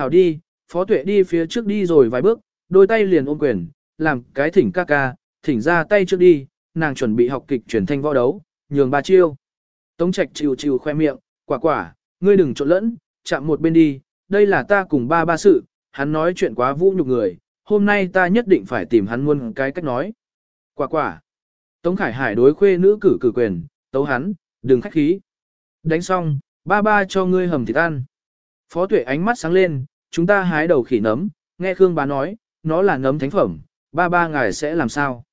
Hảo đi, phó tuệ đi phía trước đi rồi vài bước, đôi tay liền ôm quyền, làm cái thỉnh ca ca, thỉnh ra tay trước đi, nàng chuẩn bị học kịch truyền thanh võ đấu, nhường ba chiêu. Tống trạch chịu chịu khoe miệng, quả quả, ngươi đừng trộn lẫn, chạm một bên đi, đây là ta cùng ba ba sự, hắn nói chuyện quá vũ nhục người, hôm nay ta nhất định phải tìm hắn muôn cái cách nói. Quả quả. Tống Khải Hải đối khuê nữ cử cử quyền, tấu hắn, đừng khách khí. Đánh xong, ba ba cho ngươi hầm thịt ăn. Phó tuệ ánh mắt sáng lên, chúng ta hái đầu khỉ nấm, nghe Khương bá nói, nó là nấm thánh phẩm, ba ba ngài sẽ làm sao?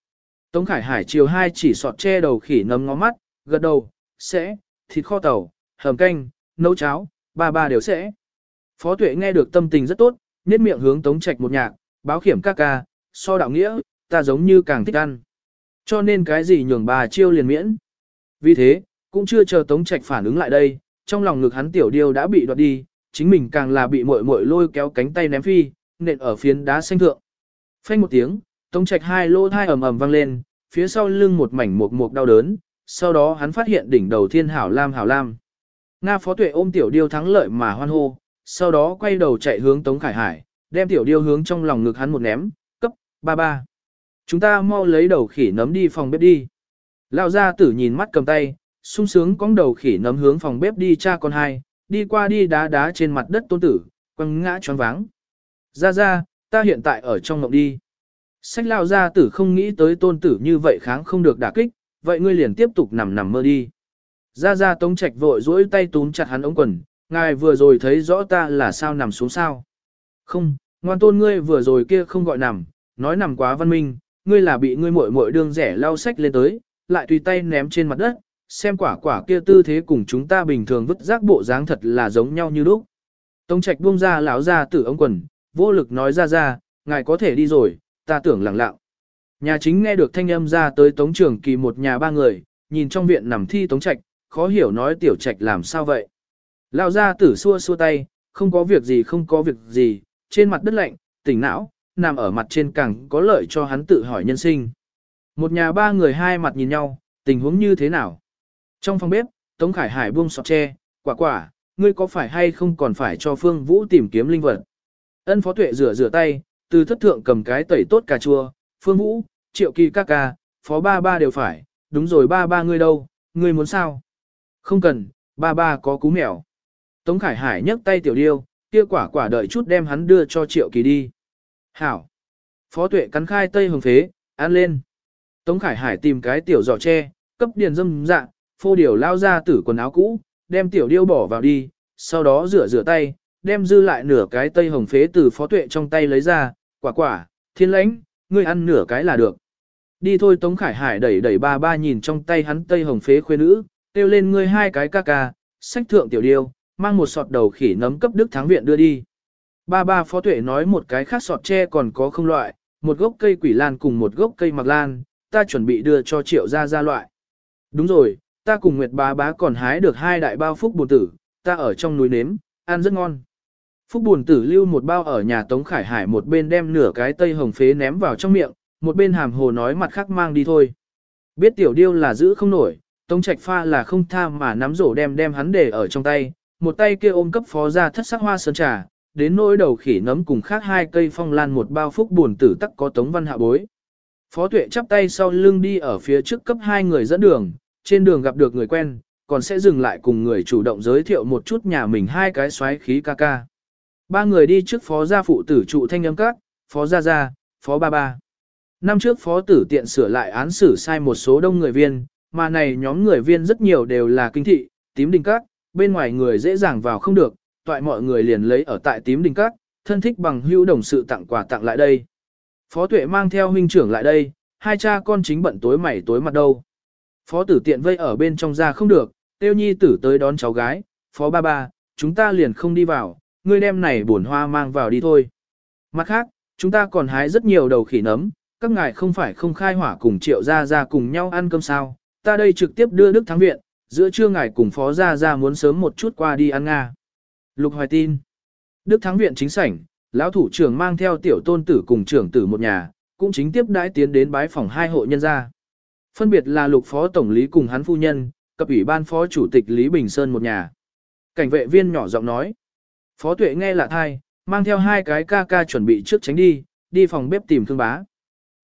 Tống Khải Hải chiều hai chỉ sọt che đầu khỉ nấm ngó mắt, gật đầu, sẽ, thịt kho tàu, hầm canh, nấu cháo, ba ba đều sẽ. Phó tuệ nghe được tâm tình rất tốt, nét miệng hướng Tống Trạch một nhạc, báo khiểm ca ca, so đạo nghĩa, ta giống như càng thích ăn. Cho nên cái gì nhường bà chiêu liền miễn. Vì thế, cũng chưa chờ Tống Trạch phản ứng lại đây, trong lòng ngực hắn tiểu điêu đã bị đoạt đi, chính mình càng là bị muội muội lôi kéo cánh tay ném phi, nện ở phiến đá xanh thượng. Phanh một tiếng, Tống Trạch hai lỗ thai ầm ầm vang lên, phía sau lưng một mảnh mục mục đau đớn, sau đó hắn phát hiện đỉnh đầu thiên hảo lam hảo lam. Nga phó tuệ ôm tiểu điêu thắng lợi mà hoan hô, sau đó quay đầu chạy hướng Tống Khải Hải, đem tiểu điêu hướng trong lòng ngực hắn một ném, cấp, ba ba. Chúng ta mau lấy đầu khỉ nấm đi phòng bếp đi. Lão gia tử nhìn mắt cầm tay, sung sướng cong đầu khỉ nấm hướng phòng bếp đi cha con hai, đi qua đi đá đá trên mặt đất tôn tử, quăng ngã choáng váng. Ra ra, ta hiện tại ở trong mộng đi. Sách lao gia tử không nghĩ tới tôn tử như vậy kháng không được đả kích, vậy ngươi liền tiếp tục nằm nằm mơ đi. Ra ra tống trạch vội duỗi tay túm chặt hắn ống quần, ngài vừa rồi thấy rõ ta là sao nằm xuống sao. Không, ngoan tôn ngươi vừa rồi kia không gọi nằm, nói nằm quá văn minh, ngươi là bị ngươi muội muội đương rẻ lao sách lên tới, lại tùy tay ném trên mặt đất, xem quả quả kia tư thế cùng chúng ta bình thường vứt rác bộ dáng thật là giống nhau như lúc. Tống trạch buông ra lão ra tử ống quần, vô lực nói ra ra, ngài có thể đi rồi, ta tưởng lặng lặng. Nhà chính nghe được thanh âm ra tới tống trưởng kỳ một nhà ba người, nhìn trong viện nằm thi tống trạch, khó hiểu nói tiểu trạch làm sao vậy. Lão ra tử xua xua tay, không có việc gì không có việc gì, trên mặt đất lạnh, tỉnh não, nằm ở mặt trên càng có lợi cho hắn tự hỏi nhân sinh. Một nhà ba người hai mặt nhìn nhau, tình huống như thế nào? Trong phòng bếp, Tống Khải Hải buông sọt tre, quả quả, ngươi có phải hay không còn phải cho Phương Vũ tìm kiếm linh vật? Ân Phó Tuệ rửa rửa tay, từ thất thượng cầm cái tẩy tốt cà chua, Phương Vũ, Triệu Kỳ ca ca, Phó ba ba đều phải, đúng rồi ba ba ngươi đâu, ngươi muốn sao? Không cần, ba ba có cú mèo. Tống Khải Hải nhấc tay tiểu điêu, kia quả quả đợi chút đem hắn đưa cho Triệu Kỳ đi. Hảo. Phó Tuệ cắn khai tây hồng phế, ăn lên. Tống Khải Hải tìm cái tiểu giỏ tre, cấp điền dâm dạ, phô điều lao ra tử quần áo cũ, đem tiểu điêu bỏ vào đi, sau đó rửa rửa tay, đem dư lại nửa cái tây hồng phế từ phó tuệ trong tay lấy ra, quả quả, thiên lãnh, ngươi ăn nửa cái là được. Đi thôi Tống Khải Hải đẩy đẩy ba ba nhìn trong tay hắn tây hồng phế khuê nữ, kêu lên ngươi hai cái ca ca, sách thượng tiểu điêu, mang một sọt đầu khỉ nấm cấp đức thắng viện đưa đi. Ba ba phó tuệ nói một cái khác sọt tre còn có không loại, một gốc cây quỷ lan cùng một gốc cây mặc lan, ta chuẩn bị đưa cho triệu gia gia loại. Đúng rồi, ta cùng Nguyệt bá bá còn hái được hai đại bao phúc buồn tử, ta ở trong núi nếm, ăn rất ngon. Phúc buồn tử lưu một bao ở nhà Tống Khải Hải một bên đem nửa cái tây hồng phế ném vào trong miệng, một bên hàm hồ nói mặt khác mang đi thôi. Biết tiểu điêu là giữ không nổi, Tống Trạch pha là không tham mà nắm rổ đem đem hắn để ở trong tay, một tay kia ôm cấp phó ra thất sắc hoa sơn trà, đến nỗi đầu khỉ nấm cùng khác hai cây phong lan một bao phúc buồn tử tắc có Tống Văn Hạ bối. Phó tuệ chắp tay sau lưng đi ở phía trước cấp hai người dẫn đường, trên đường gặp được người quen, còn sẽ dừng lại cùng người chủ động giới thiệu một chút nhà mình hai cái xoáy khí ca ca. Ba người đi trước phó gia phụ tử trụ thanh âm các, phó gia gia, phó ba ba. Năm trước phó tử tiện sửa lại án xử sai một số đông người viên, mà này nhóm người viên rất nhiều đều là kinh thị, tím đình các, bên ngoài người dễ dàng vào không được, toại mọi người liền lấy ở tại tím đình các, thân thích bằng hữu đồng sự tặng quà tặng lại đây. Phó tuệ mang theo huynh trưởng lại đây, hai cha con chính bận tối mày tối mặt đâu. Phó tử tiện vây ở bên trong ra không được, tiêu nhi tử tới đón cháu gái, phó ba ba, chúng ta liền không đi vào, ngươi đem này buồn hoa mang vào đi thôi. Mặt khác, chúng ta còn hái rất nhiều đầu khỉ nấm, các ngài không phải không khai hỏa cùng triệu ra ra cùng nhau ăn cơm sao, ta đây trực tiếp đưa Đức Thắng Viện, giữa trưa ngài cùng phó ra ra muốn sớm một chút qua đi ăn Nga. Lục Hoài tin. Đức Thắng Viện chính sảnh, lão thủ trưởng mang theo tiểu tôn tử cùng trưởng tử một nhà, cũng chính tiếp đãi tiến đến bái phòng hai hộ nhân gia. Phân biệt là lục phó tổng lý cùng hắn phu nhân, cập ủy ban phó chủ tịch Lý Bình Sơn một nhà. Cảnh vệ viên nhỏ giọng nói. Phó tuệ nghe là thai, Mang theo hai cái ca ca chuẩn bị trước tránh đi, đi phòng bếp tìm Khương Bá.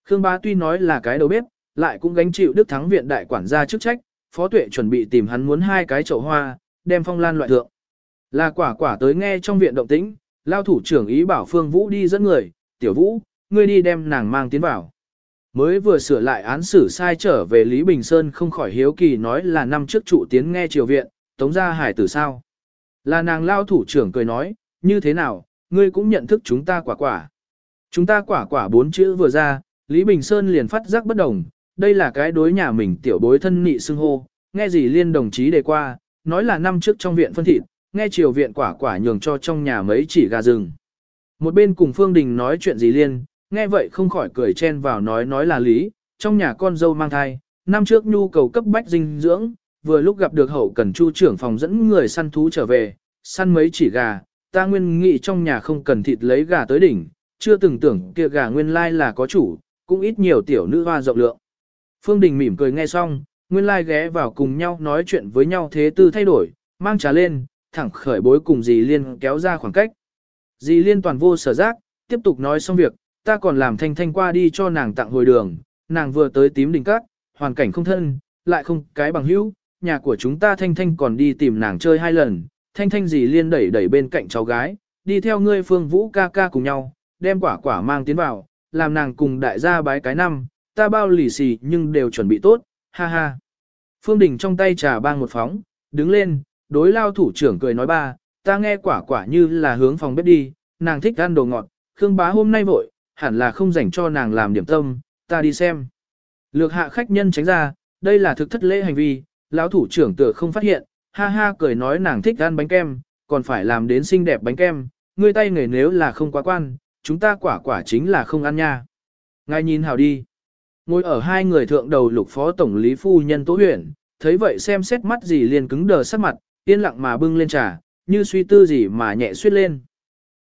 Khương Bá tuy nói là cái đầu bếp, lại cũng gánh chịu Đức Thắng viện đại quản gia chức trách, Phó Tuệ chuẩn bị tìm hắn muốn hai cái chậu hoa, đem phong lan loại thượng. Là quả quả tới nghe trong viện động tĩnh, lao thủ trưởng ý bảo Phương Vũ đi dẫn người, tiểu Vũ, ngươi đi đem nàng mang tiến vào. Mới vừa sửa lại án xử sai trở về Lý Bình Sơn không khỏi hiếu kỳ nói là năm trước trụ tiến nghe triều viện, tống ra hải tử sao. Là nàng lao thủ trưởng cười nói, như thế nào, ngươi cũng nhận thức chúng ta quả quả. Chúng ta quả quả bốn chữ vừa ra, Lý Bình Sơn liền phát giác bất đồng, đây là cái đối nhà mình tiểu bối thân nị xưng hô, nghe gì liên đồng chí đề qua, nói là năm trước trong viện phân thịt, nghe triều viện quả quả nhường cho trong nhà mấy chỉ gà rừng. Một bên cùng Phương Đình nói chuyện gì liên, nghe vậy không khỏi cười chen vào nói nói là lý, trong nhà con dâu mang thai, năm trước nhu cầu cấp bách dinh dưỡng, vừa lúc gặp được hậu cần chu trưởng phòng dẫn người săn thú trở về, săn mấy chỉ gà, ta nguyên nghĩ trong nhà không cần thịt lấy gà tới đỉnh, chưa từng tưởng kia gà nguyên lai là có chủ, cũng ít nhiều tiểu nữ hoa rộng lượng. Phương Đình mỉm cười nghe xong, nguyên lai ghé vào cùng nhau nói chuyện với nhau thế tư thay đổi, mang trà lên, thẳng khởi bối cùng dì Liên kéo ra khoảng cách. Dì Liên toàn vô sở giác, tiếp tục nói xong việc, ta còn làm thanh thanh qua đi cho nàng tặng hồi đường, nàng vừa tới tím đỉnh cát, hoàn cảnh không thân, lại không cái bằng hữu, nhà của chúng ta thanh thanh còn đi tìm nàng chơi hai lần, thanh thanh gì Liên đẩy đẩy bên cạnh cháu gái, đi theo ngươi phương vũ ca ca cùng nhau, đem quả quả mang tiến vào, làm nàng cùng đại gia bái cái năm, ta bao lì xì nhưng đều chuẩn bị tốt, ha ha. Phương Đình trong tay trà bang một phóng, đứng lên, đối lao thủ trưởng cười nói ba, ta nghe quả quả như là hướng phòng bếp đi, nàng thích ăn đồ ngọt, Khương bá hôm nay vội, hẳn là không dành cho nàng làm điểm tâm, ta đi xem. Lược hạ khách nhân tránh ra, đây là thực thất lễ hành vi, lão thủ trưởng tựa không phát hiện, ha ha cười nói nàng thích ăn bánh kem, còn phải làm đến xinh đẹp bánh kem, ngươi tay nghề nếu là không quá quan, chúng ta quả quả chính là không ăn nha. Ngài nhìn hào đi. Ngồi ở hai người thượng đầu lục phó tổng lý phu nhân Tố Huyền, thấy vậy xem xét mắt gì liền cứng đờ sắc mặt, yên lặng mà bưng lên trà, như suy tư gì mà nhẹ suyết lên.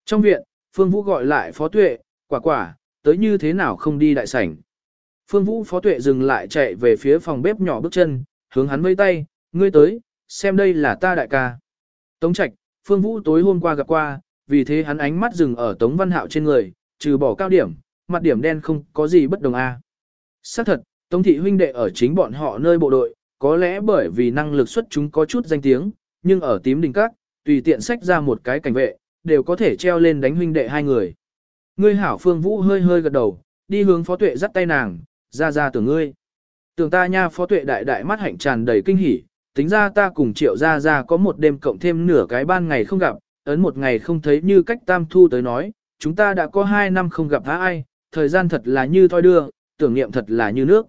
Trong viện, Phương Vũ gọi lại phó tuệ, quả quả, tới như thế nào không đi đại sảnh. Phương Vũ phó tuệ dừng lại chạy về phía phòng bếp nhỏ bước chân, hướng hắn vây tay, ngươi tới, xem đây là ta đại ca. Tống Trạch, Phương Vũ tối hôm qua gặp qua, vì thế hắn ánh mắt dừng ở Tống Văn Hạo trên người, trừ bỏ cao điểm, mặt điểm đen không có gì bất đồng a. À. Xác thật, Tống thị huynh đệ ở chính bọn họ nơi bộ đội, có lẽ bởi vì năng lực xuất chúng có chút danh tiếng, nhưng ở tím đỉnh các, tùy tiện sách ra một cái cảnh vệ, đều có thể treo lên đánh huynh đệ hai người. Ngươi hảo Phương Vũ hơi hơi gật đầu, đi hướng Phó Tuệ dắt tay nàng, ra ra tưởng ngươi. Tưởng ta nha Phó Tuệ đại đại mắt hạnh tràn đầy kinh hỉ, tính ra ta cùng triệu ra ra có một đêm cộng thêm nửa cái ban ngày không gặp, ấn một ngày không thấy như cách tam thu tới nói, chúng ta đã có hai năm không gặp ai, thời gian thật là như thoi đưa, tưởng niệm thật là như nước.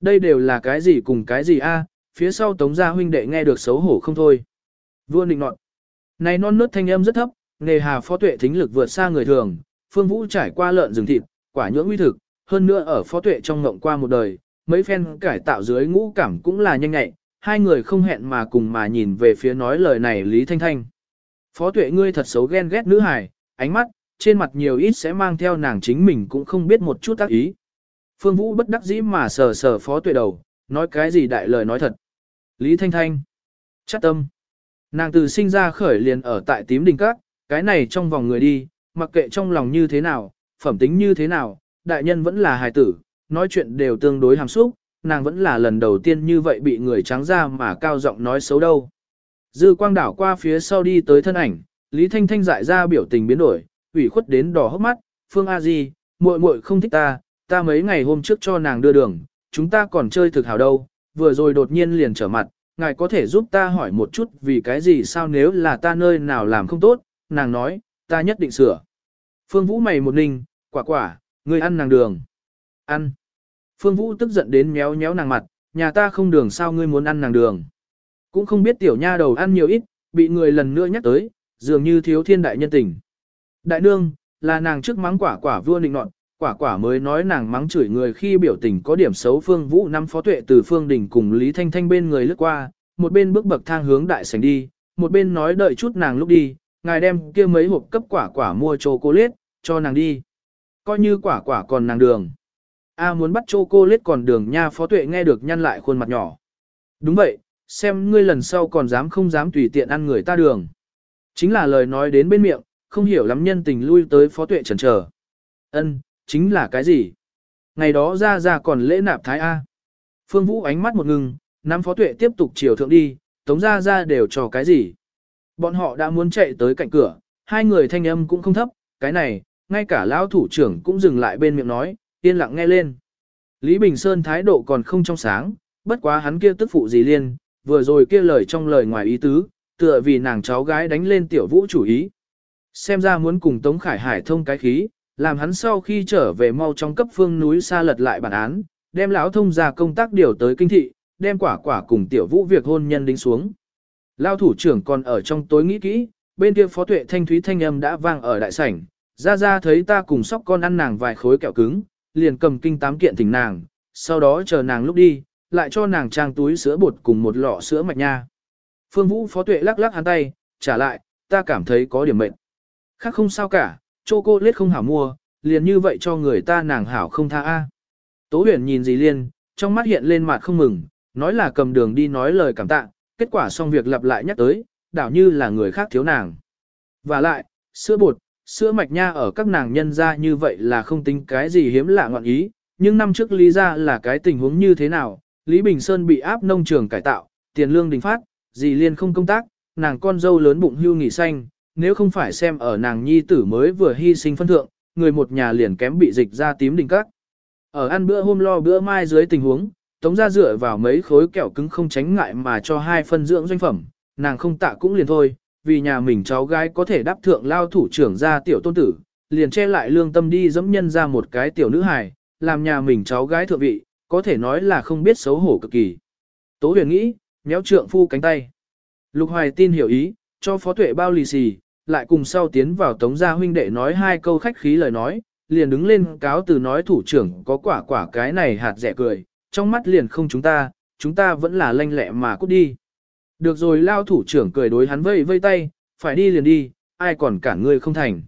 Đây đều là cái gì cùng cái gì a? phía sau tống gia huynh đệ nghe được xấu hổ không thôi. Vua định nọt. Này non nớt thanh âm rất thấp, nghề hà phó tuệ thính lực vượt xa người thường, phương vũ trải qua lợn rừng thịt, quả nhưỡng uy thực, hơn nữa ở phó tuệ trong ngộng qua một đời, mấy phen cải tạo dưới ngũ cảm cũng là nhanh nhạy, hai người không hẹn mà cùng mà nhìn về phía nói lời này Lý Thanh Thanh. Phó tuệ ngươi thật xấu ghen ghét nữ hài, ánh mắt, trên mặt nhiều ít sẽ mang theo nàng chính mình cũng không biết một chút tác ý. Phương Vũ bất đắc dĩ mà sờ sờ phó tuệ đầu, nói cái gì đại lời nói thật. Lý Thanh Thanh. Chắc tâm. Nàng từ sinh ra khởi liền ở tại tím đình các, cái này trong vòng người đi, mặc kệ trong lòng như thế nào, phẩm tính như thế nào, đại nhân vẫn là hài tử, nói chuyện đều tương đối hàm xúc, nàng vẫn là lần đầu tiên như vậy bị người trắng ra mà cao giọng nói xấu đâu. Dư quang đảo qua phía sau đi tới thân ảnh, Lý Thanh Thanh dại ra biểu tình biến đổi, ủy khuất đến đỏ hốc mắt, Phương A Di, muội muội không thích ta, ta mấy ngày hôm trước cho nàng đưa đường, chúng ta còn chơi thực hào đâu, vừa rồi đột nhiên liền trở mặt, ngài có thể giúp ta hỏi một chút vì cái gì sao nếu là ta nơi nào làm không tốt, nàng nói, ta nhất định sửa. Phương Vũ mày một ninh, quả quả, ngươi ăn nàng đường. Ăn. Phương Vũ tức giận đến méo méo nàng mặt, nhà ta không đường sao ngươi muốn ăn nàng đường. Cũng không biết tiểu nha đầu ăn nhiều ít, bị người lần nữa nhắc tới, dường như thiếu thiên đại nhân tình. Đại nương, là nàng trước mắng quả quả vua định nọn, quả quả mới nói nàng mắng chửi người khi biểu tình có điểm xấu phương vũ năm phó tuệ từ phương đình cùng Lý Thanh Thanh bên người lướt qua, một bên bước bậc thang hướng đại sảnh đi, một bên nói đợi chút nàng lúc đi, ngài đem kia mấy hộp cấp quả quả mua chocolate, cho nàng đi. Coi như quả quả còn nàng đường. A muốn bắt chocolate còn đường nha phó tuệ nghe được nhăn lại khuôn mặt nhỏ. Đúng vậy, xem ngươi lần sau còn dám không dám tùy tiện ăn người ta đường. Chính là lời nói đến bên miệng, không hiểu lắm nhân tình lui tới phó tuệ trần trở. ân chính là cái gì? Ngày đó ra ra còn lễ nạp thái A. Phương Vũ ánh mắt một ngừng, năm phó tuệ tiếp tục chiều thượng đi, tống ra ra đều cho cái gì? Bọn họ đã muốn chạy tới cạnh cửa, hai người thanh âm cũng không thấp, cái này, ngay cả lão thủ trưởng cũng dừng lại bên miệng nói, yên lặng nghe lên. Lý Bình Sơn thái độ còn không trong sáng, bất quá hắn kia tức phụ gì liên, vừa rồi kia lời trong lời ngoài ý tứ, tựa vì nàng cháu gái đánh lên tiểu vũ chủ ý. Xem ra muốn cùng Tống Khải Hải thông cái khí, làm hắn sau khi trở về mau trong cấp phương núi xa lật lại bản án, đem lão thông ra công tác điều tới kinh thị, đem quả quả cùng tiểu vũ việc hôn nhân đính xuống. Lao thủ trưởng còn ở trong tối nghĩ kỹ, bên kia phó tuệ thanh thúy thanh âm đã vang ở đại sảnh, ra ra thấy ta cùng sóc con ăn nàng vài khối kẹo cứng, liền cầm kinh tám kiện thỉnh nàng, sau đó chờ nàng lúc đi, lại cho nàng trang túi sữa bột cùng một lọ sữa mạch nha. Phương Vũ phó tuệ lắc lắc hắn tay, trả lại, ta cảm thấy có điểm mệnh. Khác không sao cả, chô cô lết không hảo mua, liền như vậy cho người ta nàng hảo không tha a. Tố huyền nhìn dì liên, trong mắt hiện lên mặt không mừng, nói là cầm đường đi nói lời cảm tạ, kết quả xong việc lặp lại nhắc tới, đảo như là người khác thiếu nàng. Và lại, sữa bột, sữa mạch nha ở các nàng nhân ra như vậy là không tính cái gì hiếm lạ ngọn ý, nhưng năm trước lý ra là cái tình huống như thế nào, Lý Bình Sơn bị áp nông trường cải tạo, tiền lương đình phát, dì liên không công tác, nàng con dâu lớn bụng hưu nghỉ xanh, nếu không phải xem ở nàng nhi tử mới vừa hy sinh phân thượng, người một nhà liền kém bị dịch ra tím đình các. Ở ăn bữa hôm lo bữa mai dưới tình huống, tống ra dựa vào mấy khối kẹo cứng không tránh ngại mà cho hai phân dưỡng doanh phẩm, nàng không tạ cũng liền thôi, vì nhà mình cháu gái có thể đáp thượng lao thủ trưởng ra tiểu tôn tử, liền che lại lương tâm đi dẫm nhân ra một cái tiểu nữ hài, làm nhà mình cháu gái thượng vị, có thể nói là không biết xấu hổ cực kỳ. Tố huyền nghĩ, nhéo trượng phu cánh tay. Lục hoài tin hiểu ý, cho phó tuệ bao lì xì, lại cùng sau tiến vào tống gia huynh đệ nói hai câu khách khí lời nói, liền đứng lên cáo từ nói thủ trưởng có quả quả cái này hạt rẻ cười, trong mắt liền không chúng ta, chúng ta vẫn là lanh lẹ mà cút đi. Được rồi lao thủ trưởng cười đối hắn vây vây tay, phải đi liền đi, ai còn cản ngươi không thành.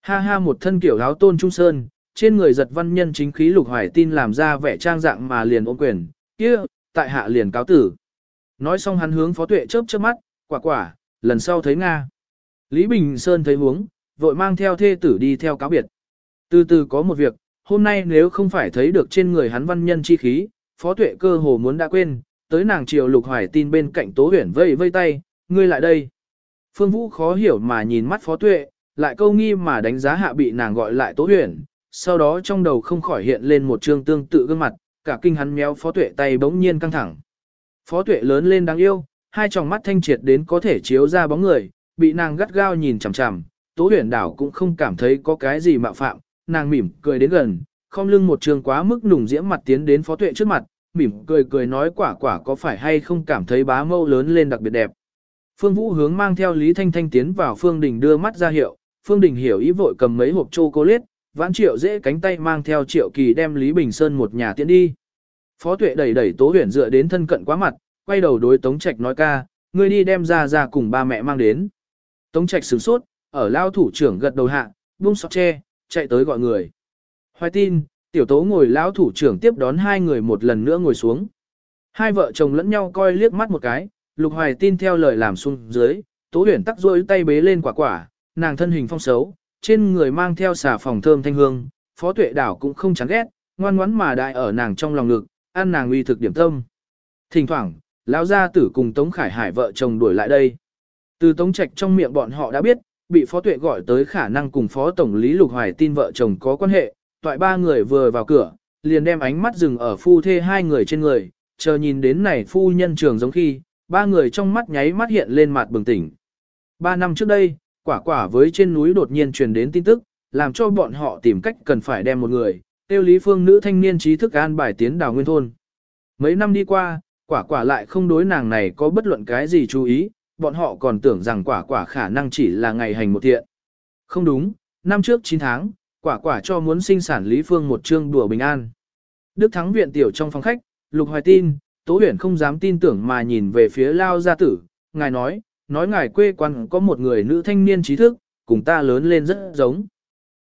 Ha ha một thân kiểu áo tôn trung sơn, trên người giật văn nhân chính khí lục hoài tin làm ra vẻ trang dạng mà liền ôm quyền, kia, tại hạ liền cáo tử. Nói xong hắn hướng phó tuệ chớp chớp mắt, quả quả, lần sau thấy Nga. Lý Bình Sơn thấy huống, vội mang theo thê tử đi theo cáo biệt. Từ từ có một việc, hôm nay nếu không phải thấy được trên người hắn văn nhân chi khí, phó tuệ cơ hồ muốn đã quên, tới nàng triều lục hoài tin bên cạnh tố huyển vây vây tay, ngươi lại đây. Phương Vũ khó hiểu mà nhìn mắt phó tuệ, lại câu nghi mà đánh giá hạ bị nàng gọi lại tố huyển, sau đó trong đầu không khỏi hiện lên một trương tương tự gương mặt, cả kinh hắn méo phó tuệ tay bỗng nhiên căng thẳng. Phó tuệ lớn lên đáng yêu, hai tròng mắt thanh triệt đến có thể chiếu ra bóng người, bị nàng gắt gao nhìn chằm chằm, tố huyền đảo cũng không cảm thấy có cái gì mạo phạm, nàng mỉm cười đến gần, không lưng một trường quá mức nùng diễm mặt tiến đến phó tuệ trước mặt, mỉm cười cười nói quả quả có phải hay không cảm thấy bá mâu lớn lên đặc biệt đẹp. Phương Vũ hướng mang theo Lý Thanh Thanh tiến vào Phương Đình đưa mắt ra hiệu, Phương Đình hiểu ý vội cầm mấy hộp chocolate, vãn triệu dễ cánh tay mang theo triệu kỳ đem Lý Bình Sơn một nhà tiến đi. Phó tuệ đẩy đẩy tố huyền dựa đến thân cận quá mặt, quay đầu đối Tống Trạch nói ca, ngươi đi đem ra ra cùng ba mẹ mang đến. Tống Trạch sửng sốt, ở lao thủ trưởng gật đầu hạ, buông sọt tre, chạy tới gọi người. Hoài tin, tiểu tố ngồi lão thủ trưởng tiếp đón hai người một lần nữa ngồi xuống. Hai vợ chồng lẫn nhau coi liếc mắt một cái, lục hoài tin theo lời làm xuống dưới, tố huyển tắc rôi tay bế lên quả quả, nàng thân hình phong xấu, trên người mang theo xà phòng thơm thanh hương, phó tuệ đảo cũng không chán ghét, ngoan ngoắn mà đại ở nàng trong lòng ngực, ăn nàng uy thực điểm tâm. Thỉnh thoảng, lão gia tử cùng Tống Khải Hải vợ chồng đuổi lại đây. Từ Tống Trạch trong miệng bọn họ đã biết, bị Phó Tuệ gọi tới khả năng cùng Phó Tổng lý Lục Hoài tin vợ chồng có quan hệ, toại ba người vừa vào cửa, liền đem ánh mắt dừng ở phu thê hai người trên người, chờ nhìn đến này phu nhân trường giống khi, ba người trong mắt nháy mắt hiện lên mặt bừng tỉnh. Ba năm trước đây, quả quả với trên núi đột nhiên truyền đến tin tức, làm cho bọn họ tìm cách cần phải đem một người, tiêu lý phương nữ thanh niên trí thức an bài tiến đào nguyên thôn. Mấy năm đi qua, quả quả lại không đối nàng này có bất luận cái gì chú ý, bọn họ còn tưởng rằng quả quả khả năng chỉ là ngày hành một thiện. Không đúng, năm trước 9 tháng, quả quả cho muốn sinh sản Lý Phương một chương đùa bình an. Đức Thắng viện tiểu trong phòng khách, Lục Hoài tin, Tố Huyền không dám tin tưởng mà nhìn về phía Lao gia tử, ngài nói, nói ngài quê quan có một người nữ thanh niên trí thức, cùng ta lớn lên rất giống.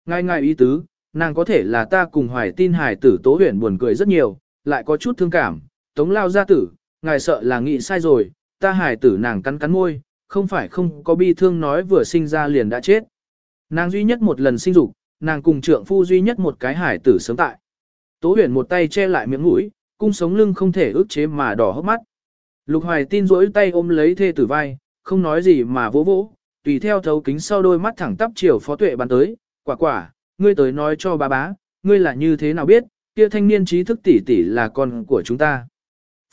Ngài ngài ý tứ, nàng có thể là ta cùng Hoài tin hài tử Tố Huyền buồn cười rất nhiều, lại có chút thương cảm, Tống Lao gia tử, ngài sợ là nghĩ sai rồi, ta hài tử nàng cắn cắn môi, không phải không có bi thương nói vừa sinh ra liền đã chết. Nàng duy nhất một lần sinh dục, nàng cùng trượng phu duy nhất một cái hải tử sớm tại. Tố huyền một tay che lại miệng mũi, cung sống lưng không thể ức chế mà đỏ hốc mắt. Lục hoài tin rỗi tay ôm lấy thê tử vai, không nói gì mà vỗ vỗ, tùy theo thấu kính sau đôi mắt thẳng tắp chiều phó tuệ bắn tới, quả quả, ngươi tới nói cho bà bá, ngươi là như thế nào biết, kia thanh niên trí thức tỷ tỷ là con của chúng ta.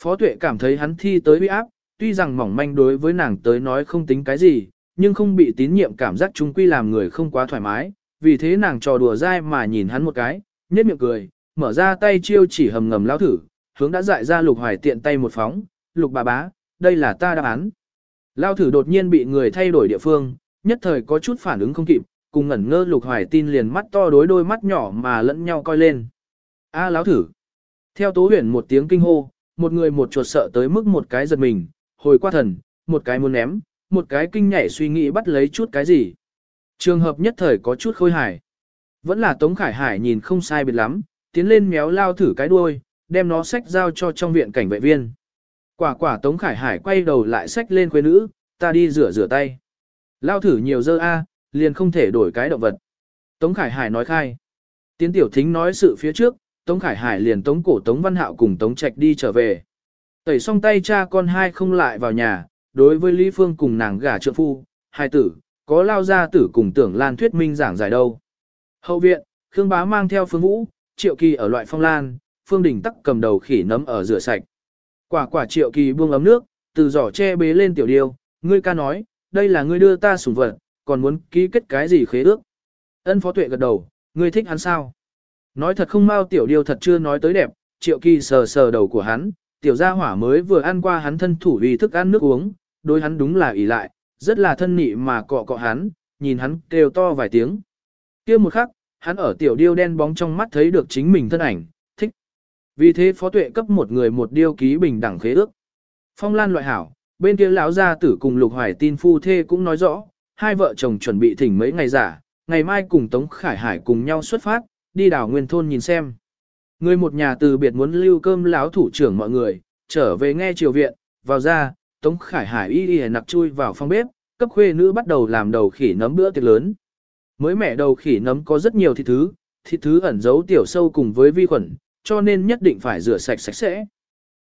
Phó tuệ cảm thấy hắn thi tới uy áp, tuy rằng mỏng manh đối với nàng tới nói không tính cái gì, nhưng không bị tín nhiệm cảm giác chung quy làm người không quá thoải mái, vì thế nàng trò đùa dai mà nhìn hắn một cái, nhếch miệng cười, mở ra tay chiêu chỉ hầm ngầm lao thử, hướng đã dại ra lục hoài tiện tay một phóng, lục bà bá, đây là ta đáp án. Lao thử đột nhiên bị người thay đổi địa phương, nhất thời có chút phản ứng không kịp, cùng ngẩn ngơ lục hoài tin liền mắt to đối đôi mắt nhỏ mà lẫn nhau coi lên. A à, lão thử. Theo tố huyền một tiếng kinh hô, một người một chuột sợ tới mức một cái giật mình, hồi qua thần, một cái muốn ném, một cái kinh nhảy suy nghĩ bắt lấy chút cái gì. Trường hợp nhất thời có chút khôi hài. Vẫn là Tống Khải Hải nhìn không sai biệt lắm, tiến lên méo lao thử cái đuôi, đem nó sách giao cho trong viện cảnh vệ viên. Quả quả Tống Khải Hải quay đầu lại sách lên quê nữ, ta đi rửa rửa tay. Lao thử nhiều dơ a, liền không thể đổi cái động vật. Tống Khải Hải nói khai. Tiến tiểu thính nói sự phía trước, Tống Khải Hải liền tống cổ Tống Văn Hạo cùng Tống Trạch đi trở về. Tẩy xong tay cha con hai không lại vào nhà, đối với Lý Phương cùng nàng gả trượng phu, hai tử, có lao gia tử cùng tưởng Lan thuyết minh giảng giải đâu. Hậu viện, Khương Bá mang theo Phương Vũ, Triệu Kỳ ở loại phong lan, Phương Đình tắc cầm đầu khỉ nấm ở rửa sạch. Quả quả Triệu Kỳ buông ấm nước, từ giỏ che bế lên tiểu điêu, ngươi ca nói, đây là ngươi đưa ta sủng vật, còn muốn ký kết cái gì khế ước. Ân Phó Tuệ gật đầu, ngươi thích hắn sao? Nói thật không mau tiểu điêu thật chưa nói tới đẹp, Triệu Kỳ sờ sờ đầu của hắn, tiểu gia hỏa mới vừa ăn qua hắn thân thủ vì thức ăn nước uống, đối hắn đúng là ỷ lại, rất là thân nị mà cọ cọ hắn, nhìn hắn kêu to vài tiếng. kia một khắc, hắn ở tiểu điêu đen bóng trong mắt thấy được chính mình thân ảnh, thích. Vì thế phó tuệ cấp một người một điêu ký bình đẳng khế ước. Phong lan loại hảo, bên kia lão gia tử cùng lục hoài tin phu thê cũng nói rõ, hai vợ chồng chuẩn bị thỉnh mấy ngày giả, ngày mai cùng Tống Khải Hải cùng nhau xuất phát, đi đảo nguyên thôn nhìn xem. Người một nhà từ biệt muốn lưu cơm lão thủ trưởng mọi người, trở về nghe triều viện, vào ra, Tống Khải Hải y y nặc chui vào phòng bếp, cấp khuê nữ bắt đầu làm đầu khỉ nấm bữa tiệc lớn. Mới mẻ đầu khỉ nấm có rất nhiều thịt thứ, thịt thứ ẩn giấu tiểu sâu cùng với vi khuẩn, cho nên nhất định phải rửa sạch sạch sẽ.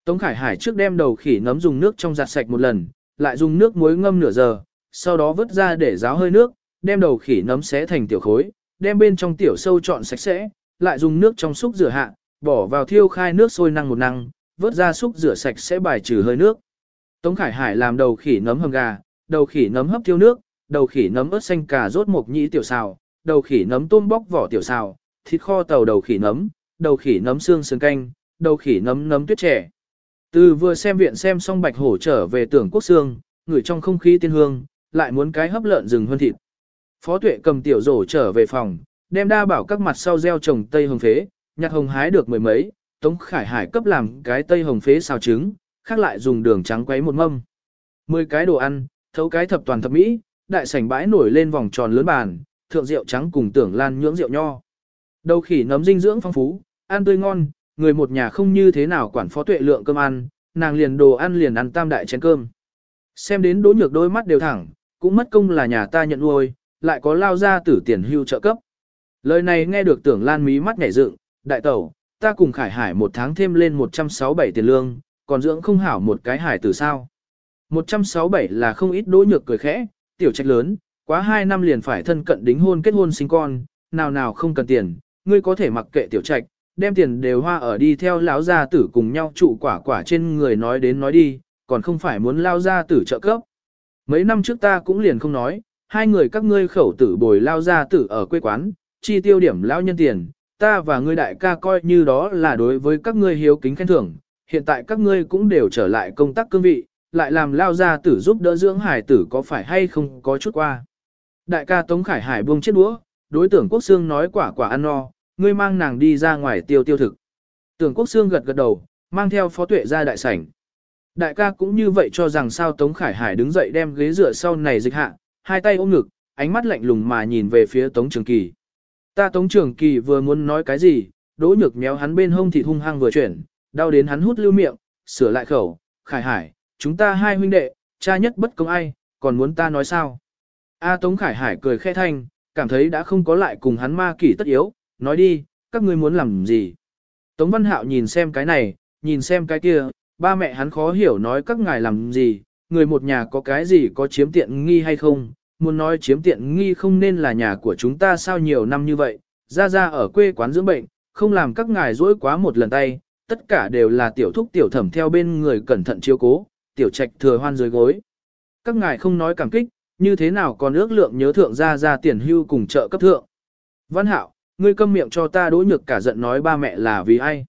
Tống Khải Hải trước đem đầu khỉ nấm dùng nước trong giặt sạch một lần, lại dùng nước muối ngâm nửa giờ, sau đó vớt ra để ráo hơi nước, đem đầu khỉ nấm xé thành tiểu khối, đem bên trong tiểu sâu chọn sạch sẽ, lại dùng nước trong xúc rửa hạ, bỏ vào thiêu khai nước sôi năng một năng, vớt ra xúc rửa sạch sẽ bài trừ hơi nước. Tống Khải Hải làm đầu khỉ nấm hầm gà, đầu khỉ nấm hấp tiêu nước, đầu khỉ nấm ớt xanh cà rốt mộc nhĩ tiểu xào, đầu khỉ nấm tôm bóc vỏ tiểu xào, thịt kho tàu đầu khỉ nấm, đầu khỉ nấm xương sườn canh, đầu khỉ nấm nấm tuyết trẻ. Từ vừa xem viện xem xong bạch hổ trở về tưởng quốc xương, ngửi trong không khí tiên hương, lại muốn cái hấp lợn rừng hơn thịt. Phó tuệ cầm tiểu rổ trở về phòng, đem đa bảo các mặt sau gieo trồng tây hồng phế, nhặt hồng hái được mười mấy, Tống Khải Hải cấp làm cái tây hồng phế xào trứng, khác lại dùng đường trắng quấy một mâm. Mười cái đồ ăn, thấu cái thập toàn thập mỹ, đại sảnh bãi nổi lên vòng tròn lớn bàn, thượng rượu trắng cùng tưởng lan nhưỡng rượu nho. Đầu khỉ nấm dinh dưỡng phong phú, ăn tươi ngon, người một nhà không như thế nào quản phó tuệ lượng cơm ăn, nàng liền đồ ăn liền ăn tam đại chén cơm. Xem đến đỗ nhược đôi mắt đều thẳng, cũng mất công là nhà ta nhận nuôi, lại có lao ra tử tiền hưu trợ cấp. Lời này nghe được tưởng lan mí mắt nhảy dựng, đại tẩu, ta cùng khải hải một tháng thêm lên 167 tiền lương, còn dưỡng không hảo một cái hải tử sao. 167 là không ít đỗ nhược cười khẽ, tiểu trách lớn, quá 2 năm liền phải thân cận đính hôn kết hôn sinh con, nào nào không cần tiền, ngươi có thể mặc kệ tiểu trạch, đem tiền đều hoa ở đi theo lão gia tử cùng nhau trụ quả quả trên người nói đến nói đi, còn không phải muốn lao gia tử trợ cấp. Mấy năm trước ta cũng liền không nói, hai người các ngươi khẩu tử bồi lao gia tử ở quê quán, chi tiêu điểm lao nhân tiền, ta và ngươi đại ca coi như đó là đối với các ngươi hiếu kính khen thưởng, hiện tại các ngươi cũng đều trở lại công tác cương vị, lại làm lao gia tử giúp đỡ dưỡng hải tử có phải hay không có chút qua. Đại ca Tống Khải Hải buông chiếc đũa, đối tưởng Quốc xương nói quả quả ăn no, ngươi mang nàng đi ra ngoài tiêu tiêu thực. Tưởng Quốc xương gật gật đầu, mang theo phó tuệ ra đại sảnh. Đại ca cũng như vậy cho rằng sao Tống Khải Hải đứng dậy đem ghế dựa sau này dịch hạ, hai tay ôm ngực, ánh mắt lạnh lùng mà nhìn về phía Tống Trường Kỳ. Ta Tống Trường Kỳ vừa muốn nói cái gì, đỗ nhược méo hắn bên hông thịt hung hăng vừa chuyển, đau đến hắn hút lưu miệng, sửa lại khẩu, Khải Hải, chúng ta hai huynh đệ, cha nhất bất công ai, còn muốn ta nói sao? A Tống Khải Hải cười khẽ thanh, cảm thấy đã không có lại cùng hắn ma kỷ tất yếu, nói đi, các ngươi muốn làm gì. Tống Văn Hạo nhìn xem cái này, nhìn xem cái kia, ba mẹ hắn khó hiểu nói các ngài làm gì, người một nhà có cái gì có chiếm tiện nghi hay không, muốn nói chiếm tiện nghi không nên là nhà của chúng ta sao nhiều năm như vậy, ra ra ở quê quán dưỡng bệnh, không làm các ngài dỗi quá một lần tay, tất cả đều là tiểu thúc tiểu thẩm theo bên người cẩn thận chiếu cố, tiểu trạch thừa hoan dưới gối. Các ngài không nói cảm kích, như thế nào còn ước lượng nhớ thượng ra ra tiền hưu cùng trợ cấp thượng. Văn hạo, ngươi câm miệng cho ta đỗ nhược cả giận nói ba mẹ là vì ai.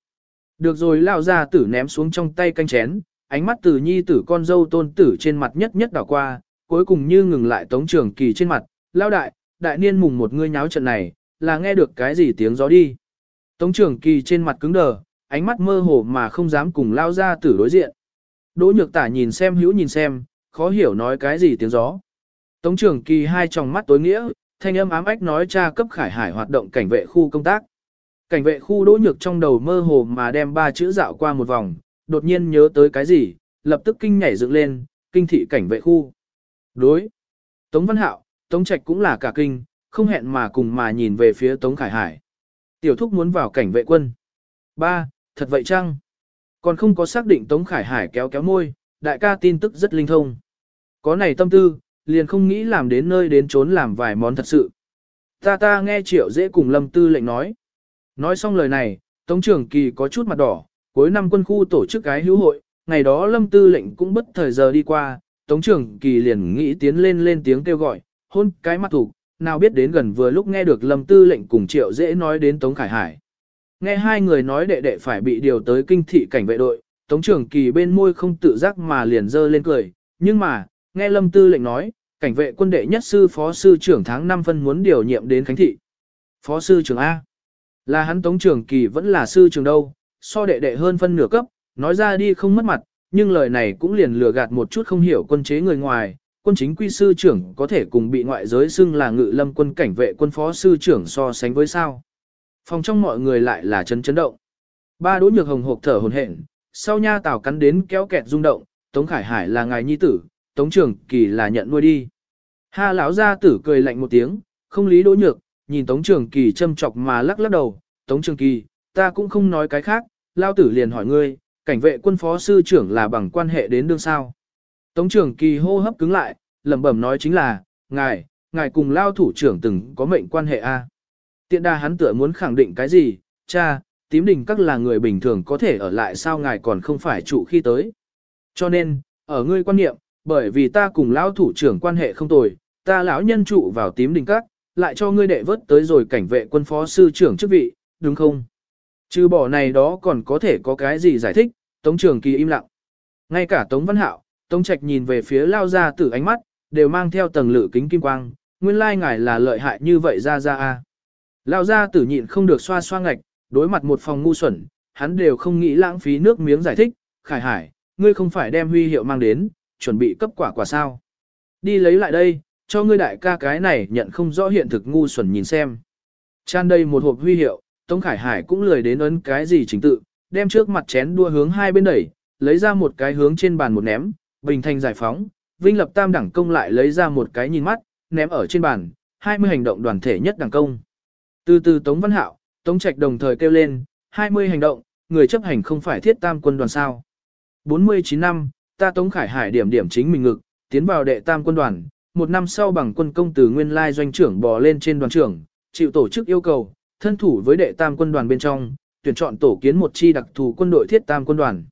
Được rồi lao ra tử ném xuống trong tay canh chén, ánh mắt từ nhi tử con dâu tôn tử trên mặt nhất nhất đảo qua, cuối cùng như ngừng lại tống trường kỳ trên mặt, lao đại, đại niên mùng một ngươi nháo trận này, là nghe được cái gì tiếng gió đi. Tống trường kỳ trên mặt cứng đờ, ánh mắt mơ hồ mà không dám cùng lao ra tử đối diện. Đỗ nhược tả nhìn xem hữu nhìn xem, khó hiểu nói cái gì tiếng gió. Tống trưởng kỳ hai tròng mắt tối nghĩa, thanh âm ám ách nói cha cấp khải hải hoạt động cảnh vệ khu công tác. Cảnh vệ khu đỗ nhược trong đầu mơ hồ mà đem ba chữ dạo qua một vòng, đột nhiên nhớ tới cái gì, lập tức kinh nhảy dựng lên, kinh thị cảnh vệ khu. Đối. Tống Văn Hạo, Tống Trạch cũng là cả kinh, không hẹn mà cùng mà nhìn về phía Tống Khải Hải. Tiểu thúc muốn vào cảnh vệ quân. Ba, thật vậy chăng? Còn không có xác định Tống Khải Hải kéo kéo môi, đại ca tin tức rất linh thông. Có này tâm tư, liền không nghĩ làm đến nơi đến trốn làm vài món thật sự. Ta ta nghe triệu dễ cùng lâm tư lệnh nói. Nói xong lời này, Tống trưởng kỳ có chút mặt đỏ, cuối năm quân khu tổ chức cái hữu hội, ngày đó lâm tư lệnh cũng bất thời giờ đi qua, Tống trưởng kỳ liền nghĩ tiến lên lên tiếng kêu gọi, hôn cái mặt thủ, nào biết đến gần vừa lúc nghe được lâm tư lệnh cùng triệu dễ nói đến Tống Khải Hải. Nghe hai người nói đệ đệ phải bị điều tới kinh thị cảnh vệ đội, Tống trưởng kỳ bên môi không tự giác mà liền dơ lên cười, nhưng mà, nghe lâm tư lệnh nói, cảnh vệ quân đệ nhất sư phó sư trưởng tháng 5 phân muốn điều nhiệm đến Khánh Thị. Phó sư trưởng A. Là hắn Tống trưởng kỳ vẫn là sư trưởng đâu, so đệ đệ hơn phân nửa cấp, nói ra đi không mất mặt, nhưng lời này cũng liền lừa gạt một chút không hiểu quân chế người ngoài. Quân chính quy sư trưởng có thể cùng bị ngoại giới xưng là ngự lâm quân cảnh vệ quân phó sư trưởng so sánh với sao. Phòng trong mọi người lại là chấn chấn động. Ba đỗ nhược hồng hộp thở hồn hển, sau nha tảo cắn đến kéo kẹt rung động, Tống Khải Hải là ngài nhi tử, Tống Trường Kỳ là nhận nuôi đi. Ha lão gia tử cười lạnh một tiếng, không lý đỗ nhược, nhìn Tống Trường Kỳ châm chọc mà lắc lắc đầu, Tống Trường Kỳ, ta cũng không nói cái khác, lao tử liền hỏi ngươi, cảnh vệ quân phó sư trưởng là bằng quan hệ đến đương sao. Tống Trường Kỳ hô hấp cứng lại, lẩm bẩm nói chính là, ngài, ngài cùng lao thủ trưởng từng có mệnh quan hệ a. Tiện đa hắn tựa muốn khẳng định cái gì, cha, tím đình các là người bình thường có thể ở lại sao ngài còn không phải trụ khi tới. Cho nên, ở ngươi quan niệm, bởi vì ta cùng lão thủ trưởng quan hệ không tồi, ta lão nhân trụ vào tím đình các, lại cho ngươi đệ vớt tới rồi cảnh vệ quân phó sư trưởng chức vị, đúng không? Trừ bỏ này đó còn có thể có cái gì giải thích, Tống Trường Kỳ im lặng. Ngay cả Tống Văn Hạo, Tống Trạch nhìn về phía lao ra tử ánh mắt, đều mang theo tầng lự kính kim quang, nguyên lai ngài là lợi hại như vậy ra ra a. Lao ra tử nhịn không được xoa xoa ngạch, đối mặt một phòng ngu xuẩn, hắn đều không nghĩ lãng phí nước miếng giải thích, khải hải, ngươi không phải đem huy hiệu mang đến, chuẩn bị cấp quả quả sao. Đi lấy lại đây, cho ngươi đại ca cái này nhận không rõ hiện thực ngu xuẩn nhìn xem. Chan đây một hộp huy hiệu, Tống Khải Hải cũng lười đến ấn cái gì chính tự, đem trước mặt chén đua hướng hai bên đẩy, lấy ra một cái hướng trên bàn một ném, bình thành giải phóng, Vinh Lập Tam đẳng công lại lấy ra một cái nhìn mắt, ném ở trên bàn, 20 hành động đoàn thể nhất đẳng công. Từ từ Tống Văn Hạo, Tống Trạch đồng thời kêu lên, 20 hành động, người chấp hành không phải thiết tam quân đoàn sao. 49 năm, ta Tống Khải Hải điểm điểm chính mình ngực, tiến vào đệ tam quân đoàn, một năm sau bằng quân công từ nguyên lai doanh trưởng bò lên trên đoàn trưởng, chịu tổ chức yêu cầu, thân thủ với đệ tam quân đoàn bên trong, tuyển chọn tổ kiến một chi đặc thù quân đội thiết tam quân đoàn.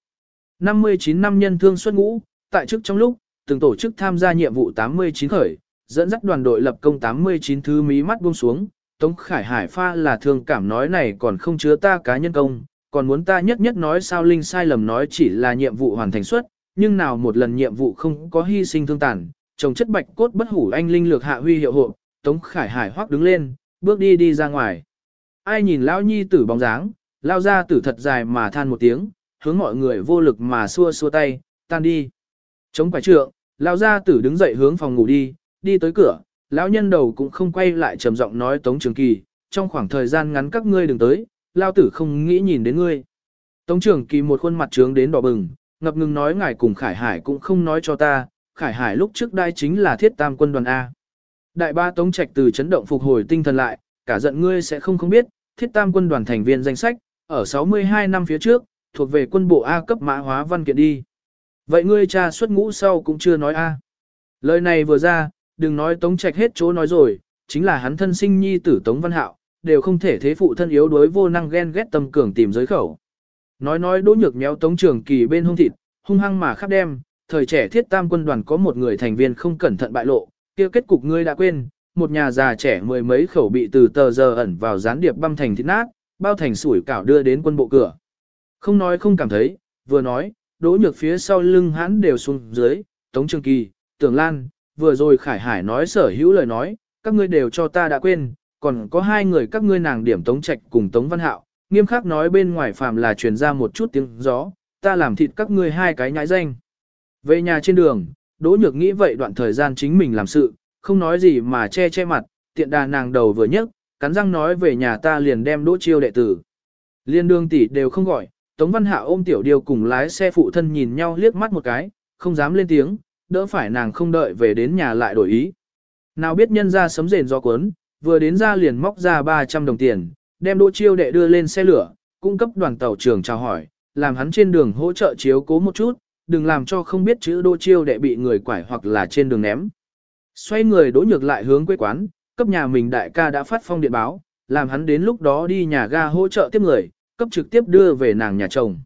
59 năm nhân thương xuất ngũ, tại chức trong lúc, từng tổ chức tham gia nhiệm vụ 89 khởi, dẫn dắt đoàn đội lập công 89 thứ mí mắt buông xuống, Tống Khải Hải pha là thương cảm nói này còn không chứa ta cá nhân công, còn muốn ta nhất nhất nói sao Linh sai lầm nói chỉ là nhiệm vụ hoàn thành suất, nhưng nào một lần nhiệm vụ không có hy sinh thương tàn, chồng chất bạch cốt bất hủ anh linh lược hạ huy hiệu hộ, Tống Khải Hải hoắc đứng lên, bước đi đi ra ngoài. Ai nhìn lão nhi tử bóng dáng, lao ra tử thật dài mà than một tiếng, hướng mọi người vô lực mà xua xua tay, tan đi. Chống phải trượng, lao ra tử đứng dậy hướng phòng ngủ đi, đi tới cửa, lão nhân đầu cũng không quay lại trầm giọng nói Tống Trường Kỳ, trong khoảng thời gian ngắn các ngươi đừng tới, lao tử không nghĩ nhìn đến ngươi. Tống Trường Kỳ một khuôn mặt trướng đến đỏ bừng, ngập ngừng nói ngài cùng Khải Hải cũng không nói cho ta, Khải Hải lúc trước đai chính là thiết tam quân đoàn A. Đại ba Tống Trạch từ chấn động phục hồi tinh thần lại, cả giận ngươi sẽ không không biết, thiết tam quân đoàn thành viên danh sách, ở 62 năm phía trước, thuộc về quân bộ A cấp mã hóa văn kiện đi. Vậy ngươi cha xuất ngũ sau cũng chưa nói A. Lời này vừa ra, đừng nói Tống Trạch hết chỗ nói rồi, chính là hắn thân sinh nhi tử Tống Văn Hạo, đều không thể thế phụ thân yếu đối vô năng ghen ghét tâm cường tìm giới khẩu. Nói nói đỗ nhược méo Tống Trường Kỳ bên hung thịt, hung hăng mà khắp đem, thời trẻ thiết tam quân đoàn có một người thành viên không cẩn thận bại lộ, kia kết cục ngươi đã quên, một nhà già trẻ mười mấy khẩu bị từ tờ giờ ẩn vào gián điệp băm thành thịt nát, bao thành sủi cảo đưa đến quân bộ cửa. Không nói không cảm thấy, vừa nói, đỗ nhược phía sau lưng hắn đều xuống dưới, Tống Trường Kỳ, Tưởng Lan, vừa rồi Khải Hải nói sở hữu lời nói, các ngươi đều cho ta đã quên, còn có hai người các ngươi nàng điểm Tống Trạch cùng Tống Văn Hạo, nghiêm khắc nói bên ngoài phàm là truyền ra một chút tiếng gió, ta làm thịt các ngươi hai cái nhãi danh. Về nhà trên đường, Đỗ Nhược nghĩ vậy đoạn thời gian chính mình làm sự, không nói gì mà che che mặt, tiện đà nàng đầu vừa nhấc, cắn răng nói về nhà ta liền đem Đỗ Chiêu đệ tử. Liên đương tỷ đều không gọi, Tống Văn Hạo ôm tiểu điều cùng lái xe phụ thân nhìn nhau liếc mắt một cái, không dám lên tiếng, đỡ phải nàng không đợi về đến nhà lại đổi ý. Nào biết nhân ra sấm rền do cuốn, vừa đến ra liền móc ra 300 đồng tiền, đem Đỗ Chiêu đệ đưa lên xe lửa, cung cấp đoàn tàu trưởng chào hỏi, làm hắn trên đường hỗ trợ chiếu cố một chút, đừng làm cho không biết chữ Đỗ Chiêu đệ bị người quải hoặc là trên đường ném. Xoay người Đỗ Nhược lại hướng quê quán, cấp nhà mình đại ca đã phát phong điện báo, làm hắn đến lúc đó đi nhà ga hỗ trợ tiếp người, cấp trực tiếp đưa về nàng nhà chồng.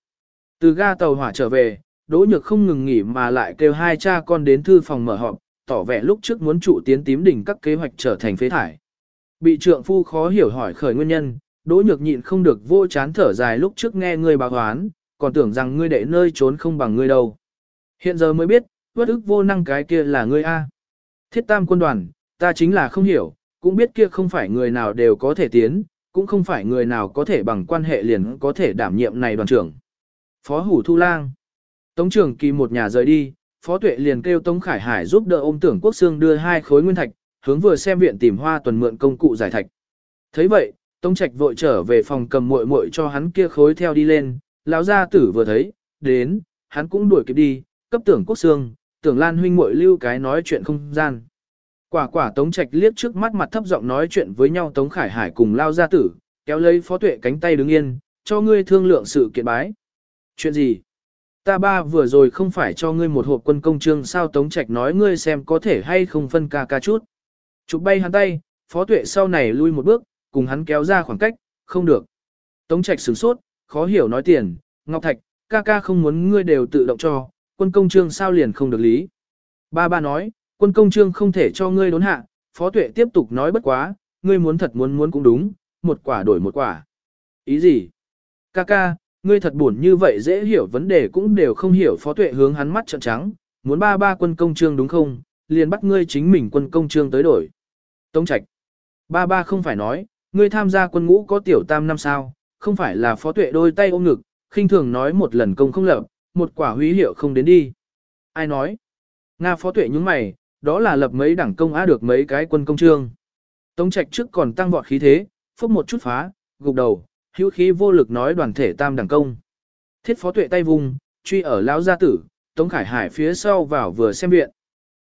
Từ ga tàu hỏa trở về, Đỗ Nhược không ngừng nghỉ mà lại kêu hai cha con đến thư phòng mở họp, tỏ vẻ lúc trước muốn trụ tiến tím đỉnh các kế hoạch trở thành phế thải. Bị trượng phu khó hiểu hỏi khởi nguyên nhân, Đỗ Nhược nhịn không được vô chán thở dài lúc trước nghe ngươi báo hoán, còn tưởng rằng ngươi đệ nơi trốn không bằng ngươi đâu. Hiện giờ mới biết, bất ức vô năng cái kia là ngươi A. Thiết tam quân đoàn, ta chính là không hiểu, cũng biết kia không phải người nào đều có thể tiến, cũng không phải người nào có thể bằng quan hệ liền có thể đảm nhiệm này đoàn trưởng. Phó Hủ Thu Lang Tống trưởng kỳ một nhà rời đi, Phó Tuệ liền kêu Tống Khải Hải giúp đỡ ôm tưởng quốc xương đưa hai khối nguyên thạch, hướng vừa xem viện tìm hoa tuần mượn công cụ giải thạch. thấy vậy, Tống Trạch vội trở về phòng cầm muội muội cho hắn kia khối theo đi lên, lão gia tử vừa thấy, đến, hắn cũng đuổi kịp đi, cấp tưởng quốc xương, tưởng lan huynh muội lưu cái nói chuyện không gian. Quả quả Tống Trạch liếc trước mắt mặt thấp giọng nói chuyện với nhau Tống Khải Hải cùng lao gia tử, kéo lấy phó tuệ cánh tay đứng yên, cho ngươi thương lượng sự kiện bái. Chuyện gì? Ta ba vừa rồi không phải cho ngươi một hộp quân công trương sao Tống Trạch nói ngươi xem có thể hay không phân ca ca chút. Chụp bay hắn tay, phó tuệ sau này lui một bước, cùng hắn kéo ra khoảng cách, không được. Tống Trạch sửng sốt, khó hiểu nói tiền, Ngọc Thạch, ca ca không muốn ngươi đều tự động cho, quân công trương sao liền không được lý. Ba ba nói, quân công trương không thể cho ngươi đốn hạ, phó tuệ tiếp tục nói bất quá, ngươi muốn thật muốn muốn cũng đúng, một quả đổi một quả. Ý gì? Ca ca, ngươi thật buồn như vậy dễ hiểu vấn đề cũng đều không hiểu phó tuệ hướng hắn mắt trợn trắng, muốn ba ba quân công trương đúng không, liền bắt ngươi chính mình quân công trương tới đổi. Tống Trạch. Ba ba không phải nói, ngươi tham gia quân ngũ có tiểu tam năm sao, không phải là phó tuệ đôi tay ôm ngực, khinh thường nói một lần công không lập, một quả húy hiệu không đến đi. Ai nói? Nga phó tuệ những mày, đó là lập mấy đảng công á được mấy cái quân công trương. Tống trạch trước còn tăng vọt khí thế, phốc một chút phá, gục đầu, hữu khí vô lực nói đoàn thể tam đẳng công. Thiết phó tuệ tay vùng, truy ở lão gia tử, Tống Khải Hải phía sau vào vừa xem viện.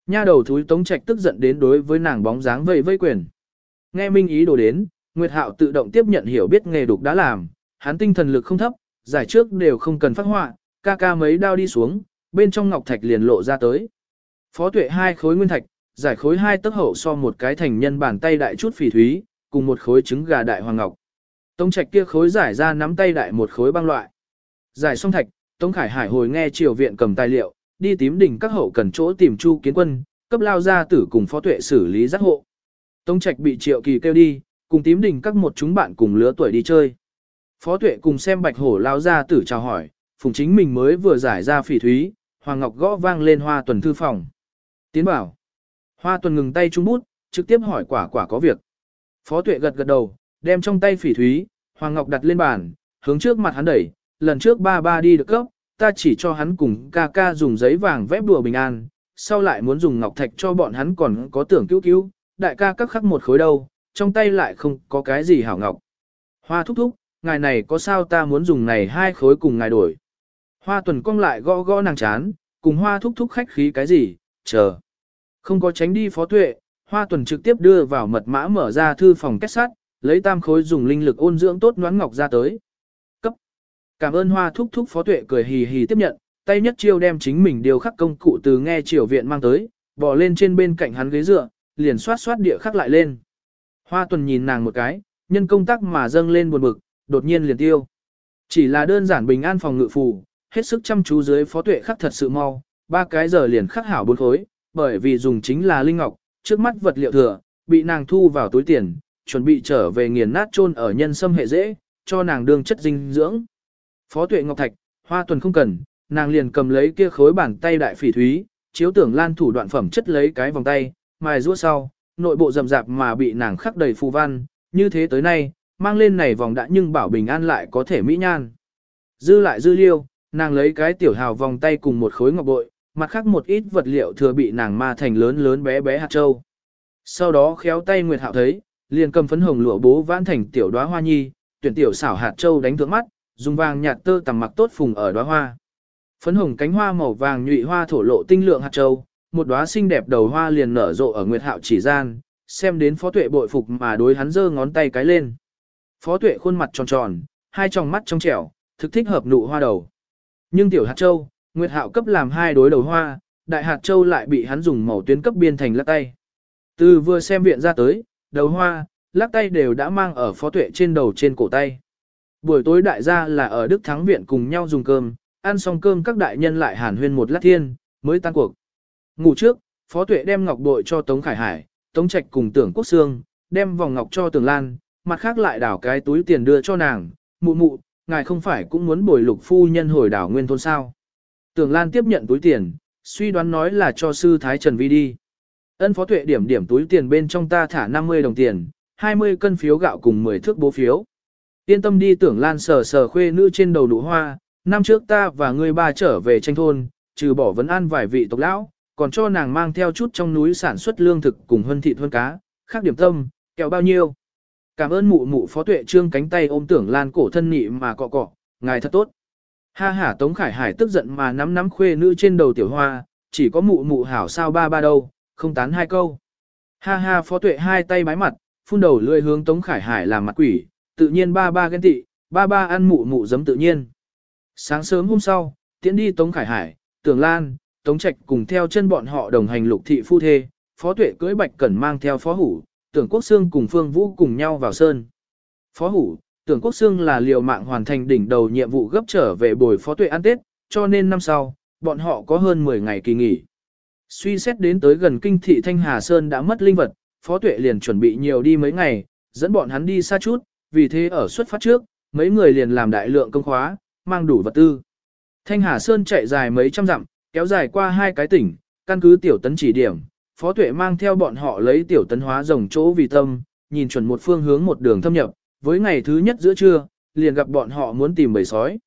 Nha đầu thúi Tống Trạch tức giận đến đối với nàng bóng dáng vây vây quyền. Nghe Minh ý đồ đến, Nguyệt Hạo tự động tiếp nhận hiểu biết nghề đục đã làm, hắn tinh thần lực không thấp, giải trước đều không cần phát họa, ca ca mấy đao đi xuống, bên trong ngọc thạch liền lộ ra tới. Phó tuệ hai khối nguyên thạch, giải khối hai tấc hậu so một cái thành nhân bàn tay đại chút phỉ thúy, cùng một khối trứng gà đại hoàng ngọc. Tống trạch kia khối giải ra nắm tay đại một khối băng loại. Giải xong thạch, Tống Khải Hải hồi nghe triều viện cầm tài liệu, đi tím đỉnh các hậu cần chỗ tìm Chu Kiến Quân, cấp lao ra tử cùng phó tuệ xử lý giác hộ. Tống Trạch bị Triệu Kỳ kêu đi, cùng tím đỉnh các một chúng bạn cùng lứa tuổi đi chơi. Phó tuệ cùng xem bạch hổ lao ra tử chào hỏi, phùng chính mình mới vừa giải ra phỉ thúy, Hoàng Ngọc gõ vang lên hoa tuần thư phòng. Tiến bảo. Hoa tuần ngừng tay trung bút, trực tiếp hỏi quả quả có việc. Phó tuệ gật gật đầu, đem trong tay phỉ thúy, Hoàng Ngọc đặt lên bàn, hướng trước mặt hắn đẩy, lần trước ba ba đi được cấp, ta chỉ cho hắn cùng ca ca dùng giấy vàng vép đùa bình an, sau lại muốn dùng ngọc thạch cho bọn hắn còn có tưởng cứu cứu, đại ca các khắc một khối đâu, trong tay lại không có cái gì hảo ngọc. Hoa thúc thúc, ngài này có sao ta muốn dùng này hai khối cùng ngài đổi. Hoa tuần cong lại gõ gõ nàng chán, cùng hoa thúc thúc khách khí cái gì, chờ. Không có tránh đi phó tuệ, Hoa Tuần trực tiếp đưa vào mật mã mở ra thư phòng kết sắt, lấy tam khối dùng linh lực ôn dưỡng tốt noãn ngọc ra tới. Cấp. Cảm ơn Hoa thúc thúc phó tuệ cười hì hì tiếp nhận, tay nhất chiêu đem chính mình điều khắc công cụ từ nghe triều viện mang tới, bỏ lên trên bên cạnh hắn ghế dựa, liền xoát xoát địa khắc lại lên. Hoa Tuần nhìn nàng một cái, nhân công tác mà dâng lên buồn bực, đột nhiên liền tiêu. Chỉ là đơn giản bình an phòng ngự phù, hết sức chăm chú dưới phó tuệ khắc thật sự mau, ba cái giờ liền khắc hảo bốn khối, bởi vì dùng chính là linh ngọc, trước mắt vật liệu thừa, bị nàng thu vào túi tiền, chuẩn bị trở về nghiền nát chôn ở nhân sâm hệ dễ, cho nàng đương chất dinh dưỡng. Phó tuệ ngọc thạch, hoa tuần không cần, nàng liền cầm lấy kia khối bàn tay đại phỉ thúy, chiếu tưởng lan thủ đoạn phẩm chất lấy cái vòng tay, mài rũa sau, nội bộ rậm rạp mà bị nàng khắc đầy phù văn, như thế tới nay, mang lên này vòng đã nhưng bảo bình an lại có thể mỹ nhan. Dư lại dư liêu, nàng lấy cái tiểu hào vòng tay cùng một khối ngọc bội, mặt khác một ít vật liệu thừa bị nàng ma thành lớn lớn bé bé hạt châu. Sau đó khéo tay Nguyệt Hạo thấy, liền cầm phấn hồng lụa bố vãn thành tiểu đóa hoa nhi, tuyển tiểu xảo hạt châu đánh thượng mắt, dùng vàng nhạt tơ tằm mặc tốt phùng ở đóa hoa. Phấn hồng cánh hoa màu vàng nhụy hoa thổ lộ tinh lượng hạt châu, một đóa xinh đẹp đầu hoa liền nở rộ ở Nguyệt Hạo chỉ gian, xem đến Phó Tuệ bội phục mà đối hắn giơ ngón tay cái lên. Phó Tuệ khuôn mặt tròn tròn, hai tròng mắt trong trẻo, thực thích hợp nụ hoa đầu. Nhưng tiểu hạt châu, Nguyệt Hạo cấp làm hai đối đầu hoa, đại hạt châu lại bị hắn dùng màu tuyến cấp biên thành lắc tay. Từ vừa xem viện ra tới, đầu hoa, lắc tay đều đã mang ở phó tuệ trên đầu trên cổ tay. Buổi tối đại gia là ở Đức Thắng Viện cùng nhau dùng cơm, ăn xong cơm các đại nhân lại hàn huyên một lát thiên, mới tan cuộc. Ngủ trước, phó tuệ đem ngọc bội cho Tống Khải Hải, Tống Trạch cùng tưởng quốc xương, đem vòng ngọc cho tường lan, mặt khác lại đảo cái túi tiền đưa cho nàng, mụ mụ, ngài không phải cũng muốn bồi lục phu nhân hồi đảo nguyên thôn sao. Tường lan tiếp nhận túi tiền, suy đoán nói là cho sư Thái Trần Vi đi. Ân phó tuệ điểm điểm túi tiền bên trong ta thả 50 đồng tiền, 20 cân phiếu gạo cùng 10 thước bố phiếu. Yên tâm đi tưởng lan sờ sờ khuê nữ trên đầu nụ hoa, năm trước ta và ngươi ba trở về tranh thôn, trừ bỏ vấn an vài vị tộc lão, còn cho nàng mang theo chút trong núi sản xuất lương thực cùng hân thịt hân cá, khác điểm tâm, kẹo bao nhiêu. Cảm ơn mụ mụ phó tuệ trương cánh tay ôm tưởng lan cổ thân nị mà cọ cọ, ngài thật tốt. Ha ha Tống Khải Hải tức giận mà nắm nắm khuê nữ trên đầu tiểu hoa, chỉ có mụ mụ hảo sao ba ba đâu, không tán hai câu. Ha ha phó tuệ hai tay bái mặt, phun đầu lươi hướng Tống Khải Hải làm mặt quỷ, tự nhiên ba ba ghen tị, ba ba ăn mụ mụ giấm tự nhiên. Sáng sớm hôm sau, tiễn đi Tống Khải Hải, Tường Lan, Tống Trạch cùng theo chân bọn họ đồng hành lục thị phu thê, phó tuệ cưỡi bạch cẩn mang theo phó hủ, tưởng quốc xương cùng phương vũ cùng nhau vào sơn. Phó hủ, tưởng quốc xương là liều mạng hoàn thành đỉnh đầu nhiệm vụ gấp trở về bồi phó tuệ ăn Tết, cho nên năm sau, bọn họ có hơn 10 ngày kỳ nghỉ. Suy xét đến tới gần kinh thị Thanh Hà Sơn đã mất linh vật, Phó Tuệ liền chuẩn bị nhiều đi mấy ngày, dẫn bọn hắn đi xa chút, vì thế ở xuất phát trước, mấy người liền làm đại lượng công khóa, mang đủ vật tư. Thanh Hà Sơn chạy dài mấy trăm dặm, kéo dài qua hai cái tỉnh, căn cứ tiểu tấn chỉ điểm, Phó Tuệ mang theo bọn họ lấy tiểu tấn hóa rồng chỗ vì tâm, nhìn chuẩn một phương hướng một đường thâm nhập, với ngày thứ nhất giữa trưa, liền gặp bọn họ muốn tìm bầy sói.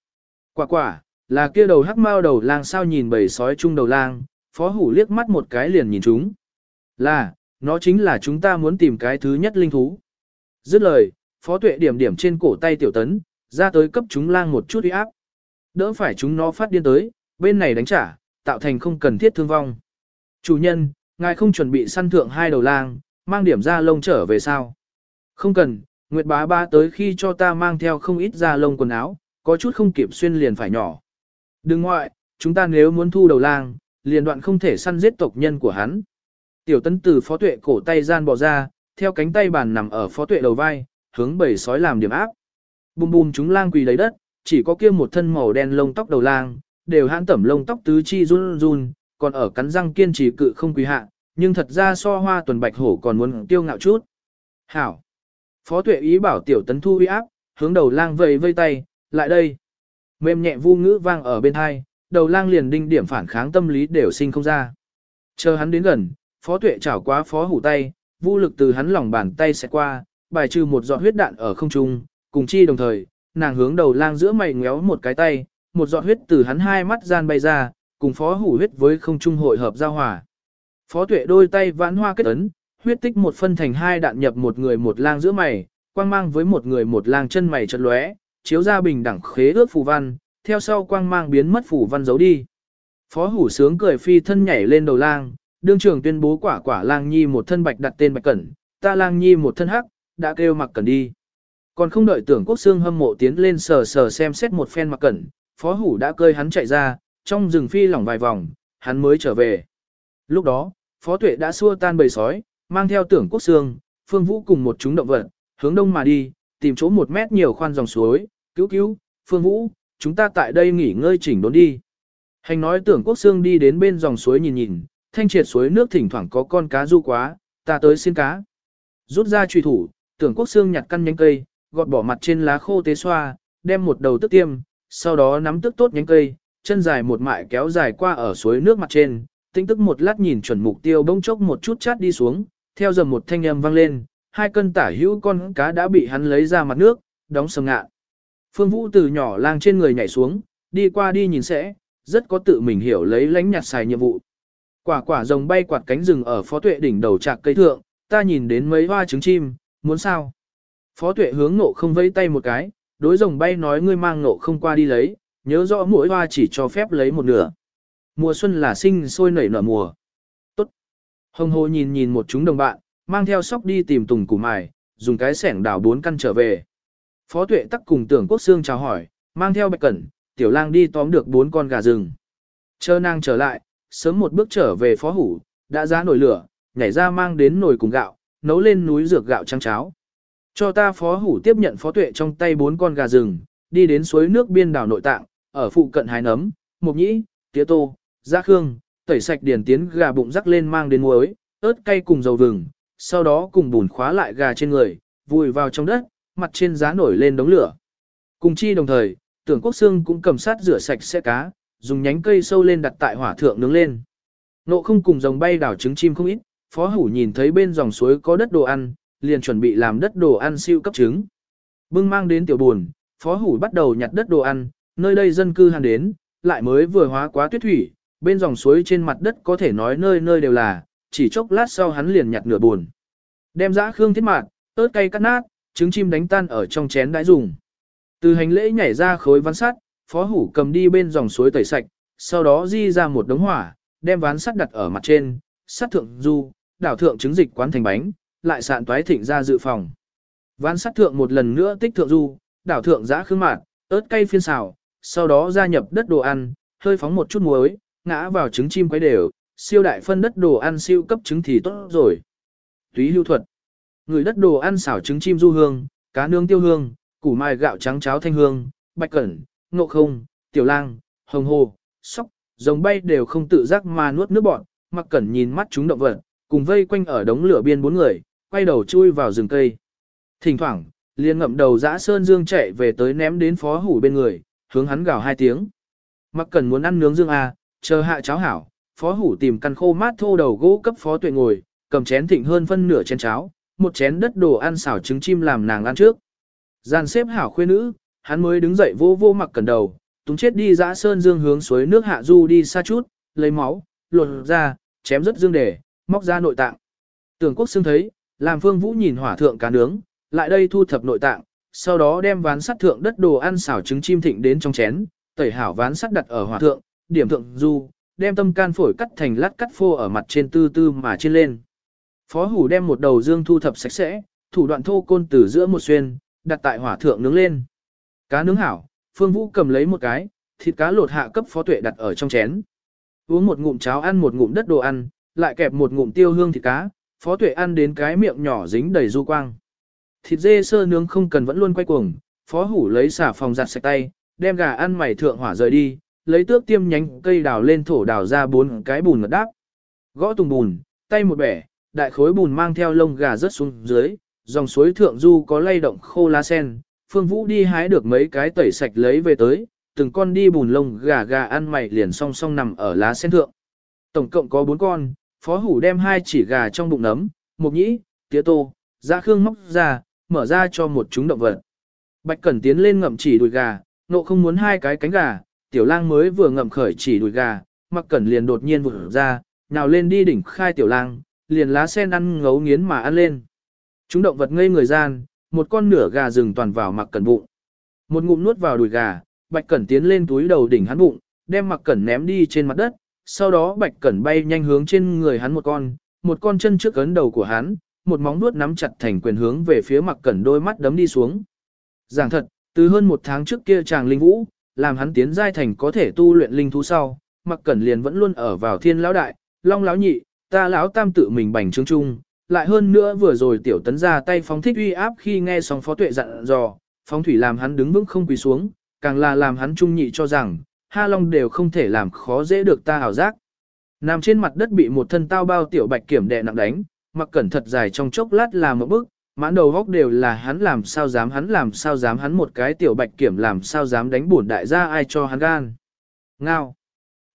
Quả quả, là kia đầu hắc mao đầu lang sao nhìn bầy sói chung đầu lang, phó hủ liếc mắt một cái liền nhìn chúng. Là, nó chính là chúng ta muốn tìm cái thứ nhất linh thú. Dứt lời, phó tuệ điểm điểm trên cổ tay tiểu tấn, ra tới cấp chúng lang một chút uy áp. Đỡ phải chúng nó phát điên tới, bên này đánh trả, tạo thành không cần thiết thương vong. Chủ nhân, ngài không chuẩn bị săn thượng hai đầu lang, mang điểm ra lông trở về sao? Không cần, Nguyệt bá ba tới khi cho ta mang theo không ít da lông quần áo, có chút không kịp xuyên liền phải nhỏ. Đừng ngoại, chúng ta nếu muốn thu đầu lang, liền đoạn không thể săn giết tộc nhân của hắn. Tiểu tấn từ phó tuệ cổ tay gian bò ra, theo cánh tay bàn nằm ở phó tuệ đầu vai, hướng bầy sói làm điểm áp. Bùm bùm chúng lang quỳ lấy đất, chỉ có kia một thân màu đen lông tóc đầu lang, đều hãn tẩm lông tóc tứ chi run run, còn ở cắn răng kiên trì cự không quỳ hạ, nhưng thật ra so hoa tuần bạch hổ còn muốn tiêu ngạo chút. Hảo! Phó tuệ ý bảo tiểu tấn thu uy áp, hướng đầu lang vây vây tay, lại đây. Mềm nhẹ vu ngữ vang ở bên hai, đầu lang liền đinh điểm phản kháng tâm lý đều sinh không ra. Chờ hắn đến gần, phó tuệ chảo quá phó hủ tay, vô lực từ hắn lòng bàn tay sẽ qua, bài trừ một giọt huyết đạn ở không trung, cùng chi đồng thời, nàng hướng đầu lang giữa mày ngéo một cái tay, một giọt huyết từ hắn hai mắt gian bay ra, cùng phó hủ huyết với không trung hội hợp giao hòa. Phó tuệ đôi tay vãn hoa kết ấn, huyết tích một phân thành hai đạn nhập một người một lang giữa mày, quang mang với một người một lang chân mày chật lóe, chiếu ra bình đẳng khế ước phù văn, theo sau quang mang biến mất phủ văn giấu đi. Phó hủ sướng cười phi thân nhảy lên đầu lang, đương trưởng tuyên bố quả quả lang nhi một thân bạch đặt tên bạch cẩn, ta lang nhi một thân hắc, đã kêu mặc cẩn đi. Còn không đợi tưởng quốc xương hâm mộ tiến lên sờ sờ xem xét một phen mặc cẩn, phó hủ đã cơi hắn chạy ra, trong rừng phi lỏng vài vòng, hắn mới trở về. Lúc đó, phó tuệ đã xua tan bầy sói, mang theo tưởng quốc xương, phương vũ cùng một chúng động vật, hướng đông mà đi, tìm chỗ một mét nhiều khoan dòng suối, cứu cứu, phương vũ, chúng ta tại đây nghỉ ngơi chỉnh đốn đi. Hành nói tưởng quốc xương đi đến bên dòng suối nhìn nhìn, thanh triệt suối nước thỉnh thoảng có con cá du quá, ta tới xin cá. Rút ra truy thủ, tưởng quốc xương nhặt căn nhánh cây, gọt bỏ mặt trên lá khô tế xoa, đem một đầu tức tiêm, sau đó nắm tức tốt nhánh cây, chân dài một mại kéo dài qua ở suối nước mặt trên, tinh tức một lát nhìn chuẩn mục tiêu bỗng chốc một chút chát đi xuống, theo dầm một thanh âm vang lên, hai cân tả hữu con cá đã bị hắn lấy ra mặt nước, đóng sầm ngạ. Phương Vũ từ nhỏ lang trên người nhảy xuống, đi qua đi nhìn sẽ, rất có tự mình hiểu lấy lánh nhặt xài nhiệm vụ. Quả quả rồng bay quạt cánh rừng ở phó tuệ đỉnh đầu trạc cây thượng, ta nhìn đến mấy hoa trứng chim, muốn sao? Phó tuệ hướng nộ không vẫy tay một cái, đối rồng bay nói ngươi mang nộ không qua đi lấy, nhớ rõ mỗi hoa chỉ cho phép lấy một nửa. Mùa xuân là sinh sôi nảy nở mùa. Tốt. Hồng hồ nhìn nhìn một chúng đồng bạn, mang theo sóc đi tìm tùng củ mài, dùng cái sẻng đào bốn căn trở về. Phó tuệ tắc cùng tưởng quốc xương chào hỏi, mang theo bạch cẩn, tiểu lang đi tóm được bốn con gà rừng. Chờ nàng trở lại, sớm một bước trở về phó hủ, đã ra nồi lửa, nhảy ra mang đến nồi cùng gạo, nấu lên núi dược gạo trắng cháo. Cho ta phó hủ tiếp nhận phó tuệ trong tay bốn con gà rừng, đi đến suối nước biên đảo nội tạng, ở phụ cận hái nấm, mộc nhĩ, tía tô, giá khương, tẩy sạch điển tiến gà bụng rắc lên mang đến muối, ớt cay cùng dầu vừng, sau đó cùng bùn khóa lại gà trên người, vùi vào trong đất, mặt trên giá nổi lên đống lửa. Cùng chi đồng thời, tưởng quốc xương cũng cầm sát rửa sạch sẽ cá, dùng nhánh cây sâu lên đặt tại hỏa thượng nướng lên. Nộ không cùng dòng bay đảo trứng chim không ít, phó hủ nhìn thấy bên dòng suối có đất đồ ăn, liền chuẩn bị làm đất đồ ăn siêu cấp trứng. Bưng mang đến tiểu buồn, phó hủ bắt đầu nhặt đất đồ ăn, nơi đây dân cư hàn đến, lại mới vừa hóa quá tuyết thủy, bên dòng suối trên mặt đất có thể nói nơi nơi đều là, chỉ chốc lát sau hắn liền nhặt nửa buồn. Đem giã khương thiết mạt, ớt cay cắt nát, trứng chim đánh tan ở trong chén đãi dùng. Từ hành lễ nhảy ra khối ván sắt, phó hủ cầm đi bên dòng suối tẩy sạch, sau đó di ra một đống hỏa, đem ván sắt đặt ở mặt trên, sắt thượng du, đảo thượng trứng dịch quán thành bánh, lại sạn toái thịnh ra dự phòng. Ván sắt thượng một lần nữa tích thượng du, đảo thượng giã khương mạt, ớt cay phiên xào, sau đó gia nhập đất đồ ăn, hơi phóng một chút muối, ngã vào trứng chim quấy đều, siêu đại phân đất đồ ăn siêu cấp trứng thì tốt rồi. Túy lưu thuật. Người đất đồ ăn xảo trứng chim du hương, cá nướng tiêu hương, củ mai gạo trắng cháo thanh hương, bạch cẩn, ngộ không, tiểu lang, hồng hồ, sóc, rồng bay đều không tự giác mà nuốt nước bọn, mặc cẩn nhìn mắt chúng động vật, cùng vây quanh ở đống lửa biên bốn người, quay đầu chui vào rừng cây. Thỉnh thoảng, liền ngậm đầu dã sơn dương chạy về tới ném đến phó hủ bên người, hướng hắn gào hai tiếng. Mặc cẩn muốn ăn nướng dương a, chờ hạ cháo hảo, phó hủ tìm căn khô mát thô đầu gỗ cấp phó tuệ ngồi, cầm chén thịnh hơn phân nửa chén cháo, một chén đất đồ ăn xào trứng chim làm nàng ăn trước. Gian xếp hảo khuê nữ, hắn mới đứng dậy vô vô mặc cẩn đầu, túng chết đi dã sơn dương hướng suối nước hạ du đi xa chút, lấy máu, lột ra, chém rất dương để, móc ra nội tạng. Tưởng quốc xương thấy, làm phương vũ nhìn hỏa thượng cá nướng, lại đây thu thập nội tạng, sau đó đem ván sắt thượng đất đồ ăn xào trứng chim thịnh đến trong chén, tẩy hảo ván sắt đặt ở hỏa thượng, điểm thượng du, đem tâm can phổi cắt thành lát cắt phô ở mặt trên tư tư mà trên lên. Phó hủ đem một đầu dương thu thập sạch sẽ, thủ đoạn thô côn từ giữa một xuyên, đặt tại hỏa thượng nướng lên. Cá nướng hảo, Phương Vũ cầm lấy một cái, thịt cá lột hạ cấp phó tuệ đặt ở trong chén. Uống một ngụm cháo ăn một ngụm đất đồ ăn, lại kẹp một ngụm tiêu hương thịt cá, phó tuệ ăn đến cái miệng nhỏ dính đầy du quang. Thịt dê sơ nướng không cần vẫn luôn quay cuồng, phó hủ lấy xả phòng giặt sạch tay, đem gà ăn mày thượng hỏa rời đi, lấy tước tiêm nhánh cây đào lên thổ đào ra bốn cái bùn ngật đáp. Gõ tùng bùn, tay một bẻ, đại khối bùn mang theo lông gà rớt xuống dưới, dòng suối thượng du có lay động khô lá sen, Phương Vũ đi hái được mấy cái tẩy sạch lấy về tới, từng con đi bùn lông gà gà ăn mày liền song song nằm ở lá sen thượng. Tổng cộng có bốn con, Phó Hủ đem hai chỉ gà trong bụng nấm, mục nhĩ, tía tô, dạ khương móc ra, mở ra cho một chúng động vật. Bạch Cẩn tiến lên ngậm chỉ đùi gà, nộ không muốn hai cái cánh gà, tiểu lang mới vừa ngậm khởi chỉ đùi gà, mặc Cẩn liền đột nhiên vụt ra, nào lên đi đỉnh khai tiểu lang, liền lá sen ăn ngấu nghiến mà ăn lên. Chúng động vật ngây người gian, một con nửa gà rừng toàn vào mặc cẩn bụng. Một ngụm nuốt vào đùi gà, bạch cẩn tiến lên túi đầu đỉnh hắn bụng, đem mặc cẩn ném đi trên mặt đất, sau đó bạch cẩn bay nhanh hướng trên người hắn một con, một con chân trước ấn đầu của hắn, một móng nuốt nắm chặt thành quyền hướng về phía mặc cẩn đôi mắt đấm đi xuống. Giảng thật, từ hơn một tháng trước kia chàng linh vũ, làm hắn tiến giai thành có thể tu luyện linh thú sau, mặc cẩn liền vẫn luôn ở vào thiên lão đại, long lão nhị, ta lão tam tự mình bành trướng chung, lại hơn nữa vừa rồi tiểu tấn ra tay phóng thích uy áp khi nghe xong phó tuệ dặn dò, phóng thủy làm hắn đứng vững không quỳ xuống, càng là làm hắn trung nhị cho rằng, ha long đều không thể làm khó dễ được ta hảo giác. Nằm trên mặt đất bị một thân tao bao tiểu bạch kiểm đè nặng đánh, mặc cẩn thật dài trong chốc lát là một bức, mãn đầu góc đều là hắn làm sao dám hắn làm sao dám hắn một cái tiểu bạch kiểm làm sao dám đánh bổn đại gia ai cho hắn gan. Ngao.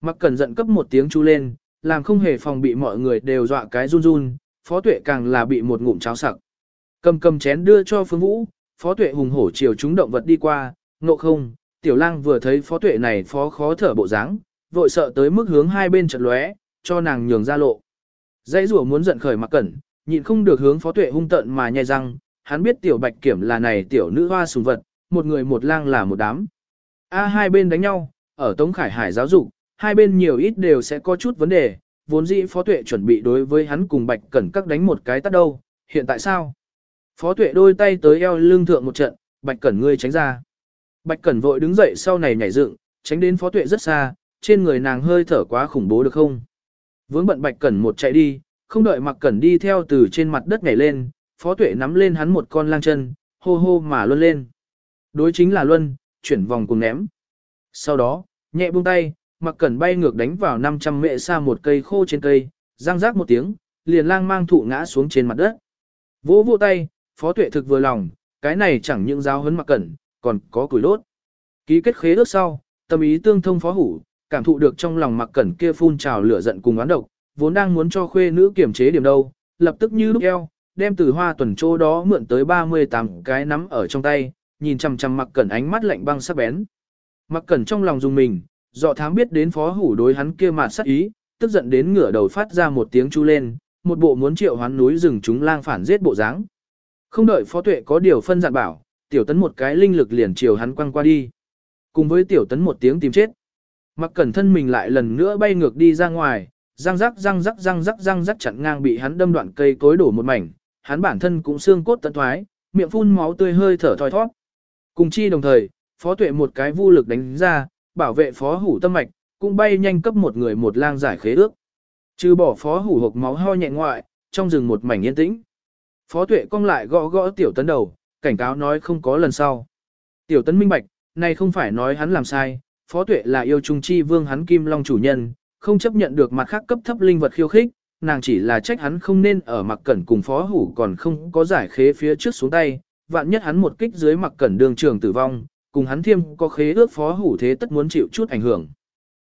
Mặc cẩn giận cấp một tiếng chú lên, làm không hề phòng bị mọi người đều dọa cái run run, phó tuệ càng là bị một ngụm cháo sặc. Cầm cầm chén đưa cho phương vũ, phó tuệ hùng hổ chiều chúng động vật đi qua, ngộ không, tiểu lang vừa thấy phó tuệ này phó khó thở bộ dáng, vội sợ tới mức hướng hai bên chật lóe, cho nàng nhường ra lộ. Dãy rủa muốn giận khởi mặc cẩn, nhịn không được hướng phó tuệ hung tận mà nhai răng, hắn biết tiểu bạch kiểm là này tiểu nữ hoa sùng vật, một người một lang là một đám. A hai bên đánh nhau, ở Tống Khải Hải giáo dục, hai bên nhiều ít đều sẽ có chút vấn đề, vốn dĩ phó tuệ chuẩn bị đối với hắn cùng bạch cẩn các đánh một cái tắt đâu, hiện tại sao? Phó tuệ đôi tay tới eo lưng thượng một trận, bạch cẩn ngươi tránh ra. Bạch cẩn vội đứng dậy sau này nhảy dựng, tránh đến phó tuệ rất xa, trên người nàng hơi thở quá khủng bố được không? Vướng bận bạch cẩn một chạy đi, không đợi mặc cẩn đi theo từ trên mặt đất nhảy lên, phó tuệ nắm lên hắn một con lang chân, hô hô mà luân lên. Đối chính là luân, chuyển vòng cùng ném. Sau đó, nhẹ buông tay, mặc cẩn bay ngược đánh vào 500 mệ xa một cây khô trên cây, răng rác một tiếng, liền lang mang thụ ngã xuống trên mặt đất. Vỗ vỗ tay, phó tuệ thực vừa lòng, cái này chẳng những giáo huấn mặc cẩn, còn có củi lốt. Ký kết khế ước sau, tâm ý tương thông phó hủ, cảm thụ được trong lòng mặc cẩn kia phun trào lửa giận cùng oán độc, vốn đang muốn cho khuê nữ kiểm chế điểm đâu, lập tức như lúc eo, đem từ hoa tuần chỗ đó mượn tới 38 cái nắm ở trong tay, nhìn chằm chằm mặc cẩn ánh mắt lạnh băng sắc bén. Mặc cẩn trong lòng dùng mình, dọ thám biết đến phó hủ đối hắn kia mà sắc ý, tức giận đến ngửa đầu phát ra một tiếng chu lên, một bộ muốn triệu hoán núi rừng chúng lang phản giết bộ dáng. Không đợi phó tuệ có điều phân dặn bảo, tiểu tấn một cái linh lực liền chiều hắn quăng qua đi. Cùng với tiểu tấn một tiếng tìm chết. Mặc cẩn thân mình lại lần nữa bay ngược đi ra ngoài, răng rắc răng rắc răng rắc răng rắc chặn ngang bị hắn đâm đoạn cây cối đổ một mảnh, hắn bản thân cũng xương cốt tận thoái, miệng phun máu tươi hơi thở thoi thoát. Cùng chi đồng thời, phó tuệ một cái vu lực đánh ra, bảo vệ phó hủ tâm mạch, cũng bay nhanh cấp một người một lang giải khế ước. Trừ bỏ phó hủ hộp máu ho nhẹ ngoại, trong rừng một mảnh yên tĩnh. Phó tuệ cong lại gõ gõ tiểu tấn đầu, cảnh cáo nói không có lần sau. Tiểu tấn minh bạch, này không phải nói hắn làm sai, phó tuệ là yêu trung chi vương hắn kim long chủ nhân, không chấp nhận được mặt khác cấp thấp linh vật khiêu khích, nàng chỉ là trách hắn không nên ở mặc cẩn cùng phó hủ còn không có giải khế phía trước xuống tay, vạn nhất hắn một kích dưới mặc cẩn đường trường tử vong, cùng hắn thiêm có khế ước phó hủ thế tất muốn chịu chút ảnh hưởng.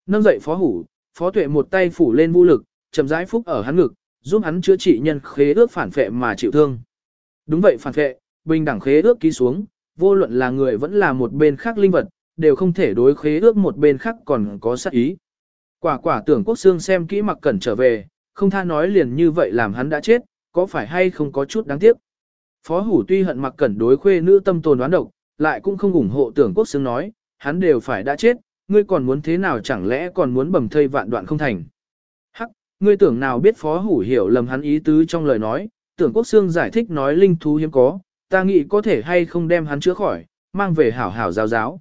Nâng dậy phó hủ, phó tuệ một tay phủ lên vũ lực, chậm rãi phúc ở hắn ngực, giúp hắn chữa trị nhân khế ước phản phệ mà chịu thương. Đúng vậy phản phệ, bình đẳng khế ước ký xuống, vô luận là người vẫn là một bên khác linh vật, đều không thể đối khế ước một bên khác còn có sát ý. Quả quả tưởng quốc xương xem kỹ mặc cẩn trở về, không tha nói liền như vậy làm hắn đã chết, có phải hay không có chút đáng tiếc. Phó hủ tuy hận mặc cẩn đối khuê nữ tâm tồn đoán độc, lại cũng không ủng hộ tưởng quốc xương nói, hắn đều phải đã chết, ngươi còn muốn thế nào chẳng lẽ còn muốn bầm thây vạn đoạn không thành. Hắc, ngươi tưởng nào biết phó hủ hiểu lầm hắn ý tứ trong lời nói, tưởng quốc xương giải thích nói linh thú hiếm có, ta nghĩ có thể hay không đem hắn chữa khỏi, mang về hảo hảo giáo giáo.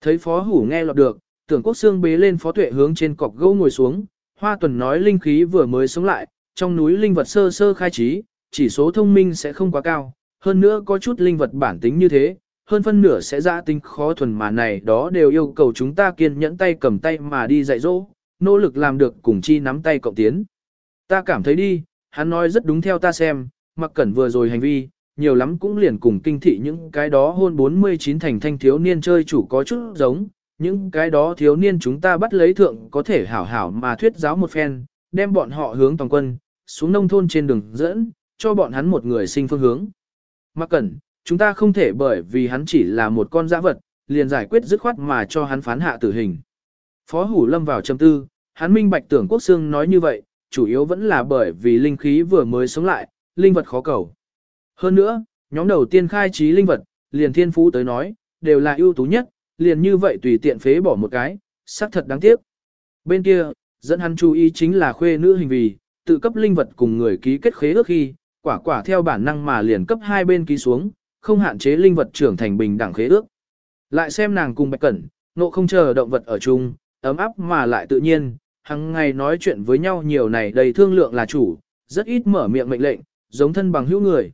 Thấy phó hủ nghe lọt được, tưởng quốc xương bế lên phó tuệ hướng trên cọc gỗ ngồi xuống, hoa tuần nói linh khí vừa mới sống lại, trong núi linh vật sơ sơ khai trí, chỉ số thông minh sẽ không quá cao, hơn nữa có chút linh vật bản tính như thế, hơn phân nửa sẽ ra tinh khó thuần mà này đó đều yêu cầu chúng ta kiên nhẫn tay cầm tay mà đi dạy dỗ, nỗ lực làm được cùng chi nắm tay cộng tiến. Ta cảm thấy đi, hắn nói rất đúng theo ta xem, mặc cẩn vừa rồi hành vi, nhiều lắm cũng liền cùng kinh thị những cái đó hôn 49 thành thanh thiếu niên chơi chủ có chút giống, những cái đó thiếu niên chúng ta bắt lấy thượng có thể hảo hảo mà thuyết giáo một phen, đem bọn họ hướng toàn quân, xuống nông thôn trên đường dẫn, cho bọn hắn một người sinh phương hướng. Mặc cẩn, chúng ta không thể bởi vì hắn chỉ là một con dã vật, liền giải quyết dứt khoát mà cho hắn phán hạ tử hình. Phó Hủ Lâm vào trầm tư, hắn minh bạch tưởng quốc xương nói như vậy, chủ yếu vẫn là bởi vì linh khí vừa mới sống lại, linh vật khó cầu. Hơn nữa, nhóm đầu tiên khai trí linh vật, liền thiên phú tới nói, đều là ưu tú nhất, liền như vậy tùy tiện phế bỏ một cái, xác thật đáng tiếc. Bên kia, Dẫn hắn chú ý chính là khuê nữ hình vì, tự cấp linh vật cùng người ký kết khế ước khi, quả quả theo bản năng mà liền cấp hai bên ký xuống, không hạn chế linh vật trưởng thành bình đẳng khế ước. Lại xem nàng cùng Bạch Cẩn, nộ không chờ động vật ở chung, ấm áp mà lại tự nhiên, hằng ngày nói chuyện với nhau nhiều này đầy thương lượng là chủ, rất ít mở miệng mệnh lệnh, giống thân bằng hữu người.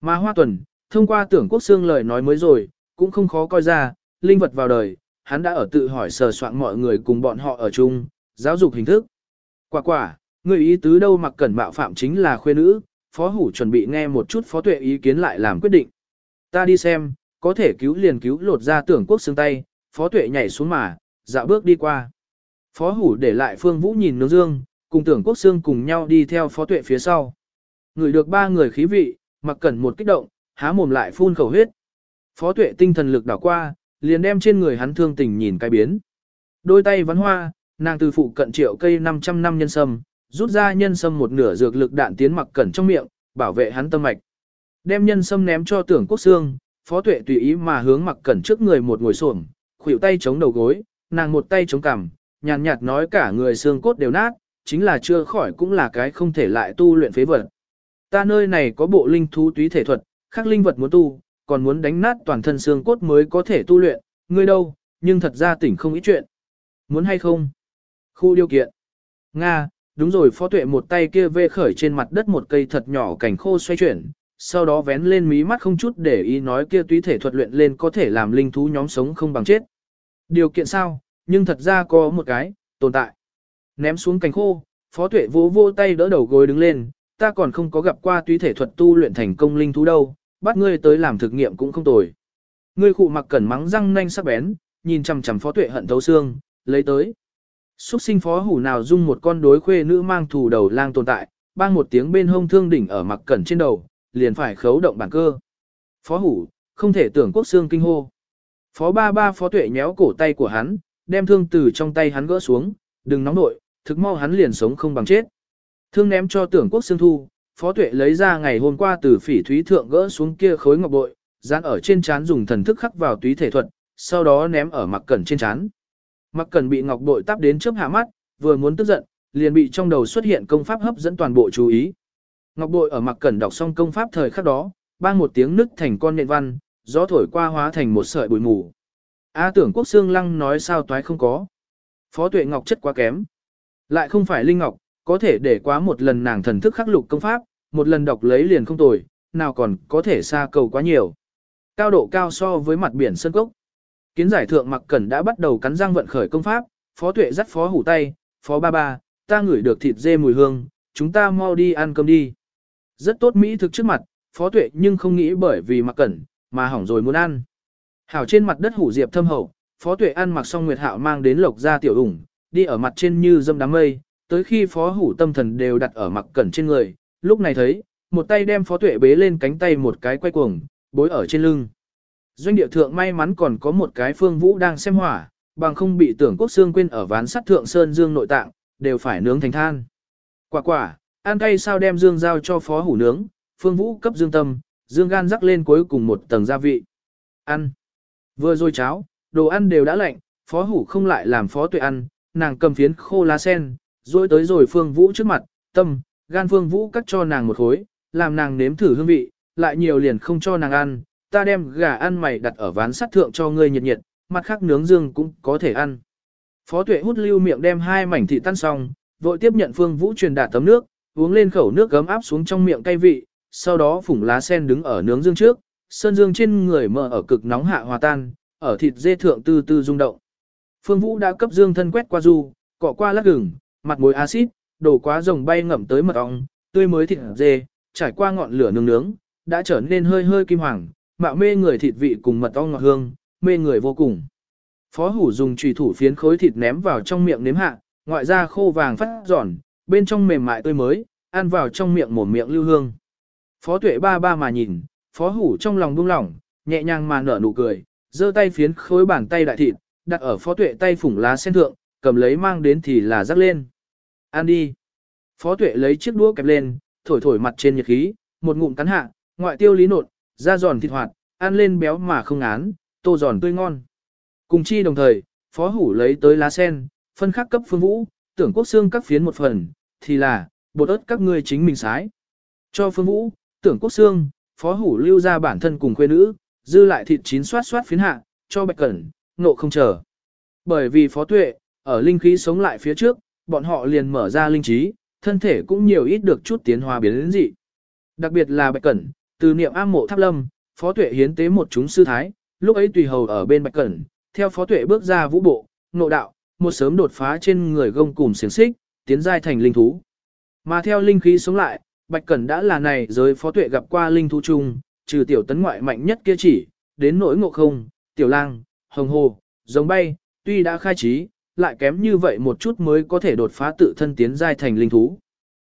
Mà Hoa Tuần, thông qua tưởng quốc xương lời nói mới rồi, cũng không khó coi ra, linh vật vào đời, hắn đã ở tự hỏi sờ soạn mọi người cùng bọn họ ở chung, giáo dục hình thức. Quả quả, người ý tứ đâu mặc cẩn bạo phạm chính là khuê nữ, phó hủ chuẩn bị nghe một chút phó tuệ ý kiến lại làm quyết định. Ta đi xem, có thể cứu liền cứu lột ra tưởng quốc xương tay, phó tuệ nhảy xuống mà, dạo bước đi qua. Phó hủ để lại phương vũ nhìn nướng dương, cùng tưởng quốc xương cùng nhau đi theo phó tuệ phía sau. Người được ba người khí vị, mặc cẩn một kích động, há mồm lại phun khẩu huyết. Phó tuệ tinh thần lực đảo qua, liền đem trên người hắn thương tình nhìn cái biến. Đôi tay vắn hoa, nàng từ phụ cận triệu cây 500 năm nhân sâm, rút ra nhân sâm một nửa dược lực đạn tiến mặc cẩn trong miệng, bảo vệ hắn tâm mạch. Đem nhân sâm ném cho tưởng quốc xương, phó tuệ tùy ý mà hướng mặc cẩn trước người một ngồi xổm, khuỷu tay chống đầu gối, nàng một tay chống cằm, nhàn nhạt nói cả người xương cốt đều nát, chính là chưa khỏi cũng là cái không thể lại tu luyện phế vật. Ta nơi này có bộ linh thú túy thể thuật, khác linh vật muốn tu, còn muốn đánh nát toàn thân xương cốt mới có thể tu luyện, ngươi đâu, nhưng thật ra tỉnh không ít chuyện. Muốn hay không? Khu điều kiện. Nga, đúng rồi phó tuệ một tay kia vê khởi trên mặt đất một cây thật nhỏ cảnh khô xoay chuyển, sau đó vén lên mí mắt không chút để ý nói kia túy thể thuật luyện lên có thể làm linh thú nhóm sống không bằng chết. Điều kiện sao, nhưng thật ra có một cái, tồn tại. Ném xuống cành khô, phó tuệ vỗ vô tay đỡ đầu gối đứng lên, ta còn không có gặp qua túy thể thuật tu luyện thành công linh thú đâu, bắt ngươi tới làm thực nghiệm cũng không tồi. Ngươi khụ mặc cẩn mắng răng nanh sắc bén, nhìn chằm chằm phó tuệ hận thấu xương, lấy tới. Xuất sinh phó hủ nào dung một con đối khuê nữ mang thù đầu lang tồn tại, bang một tiếng bên hông thương đỉnh ở mặc cẩn trên đầu, liền phải khấu động bản cơ. Phó hủ, không thể tưởng quốc xương kinh hô. Phó ba ba phó tuệ nhéo cổ tay của hắn, đem thương từ trong tay hắn gỡ xuống, đừng nóng nội, thực mau hắn liền sống không bằng chết. Thương ném cho tưởng quốc xương thu, phó tuệ lấy ra ngày hôm qua từ phỉ thúy thượng gỡ xuống kia khối ngọc bội, dán ở trên chán dùng thần thức khắc vào túy thể thuật, sau đó ném ở mặc cẩn trên chán. Mặc cẩn bị ngọc bội tắp đến chớp hạ mắt, vừa muốn tức giận, liền bị trong đầu xuất hiện công pháp hấp dẫn toàn bộ chú ý. Ngọc bội ở mặc cẩn đọc xong công pháp thời khắc đó, bang một tiếng nứt thành con nện văn, gió thổi qua hóa thành một sợi bụi mù. A tưởng quốc xương lăng nói sao toái không có. Phó tuệ ngọc chất quá kém. Lại không phải linh ngọc, có thể để quá một lần nàng thần thức khắc lục công pháp, một lần đọc lấy liền không tồi, nào còn có thể xa cầu quá nhiều. Cao độ cao so với mặt biển sân cốc. Kiến giải thượng mặc cẩn đã bắt đầu cắn răng vận khởi công pháp, phó tuệ dắt phó hủ tay, phó ba ba, ta ngửi được thịt dê mùi hương, chúng ta mau đi ăn cơm đi. Rất tốt mỹ thực trước mặt, phó tuệ nhưng không nghĩ bởi vì mặc cẩn, mà hỏng rồi muốn ăn. Hảo trên mặt đất hủ diệp thâm hậu, phó tuệ ăn mặc xong nguyệt hạo mang đến lộc ra tiểu ủng, đi ở mặt trên như dâm đám mây, tới khi phó hủ tâm thần đều đặt ở mặc cẩn trên người, lúc này thấy, một tay đem phó tuệ bế lên cánh tay một cái quay cuồng, bối ở trên lưng. Doanh địa thượng may mắn còn có một cái phương vũ đang xem hỏa, bằng không bị tưởng quốc xương quên ở ván sắt thượng sơn dương nội tạng, đều phải nướng thành than. Quả quả, An cay sao đem dương giao cho phó hủ nướng, phương vũ cấp dương tâm, dương gan rắc lên cuối cùng một tầng gia vị. Ăn. Vừa rồi cháo, đồ ăn đều đã lạnh, phó hủ không lại làm phó tuệ ăn, nàng cầm phiến khô lá sen, rồi tới rồi phương vũ trước mặt, tâm, gan phương vũ cắt cho nàng một khối, làm nàng nếm thử hương vị, lại nhiều liền không cho nàng ăn, ta đem gà ăn mày đặt ở ván sắt thượng cho ngươi nhiệt nhiệt, mặt khác nướng dương cũng có thể ăn. Phó tuệ hút lưu miệng đem hai mảnh thịt tan xong, vội tiếp nhận phương vũ truyền đạt tấm nước, uống lên khẩu nước gấm áp xuống trong miệng cay vị, sau đó phủng lá sen đứng ở nướng dương trước, sơn dương trên người mở ở cực nóng hạ hòa tan, ở thịt dê thượng tư tư rung động. Phương Vũ đã cấp dương thân quét qua du, cọ qua lát gừng, mặt muối axit, đổ quá rồng bay ngậm tới mật ong, tươi mới thịt dê, trải qua ngọn lửa nướng nướng, đã trở nên hơi hơi kim hoàng, mạo mê người thịt vị cùng mật ong ngọt hương, mê người vô cùng. Phó hủ dùng chùy thủ phiến khối thịt ném vào trong miệng nếm hạ, ngoại ra khô vàng phát giòn, bên trong mềm mại tươi mới, ăn vào trong miệng mồm miệng lưu hương. Phó tuệ ba ba mà nhìn, phó hủ trong lòng buông lỏng, nhẹ nhàng mà nở nụ cười, giơ tay phiến khối bàn tay đại thịt, đặt ở phó tuệ tay phủng lá sen thượng, cầm lấy mang đến thì là rắc lên. Ăn đi. Phó tuệ lấy chiếc đũa kẹp lên, thổi thổi mặt trên nhiệt khí, một ngụm cắn hạ, ngoại tiêu lý nột, da giòn thịt hoạt, ăn lên béo mà không ngán, tô giòn tươi ngon. Cùng chi đồng thời, phó hủ lấy tới lá sen, phân khắc cấp phương vũ, tưởng quốc xương các phiến một phần, thì là, bột ớt các ngươi chính mình sái. Cho phương vũ, tưởng quốc xương, phó hủ lưu ra bản thân cùng khuê nữ, dư lại thịt chín xoát xoát phiến hạ, cho bạch cẩn, nộ không chờ. Bởi vì phó tuệ, ở linh khí sống lại phía trước, bọn họ liền mở ra linh trí, thân thể cũng nhiều ít được chút tiến hóa biến đến dị. Đặc biệt là bạch cẩn, từ niệm am mộ tháp lâm, phó tuệ hiến tế một chúng sư thái, lúc ấy tùy hầu ở bên bạch cẩn, theo phó tuệ bước ra vũ bộ, nộ đạo, một sớm đột phá trên người gông cùng xiềng xích, tiến giai thành linh thú. Mà theo linh khí sống lại, Bạch Cẩn đã là này giới phó tuệ gặp qua linh thú chung, trừ tiểu tấn ngoại mạnh nhất kia chỉ, đến nỗi ngộ không, tiểu lang, hồng hồ, giống bay, tuy đã khai trí, lại kém như vậy một chút mới có thể đột phá tự thân tiến giai thành linh thú.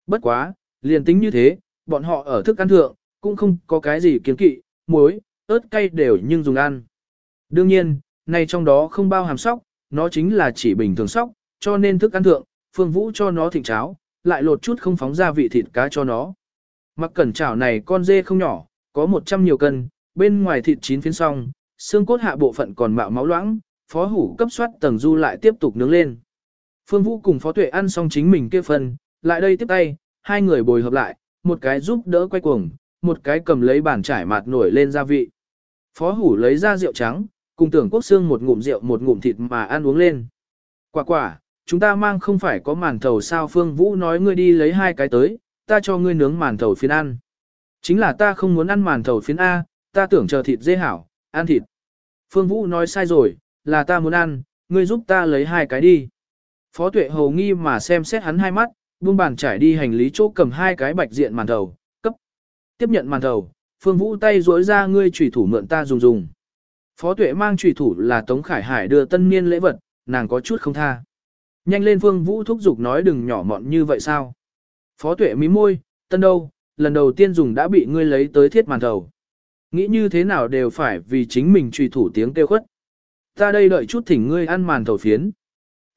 Bất quá, liền tính như thế, bọn họ ở thức ăn thượng, cũng không có cái gì kiến kỵ, muối, ớt cay đều nhưng dùng ăn. Đương nhiên, này trong đó không bao hàm sóc, nó chính là chỉ bình thường sóc, cho nên thức ăn thượng, phương vũ cho nó thịnh cháo, lại lột chút không phóng ra vị thịt cá cho nó. Mặc cẩn chảo này con dê không nhỏ, có 100 nhiều cân, bên ngoài thịt chín phiến xong, xương cốt hạ bộ phận còn mạo máu loãng, phó hủ cấp soát tầng du lại tiếp tục nướng lên. Phương Vũ cùng phó tuệ ăn xong chính mình kia phần, lại đây tiếp tay, hai người bồi hợp lại, một cái giúp đỡ quay cuồng, một cái cầm lấy bàn trải mạt nổi lên gia vị. Phó hủ lấy ra rượu trắng, cùng tưởng quốc xương một ngụm rượu một ngụm thịt mà ăn uống lên. Quả quả, chúng ta mang không phải có màn thầu sao Phương Vũ nói ngươi đi lấy hai cái tới, ta cho ngươi nướng màn thầu phiến ăn. Chính là ta không muốn ăn màn thầu phiến A, ta tưởng chờ thịt dê hảo, ăn thịt. Phương Vũ nói sai rồi, là ta muốn ăn, ngươi giúp ta lấy hai cái đi. Phó tuệ hầu nghi mà xem xét hắn hai mắt, buông bàn trải đi hành lý chỗ cầm hai cái bạch diện màn thầu, cấp. Tiếp nhận màn thầu, Phương Vũ tay rối ra ngươi chủy thủ mượn ta dùng dùng. Phó tuệ mang chủy thủ là Tống Khải Hải đưa tân niên lễ vật, nàng có chút không tha. Nhanh lên Phương Vũ thúc giục nói đừng nhỏ mọn như vậy sao. Phó tuệ mí môi, tân đâu, lần đầu tiên dùng đã bị ngươi lấy tới thiết màn thầu. Nghĩ như thế nào đều phải vì chính mình truy thủ tiếng kêu khuất. Ta đây đợi chút thỉnh ngươi ăn màn thầu phiến.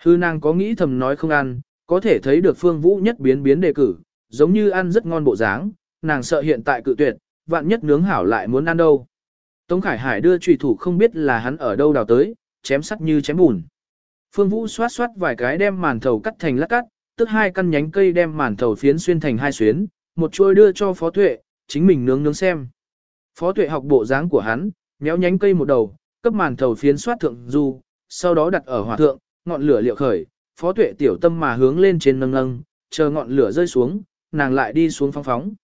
Hư nàng có nghĩ thầm nói không ăn, có thể thấy được phương vũ nhất biến biến đề cử, giống như ăn rất ngon bộ dáng, nàng sợ hiện tại cự tuyệt, vạn nhất nướng hảo lại muốn ăn đâu. Tống Khải Hải đưa trùy thủ không biết là hắn ở đâu đào tới, chém sắt như chém bùn. Phương Vũ xoát xoát vài cái đem màn thầu cắt thành lát cắt, tức hai căn nhánh cây đem màn thầu phiến xuyên thành hai xuyến, một chuôi đưa cho Phó Tuệ, chính mình nướng nướng xem. Phó Tuệ học bộ dáng của hắn, méo nhánh cây một đầu, cấp màn thầu phiến xoát thượng du, sau đó đặt ở hỏa thượng, ngọn lửa liệu khởi, Phó Tuệ tiểu tâm mà hướng lên trên nâng nâng, chờ ngọn lửa rơi xuống, nàng lại đi xuống phóng phóng.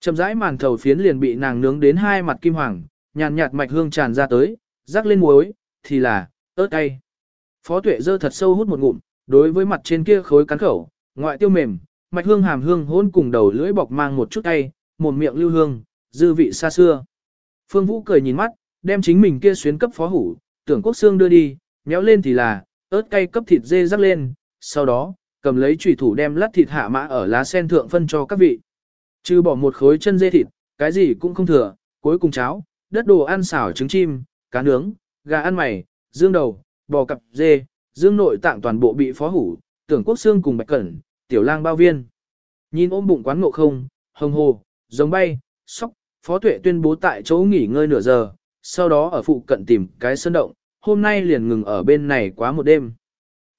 Chậm rãi màn thầu phiến liền bị nàng nướng đến hai mặt kim hoàng, nhàn nhạt mạch hương tràn ra tới, rắc lên muối, thì là, ớt cay. Phó tuệ dơ thật sâu hút một ngụm, đối với mặt trên kia khối cắn khẩu, ngoại tiêu mềm, mạch hương hàm hương hôn cùng đầu lưỡi bọc mang một chút tay, một miệng lưu hương, dư vị xa xưa. Phương Vũ cười nhìn mắt, đem chính mình kia xuyến cấp phó hủ, tưởng quốc xương đưa đi, méo lên thì là, ớt cay cấp thịt dê rắc lên, sau đó, cầm lấy chủy thủ đem lát thịt hạ mã ở lá sen thượng phân cho các vị. Trừ bỏ một khối chân dê thịt, cái gì cũng không thừa, cuối cùng cháo, đất đồ ăn xào trứng chim, cá nướng, gà ăn mày, dương đầu, bò cặp dê, dương nội tạng toàn bộ bị phó hủ, tưởng quốc xương cùng bạch cẩn, tiểu lang bao viên. Nhìn ôm bụng quán ngộ không, hồng hồ, giống bay, sóc, phó tuệ tuyên bố tại chỗ nghỉ ngơi nửa giờ, sau đó ở phụ cận tìm cái sơn động, hôm nay liền ngừng ở bên này quá một đêm.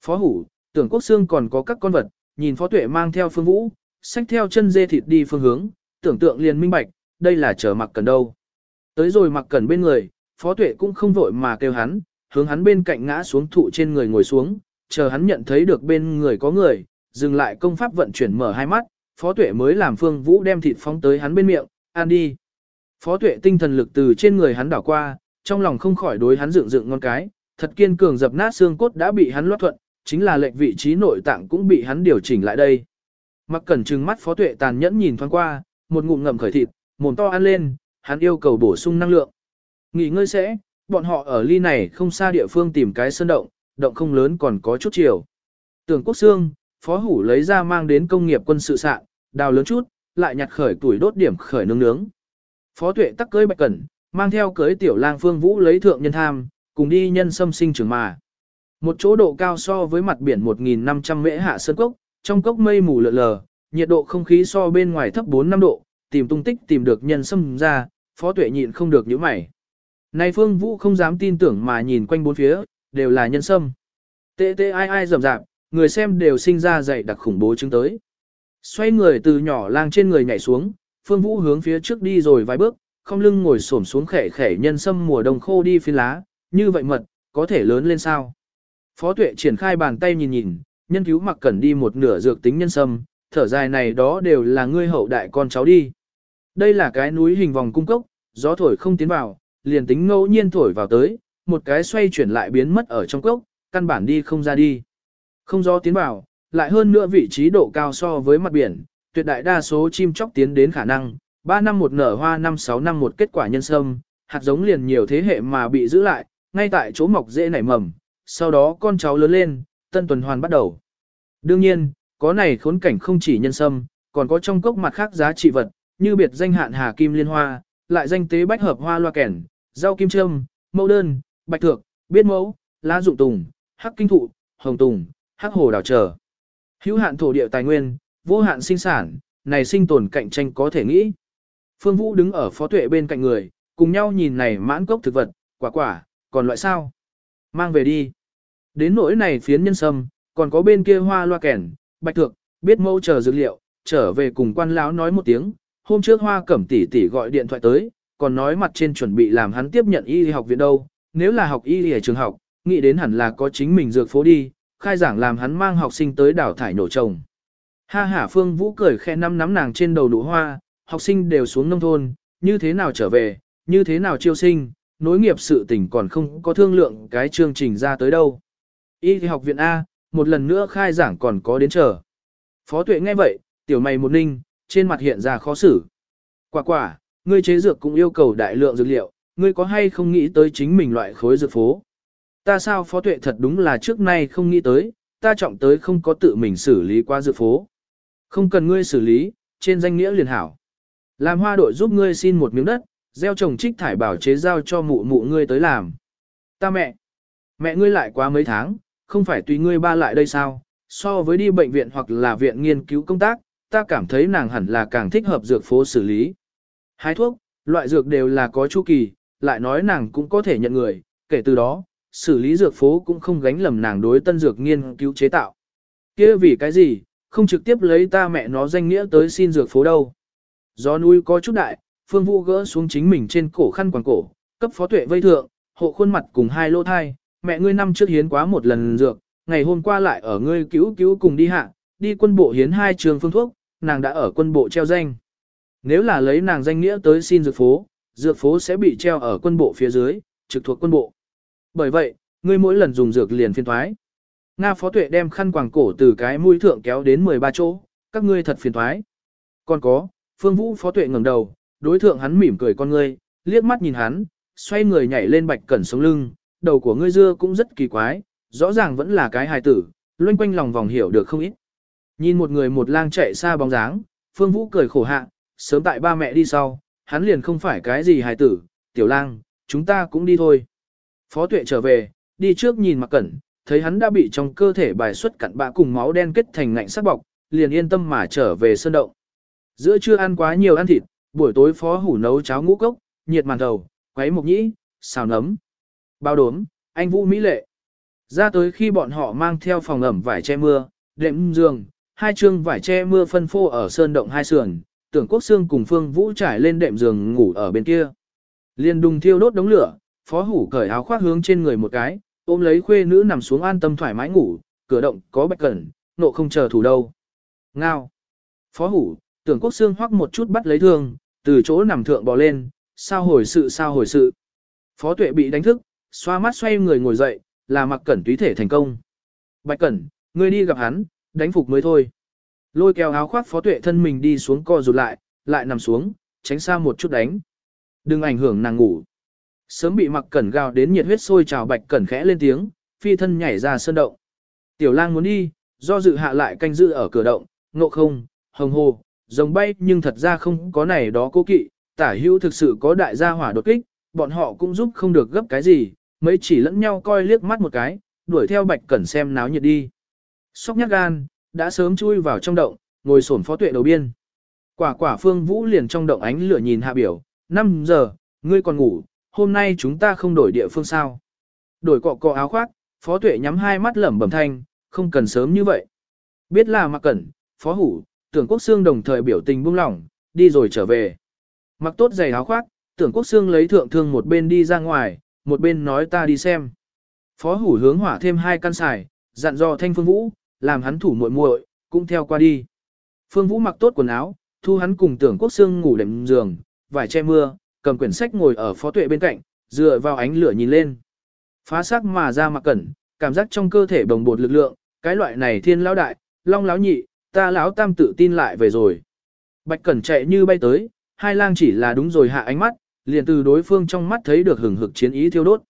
Phó hủ, tưởng quốc xương còn có các con vật, nhìn phó tuệ mang theo phương vũ, xách theo chân dê thịt đi phương hướng, tưởng tượng liền minh bạch, đây là chờ mặc cần đâu. Tới rồi mặc cần bên người, phó tuệ cũng không vội mà kêu hắn, hướng hắn bên cạnh ngã xuống thụ trên người ngồi xuống, chờ hắn nhận thấy được bên người có người, dừng lại công pháp vận chuyển mở hai mắt, phó tuệ mới làm phương vũ đem thịt phóng tới hắn bên miệng, ăn đi. Phó tuệ tinh thần lực từ trên người hắn đảo qua, trong lòng không khỏi đối hắn dựng dựng ngon cái, thật kiên cường dập nát xương cốt đã bị hắn loát thuận, chính là lệch vị trí nội tạng cũng bị hắn điều chỉnh lại đây. Mặc cẩn trừng mắt phó tuệ tàn nhẫn nhìn thoáng qua, một ngụm ngậm khởi thịt, mồm to ăn lên, hắn yêu cầu bổ sung năng lượng. Nghỉ ngơi sẽ, bọn họ ở ly này không xa địa phương tìm cái sơn động, động không lớn còn có chút chiều. Tưởng quốc xương, phó hủ lấy ra mang đến công nghiệp quân sự sạn, đào lớn chút, lại nhặt khởi tuổi đốt điểm khởi nướng nướng. Phó tuệ tắc cưới bạch cẩn, mang theo cưới tiểu lang phương vũ lấy thượng nhân tham, cùng đi nhân xâm sinh trường mà. Một chỗ độ cao so với mặt biển 1.500 mễ hạ sơn cốc, trong cốc mây mù lờ lờ, nhiệt độ không khí so bên ngoài thấp 4-5 độ, tìm tung tích tìm được nhân xâm ra, phó tuệ nhịn không được những mày. Này Phương Vũ không dám tin tưởng mà nhìn quanh bốn phía, đều là nhân sâm. Tê tê ai ai rầm rạp, người xem đều sinh ra dạy đặc khủng bố chứng tới. Xoay người từ nhỏ lang trên người nhảy xuống, Phương Vũ hướng phía trước đi rồi vài bước, không lưng ngồi xổm xuống khẻ khẻ nhân sâm mùa đông khô đi phiên lá, như vậy mật, có thể lớn lên sao. Phó tuệ triển khai bàn tay nhìn nhìn, nhân cứu mặc cẩn đi một nửa dược tính nhân sâm, thở dài này đó đều là ngươi hậu đại con cháu đi. Đây là cái núi hình vòng cung cốc, gió thổi không tiến vào, liền tính ngẫu nhiên thổi vào tới, một cái xoay chuyển lại biến mất ở trong cốc, căn bản đi không ra đi. Không do tiến vào, lại hơn nữa vị trí độ cao so với mặt biển, tuyệt đại đa số chim chóc tiến đến khả năng, 3 năm một nở hoa năm 6 năm một kết quả nhân sâm, hạt giống liền nhiều thế hệ mà bị giữ lại, ngay tại chỗ mọc dễ nảy mầm, sau đó con cháu lớn lên, tân tuần hoàn bắt đầu. Đương nhiên, có này khốn cảnh không chỉ nhân sâm, còn có trong cốc mặt khác giá trị vật, như biệt danh hạn hà kim liên hoa, lại danh tế bách hợp hoa loa kẻn, rau kim trâm, mẫu đơn, bạch thược, biết mẫu, lá dụng tùng, hắc kinh thụ, hồng tùng, hắc hồ đào trở. Hữu hạn thổ địa tài nguyên, vô hạn sinh sản, này sinh tồn cạnh tranh có thể nghĩ. Phương Vũ đứng ở phó tuệ bên cạnh người, cùng nhau nhìn này mãn cốc thực vật, quả quả, còn loại sao? Mang về đi. Đến nỗi này phiến nhân sâm, còn có bên kia hoa loa kèn, bạch thược, biết mẫu chờ dược liệu, trở về cùng quan lão nói một tiếng, hôm trước hoa cẩm tỷ tỷ gọi điện thoại tới, còn nói mặt trên chuẩn bị làm hắn tiếp nhận y học viện đâu, nếu là học y ở trường học, nghĩ đến hẳn là có chính mình dược phố đi, khai giảng làm hắn mang học sinh tới đảo thải nổ trồng. Ha hả Phương Vũ cười khẽ năm nắm nàng trên đầu nụ hoa, học sinh đều xuống nông thôn, như thế nào trở về, như thế nào chiêu sinh, nối nghiệp sự tình còn không có thương lượng cái chương trình ra tới đâu. Y học viện A, một lần nữa khai giảng còn có đến chờ. Phó tuệ nghe vậy, tiểu mày một ninh, trên mặt hiện ra khó xử. Quả quả, ngươi chế dược cũng yêu cầu đại lượng dược liệu, ngươi có hay không nghĩ tới chính mình loại khối dược phố? Ta sao phó tuệ thật đúng là trước nay không nghĩ tới, ta trọng tới không có tự mình xử lý qua dược phố. Không cần ngươi xử lý, trên danh nghĩa liền hảo. Làm hoa đội giúp ngươi xin một miếng đất, gieo trồng trích thải bảo chế giao cho mụ mụ ngươi tới làm. Ta mẹ, mẹ ngươi lại quá mấy tháng, không phải tùy ngươi ba lại đây sao? So với đi bệnh viện hoặc là viện nghiên cứu công tác, ta cảm thấy nàng hẳn là càng thích hợp dược phố xử lý. Hái thuốc, loại dược đều là có chu kỳ, lại nói nàng cũng có thể nhận người, kể từ đó, xử lý dược phố cũng không gánh lầm nàng đối tân dược nghiên cứu chế tạo. kia vì cái gì, không trực tiếp lấy ta mẹ nó danh nghĩa tới xin dược phố đâu. Gió núi có chút đại, Phương Vũ gỡ xuống chính mình trên cổ khăn quàng cổ, cấp phó tuệ vây thượng, hộ khuôn mặt cùng hai lô thai, mẹ ngươi năm trước hiến quá một lần dược, ngày hôm qua lại ở ngươi cứu cứu cùng đi hạ, đi quân bộ hiến hai trường phương thuốc, nàng đã ở quân bộ treo danh. Nếu là lấy nàng danh nghĩa tới xin dược phố, dược phố sẽ bị treo ở quân bộ phía dưới, trực thuộc quân bộ. Bởi vậy, ngươi mỗi lần dùng dược liền phiền thoái. Nga phó tuệ đem khăn quàng cổ từ cái mũi thượng kéo đến 13 chỗ, các ngươi thật phiền thoái. Còn có, phương vũ phó tuệ ngẩng đầu, đối thượng hắn mỉm cười con ngươi, liếc mắt nhìn hắn, xoay người nhảy lên bạch cẩn sống lưng, đầu của ngươi dưa cũng rất kỳ quái, rõ ràng vẫn là cái hài tử, loanh quanh lòng vòng hiểu được không ít. Nhìn một người một lang chạy xa bóng dáng, phương vũ cười khổ hạ, sớm tại ba mẹ đi sau, hắn liền không phải cái gì hài tử, tiểu lang, chúng ta cũng đi thôi. Phó tuệ trở về, đi trước nhìn mặc cẩn, thấy hắn đã bị trong cơ thể bài xuất cặn bã cùng máu đen kết thành ngạnh sắc bọc, liền yên tâm mà trở về sơn động. Giữa trưa ăn quá nhiều ăn thịt, buổi tối phó hủ nấu cháo ngũ cốc, nhiệt màn đầu, quấy mộc nhĩ, xào nấm, bao đốm, anh vũ mỹ lệ. Ra tới khi bọn họ mang theo phòng ẩm vải che mưa, đệm giường, hai chương vải che mưa phân phô ở sơn động hai sườn, tưởng quốc xương cùng phương vũ trải lên đệm giường ngủ ở bên kia. Liên đùng thiêu đốt đống lửa, phó hủ cởi áo khoác hướng trên người một cái, ôm lấy khuê nữ nằm xuống an tâm thoải mái ngủ, cửa động có bạch cẩn, nộ không chờ thủ đâu. Ngao. Phó hủ, tưởng quốc xương hoắc một chút bắt lấy thương, từ chỗ nằm thượng bò lên, sao hồi sự sao hồi sự. Phó tuệ bị đánh thức, xoa mắt xoay người ngồi dậy, là mặc cẩn túy thể thành công. Bạch cẩn, ngươi đi gặp hắn, đánh phục mới thôi. Lôi kéo áo khoác phó tuệ thân mình đi xuống co rụt lại, lại nằm xuống, tránh xa một chút đánh. Đừng ảnh hưởng nàng ngủ. Sớm bị mặc cẩn gào đến nhiệt huyết sôi trào bạch cẩn khẽ lên tiếng, phi thân nhảy ra sơn động. Tiểu lang muốn đi, do dự hạ lại canh giữ ở cửa động, ngộ không, hồng hồ, rồng bay nhưng thật ra không có này đó cố kỵ, tả hữu thực sự có đại gia hỏa đột kích, bọn họ cũng giúp không được gấp cái gì, mấy chỉ lẫn nhau coi liếc mắt một cái, đuổi theo bạch cẩn xem náo nhiệt đi. Sóc nhát gan, đã sớm chui vào trong động, ngồi sổn phó tuệ đầu biên. Quả quả phương vũ liền trong động ánh lửa nhìn hạ biểu, 5 giờ, ngươi còn ngủ, hôm nay chúng ta không đổi địa phương sao. Đổi cọ cọ áo khoác, phó tuệ nhắm hai mắt lẩm bẩm thanh, không cần sớm như vậy. Biết là mặc cẩn, phó hủ, tưởng quốc xương đồng thời biểu tình buông lỏng, đi rồi trở về. Mặc tốt giày áo khoác, tưởng quốc xương lấy thượng thương một bên đi ra ngoài, một bên nói ta đi xem. Phó hủ hướng hỏa thêm hai căn xài, dặn dò thanh phương vũ, làm hắn thủ muội muội, cũng theo qua đi. Phương vũ mặc tốt quần áo, thu hắn cùng tưởng quốc xương ngủ đệm giường, vải che mưa, cầm quyển sách ngồi ở phó tuệ bên cạnh, dựa vào ánh lửa nhìn lên. Phá sắc mà ra mặc cẩn, cảm giác trong cơ thể bồng bột lực lượng, cái loại này thiên lão đại, long lão nhị, ta lão tam tự tin lại về rồi. Bạch cẩn chạy như bay tới, hai lang chỉ là đúng rồi hạ ánh mắt, liền từ đối phương trong mắt thấy được hừng hực chiến ý thiêu đốt.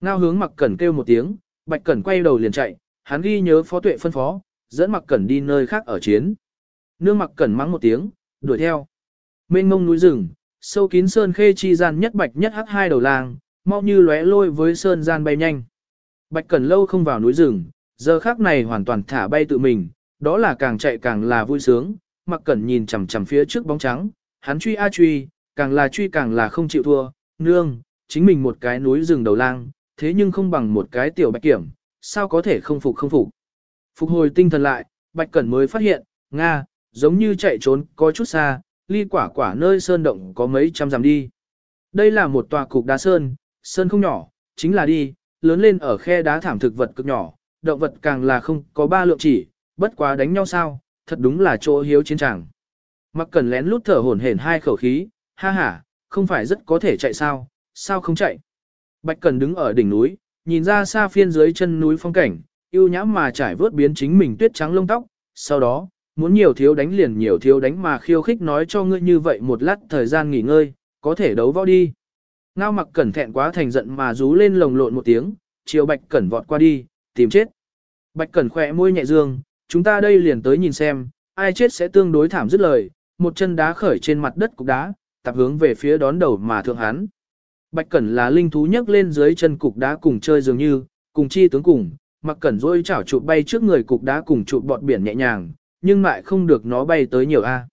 Ngao hướng mặc cẩn kêu một tiếng, bạch cẩn quay đầu liền chạy, hắn ghi nhớ phó tuệ phân phó, dẫn mặc cẩn đi nơi khác ở chiến. Nương mặc cẩn mắng một tiếng, đuổi theo. Mênh mông núi rừng, sâu kín sơn khê chi gian nhất bạch nhất hắc hai đầu lang, mau như lóe lôi với sơn gian bay nhanh. Bạch cẩn lâu không vào núi rừng, giờ khác này hoàn toàn thả bay tự mình, đó là càng chạy càng là vui sướng, mặc cẩn nhìn chằm chằm phía trước bóng trắng, hắn truy a à truy, càng là truy càng là không chịu thua, nương, chính mình một cái núi rừng đầu lang, thế nhưng không bằng một cái tiểu bạch kiểm, sao có thể không phục không phục. Phục hồi tinh thần lại, bạch cẩn mới phát hiện, Nga, giống như chạy trốn có chút xa, ly quả quả nơi sơn động có mấy trăm dặm đi. Đây là một tòa cục đá sơn, sơn không nhỏ, chính là đi, lớn lên ở khe đá thảm thực vật cực nhỏ, động vật càng là không có ba lượng chỉ, bất quá đánh nhau sao, thật đúng là chỗ hiếu chiến tràng. Mặc cần lén lút thở hổn hển hai khẩu khí, ha ha, không phải rất có thể chạy sao, sao không chạy. Bạch Cần đứng ở đỉnh núi, nhìn ra xa phiên dưới chân núi phong cảnh, yêu nhãm mà trải vớt biến chính mình tuyết trắng lông tóc, sau đó, muốn nhiều thiếu đánh liền nhiều thiếu đánh mà khiêu khích nói cho ngươi như vậy một lát thời gian nghỉ ngơi, có thể đấu võ đi. Ngao mặc cẩn thẹn quá thành giận mà rú lên lồng lộn một tiếng, chiều bạch cẩn vọt qua đi, tìm chết. Bạch cẩn khỏe môi nhẹ dương, chúng ta đây liền tới nhìn xem, ai chết sẽ tương đối thảm dứt lời, một chân đá khởi trên mặt đất cục đá, tập hướng về phía đón đầu mà thượng hắn. Bạch cẩn là linh thú nhấc lên dưới chân cục đá cùng chơi dường như, cùng chi tướng cùng, mặc cẩn rôi chảo chụp bay trước người cục đá cùng chụp bọt biển nhẹ nhàng, nhưng lại không được nó bay tới nhiều A.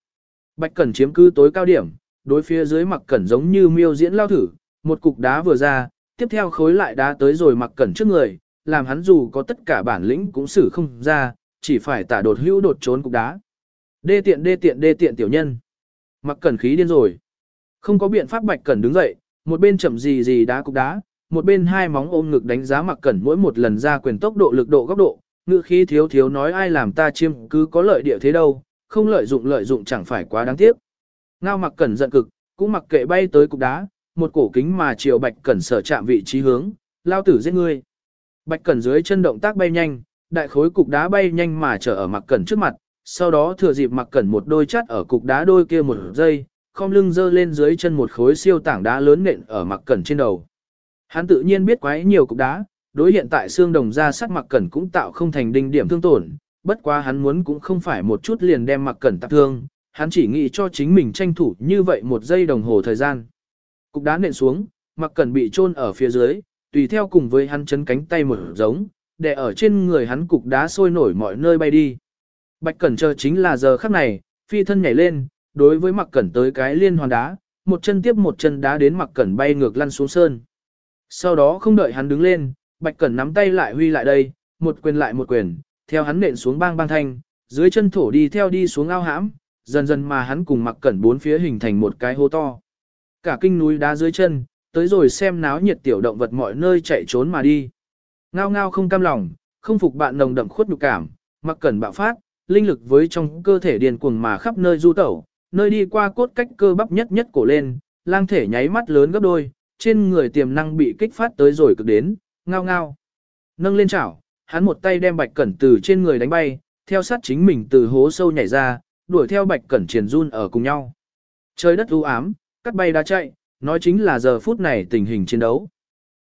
Bạch Cẩn chiếm cứ tối cao điểm, đối phía dưới mặc cẩn giống như miêu diễn lao thử, một cục đá vừa ra, tiếp theo khối lại đá tới rồi mặc cẩn trước người, làm hắn dù có tất cả bản lĩnh cũng xử không ra, chỉ phải tả đột hữu đột trốn cục đá. Đê tiện đê tiện đê tiện tiểu nhân. Mặc cẩn khí điên rồi. Không có biện pháp bạch cẩn đứng dậy, một bên chậm gì gì đá cục đá, một bên hai móng ôm ngực đánh giá mặc cẩn mỗi một lần ra quyền tốc độ lực độ góc độ, ngữ khí thiếu thiếu nói ai làm ta chiêm cứ có lợi địa thế đâu, không lợi dụng lợi dụng chẳng phải quá đáng tiếc. Ngao mặc cẩn giận cực, cũng mặc kệ bay tới cục đá, một cổ kính mà chiều bạch cẩn sở chạm vị trí hướng, lao tử giết ngươi. Bạch cẩn dưới chân động tác bay nhanh, đại khối cục đá bay nhanh mà trở ở mặc cẩn trước mặt, sau đó thừa dịp mặc cẩn một đôi chắt ở cục đá đôi kia một giây, không lưng dơ lên dưới chân một khối siêu tảng đá lớn nện ở mặc cẩn trên đầu. Hắn tự nhiên biết quái nhiều cục đá, đối hiện tại xương đồng ra sắt mặc cẩn cũng tạo không thành đinh điểm thương tổn, bất quá hắn muốn cũng không phải một chút liền đem mặc cẩn tạp thương, hắn chỉ nghĩ cho chính mình tranh thủ như vậy một giây đồng hồ thời gian. Cục đá nện xuống, mặc cẩn bị chôn ở phía dưới, tùy theo cùng với hắn chấn cánh tay một giống, để ở trên người hắn cục đá sôi nổi mọi nơi bay đi. Bạch cẩn chờ chính là giờ khắc này, phi thân nhảy lên, đối với mặc cẩn tới cái liên hoàn đá, một chân tiếp một chân đá đến mặc cẩn bay ngược lăn xuống sơn. Sau đó không đợi hắn đứng lên, Bạch Cẩn nắm tay lại huy lại đây, một quyền lại một quyền, theo hắn nện xuống bang bang thanh, dưới chân thổ đi theo đi xuống ao hãm, dần dần mà hắn cùng Mặc Cẩn bốn phía hình thành một cái hố to. Cả kinh núi đá dưới chân, tới rồi xem náo nhiệt tiểu động vật mọi nơi chạy trốn mà đi. Ngao ngao không cam lòng, không phục bạn nồng đậm khuất nhục cảm, Mặc Cẩn bạo phát, linh lực với trong cơ thể điền cuồng mà khắp nơi du tẩu, nơi đi qua cốt cách cơ bắp nhất nhất cổ lên, lang thể nháy mắt lớn gấp đôi, trên người tiềm năng bị kích phát tới rồi cực đến, ngao ngao. Nâng lên chảo, hắn một tay đem bạch cẩn từ trên người đánh bay, theo sát chính mình từ hố sâu nhảy ra, đuổi theo bạch cẩn triển run ở cùng nhau. Trời đất u ám, cắt bay đã chạy, nói chính là giờ phút này tình hình chiến đấu.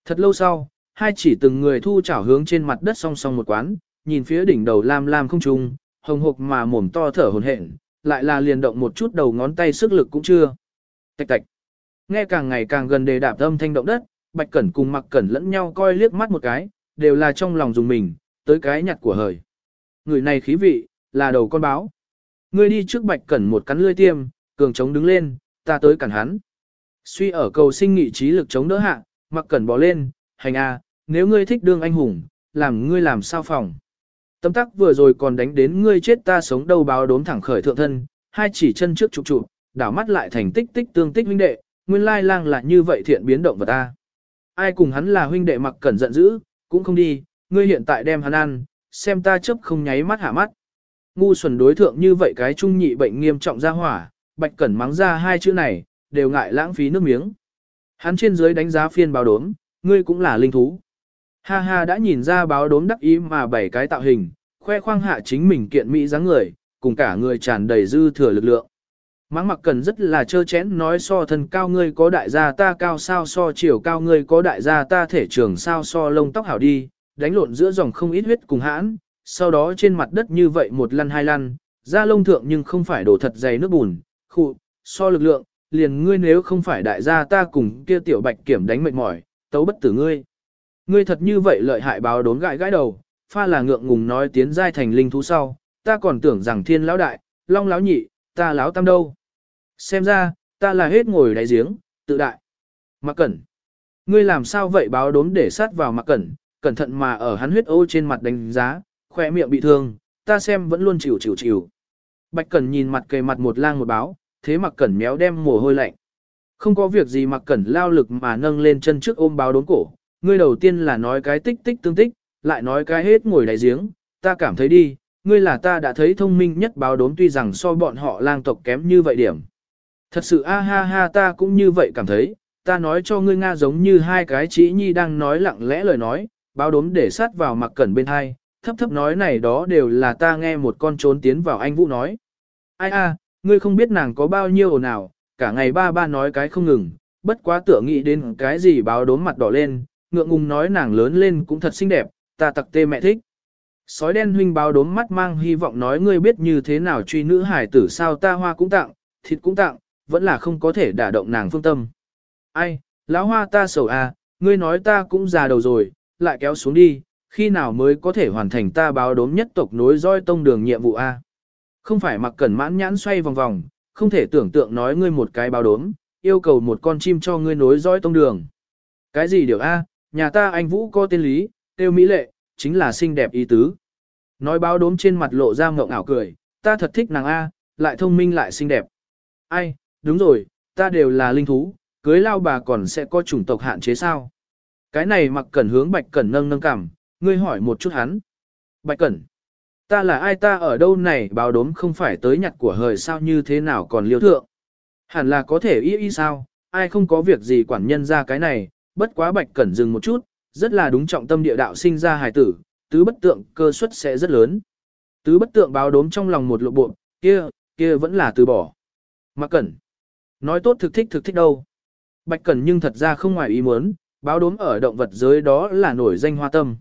Thật lâu sau, hai chỉ từng người thu chảo hướng trên mặt đất song song một quán, nhìn phía đỉnh đầu lam lam không trung, hồng hộc mà mồm to thở hồn hển, lại là liền động một chút đầu ngón tay sức lực cũng chưa. Tạch tạch. Nghe càng ngày càng gần đề đạp âm thanh động đất, Bạch Cẩn cùng Mặc Cẩn lẫn nhau coi liếc mắt một cái, đều là trong lòng dùng mình, tới cái nhặt của hời. Người này khí vị, là đầu con báo. Ngươi đi trước Bạch Cẩn một cắn lươi tiêm, cường chống đứng lên, ta tới cản hắn. Suy ở cầu sinh nghị trí lực chống đỡ hạ, Mặc Cẩn bỏ lên, hành a, nếu ngươi thích đương anh hùng, làm ngươi làm sao phòng. Tâm tắc vừa rồi còn đánh đến ngươi chết ta sống đâu báo đốm thẳng khởi thượng thân, hai chỉ chân trước chụp chụp, đảo mắt lại thành tích tích tương tích huynh đệ, nguyên lai lang là như vậy thiện biến động vật ta. Ai cùng hắn là huynh đệ mặc cẩn giận dữ, cũng không đi, ngươi hiện tại đem hắn ăn, xem ta chấp không nháy mắt hạ mắt. Ngu xuẩn đối thượng như vậy cái trung nhị bệnh nghiêm trọng ra hỏa, bạch cẩn mắng ra hai chữ này, đều ngại lãng phí nước miếng. Hắn trên dưới đánh giá phiên báo đốm, ngươi cũng là linh thú. Ha ha đã nhìn ra báo đốm đắc ý mà bảy cái tạo hình, khoe khoang hạ chính mình kiện mỹ dáng người, cùng cả người tràn đầy dư thừa lực lượng. Mãng mặc cần rất là trơ chén nói so thân cao ngươi có đại gia ta cao sao so chiều cao ngươi có đại gia ta thể trường sao so lông tóc hảo đi, đánh lộn giữa dòng không ít huyết cùng hãn, sau đó trên mặt đất như vậy một lăn hai lăn, da lông thượng nhưng không phải đổ thật dày nước bùn, khụ, so lực lượng, liền ngươi nếu không phải đại gia ta cùng kia tiểu bạch kiểm đánh mệt mỏi, tấu bất tử ngươi. Ngươi thật như vậy lợi hại báo đốn gãi gãi đầu, pha là ngượng ngùng nói tiến giai thành linh thú sau, ta còn tưởng rằng thiên lão đại, long lão nhị, ta lão tam đâu. Xem ra, ta là hết ngồi đáy giếng, tự đại. Mặc cẩn. Ngươi làm sao vậy báo đốn để sát vào mặc cẩn, cẩn thận mà ở hắn huyết ô trên mặt đánh giá, khỏe miệng bị thương, ta xem vẫn luôn chịu chịu chịu. Bạch cẩn nhìn mặt kề mặt một lang một báo, thế mặc cẩn méo đem mồ hôi lạnh. Không có việc gì mặc cẩn lao lực mà nâng lên chân trước ôm báo đốn cổ, ngươi đầu tiên là nói cái tích tích tương tích, lại nói cái hết ngồi đáy giếng, ta cảm thấy đi, ngươi là ta đã thấy thông minh nhất báo đốm tuy rằng so bọn họ lang tộc kém như vậy điểm. Thật sự a ha ha ta cũng như vậy cảm thấy, ta nói cho ngươi Nga giống như hai cái chỉ nhi đang nói lặng lẽ lời nói, báo đốm để sát vào mặc cẩn bên hai, thấp thấp nói này đó đều là ta nghe một con trốn tiến vào anh Vũ nói. Ai a, ngươi không biết nàng có bao nhiêu ồn ào, cả ngày ba ba nói cái không ngừng, bất quá tưởng nghĩ đến cái gì báo đốm mặt đỏ lên, ngượng ngùng nói nàng lớn lên cũng thật xinh đẹp, ta tặc tê mẹ thích. Sói đen huynh báo đốm mắt mang hy vọng nói ngươi biết như thế nào truy nữ hải tử sao ta hoa cũng tặng, thịt cũng tặng, vẫn là không có thể đả động nàng phương tâm. Ai, lão hoa ta sầu à, ngươi nói ta cũng già đầu rồi, lại kéo xuống đi, khi nào mới có thể hoàn thành ta báo đốm nhất tộc nối roi tông đường nhiệm vụ a? Không phải mặc cẩn mãn nhãn xoay vòng vòng, không thể tưởng tượng nói ngươi một cái báo đốm, yêu cầu một con chim cho ngươi nối dõi tông đường. Cái gì điều A, nhà ta anh Vũ có tên lý, tiêu mỹ lệ, chính là xinh đẹp ý tứ. Nói báo đốm trên mặt lộ ra ngộng ảo cười, ta thật thích nàng A, lại thông minh lại xinh đẹp. Ai, đúng rồi, ta đều là linh thú, cưới lao bà còn sẽ có chủng tộc hạn chế sao? Cái này mặc cẩn hướng bạch cẩn nâng nâng cảm, ngươi hỏi một chút hắn. Bạch cẩn, ta là ai ta ở đâu này báo đốm không phải tới nhặt của hời sao như thế nào còn liêu thượng. Hẳn là có thể y y sao, ai không có việc gì quản nhân ra cái này, bất quá bạch cẩn dừng một chút, rất là đúng trọng tâm địa đạo sinh ra hài tử, tứ bất tượng cơ suất sẽ rất lớn. Tứ bất tượng báo đốm trong lòng một lộ bộ, kia, kia vẫn là từ bỏ. Mặc cẩn, nói tốt thực thích thực thích đâu. Bạch cẩn nhưng thật ra không ngoài ý muốn, báo đốm ở động vật giới đó là nổi danh hoa tâm.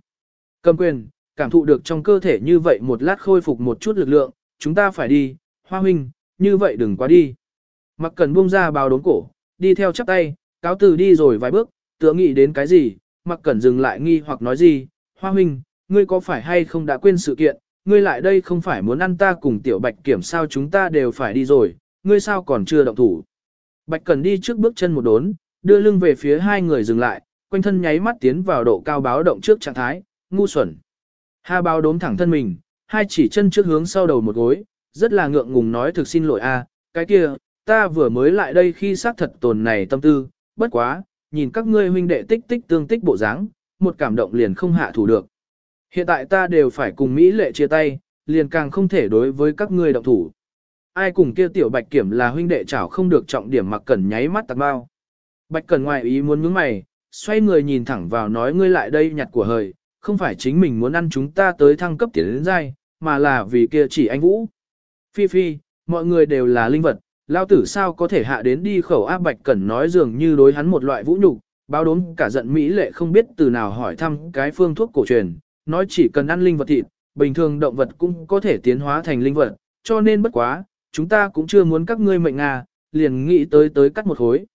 Cầm quyền, cảm thụ được trong cơ thể như vậy một lát khôi phục một chút lực lượng, chúng ta phải đi, hoa huynh, như vậy đừng quá đi. Mặc cần buông ra báo đốm cổ, đi theo chắp tay, cáo từ đi rồi vài bước, tựa nghĩ đến cái gì, mặc cần dừng lại nghi hoặc nói gì, hoa huynh, ngươi có phải hay không đã quên sự kiện, ngươi lại đây không phải muốn ăn ta cùng tiểu bạch kiểm sao chúng ta đều phải đi rồi, ngươi sao còn chưa động thủ. Bạch cần đi trước bước chân một đốn, đưa lưng về phía hai người dừng lại, quanh thân nháy mắt tiến vào độ cao báo động trước trạng thái, ngu xuẩn. Ha báo đốm thẳng thân mình, hai chỉ chân trước hướng sau đầu một gối, rất là ngượng ngùng nói thực xin lỗi a, cái kia, ta vừa mới lại đây khi xác thật tồn này tâm tư, bất quá, nhìn các ngươi huynh đệ tích tích tương tích bộ dáng, một cảm động liền không hạ thủ được. Hiện tại ta đều phải cùng Mỹ lệ chia tay, liền càng không thể đối với các ngươi động thủ. Ai cùng kia tiểu bạch kiểm là huynh đệ chảo không được trọng điểm mặc cẩn nháy mắt tạc bao. Bạch cẩn ngoài ý muốn nhướng mày, xoay người nhìn thẳng vào nói ngươi lại đây nhặt của hời, không phải chính mình muốn ăn chúng ta tới thăng cấp tiền đến giai, mà là vì kia chỉ anh Vũ. Phi phi, mọi người đều là linh vật, lao tử sao có thể hạ đến đi khẩu áp bạch cẩn nói dường như đối hắn một loại vũ nhục, báo đốm cả giận Mỹ lệ không biết từ nào hỏi thăm cái phương thuốc cổ truyền, nói chỉ cần ăn linh vật thịt, bình thường động vật cũng có thể tiến hóa thành linh vật, cho nên bất quá, chúng ta cũng chưa muốn các ngươi mệnh Nga, liền nghĩ tới tới cắt một khối.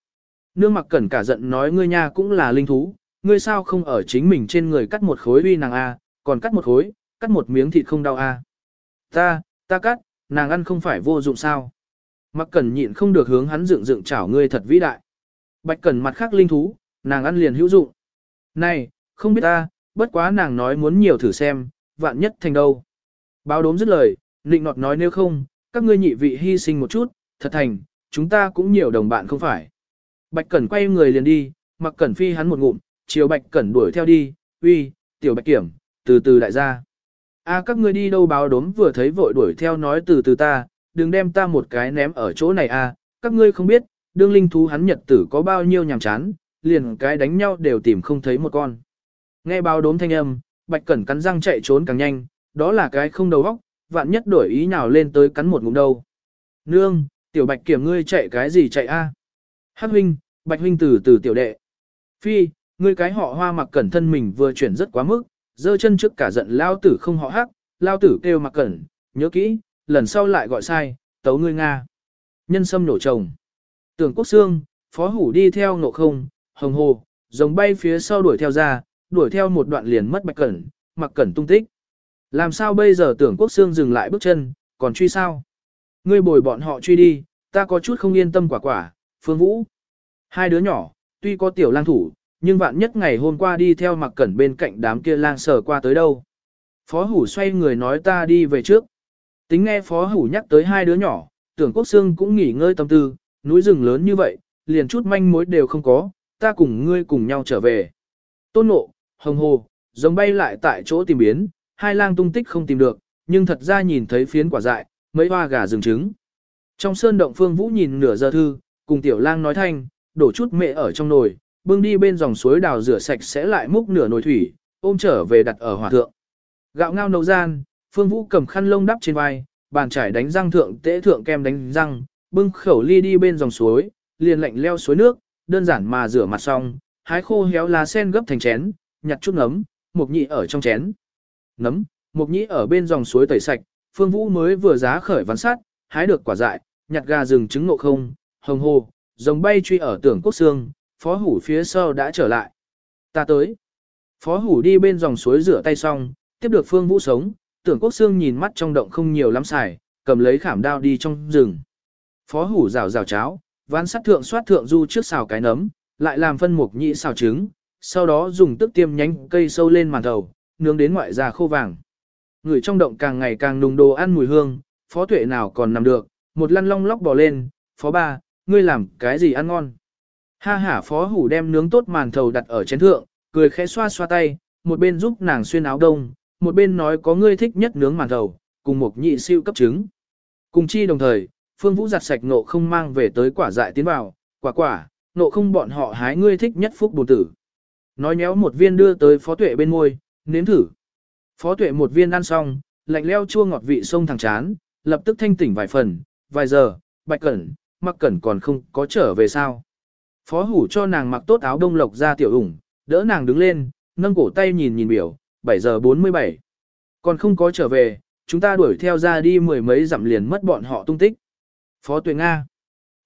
Nương mặc cẩn cả giận nói ngươi nha cũng là linh thú, ngươi sao không ở chính mình trên người cắt một khối uy nàng a, còn cắt một khối, cắt một miếng thịt không đau a. Ta, ta cắt, nàng ăn không phải vô dụng sao. Mặc cẩn nhịn không được hướng hắn dựng dựng chảo ngươi thật vĩ đại. Bạch cẩn mặt khác linh thú, nàng ăn liền hữu dụng. Này, không biết ta, bất quá nàng nói muốn nhiều thử xem, vạn nhất thành đâu. Báo đốm dứt lời, nịnh nọt nói nếu không, các ngươi nhị vị hy sinh một chút, thật thành, chúng ta cũng nhiều đồng bạn không phải. Bạch Cẩn quay người liền đi, mặc Cẩn phi hắn một ngụm, chiều Bạch Cẩn đuổi theo đi, uy, tiểu Bạch Kiểm, từ từ đại gia. A các ngươi đi đâu báo đốm vừa thấy vội đuổi theo nói từ từ ta, đừng đem ta một cái ném ở chỗ này a, các ngươi không biết, đương linh thú hắn nhật tử có bao nhiêu nhàm chán, liền cái đánh nhau đều tìm không thấy một con. Nghe báo đốm thanh âm, Bạch Cẩn cắn răng chạy trốn càng nhanh, đó là cái không đầu óc, vạn nhất đổi ý nào lên tới cắn một ngụm đâu. Nương, tiểu Bạch kiểm ngươi chạy cái gì chạy a? Hắc huynh, Bạch huynh từ từ tiểu đệ. Phi, ngươi cái họ hoa mặc cẩn thân mình vừa chuyển rất quá mức, giơ chân trước cả giận lao tử không họ hắc, lao tử kêu mặc cẩn, nhớ kỹ, lần sau lại gọi sai, tấu ngươi Nga. Nhân sâm nổ trồng. Tưởng quốc xương, phó hủ đi theo nộ không, hồng hồ, giống bay phía sau đuổi theo ra, đuổi theo một đoạn liền mất bạch cẩn, mặc cẩn tung tích. Làm sao bây giờ tưởng quốc xương dừng lại bước chân, còn truy sao? Ngươi bồi bọn họ truy đi, ta có chút không yên tâm quả quả, phương vũ. Hai đứa nhỏ, tuy có tiểu lang thủ, nhưng vạn nhất ngày hôm qua đi theo mặc cẩn bên cạnh đám kia lang sờ qua tới đâu. Phó hủ xoay người nói ta đi về trước. Tính nghe phó hủ nhắc tới hai đứa nhỏ, tưởng quốc xương cũng nghỉ ngơi tâm tư, núi rừng lớn như vậy, liền chút manh mối đều không có, ta cùng ngươi cùng nhau trở về. Tôn nộ, hồng hồ, giống bay lại tại chỗ tìm biến, hai lang tung tích không tìm được, nhưng thật ra nhìn thấy phiến quả dại, mấy hoa gà rừng trứng. Trong sơn động phương vũ nhìn nửa giờ thư, cùng tiểu lang nói thanh, đổ chút mẹ ở trong nồi, bưng đi bên dòng suối đào rửa sạch sẽ lại múc nửa nồi thủy, ôm trở về đặt ở hỏa thượng. Gạo ngao nấu gian, phương vũ cầm khăn lông đắp trên vai, bàn trải đánh răng thượng tế thượng kem đánh răng, bưng khẩu ly đi bên dòng suối, liền lạnh leo suối nước, đơn giản mà rửa mặt xong, hái khô héo lá sen gấp thành chén, nhặt chút nấm, mộc nhị ở trong chén. Nấm, mộc nhị ở bên dòng suối tẩy sạch, Phương Vũ mới vừa giá khởi văn sát, hái được quả dại, nhặt gà rừng trứng ngộ không, hồng hồ, rồng bay truy ở tưởng quốc xương, phó hủ phía sau đã trở lại. Ta tới. Phó hủ đi bên dòng suối rửa tay xong, tiếp được Phương Vũ sống, tưởng quốc xương nhìn mắt trong động không nhiều lắm xài, cầm lấy khảm đao đi trong rừng. Phó hủ rào rào cháo, ván sắt thượng xoát thượng du trước xào cái nấm, lại làm phân mục nhị xào trứng, sau đó dùng tức tiêm nhánh cây sâu lên màn đầu, nướng đến ngoại da khô vàng. Người trong động càng ngày càng nùng đồ ăn mùi hương, phó tuệ nào còn nằm được, một lăn long lóc bò lên, phó ba, ngươi làm cái gì ăn ngon. Ha hả phó hủ đem nướng tốt màn thầu đặt ở chén thượng, cười khẽ xoa xoa tay, một bên giúp nàng xuyên áo đông, một bên nói có ngươi thích nhất nướng màn thầu, cùng một nhị siêu cấp trứng. Cùng chi đồng thời, Phương Vũ giặt sạch nộ không mang về tới quả dại tiến vào, quả quả, nộ không bọn họ hái ngươi thích nhất phúc bồn tử. Nói nhéo một viên đưa tới phó tuệ bên môi, nếm thử. Phó tuệ một viên ăn xong, lạnh leo chua ngọt vị sông thẳng chán, lập tức thanh tỉnh vài phần, vài giờ, bạch cẩn, mặc cẩn còn không có trở về sao. Phó hủ cho nàng mặc tốt áo đông lộc ra tiểu ủng, đỡ nàng đứng lên, nâng cổ tay nhìn nhìn biểu, 7 giờ 47. Còn không có trở về, chúng ta đuổi theo ra đi mười mấy dặm liền mất bọn họ tung tích. Phó Tuệ Nga.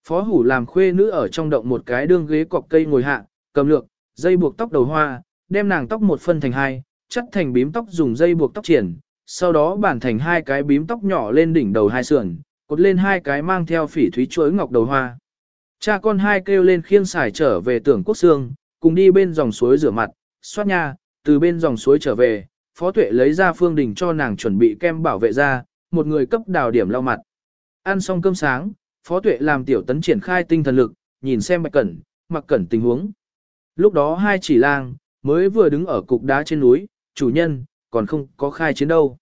Phó Hủ làm khuê nữ ở trong động một cái đương ghế cọc cây ngồi hạ, cầm lược, dây buộc tóc đầu hoa, đem nàng tóc một phân thành hai, chất thành bím tóc dùng dây buộc tóc triển, sau đó bản thành hai cái bím tóc nhỏ lên đỉnh đầu hai sườn, cột lên hai cái mang theo phỉ thúy chuối ngọc đầu hoa. Cha con hai kêu lên khiêng xài trở về tưởng quốc xương, cùng đi bên dòng suối rửa mặt, xoát nha, từ bên dòng suối trở về, Phó Tuệ lấy ra phương đình cho nàng chuẩn bị kem bảo vệ da, một người cấp đào điểm lau mặt. Ăn xong cơm sáng, Phó Tuệ làm tiểu tấn triển khai tinh thần lực, nhìn xem Bạch Cẩn, Mặc Cẩn tình huống. Lúc đó hai chỉ lang, mới vừa đứng ở cục đá trên núi, chủ nhân, còn không có khai chiến đâu.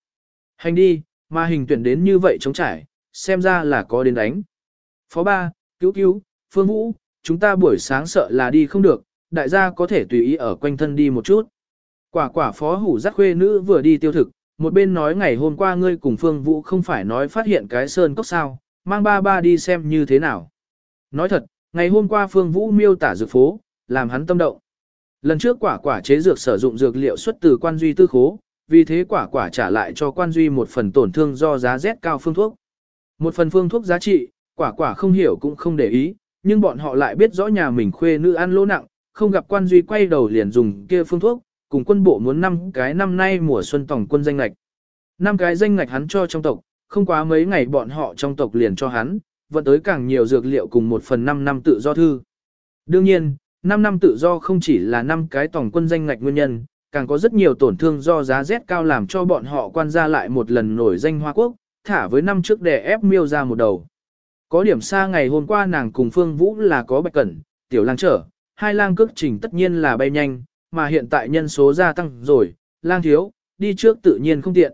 Hành đi, mà hình tuyển đến như vậy chống trải, xem ra là có đến đánh. Phó ba, cứu cứu, Phương Vũ, chúng ta buổi sáng sợ là đi không được, đại gia có thể tùy ý ở quanh thân đi một chút. Quả quả phó hủ giác khuê nữ vừa đi tiêu thực, một bên nói ngày hôm qua ngươi cùng Phương Vũ không phải nói phát hiện cái sơn cốc sao, mang ba ba đi xem như thế nào. Nói thật, ngày hôm qua Phương Vũ miêu tả dược phố, làm hắn tâm động. Lần trước quả quả chế dược sử dụng dược liệu xuất từ quan duy tư khố, vì thế quả quả trả lại cho quan duy một phần tổn thương do giá rét cao phương thuốc. Một phần phương thuốc giá trị, quả quả không hiểu cũng không để ý, nhưng bọn họ lại biết rõ nhà mình khuê nữ ăn lỗ nặng, không gặp quan duy quay đầu liền dùng kia phương thuốc, cùng quân bộ muốn năm cái năm nay mùa xuân tổng quân danh lạch. Năm cái danh ngạch hắn cho trong tộc, không quá mấy ngày bọn họ trong tộc liền cho hắn, vận tới càng nhiều dược liệu cùng một phần năm năm tự do thư. Đương nhiên, 5 năm tự do không chỉ là năm cái tổng quân danh ngạch nguyên nhân, càng có rất nhiều tổn thương do giá rét cao làm cho bọn họ quan gia lại một lần nổi danh Hoa Quốc, thả với năm trước để ép miêu ra một đầu. Có điểm xa ngày hôm qua nàng cùng Phương Vũ là có bạch cẩn, tiểu lang trở, hai lang cước trình tất nhiên là bay nhanh, mà hiện tại nhân số gia tăng rồi, lang thiếu, đi trước tự nhiên không tiện.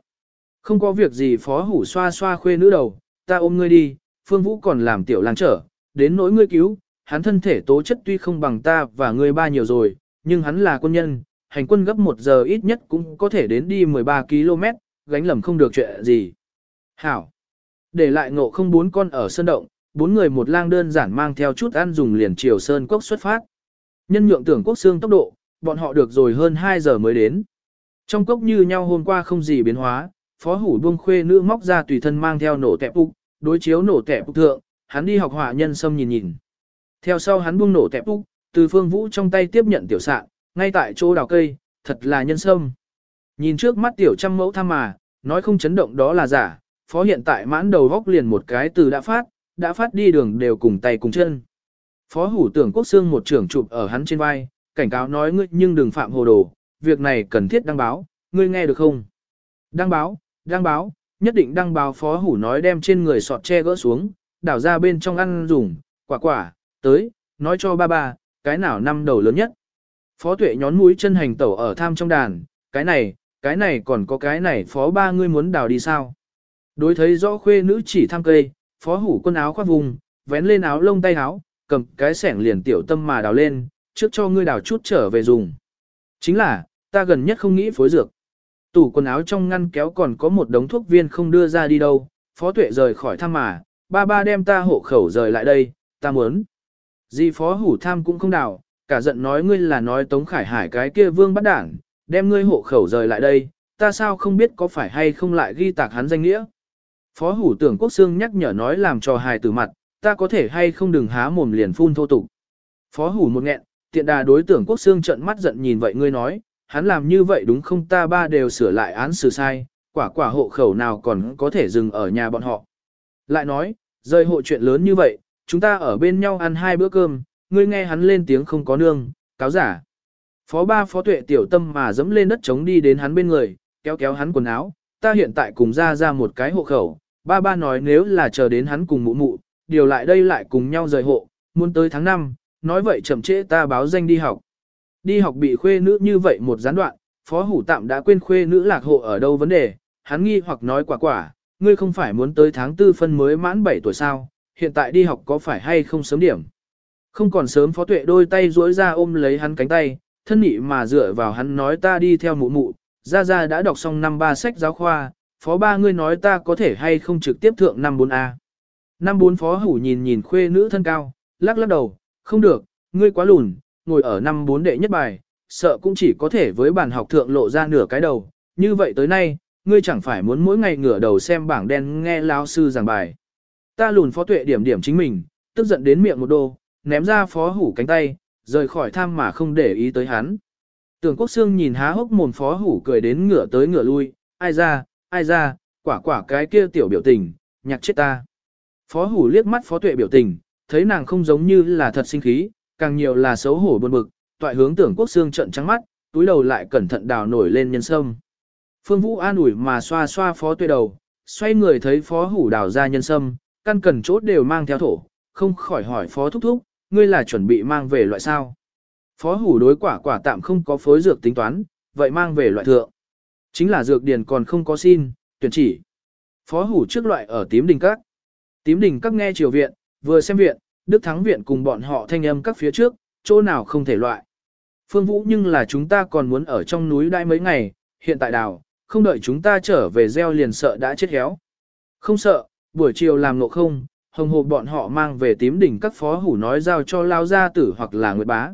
Không có việc gì phó hủ xoa xoa khuê nữ đầu, ta ôm ngươi đi, Phương Vũ còn làm tiểu lang trở, đến nỗi ngươi cứu, hắn thân thể tố chất tuy không bằng ta và ngươi ba nhiều rồi, nhưng hắn là quân nhân, hành quân gấp một giờ ít nhất cũng có thể đến đi 13 km, gánh lầm không được chuyện gì. Hảo. Để lại ngộ không bốn con ở sơn động, bốn người một lang đơn giản mang theo chút ăn dùng liền chiều sơn quốc xuất phát. Nhân nhượng tưởng quốc xương tốc độ, bọn họ được rồi hơn 2 giờ mới đến. Trong cốc như nhau hôm qua không gì biến hóa, phó hủ buông khuê nữ móc ra tùy thân mang theo nổ tẹp úc, đối chiếu nổ tẹp úc thượng, hắn đi học họa nhân sâm nhìn nhìn. Theo sau hắn buông nổ tẹp úc, từ phương vũ trong tay tiếp nhận tiểu sạn, ngay tại chỗ đào cây, thật là nhân sâm. Nhìn trước mắt tiểu trăm mẫu tham mà, nói không chấn động đó là giả, phó hiện tại mãn đầu góc liền một cái từ đã phát, đã phát đi đường đều cùng tay cùng chân. Phó hủ tưởng quốc xương một trưởng chụp ở hắn trên vai, cảnh cáo nói ngươi nhưng đừng phạm hồ đồ, việc này cần thiết đăng báo, ngươi nghe được không? Đăng báo, đăng báo, nhất định đăng báo phó hủ nói đem trên người sọt che gỡ xuống, đảo ra bên trong ăn dùng, quả quả, tới, nói cho ba ba, cái nào năm đầu lớn nhất. Phó tuệ nhón mũi chân hành tẩu ở tham trong đàn, cái này, cái này còn có cái này phó ba ngươi muốn đào đi sao? Đối thấy rõ khuê nữ chỉ tham cây, phó hủ quân áo khoác vùng, vén lên áo lông tay áo, cầm cái sẻng liền tiểu tâm mà đào lên, trước cho ngươi đào chút trở về dùng. Chính là, ta gần nhất không nghĩ phối dược. Tủ quần áo trong ngăn kéo còn có một đống thuốc viên không đưa ra đi đâu, phó tuệ rời khỏi thăm mà, ba ba đem ta hộ khẩu rời lại đây, ta muốn. Di phó hủ tham cũng không đào, cả giận nói ngươi là nói Tống Khải Hải cái kia vương bắt đảng, đem ngươi hộ khẩu rời lại đây, ta sao không biết có phải hay không lại ghi tạc hắn danh nghĩa. Phó hủ tưởng quốc xương nhắc nhở nói làm cho hài tử mặt, ta có thể hay không đừng há mồm liền phun thô tục. Phó hủ một nghẹn, tiện đà đối tưởng quốc xương trận mắt giận nhìn vậy ngươi nói, hắn làm như vậy đúng không ta ba đều sửa lại án xử sai, quả quả hộ khẩu nào còn có thể dừng ở nhà bọn họ. Lại nói, rời hộ chuyện lớn như vậy, chúng ta ở bên nhau ăn hai bữa cơm, ngươi nghe hắn lên tiếng không có nương, cáo giả. Phó ba phó tuệ tiểu tâm mà dẫm lên đất trống đi đến hắn bên người, kéo kéo hắn quần áo, ta hiện tại cùng ra ra một cái hộ khẩu, ba ba nói nếu là chờ đến hắn cùng mụ mụ, điều lại đây lại cùng nhau rời hộ, muốn tới tháng 5, nói vậy chậm trễ ta báo danh đi học. Đi học bị khuê nữ như vậy một gián đoạn, phó hủ tạm đã quên khuê nữ lạc hộ ở đâu vấn đề, hắn nghi hoặc nói quả quả, ngươi không phải muốn tới tháng tư phân mới mãn 7 tuổi sao, hiện tại đi học có phải hay không sớm điểm. Không còn sớm phó tuệ đôi tay duỗi ra ôm lấy hắn cánh tay, thân nhị mà dựa vào hắn nói ta đi theo mụ mụ, ra ra đã đọc xong năm ba sách giáo khoa, phó ba ngươi nói ta có thể hay không trực tiếp thượng năm 4A. Năm bốn phó hủ nhìn nhìn khuê nữ thân cao, lắc lắc đầu, không được, ngươi quá lùn, ngồi ở năm bốn đệ nhất bài, sợ cũng chỉ có thể với bàn học thượng lộ ra nửa cái đầu, như vậy tới nay, ngươi chẳng phải muốn mỗi ngày ngửa đầu xem bảng đen nghe lao sư giảng bài. Ta lùn phó tuệ điểm điểm chính mình, tức giận đến miệng một đô, ném ra phó hủ cánh tay, rời khỏi tham mà không để ý tới hắn. Tưởng quốc xương nhìn há hốc mồm phó hủ cười đến ngửa tới ngửa lui, ai ra, ai ra, quả quả cái kia tiểu biểu tình, nhạc chết ta. Phó hủ liếc mắt phó tuệ biểu tình, thấy nàng không giống như là thật sinh khí, càng nhiều là xấu hổ buồn bực, toại hướng tưởng quốc xương trận trắng mắt, túi đầu lại cẩn thận đào nổi lên nhân sâm. Phương Vũ an ủi mà xoa xoa phó tuệ đầu, xoay người thấy phó hủ đào ra nhân sâm, căn cần chốt đều mang theo thổ, không khỏi hỏi phó thúc thúc, ngươi là chuẩn bị mang về loại sao. Phó hủ đối quả quả tạm không có phối dược tính toán, vậy mang về loại thượng. Chính là dược điền còn không có xin, tuyển chỉ. Phó hủ trước loại ở tím đình các. Tím đình các nghe triều viện, vừa xem viện, Đức Thắng viện cùng bọn họ thanh âm các phía trước, chỗ nào không thể loại. Phương Vũ nhưng là chúng ta còn muốn ở trong núi đai mấy ngày, hiện tại đào, không đợi chúng ta trở về gieo liền sợ đã chết héo. Không sợ, buổi chiều làm nộ không, hồng hộp bọn họ mang về tím đỉnh các phó hủ nói giao cho lao gia tử hoặc là nguyệt bá.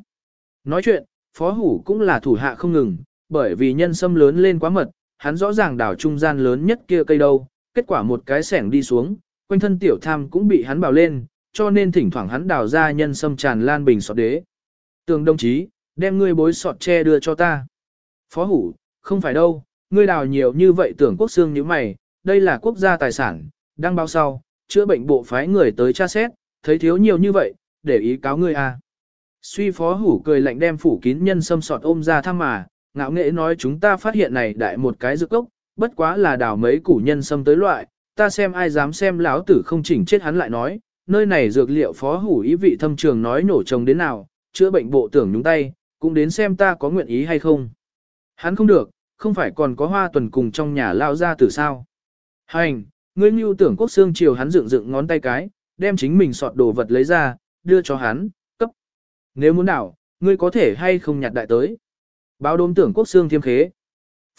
Nói chuyện, phó hủ cũng là thủ hạ không ngừng, bởi vì nhân sâm lớn lên quá mật, hắn rõ ràng đảo trung gian lớn nhất kia cây đâu, kết quả một cái sẻng đi xuống, quanh thân tiểu tham cũng bị hắn bảo lên, cho nên thỉnh thoảng hắn đào ra nhân sâm tràn lan bình sọt đế. Tường đồng chí, đem ngươi bối sọt tre đưa cho ta. Phó hủ, không phải đâu, ngươi đào nhiều như vậy tưởng quốc xương như mày, đây là quốc gia tài sản, đăng báo sau, chữa bệnh bộ phái người tới tra xét, thấy thiếu nhiều như vậy, để ý cáo ngươi à. Suy phó hủ cười lạnh đem phủ kín nhân sâm sọt ôm ra thăm mà, ngạo nghệ nói chúng ta phát hiện này đại một cái dược cốc, bất quá là đào mấy củ nhân sâm tới loại, ta xem ai dám xem lão tử không chỉnh chết hắn lại nói, nơi này dược liệu phó hủ ý vị thâm trường nói nổ trồng đến nào, chữa bệnh bộ tưởng nhúng tay, cũng đến xem ta có nguyện ý hay không. Hắn không được, không phải còn có hoa tuần cùng trong nhà lao ra từ sao. Hành, ngươi như tưởng quốc xương chiều hắn dựng dựng ngón tay cái, đem chính mình sọt đồ vật lấy ra, đưa cho hắn, cấp. Nếu muốn nào, ngươi có thể hay không nhặt đại tới. Báo đốm tưởng quốc xương thiêm khế.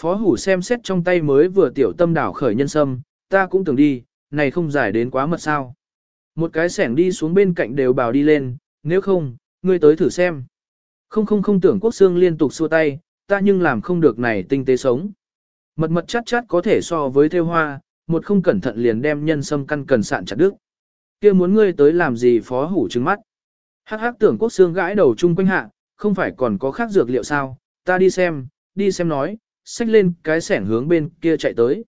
Phó hủ xem xét trong tay mới vừa tiểu tâm đảo khởi nhân sâm, ta cũng tưởng đi, này không giải đến quá mật sao. Một cái sẻng đi xuống bên cạnh đều bào đi lên, nếu không, ngươi tới thử xem. Không không không tưởng quốc xương liên tục xua tay, ta nhưng làm không được này tinh tế sống. Mật mật chát chát có thể so với theo hoa, một không cẩn thận liền đem nhân sâm căn cần sạn chặt đứt. kia muốn ngươi tới làm gì phó hủ trứng mắt. Hắc hắc tưởng quốc xương gãi đầu chung quanh hạ, không phải còn có khác dược liệu sao, ta đi xem, đi xem nói, xách lên cái sẻng hướng bên kia chạy tới.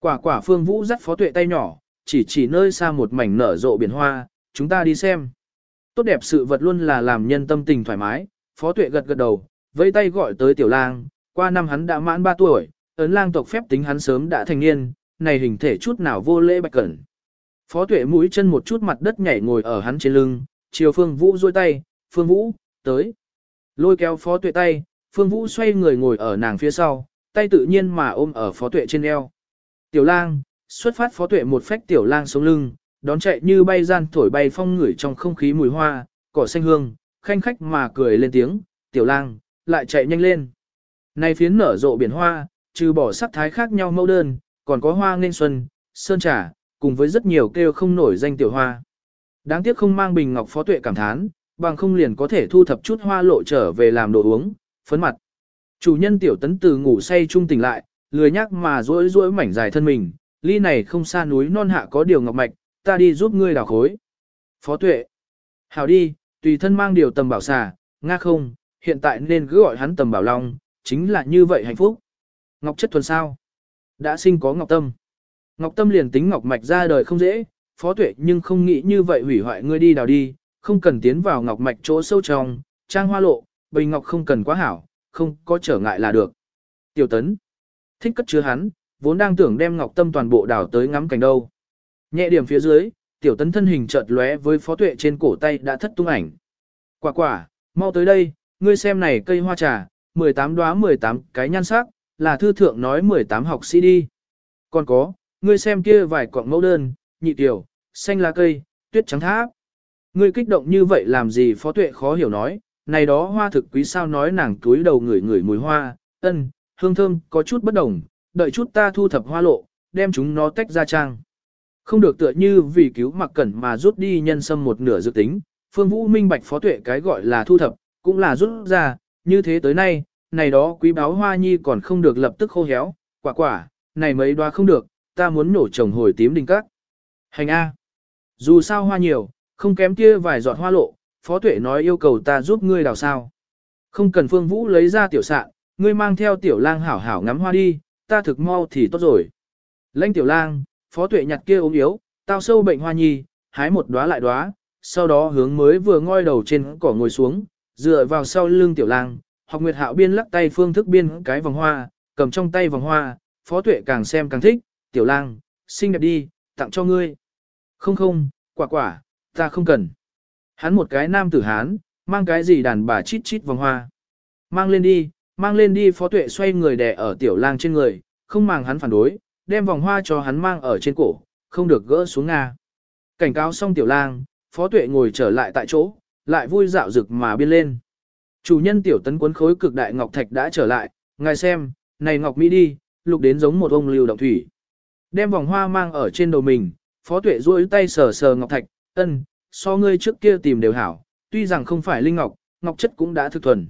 Quả quả phương vũ dắt phó tuệ tay nhỏ, chỉ chỉ nơi xa một mảnh nở rộ biển hoa, chúng ta đi xem. Tốt đẹp sự vật luôn là làm nhân tâm tình thoải mái, phó tuệ gật gật đầu, vẫy tay gọi tới tiểu lang, qua năm hắn đã mãn 3 tuổi, ấn lang tộc phép tính hắn sớm đã thành niên, này hình thể chút nào vô lễ bạch cẩn. Phó tuệ mũi chân một chút mặt đất nhảy ngồi ở hắn trên lưng, chiều phương vũ duỗi tay, phương vũ, tới. Lôi kéo phó tuệ tay, phương vũ xoay người ngồi ở nàng phía sau, tay tự nhiên mà ôm ở phó tuệ trên eo. Tiểu lang, xuất phát phó tuệ một phách tiểu lang sống lưng, đón chạy như bay gian thổi bay phong ngửi trong không khí mùi hoa, cỏ xanh hương, khanh khách mà cười lên tiếng, tiểu lang, lại chạy nhanh lên. Này phiến nở rộ biển hoa, trừ bỏ sắc thái khác nhau mẫu đơn, còn có hoa nên xuân, sơn trà, cùng với rất nhiều kêu không nổi danh tiểu hoa. Đáng tiếc không mang bình ngọc phó tuệ cảm thán, bằng không liền có thể thu thập chút hoa lộ trở về làm đồ uống, phấn mặt. Chủ nhân tiểu tấn từ ngủ say trung tỉnh lại, lười nhắc mà rỗi rỗi mảnh dài thân mình, ly này không xa núi non hạ có điều ngọc mạch, ta đi giúp ngươi đào khối. Phó tuệ. Hảo đi, tùy thân mang điều tầm bảo xà, nga không, hiện tại nên cứ gọi hắn tầm bảo long, chính là như vậy hạnh phúc. Ngọc chất thuần sao? Đã sinh có ngọc tâm. Ngọc tâm liền tính ngọc mạch ra đời không dễ, phó tuệ nhưng không nghĩ như vậy hủy hoại ngươi đi đào đi, không cần tiến vào ngọc mạch chỗ sâu trong, trang hoa lộ, bình ngọc không cần quá hảo, không có trở ngại là được. Tiểu tấn, thích cất chứa hắn, vốn đang tưởng đem ngọc tâm toàn bộ đào tới ngắm cảnh đâu. Nhẹ điểm phía dưới, tiểu tấn thân hình chợt lóe với phó tuệ trên cổ tay đã thất tung ảnh. Quả quả, mau tới đây, ngươi xem này cây hoa trà, 18 đóa 18 cái nhan sắc, là thư thượng nói 18 học sĩ đi. Còn có, ngươi xem kia vài quặng mẫu đơn, nhị tiểu, xanh lá cây, tuyết trắng tháp. Ngươi kích động như vậy làm gì phó tuệ khó hiểu nói, này đó hoa thực quý sao nói nàng túi đầu ngửi ngửi mùi hoa, ân, hương thơm, có chút bất đồng, đợi chút ta thu thập hoa lộ, đem chúng nó tách ra trang. Không được tựa như vì cứu mặc cẩn mà rút đi nhân sâm một nửa dự tính, phương vũ minh bạch phó tuệ cái gọi là thu thập, cũng là rút ra, như thế tới nay, này đó quý báo hoa nhi còn không được lập tức khô héo, quả quả, này mấy đoá không được, ta muốn nổ trồng hồi tím đình các. Hành A. Dù sao hoa nhiều, không kém kia vài giọt hoa lộ, Phó Tuệ nói yêu cầu ta giúp ngươi đào sao. Không cần Phương Vũ lấy ra tiểu sạn, ngươi mang theo tiểu lang hảo hảo ngắm hoa đi, ta thực mau thì tốt rồi. Lãnh tiểu lang, Phó Tuệ nhặt kia ốm yếu, tao sâu bệnh hoa nhi, hái một đóa lại đóa, sau đó hướng mới vừa ngoi đầu trên cỏ ngồi xuống, dựa vào sau lưng tiểu lang, học nguyệt hạo biên lắc tay phương thức biên cái vòng hoa, cầm trong tay vòng hoa, Phó Tuệ càng xem càng thích, tiểu lang, xinh đẹp đi, tặng cho ngươi. Không không, quả quả, ta không cần. Hắn một cái nam tử hán, mang cái gì đàn bà chít chít vòng hoa. Mang lên đi, mang lên đi phó tuệ xoay người đè ở tiểu lang trên người, không màng hắn phản đối, đem vòng hoa cho hắn mang ở trên cổ, không được gỡ xuống Nga. Cảnh cáo xong tiểu lang, phó tuệ ngồi trở lại tại chỗ, lại vui dạo rực mà biên lên. Chủ nhân tiểu tấn cuốn khối cực đại ngọc thạch đã trở lại, ngài xem, này ngọc mỹ đi, lục đến giống một ông lưu động thủy. Đem vòng hoa mang ở trên đầu mình, phó tuệ duỗi tay sờ sờ ngọc thạch, ân, so ngươi trước kia tìm đều hảo, tuy rằng không phải linh ngọc, ngọc chất cũng đã thực thuần.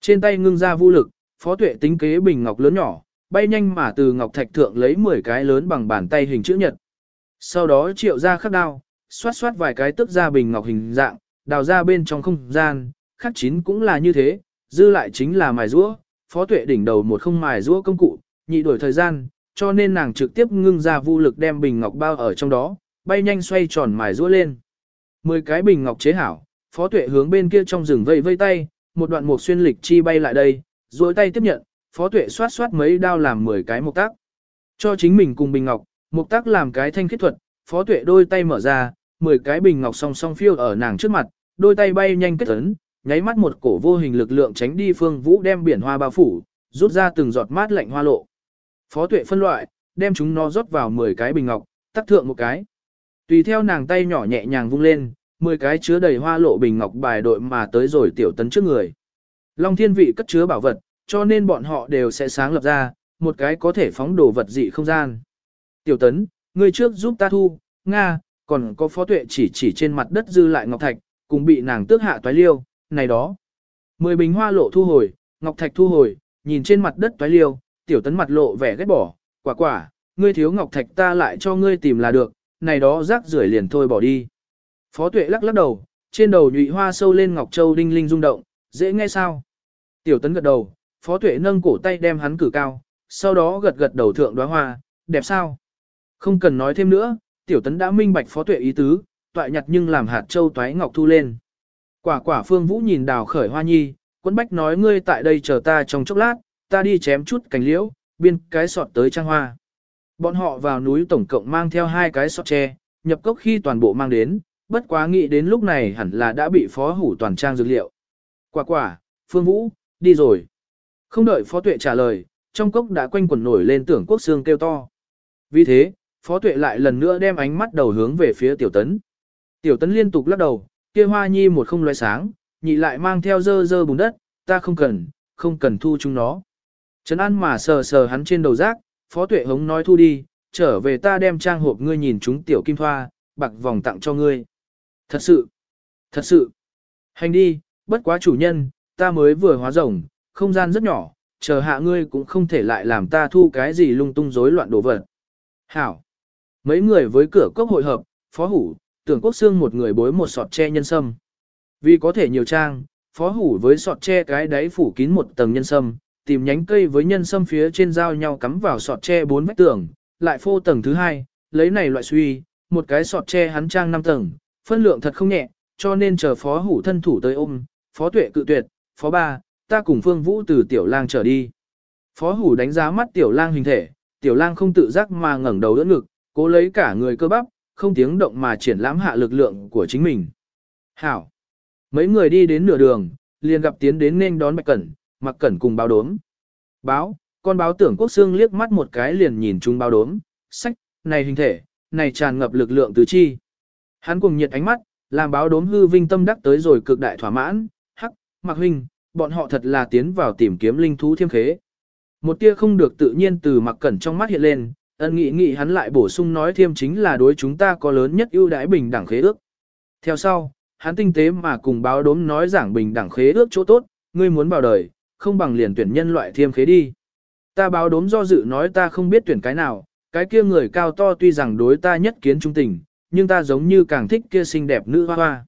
Trên tay ngưng ra vũ lực, phó tuệ tính kế bình ngọc lớn nhỏ, bay nhanh mà từ ngọc thạch thượng lấy 10 cái lớn bằng bàn tay hình chữ nhật. Sau đó triệu ra khắc đao, xoát xoát vài cái tức ra bình ngọc hình dạng, đào ra bên trong không gian, khắc chín cũng là như thế, dư lại chính là mài rũa, phó tuệ đỉnh đầu một không mài rũa công cụ, nhị đổi thời gian, cho nên nàng trực tiếp ngưng ra vũ lực đem bình ngọc bao ở trong đó, bay nhanh xoay tròn mài rũa lên. Mười cái bình ngọc chế hảo, phó tuệ hướng bên kia trong rừng vây vây tay, một đoạn mục xuyên lịch chi bay lại đây, duỗi tay tiếp nhận, phó tuệ xoát xoát mấy đao làm 10 cái mục tác. Cho chính mình cùng bình ngọc, mục tác làm cái thanh kết thuật, phó tuệ đôi tay mở ra, 10 cái bình ngọc song song phiêu ở nàng trước mặt, đôi tay bay nhanh kết ấn, nháy mắt một cổ vô hình lực lượng tránh đi phương vũ đem biển hoa bao phủ, rút ra từng giọt mát lạnh hoa lộ. Phó tuệ phân loại, đem chúng nó rót vào 10 cái bình ngọc, tắc thượng một cái. Tùy theo nàng tay nhỏ nhẹ nhàng vung lên, 10 cái chứa đầy hoa lộ bình ngọc bài đội mà tới rồi tiểu tấn trước người. Long thiên vị cất chứa bảo vật, cho nên bọn họ đều sẽ sáng lập ra, một cái có thể phóng đồ vật dị không gian. Tiểu tấn, ngươi trước giúp ta thu, Nga, còn có phó tuệ chỉ chỉ trên mặt đất dư lại ngọc thạch, cùng bị nàng tước hạ toái liêu, này đó. Mười bình hoa lộ thu hồi, ngọc thạch thu hồi, nhìn trên mặt đất toái liêu, tiểu tấn mặt lộ vẻ ghét bỏ, quả quả, ngươi thiếu ngọc thạch ta lại cho ngươi tìm là được, này đó rác rưởi liền thôi bỏ đi. Phó tuệ lắc lắc đầu, trên đầu nhụy hoa sâu lên ngọc châu đinh linh rung động, dễ nghe sao? Tiểu tấn gật đầu, phó tuệ nâng cổ tay đem hắn cử cao, sau đó gật gật đầu thượng đóa hoa, đẹp sao? Không cần nói thêm nữa, tiểu tấn đã minh bạch phó tuệ ý tứ, toại nhặt nhưng làm hạt châu toái ngọc thu lên. Quả quả phương vũ nhìn đào khởi hoa nhi, quân bách nói ngươi tại đây chờ ta trong chốc lát, ta đi chém chút cành liễu, biên cái sọt tới trang hoa. Bọn họ vào núi tổng cộng mang theo hai cái sọt tre, nhập cốc khi toàn bộ mang đến, bất quá nghĩ đến lúc này hẳn là đã bị phó hủ toàn trang dược liệu. Quả quả, phương vũ, đi rồi. Không đợi phó tuệ trả lời, trong cốc đã quanh quẩn nổi lên tưởng quốc xương kêu to. Vì thế, phó tuệ lại lần nữa đem ánh mắt đầu hướng về phía tiểu tấn. Tiểu tấn liên tục lắc đầu, kia hoa nhi một không loé sáng, nhị lại mang theo dơ dơ bùn đất, ta không cần, không cần thu chúng nó. Trấn An mà sờ sờ hắn trên đầu rác, Phó Tuệ Hống nói thu đi, trở về ta đem trang hộp ngươi nhìn chúng tiểu kim thoa, bạc vòng tặng cho ngươi. Thật sự, thật sự. Hành đi, bất quá chủ nhân, ta mới vừa hóa rồng, không gian rất nhỏ, chờ hạ ngươi cũng không thể lại làm ta thu cái gì lung tung rối loạn đồ vật. Hảo. Mấy người với cửa cốc hội hợp, Phó Hủ, tưởng quốc xương một người bối một sọt tre nhân sâm. Vì có thể nhiều trang, Phó Hủ với sọt tre cái đáy phủ kín một tầng nhân sâm, tìm nhánh cây với nhân sâm phía trên giao nhau cắm vào sọt tre bốn vách tường, lại phô tầng thứ hai, lấy này loại suy, một cái sọt tre hắn trang năm tầng, phân lượng thật không nhẹ, cho nên chờ phó hủ thân thủ tới ôm, phó tuệ cự tuyệt, phó ba, ta cùng phương vũ từ tiểu lang trở đi. Phó hủ đánh giá mắt tiểu lang hình thể, tiểu lang không tự giác mà ngẩng đầu đỡ ngực, cố lấy cả người cơ bắp, không tiếng động mà triển lãm hạ lực lượng của chính mình. Hảo! Mấy người đi đến nửa đường, liền gặp tiến đến nên đón Bạch Cẩn, mặc cẩn cùng báo đốm. Báo, con báo tưởng quốc xương liếc mắt một cái liền nhìn chúng báo đốm, sách, này hình thể, này tràn ngập lực lượng tứ chi. Hắn cùng nhiệt ánh mắt, làm báo đốm hư vinh tâm đắc tới rồi cực đại thỏa mãn, hắc, mặc huynh, bọn họ thật là tiến vào tìm kiếm linh thú thiêm khế. Một tia không được tự nhiên từ mặc cẩn trong mắt hiện lên, ân nghị nghị hắn lại bổ sung nói thêm chính là đối chúng ta có lớn nhất ưu đãi bình đẳng khế ước. Theo sau, hắn tinh tế mà cùng báo đốm nói giảng bình đẳng khế ước chỗ tốt, ngươi muốn vào đời, không bằng liền tuyển nhân loại thiêm khế đi. Ta báo đốm do dự nói ta không biết tuyển cái nào, cái kia người cao to tuy rằng đối ta nhất kiến trung tình, nhưng ta giống như càng thích kia xinh đẹp nữ hoa hoa.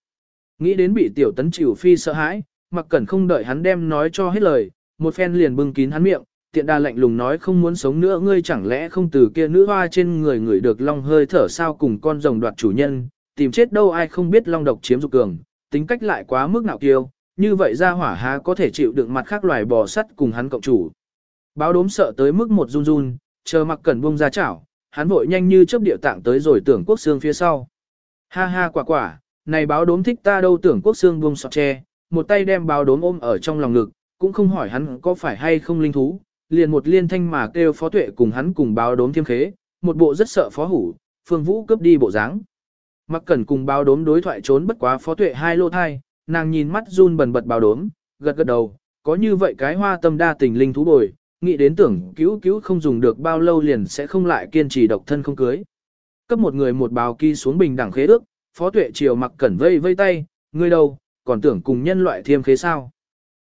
Nghĩ đến bị tiểu tấn chịu phi sợ hãi, mặc cẩn không đợi hắn đem nói cho hết lời, một phen liền bưng kín hắn miệng, tiện đà lạnh lùng nói không muốn sống nữa ngươi chẳng lẽ không từ kia nữ hoa trên người người được long hơi thở sao cùng con rồng đoạt chủ nhân, tìm chết đâu ai không biết long độc chiếm dục cường, tính cách lại quá mức nào kiêu, như vậy ra hỏa há có thể chịu đựng mặt khác loài bò sắt cùng hắn cộng chủ. Báo đốm sợ tới mức một run run, chờ mặc cẩn buông ra chảo, hắn vội nhanh như chớp địa tạng tới rồi tưởng quốc xương phía sau. Ha ha quả quả, này báo đốm thích ta đâu tưởng quốc xương buông sọt tre, một tay đem báo đốm ôm ở trong lòng ngực, cũng không hỏi hắn có phải hay không linh thú, liền một liên thanh mà kêu phó tuệ cùng hắn cùng báo đốm thiêm khế, một bộ rất sợ phó hủ, phương vũ cướp đi bộ dáng. Mặc cẩn cùng báo đốm đối thoại trốn bất quá phó tuệ hai lô thai, nàng nhìn mắt run bần bật báo đốm, gật gật đầu, có như vậy cái hoa tâm đa tình linh thú bồi, nghĩ đến tưởng cứu cứu không dùng được bao lâu liền sẽ không lại kiên trì độc thân không cưới. Cấp một người một bào kỳ xuống bình đẳng khế ước, phó tuệ chiều mặc cẩn vây vây tay, ngươi đâu, còn tưởng cùng nhân loại thiêm khế sao.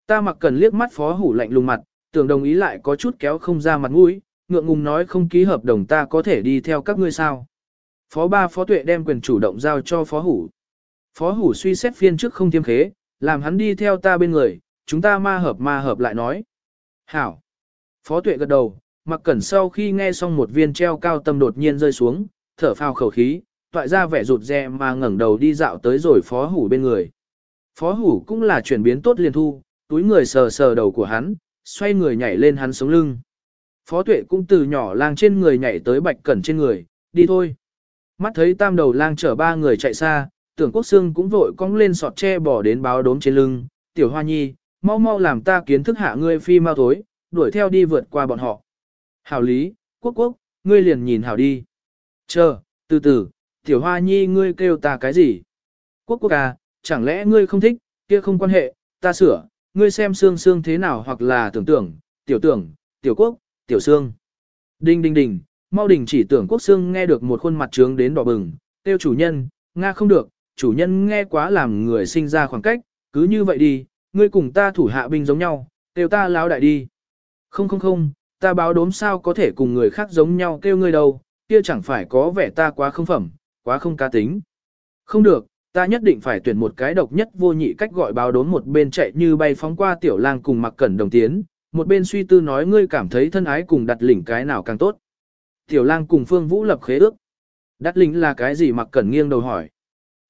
Ta mặc cẩn liếc mắt phó hủ lạnh lùng mặt, tưởng đồng ý lại có chút kéo không ra mặt mũi, ngượng ngùng nói không ký hợp đồng ta có thể đi theo các ngươi sao. Phó ba phó tuệ đem quyền chủ động giao cho phó hủ. Phó hủ suy xét phiên trước không thiêm khế, làm hắn đi theo ta bên người, chúng ta ma hợp ma hợp lại nói. Hảo. Phó tuệ gật đầu, mặc cẩn sau khi nghe xong một viên treo cao tâm đột nhiên rơi xuống, thở phào khẩu khí, toại ra vẻ rụt rè mà ngẩng đầu đi dạo tới rồi phó hủ bên người. Phó hủ cũng là chuyển biến tốt liền thu, túi người sờ sờ đầu của hắn, xoay người nhảy lên hắn sống lưng. Phó tuệ cũng từ nhỏ lang trên người nhảy tới bạch cẩn trên người, đi thôi. Mắt thấy tam đầu lang chở ba người chạy xa, tưởng quốc xương cũng vội cong lên sọt tre bỏ đến báo đốm trên lưng, tiểu hoa nhi, mau mau làm ta kiến thức hạ ngươi phi mau thối, đuổi theo đi vượt qua bọn họ. Hảo lý, quốc quốc, ngươi liền nhìn hảo đi. Chờ, từ từ, tiểu hoa nhi ngươi kêu ta cái gì? Quốc quốc à, chẳng lẽ ngươi không thích, kia không quan hệ, ta sửa, ngươi xem xương xương thế nào hoặc là tưởng tưởng, tiểu tưởng, tiểu quốc, tiểu xương. Đinh đinh đinh, mau đình chỉ tưởng quốc xương nghe được một khuôn mặt trướng đến đỏ bừng, tiêu chủ nhân, Nga không được, chủ nhân nghe quá làm người sinh ra khoảng cách, cứ như vậy đi, ngươi cùng ta thủ hạ binh giống nhau, tiêu ta láo đại đi. Không không không, ta báo đốm sao có thể cùng người khác giống nhau kêu ngươi đâu, kia chẳng phải có vẻ ta quá không phẩm, quá không cá tính. Không được, ta nhất định phải tuyển một cái độc nhất vô nhị cách gọi báo đốm một bên chạy như bay phóng qua tiểu lang cùng mặc cẩn đồng tiến, một bên suy tư nói ngươi cảm thấy thân ái cùng đặt lỉnh cái nào càng tốt. Tiểu lang cùng phương vũ lập khế ước. Đặt lỉnh là cái gì mặc cẩn nghiêng đầu hỏi.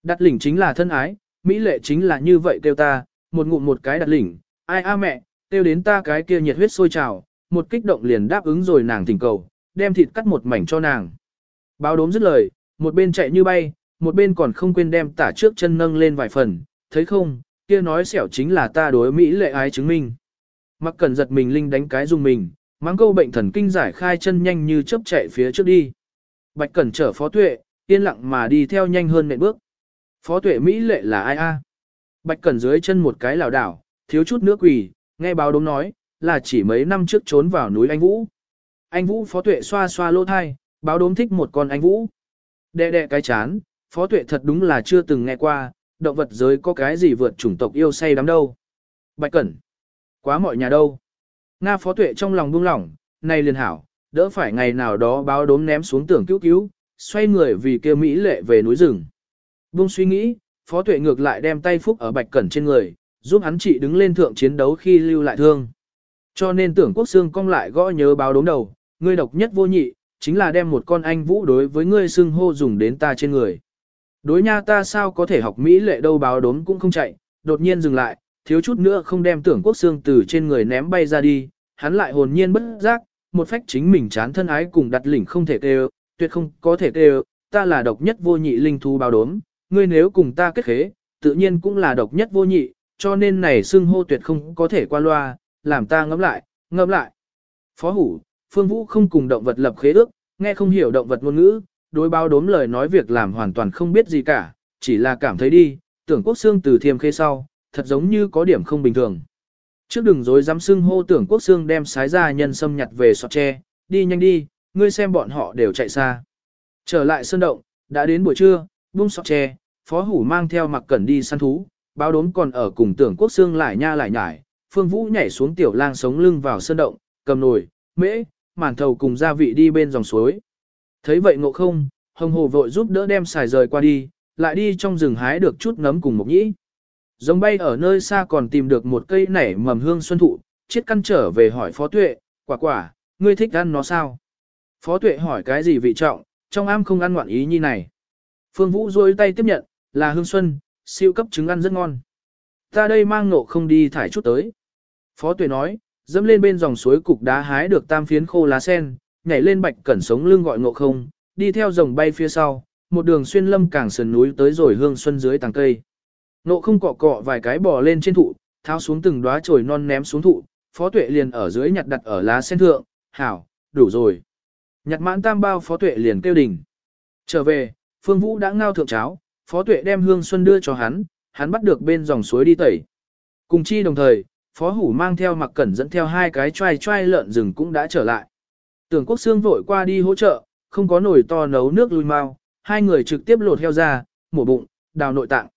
Đặt lỉnh chính là thân ái, mỹ lệ chính là như vậy kêu ta, một ngụm một cái đặt lỉnh, ai a mẹ, kêu đến ta cái kia nhiệt huyết sôi trào, một kích động liền đáp ứng rồi nàng thỉnh cầu, đem thịt cắt một mảnh cho nàng. Báo đốm dứt lời, một bên chạy như bay, một bên còn không quên đem tả trước chân nâng lên vài phần, thấy không, kia nói xẻo chính là ta đối Mỹ lệ ái chứng minh. Mặc cần giật mình linh đánh cái dùng mình, mang câu bệnh thần kinh giải khai chân nhanh như chớp chạy phía trước đi. Bạch Cẩn chở Phó Tuệ, yên lặng mà đi theo nhanh hơn nệm bước. Phó Tuệ Mỹ lệ là ai a? Bạch Cẩn dưới chân một cái lảo đảo, thiếu chút nước quỳ, nghe báo đống nói, là chỉ mấy năm trước trốn vào núi Anh Vũ. Anh Vũ Phó Tuệ xoa xoa lỗ thai, báo đốm thích một con Anh Vũ. Đẹ đẹ cái chán, Phó Tuệ thật đúng là chưa từng nghe qua, động vật giới có cái gì vượt chủng tộc yêu say đắm đâu. Bạch Cẩn, quá mọi nhà đâu. Nga Phó Tuệ trong lòng buông lỏng, này liền hảo, đỡ phải ngày nào đó báo đốm ném xuống tưởng cứu cứu, xoay người vì kia Mỹ lệ về núi rừng. Buông suy nghĩ, Phó Tuệ ngược lại đem tay phúc ở Bạch Cẩn trên người, giúp hắn trị đứng lên thượng chiến đấu khi lưu lại thương. Cho nên tưởng quốc xương cong lại gõ nhớ báo đốm đầu, ngươi độc nhất vô nhị, chính là đem một con anh vũ đối với ngươi xưng hô dùng đến ta trên người. Đối nha ta sao có thể học Mỹ lệ đâu báo đốm cũng không chạy, đột nhiên dừng lại, thiếu chút nữa không đem tưởng quốc xương từ trên người ném bay ra đi, hắn lại hồn nhiên bất giác, một phách chính mình chán thân ái cùng đặt lỉnh không thể kêu, tuyệt không có thể kêu, ta là độc nhất vô nhị linh thú báo đốm, ngươi nếu cùng ta kết khế, tự nhiên cũng là độc nhất vô nhị, cho nên này xưng hô tuyệt không có thể qua loa, làm ta ngẫm lại, ngẫm lại. Phó hủ, Phương Vũ không cùng động vật lập khế ước, nghe không hiểu động vật ngôn ngữ, đối báo đốm lời nói việc làm hoàn toàn không biết gì cả, chỉ là cảm thấy đi, tưởng quốc xương từ thiêm khế sau, thật giống như có điểm không bình thường. Trước đừng dối dám xưng hô tưởng quốc xương đem sái ra nhân xâm nhặt về sọt tre, đi nhanh đi, ngươi xem bọn họ đều chạy xa. Trở lại sơn động, đã đến buổi trưa, buông sọt tre, phó hủ mang theo mặc cẩn đi săn thú, báo đốm còn ở cùng tưởng quốc xương lại nha lại nhải, phương vũ nhảy xuống tiểu lang sống lưng vào sơn động, cầm nồi, mễ, màn thầu cùng gia vị đi bên dòng suối. Thấy vậy ngộ không, hồng hồ vội giúp đỡ đem xài rời qua đi, lại đi trong rừng hái được chút nấm cùng mộc nhĩ. Giống bay ở nơi xa còn tìm được một cây nảy mầm hương xuân thụ, chiết căn trở về hỏi phó tuệ, quả quả, ngươi thích ăn nó sao? Phó tuệ hỏi cái gì vị trọng, trong am không ăn ngoạn ý nhi này. Phương Vũ rôi tay tiếp nhận, là hương xuân, siêu cấp trứng ăn rất ngon. Ta đây mang nộ không đi thải chút tới. Phó tuệ nói, dẫm lên bên dòng suối cục đá hái được tam phiến khô lá sen, nhảy lên bạch cẩn sống lưng gọi ngộ không, đi theo dòng bay phía sau, một đường xuyên lâm càng sườn núi tới rồi hương xuân dưới tàng cây. Ngộ không cọ cọ vài cái bò lên trên thụ, tháo xuống từng đóa chồi non ném xuống thụ, phó tuệ liền ở dưới nhặt đặt ở lá sen thượng, hảo, đủ rồi. Nhặt mãn tam bao phó tuệ liền kêu đỉnh. Trở về, phương vũ đã ngao thượng cháo, phó tuệ đem hương xuân đưa cho hắn, hắn bắt được bên dòng suối đi tẩy. Cùng chi đồng thời, Phó Hủ mang theo mặc cẩn dẫn theo hai cái trai trai lợn rừng cũng đã trở lại. Tưởng quốc xương vội qua đi hỗ trợ, không có nồi to nấu nước lui mau, hai người trực tiếp lột heo ra, mổ bụng, đào nội tạng.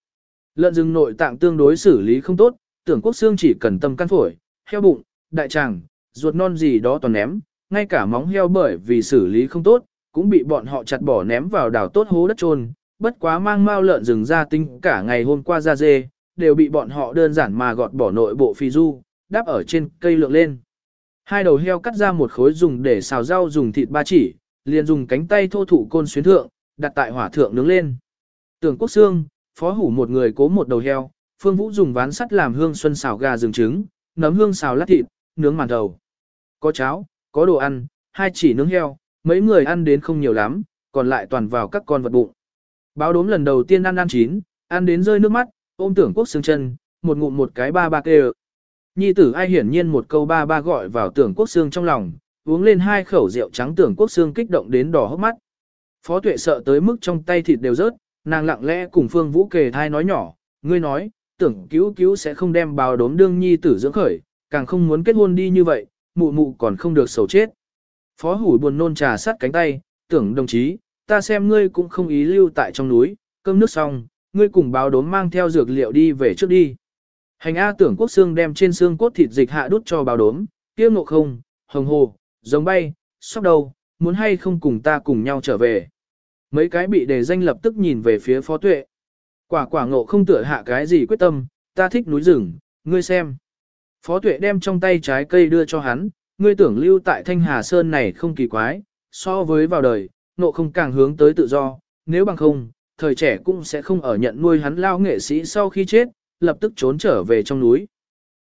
Lợn rừng nội tạng tương đối xử lý không tốt, tưởng quốc xương chỉ cần tâm căn phổi, heo bụng, đại tràng, ruột non gì đó toàn ném, ngay cả móng heo bởi vì xử lý không tốt, cũng bị bọn họ chặt bỏ ném vào đào tốt hố đất trôn, bất quá mang mao lợn rừng ra tinh cả ngày hôm qua ra dê, đều bị bọn họ đơn giản mà gọt bỏ nội bộ phi du, đáp ở trên cây lượng lên. Hai đầu heo cắt ra một khối dùng để xào rau dùng thịt ba chỉ, liền dùng cánh tay thô thụ côn xuyến thượng, đặt tại hỏa thượng nướng lên. Tưởng quốc xương, phó hủ một người cố một đầu heo, phương vũ dùng ván sắt làm hương xuân xào gà rừng trứng, nấm hương xào lát thịt, nướng màn đầu Có cháo, có đồ ăn, hai chỉ nướng heo, mấy người ăn đến không nhiều lắm, còn lại toàn vào các con vật bụng. Báo đốm lần đầu tiên ăn ăn chín, ăn đến rơi nước mắt, ôm tưởng quốc xương chân, một ngụm một cái ba ba kêu. Nhi tử ai hiển nhiên một câu ba ba gọi vào tưởng quốc xương trong lòng, uống lên hai khẩu rượu trắng tưởng quốc xương kích động đến đỏ hốc mắt. Phó tuệ sợ tới mức trong tay thịt đều rớt, nàng lặng lẽ cùng phương vũ kề thai nói nhỏ, ngươi nói, tưởng cứu cứu sẽ không đem bào đốm đương nhi tử dưỡng khởi, càng không muốn kết hôn đi như vậy, mụ mụ còn không được sầu chết. Phó hủ buồn nôn trà sát cánh tay, tưởng đồng chí, ta xem ngươi cũng không ý lưu tại trong núi, cơm nước xong, ngươi cùng báo đốm mang theo dược liệu đi về trước đi. Hành A tưởng quốc xương đem trên xương cốt thịt dịch hạ đút cho báo đốm, kia ngộ không, hồng hồ, giống bay, sóc đầu, muốn hay không cùng ta cùng nhau trở về. Mấy cái bị đề danh lập tức nhìn về phía phó tuệ. Quả quả ngộ không tựa hạ cái gì quyết tâm, ta thích núi rừng, ngươi xem. Phó tuệ đem trong tay trái cây đưa cho hắn, ngươi tưởng lưu tại Thanh Hà Sơn này không kỳ quái, so với vào đời, nộ không càng hướng tới tự do, nếu bằng không, thời trẻ cũng sẽ không ở nhận nuôi hắn lao nghệ sĩ sau khi chết, lập tức trốn trở về trong núi.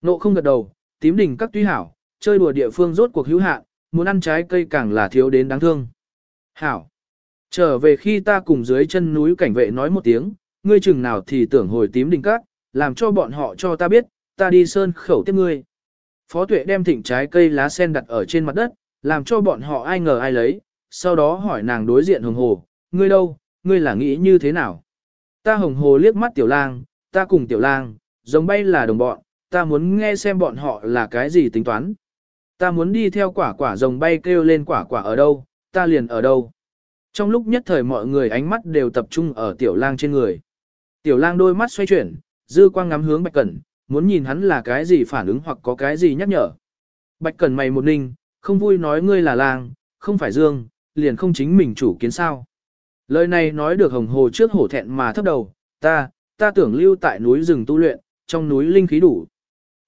Nộ không gật đầu, tím đỉnh các tuy hảo, chơi đùa địa phương rốt cuộc hữu hạn, muốn ăn trái cây càng là thiếu đến đáng thương. Hảo, trở về khi ta cùng dưới chân núi cảnh vệ nói một tiếng, ngươi chừng nào thì tưởng hồi tím đỉnh các, làm cho bọn họ cho ta biết, ta đi sơn khẩu tiếp ngươi. Phó tuệ đem thịnh trái cây lá sen đặt ở trên mặt đất, làm cho bọn họ ai ngờ ai lấy, sau đó hỏi nàng đối diện hồng hồ, ngươi đâu, ngươi là nghĩ như thế nào? Ta hồng hồ liếc mắt tiểu lang, ta cùng tiểu lang, giống bay là đồng bọn, ta muốn nghe xem bọn họ là cái gì tính toán. Ta muốn đi theo quả quả rồng bay kêu lên quả quả ở đâu, ta liền ở đâu. Trong lúc nhất thời mọi người ánh mắt đều tập trung ở tiểu lang trên người. Tiểu lang đôi mắt xoay chuyển, dư quang ngắm hướng bạch cẩn, muốn nhìn hắn là cái gì phản ứng hoặc có cái gì nhắc nhở. Bạch cẩn mày một ninh, không vui nói ngươi là lang, không phải dương, liền không chính mình chủ kiến sao. Lời này nói được hồng hồ trước hổ thẹn mà thấp đầu, ta, ta tưởng lưu tại núi rừng tu luyện, trong núi linh khí đủ.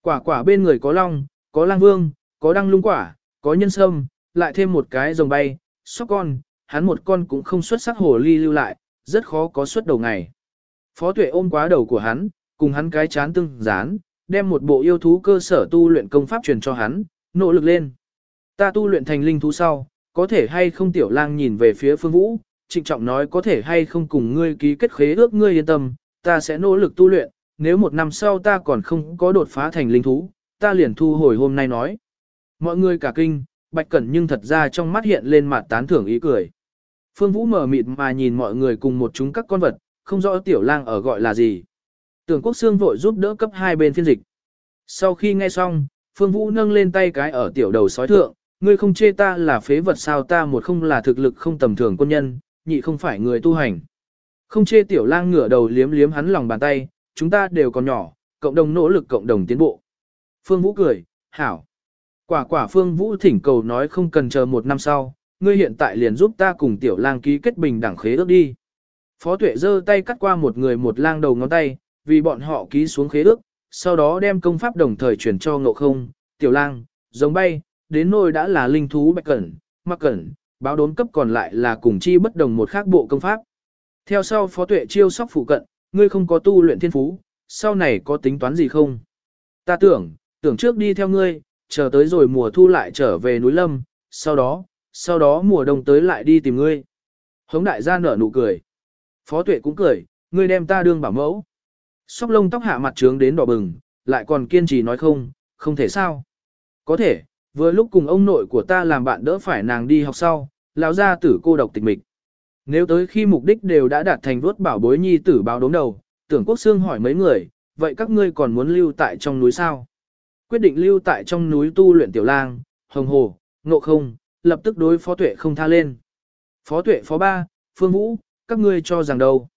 Quả quả bên người có long, có lang vương, có đăng lung quả, có nhân sâm, lại thêm một cái rồng bay, sóc con, hắn một con cũng không xuất sắc hồ ly lưu lại, rất khó có xuất đầu ngày. Phó tuệ ôm quá đầu của hắn, cùng hắn cái chán tương dán, đem một bộ yêu thú cơ sở tu luyện công pháp truyền cho hắn, nỗ lực lên. Ta tu luyện thành linh thú sau, có thể hay không tiểu lang nhìn về phía phương vũ, trịnh trọng nói có thể hay không cùng ngươi ký kết khế ước ngươi yên tâm, ta sẽ nỗ lực tu luyện, nếu một năm sau ta còn không có đột phá thành linh thú, ta liền thu hồi hôm nay nói. Mọi người cả kinh, bạch cẩn nhưng thật ra trong mắt hiện lên mặt tán thưởng ý cười. Phương Vũ mở mịt mà nhìn mọi người cùng một chúng các con vật, không rõ tiểu lang ở gọi là gì. Tưởng quốc xương vội giúp đỡ cấp hai bên phiên dịch. Sau khi nghe xong, Phương Vũ nâng lên tay cái ở tiểu đầu sói thượng, ngươi không chê ta là phế vật sao ta một không là thực lực không tầm thường quân nhân, nhị không phải người tu hành. Không chê tiểu lang ngửa đầu liếm liếm hắn lòng bàn tay, chúng ta đều còn nhỏ, cộng đồng nỗ lực cộng đồng tiến bộ. Phương Vũ cười, hảo. Quả quả Phương Vũ thỉnh cầu nói không cần chờ một năm sau, ngươi hiện tại liền giúp ta cùng tiểu lang ký kết bình đẳng khế ước đi. Phó tuệ giơ tay cắt qua một người một lang đầu ngón tay, vì bọn họ ký xuống khế ước, sau đó đem công pháp đồng thời chuyển cho ngộ không, tiểu lang, giống bay, đến nôi đã là linh thú bạch cẩn, mặc cẩn, báo đốn cấp còn lại là cùng chi bất đồng một khác bộ công pháp. Theo sau phó tuệ chiêu sóc phụ cận, ngươi không có tu luyện thiên phú, sau này có tính toán gì không? Ta tưởng, tưởng trước đi theo ngươi, chờ tới rồi mùa thu lại trở về núi lâm, sau đó, sau đó mùa đông tới lại đi tìm ngươi. Hống đại gia nở nụ cười. Phó tuệ cũng cười, ngươi đem ta đương bảo mẫu. Sóc lông tóc hạ mặt trướng đến đỏ bừng, lại còn kiên trì nói không, không thể sao. Có thể, vừa lúc cùng ông nội của ta làm bạn đỡ phải nàng đi học sau, lão gia tử cô độc tịch mịch. Nếu tới khi mục đích đều đã đạt thành vuốt bảo bối nhi tử báo đốm đầu, tưởng quốc xương hỏi mấy người, vậy các ngươi còn muốn lưu tại trong núi sao? Quyết định lưu tại trong núi tu luyện tiểu lang, hồng hồ, ngộ không, lập tức đối phó tuệ không tha lên. Phó tuệ phó ba, phương vũ, các ngươi cho rằng đâu?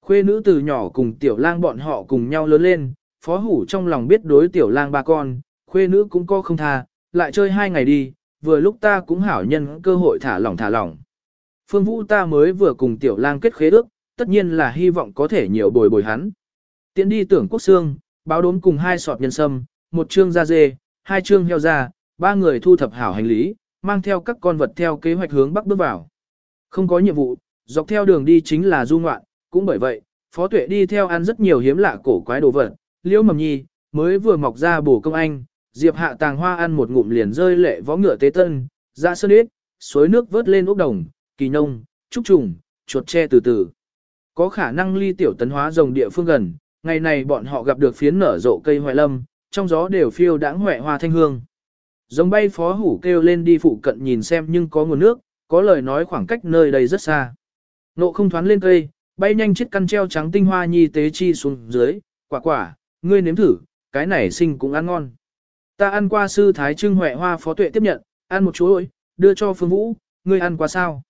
Khuê nữ từ nhỏ cùng tiểu lang bọn họ cùng nhau lớn lên, phó hủ trong lòng biết đối tiểu lang ba con, khuê nữ cũng có không tha, lại chơi hai ngày đi, vừa lúc ta cũng hảo nhân cơ hội thả lỏng thả lỏng. Phương Vũ ta mới vừa cùng tiểu lang kết khế ước, tất nhiên là hy vọng có thể nhiều bồi bồi hắn. Tiến đi tưởng quốc xương, báo đốm cùng hai sọt nhân sâm, một trương da dê, hai trương heo da, ba người thu thập hảo hành lý, mang theo các con vật theo kế hoạch hướng bắc bước vào. Không có nhiệm vụ, dọc theo đường đi chính là du ngoạn, cũng bởi vậy, Phó Tuệ đi theo ăn rất nhiều hiếm lạ cổ quái đồ vật, liễu mầm nhi, mới vừa mọc ra bổ công anh, Diệp Hạ tàng hoa ăn một ngụm liền rơi lệ võ ngựa tế tân, ra sơn ít, suối nước vớt lên ốc đồng, kỳ nông, trúc trùng, chuột tre từ từ. Có khả năng ly tiểu tấn hóa rồng địa phương gần, ngày này bọn họ gặp được phiến nở rộ cây hoại lâm, trong gió đều phiêu đãng hoại hoa thanh hương. Rồng bay phó hủ kêu lên đi phụ cận nhìn xem nhưng có nguồn nước, có lời nói khoảng cách nơi đây rất xa. Nộ không thoán lên cây, bay nhanh chiếc căn treo trắng tinh hoa nhi tế chi xuống dưới, quả quả, ngươi nếm thử, cái này sinh cũng ăn ngon. Ta ăn qua sư thái trưng huệ hoa phó tuệ tiếp nhận, ăn một chú ơi, đưa cho phương vũ, ngươi ăn qua sao?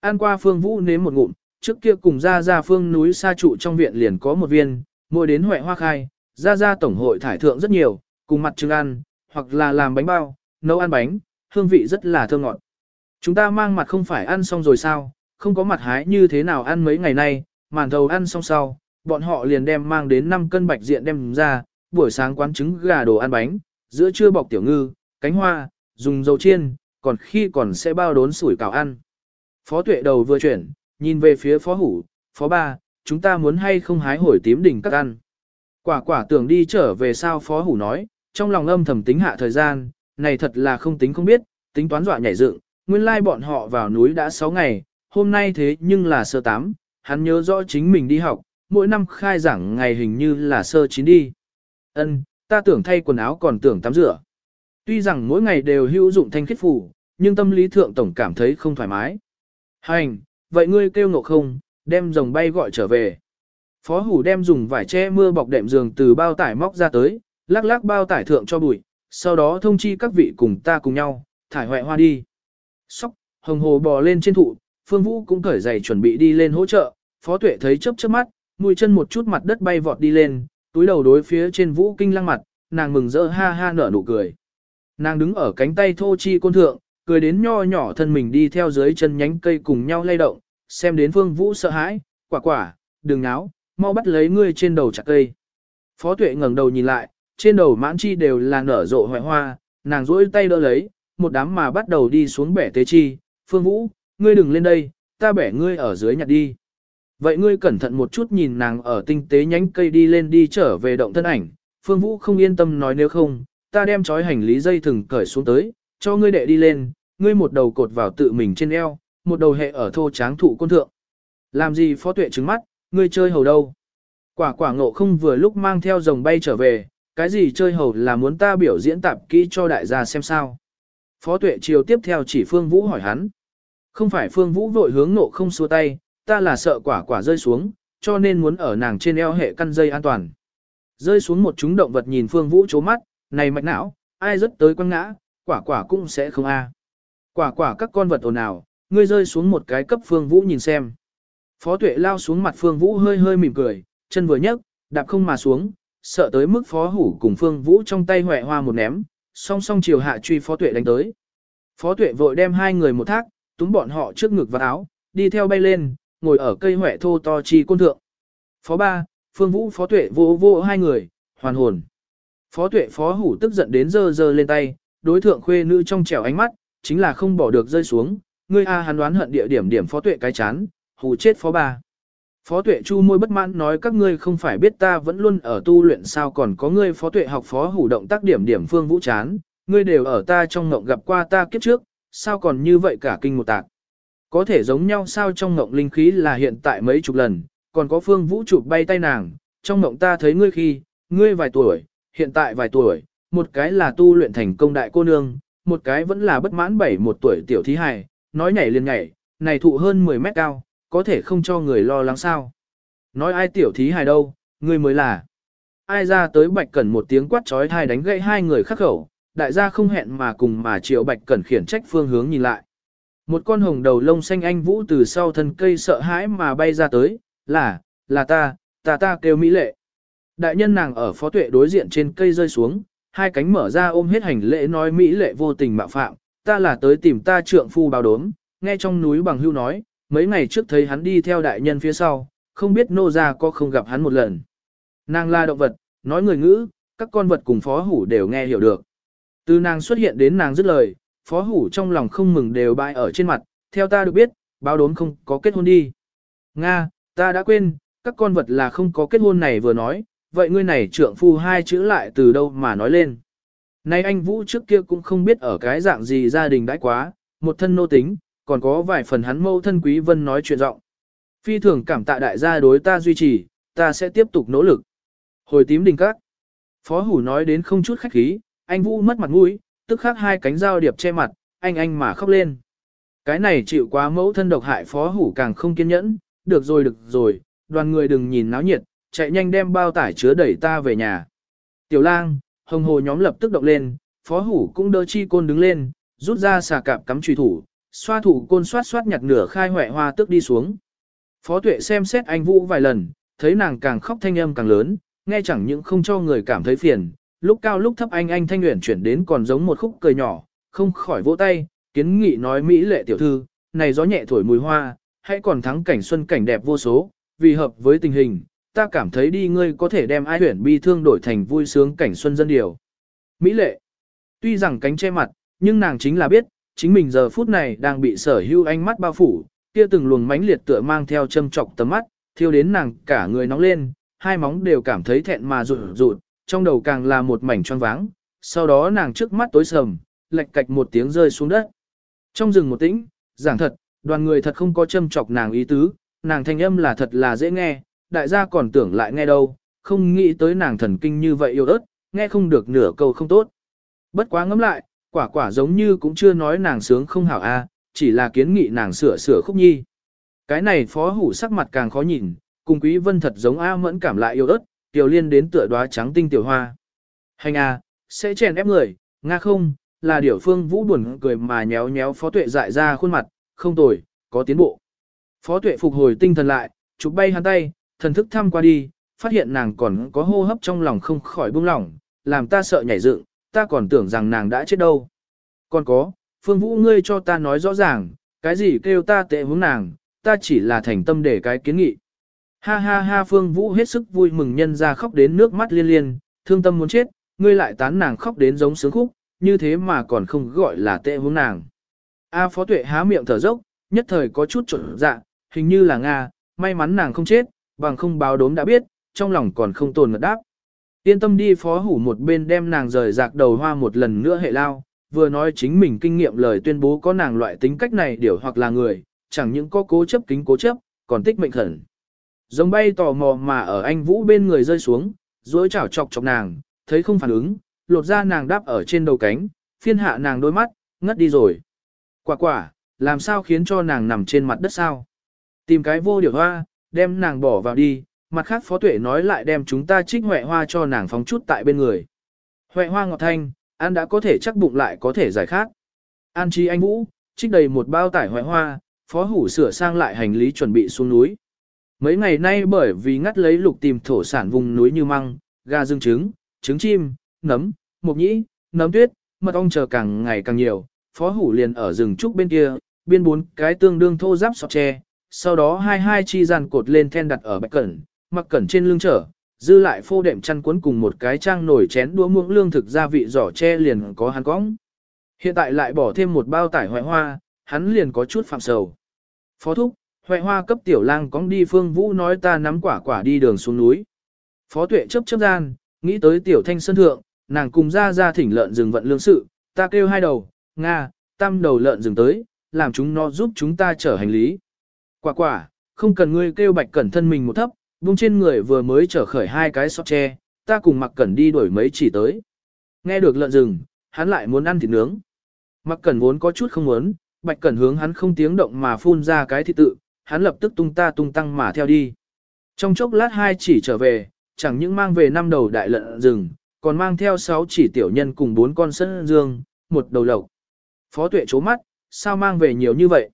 Ăn qua phương vũ nếm một ngụm, trước kia cùng ra ra phương núi xa trụ trong viện liền có một viên, mỗi đến huệ hoa khai, ra ra tổng hội thải thượng rất nhiều, cùng mặt trưng ăn, hoặc là làm bánh bao, nấu ăn bánh, hương vị rất là thơm ngọt. Chúng ta mang mặt không phải ăn xong rồi sao, không có mặt hái như thế nào ăn mấy ngày nay, màn thầu ăn xong sau, bọn họ liền đem mang đến 5 cân bạch diện đem ra, buổi sáng quán trứng gà đồ ăn bánh, giữa trưa bọc tiểu ngư, cánh hoa, dùng dầu chiên, còn khi còn sẽ bao đốn sủi cảo ăn. Phó tuệ đầu vừa chuyển, nhìn về phía phó hủ, phó ba, chúng ta muốn hay không hái hổi tím đỉnh các ăn. Quả quả tưởng đi trở về sao phó hủ nói, trong lòng âm thầm tính hạ thời gian, này thật là không tính không biết, tính toán dọa nhảy dựng, nguyên lai bọn họ vào núi đã 6 ngày, hôm nay thế nhưng là sơ 8, hắn nhớ rõ chính mình đi học, mỗi năm khai giảng ngày hình như là sơ 9 đi. Ân, ta tưởng thay quần áo còn tưởng tắm rửa. Tuy rằng mỗi ngày đều hữu dụng thanh khiết phủ, nhưng tâm lý thượng tổng cảm thấy không thoải mái. Hành, vậy ngươi kêu ngộ không, đem rồng bay gọi trở về. Phó hủ đem dùng vải che mưa bọc đệm giường từ bao tải móc ra tới, lắc lắc bao tải thượng cho bụi, sau đó thông chi các vị cùng ta cùng nhau, thải hoại hoa đi. Sóc, hồng hồ bò lên trên thụ, phương vũ cũng cởi giày chuẩn bị đi lên hỗ trợ, phó tuệ thấy chớp chớp mắt, mũi chân một chút mặt đất bay vọt đi lên, túi đầu đối phía trên vũ kinh lăng mặt, nàng mừng rỡ ha ha nở nụ cười. Nàng đứng ở cánh tay thô chi côn thượng, cười đến nho nhỏ thân mình đi theo dưới chân nhánh cây cùng nhau lay động, xem đến phương vũ sợ hãi, quả quả, đừng náo, mau bắt lấy ngươi trên đầu chặt cây. Phó tuệ ngẩng đầu nhìn lại, trên đầu mãn chi đều là nở rộ hoài hoa, nàng rỗi tay đỡ lấy, một đám mà bắt đầu đi xuống bẻ tế chi, phương vũ, ngươi đừng lên đây, ta bẻ ngươi ở dưới nhặt đi. Vậy ngươi cẩn thận một chút nhìn nàng ở tinh tế nhánh cây đi lên đi trở về động thân ảnh, phương vũ không yên tâm nói nếu không, ta đem trói hành lý dây thừng cởi xuống tới, cho ngươi đệ đi lên, ngươi một đầu cột vào tự mình trên eo, một đầu hệ ở thô tráng thụ côn thượng. Làm gì phó tuệ trứng mắt, ngươi chơi hầu đâu. Quả quả ngộ không vừa lúc mang theo rồng bay trở về, cái gì chơi hầu là muốn ta biểu diễn tạp kỹ cho đại gia xem sao. Phó tuệ chiều tiếp theo chỉ Phương Vũ hỏi hắn. Không phải Phương Vũ vội hướng nộ không xua tay, ta là sợ quả quả rơi xuống, cho nên muốn ở nàng trên eo hệ căn dây an toàn. Rơi xuống một chúng động vật nhìn Phương Vũ chố mắt, này mạch não, ai rất tới quăng ngã, quả quả cũng sẽ không a. Quả quả các con vật ồn ào, ngươi rơi xuống một cái cấp Phương Vũ nhìn xem. Phó tuệ lao xuống mặt Phương Vũ hơi hơi mỉm cười, chân vừa nhấc, đạp không mà xuống, sợ tới mức phó hủ cùng Phương Vũ trong tay hoẹ hoa một ném, song song chiều hạ truy phó tuệ đánh tới. Phó tuệ vội đem hai người một thác, túm bọn họ trước ngực và áo, đi theo bay lên, ngồi ở cây huệ thô to chi côn thượng. Phó ba, Phương Vũ phó tuệ vô vô hai người, hoàn hồn. Phó tuệ phó hủ tức giận đến dơ dơ lên tay, đối thượng khuê nữ trong trẻo ánh mắt, chính là không bỏ được rơi xuống, ngươi a hắn đoán hận địa điểm điểm phó tuệ cái chán, hù chết phó ba. Phó tuệ chu môi bất mãn nói các ngươi không phải biết ta vẫn luôn ở tu luyện sao còn có ngươi phó tuệ học phó hủ động tác điểm điểm phương vũ chán, ngươi đều ở ta trong ngộng gặp qua ta kiếp trước, sao còn như vậy cả kinh một tạc. Có thể giống nhau sao trong ngộng linh khí là hiện tại mấy chục lần, còn có phương vũ chụp bay tay nàng, trong ngộng ta thấy ngươi khi, ngươi vài tuổi, hiện tại vài tuổi, một cái là tu luyện thành công đại cô nương, một cái vẫn là bất mãn bảy một tuổi tiểu thí hài, nói nhảy liền nhảy, này thụ hơn 10 mét cao, có thể không cho người lo lắng sao. Nói ai tiểu thí hài đâu, ngươi mới là. Ai ra tới bạch cẩn một tiếng quát trói thai đánh gãy hai người khắc khẩu, đại gia không hẹn mà cùng mà triệu bạch cẩn khiển trách phương hướng nhìn lại. Một con hồng đầu lông xanh anh vũ từ sau thân cây sợ hãi mà bay ra tới, là, là ta, ta ta kêu mỹ lệ. Đại nhân nàng ở phó tuệ đối diện trên cây rơi xuống, hai cánh mở ra ôm hết hành lễ nói mỹ lệ vô tình mạo phạm, ta là tới tìm ta trượng phu báo đốm, nghe trong núi bằng hưu nói, mấy ngày trước thấy hắn đi theo đại nhân phía sau, không biết nô ra có không gặp hắn một lần. Nàng là động vật, nói người ngữ, các con vật cùng phó hủ đều nghe hiểu được. Từ nàng xuất hiện đến nàng dứt lời, phó hủ trong lòng không mừng đều bại ở trên mặt, theo ta được biết, báo đốm không có kết hôn đi. Nga, ta đã quên, các con vật là không có kết hôn này vừa nói, vậy ngươi này trượng phu hai chữ lại từ đâu mà nói lên. Nay anh Vũ trước kia cũng không biết ở cái dạng gì gia đình đãi quá, một thân nô tính, còn có vài phần hắn mâu thân quý vân nói chuyện rộng. Phi thường cảm tạ đại gia đối ta duy trì, ta sẽ tiếp tục nỗ lực. Hồi tím đình các. Phó hủ nói đến không chút khách khí, anh Vũ mất mặt mũi, tức khắc hai cánh dao điệp che mặt, anh anh mà khóc lên. Cái này chịu quá mẫu thân độc hại phó hủ càng không kiên nhẫn, được rồi được rồi, đoàn người đừng nhìn náo nhiệt, chạy nhanh đem bao tải chứa đẩy ta về nhà. Tiểu lang, hồng hồ nhóm lập tức động lên, phó hủ cũng đỡ chi côn đứng lên, rút ra xà cạp cắm trùy thủ, xoa thủ côn xoát xoát nhặt nửa khai huệ hoa tức đi xuống. Phó tuệ xem xét anh Vũ vài lần, thấy nàng càng khóc thanh âm càng lớn, nghe chẳng những không cho người cảm thấy phiền, lúc cao lúc thấp anh anh thanh nguyện chuyển đến còn giống một khúc cười nhỏ, không khỏi vỗ tay, kiến nghị nói Mỹ lệ tiểu thư, này gió nhẹ thổi mùi hoa, hãy còn thắng cảnh xuân cảnh đẹp vô số, vì hợp với tình hình, ta cảm thấy đi ngươi có thể đem ai huyển bi thương đổi thành vui sướng cảnh xuân dân điều. Mỹ lệ, tuy rằng cánh che mặt, nhưng nàng chính là biết, chính mình giờ phút này đang bị sở hữu ánh mắt bao phủ, kia từng luồng mánh liệt tựa mang theo châm trọc tầm mắt, thiêu đến nàng cả người nóng lên, hai móng đều cảm thấy thẹn mà rụt rụt, trong đầu càng là một mảnh choáng váng, sau đó nàng trước mắt tối sầm, lệch cạch một tiếng rơi xuống đất. Trong rừng một tĩnh, giảng thật, đoàn người thật không có châm chọc nàng ý tứ, nàng thanh âm là thật là dễ nghe, đại gia còn tưởng lại nghe đâu, không nghĩ tới nàng thần kinh như vậy yêu ớt, nghe không được nửa câu không tốt. Bất quá ngẫm lại, quả quả giống như cũng chưa nói nàng sướng không hảo a, chỉ là kiến nghị nàng sửa sửa khúc nhi. Cái này phó hủ sắc mặt càng khó nhìn, cùng quý vân thật giống A mẫn cảm lại yêu ớt, tiểu liên đến tựa đóa trắng tinh tiểu hoa. Hành à, sẽ chèn ép người, nga không, là điểu phương vũ buồn cười mà nhéo nhéo phó tuệ dại ra khuôn mặt, không tồi, có tiến bộ. Phó tuệ phục hồi tinh thần lại, chụp bay hắn tay, thần thức thăm qua đi, phát hiện nàng còn có hô hấp trong lòng không khỏi buông lỏng, làm ta sợ nhảy dựng, ta còn tưởng rằng nàng đã chết đâu. Còn có, phương vũ ngươi cho ta nói rõ ràng, cái gì kêu ta tệ hướng nàng, ta chỉ là thành tâm để cái kiến nghị. Ha ha ha phương vũ hết sức vui mừng nhân ra khóc đến nước mắt liên liên, thương tâm muốn chết, ngươi lại tán nàng khóc đến giống sướng khúc, như thế mà còn không gọi là tệ hướng nàng. A phó tuệ há miệng thở dốc, nhất thời có chút trộn dạ, hình như là Nga, may mắn nàng không chết, bằng không báo đốm đã biết, trong lòng còn không tồn ngật đáp. Yên tâm đi phó hủ một bên đem nàng rời rạc đầu hoa một lần nữa hệ lao, vừa nói chính mình kinh nghiệm lời tuyên bố có nàng loại tính cách này điều hoặc là người, chẳng những có cố chấp kính cố chấp, còn tích mệnh khẩn. Giống bay tò mò mà ở anh Vũ bên người rơi xuống, dối chảo chọc chọc nàng, thấy không phản ứng, lột ra nàng đáp ở trên đầu cánh, phiên hạ nàng đôi mắt, ngất đi rồi. Quả quả, làm sao khiến cho nàng nằm trên mặt đất sao? Tìm cái vô điều hoa, đem nàng bỏ vào đi, mặt khác phó tuệ nói lại đem chúng ta trích huệ hoa cho nàng phóng chút tại bên người. Huệ hoa ngọt thanh, ăn đã có thể chắc bụng lại có thể giải khát. An chi anh Vũ, trích đầy một bao tải huệ hoa, phó hủ sửa sang lại hành lý chuẩn bị xuống núi. Mấy ngày nay bởi vì ngắt lấy lục tìm thổ sản vùng núi như măng, gà dương trứng, trứng chim, nấm, mộc nhĩ, nấm tuyết, mật ong chờ càng ngày càng nhiều, phó hủ liền ở rừng trúc bên kia, biên bốn cái tương đương thô giáp sọt tre, sau đó hai hai chi dàn cột lên then đặt ở bạch cẩn, mặc cẩn trên lưng trở, dư lại phô đệm chăn cuốn cùng một cái trang nổi chén đũa muỗng lương thực gia vị giỏ tre liền có hắn cõng. Hiện tại lại bỏ thêm một bao tải hoại hoa, hắn liền có chút phạm sầu. Phó thúc, Huệ hoa cấp tiểu lang cóng đi phương vũ nói ta nắm quả quả đi đường xuống núi. Phó tuệ chấp chấp gian, nghĩ tới tiểu thanh sân thượng, nàng cùng ra ra thỉnh lợn rừng vận lương sự, ta kêu hai đầu, Nga, tam đầu lợn rừng tới, làm chúng nó giúp chúng ta chở hành lý. Quả quả, không cần ngươi kêu bạch cẩn thân mình một thấp, vung trên người vừa mới trở khởi hai cái sọt tre, ta cùng mặc cẩn đi đuổi mấy chỉ tới. Nghe được lợn rừng, hắn lại muốn ăn thịt nướng. Mặc cẩn vốn có chút không muốn, bạch cẩn hướng hắn không tiếng động mà phun ra cái thịt tự, hắn lập tức tung ta tung tăng mà theo đi. Trong chốc lát hai chỉ trở về, chẳng những mang về năm đầu đại lợn rừng, còn mang theo sáu chỉ tiểu nhân cùng bốn con sân dương, một đầu lộc. Phó tuệ chố mắt, sao mang về nhiều như vậy?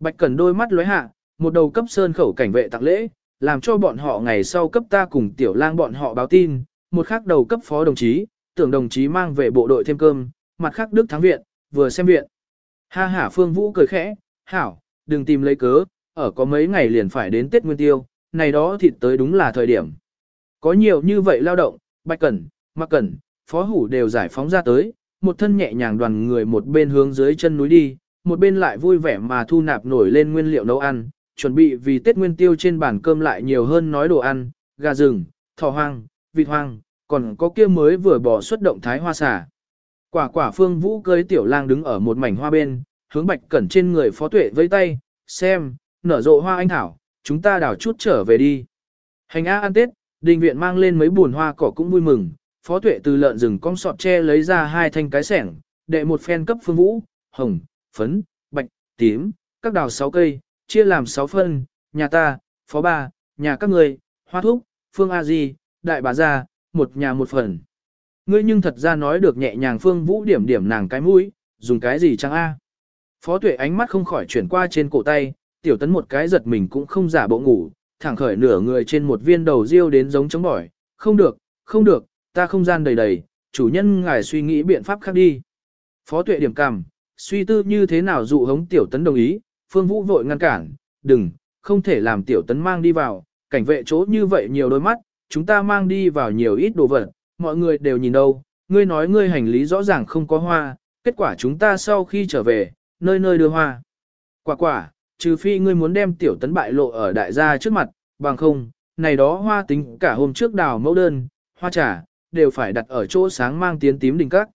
Bạch Cẩn đôi mắt lóe hạ, một đầu cấp sơn khẩu cảnh vệ tặng lễ, làm cho bọn họ ngày sau cấp ta cùng tiểu lang bọn họ báo tin, một khác đầu cấp phó đồng chí, tưởng đồng chí mang về bộ đội thêm cơm, mặt khác Đức thắng viện, vừa xem viện. Ha hả Phương Vũ cười khẽ, hảo, đừng tìm lấy cớ, ở có mấy ngày liền phải đến Tết Nguyên Tiêu, này đó thịt tới đúng là thời điểm. Có nhiều như vậy lao động, Bạch Cẩn, Mạc Cẩn, Phó Hủ đều giải phóng ra tới, một thân nhẹ nhàng đoàn người một bên hướng dưới chân núi đi, một bên lại vui vẻ mà thu nạp nổi lên nguyên liệu nấu ăn, chuẩn bị vì Tết Nguyên Tiêu trên bàn cơm lại nhiều hơn nói đồ ăn, gà rừng, thỏ hoang, vịt hoang, còn có kia mới vừa bỏ xuất động thái hoa xả. Quả quả phương vũ cưới tiểu lang đứng ở một mảnh hoa bên, hướng bạch cẩn trên người phó tuệ với tay, xem, nở rộ hoa anh thảo, chúng ta đảo chút trở về đi. Hành A ăn Tết, đình viện mang lên mấy buồn hoa cỏ cũng vui mừng, phó tuệ từ lợn rừng cong sọt tre lấy ra hai thanh cái sẻng, đệ một phen cấp phương vũ, hồng, phấn, bạch, tím, các đào sáu cây, chia làm sáu phân, nhà ta, phó ba, nhà các người, hoa thúc, phương A Di, đại bà gia, một nhà một phần. Ngươi nhưng thật ra nói được nhẹ nhàng phương vũ điểm điểm nàng cái mũi, dùng cái gì chăng A. Phó tuệ ánh mắt không khỏi chuyển qua trên cổ tay, tiểu tấn một cái giật mình cũng không giả bộ ngủ, thẳng khởi nửa người trên một viên đầu riêu đến giống chống bỏi, không được, không được, ta không gian đầy đầy, chủ nhân ngài suy nghĩ biện pháp khác đi. Phó tuệ điểm cằm, suy tư như thế nào dụ hống tiểu tấn đồng ý, phương vũ vội ngăn cản, đừng, không thể làm tiểu tấn mang đi vào, cảnh vệ chỗ như vậy nhiều đôi mắt, chúng ta mang đi vào nhiều ít đồ vật, mọi người đều nhìn đâu, ngươi nói ngươi hành lý rõ ràng không có hoa, kết quả chúng ta sau khi trở về, nơi nơi đưa hoa. Quả quả, trừ phi ngươi muốn đem tiểu tấn bại lộ ở đại gia trước mặt, bằng không, này đó hoa tính cả hôm trước đào mẫu đơn, hoa trà, đều phải đặt ở chỗ sáng mang tiến tím đỉnh các.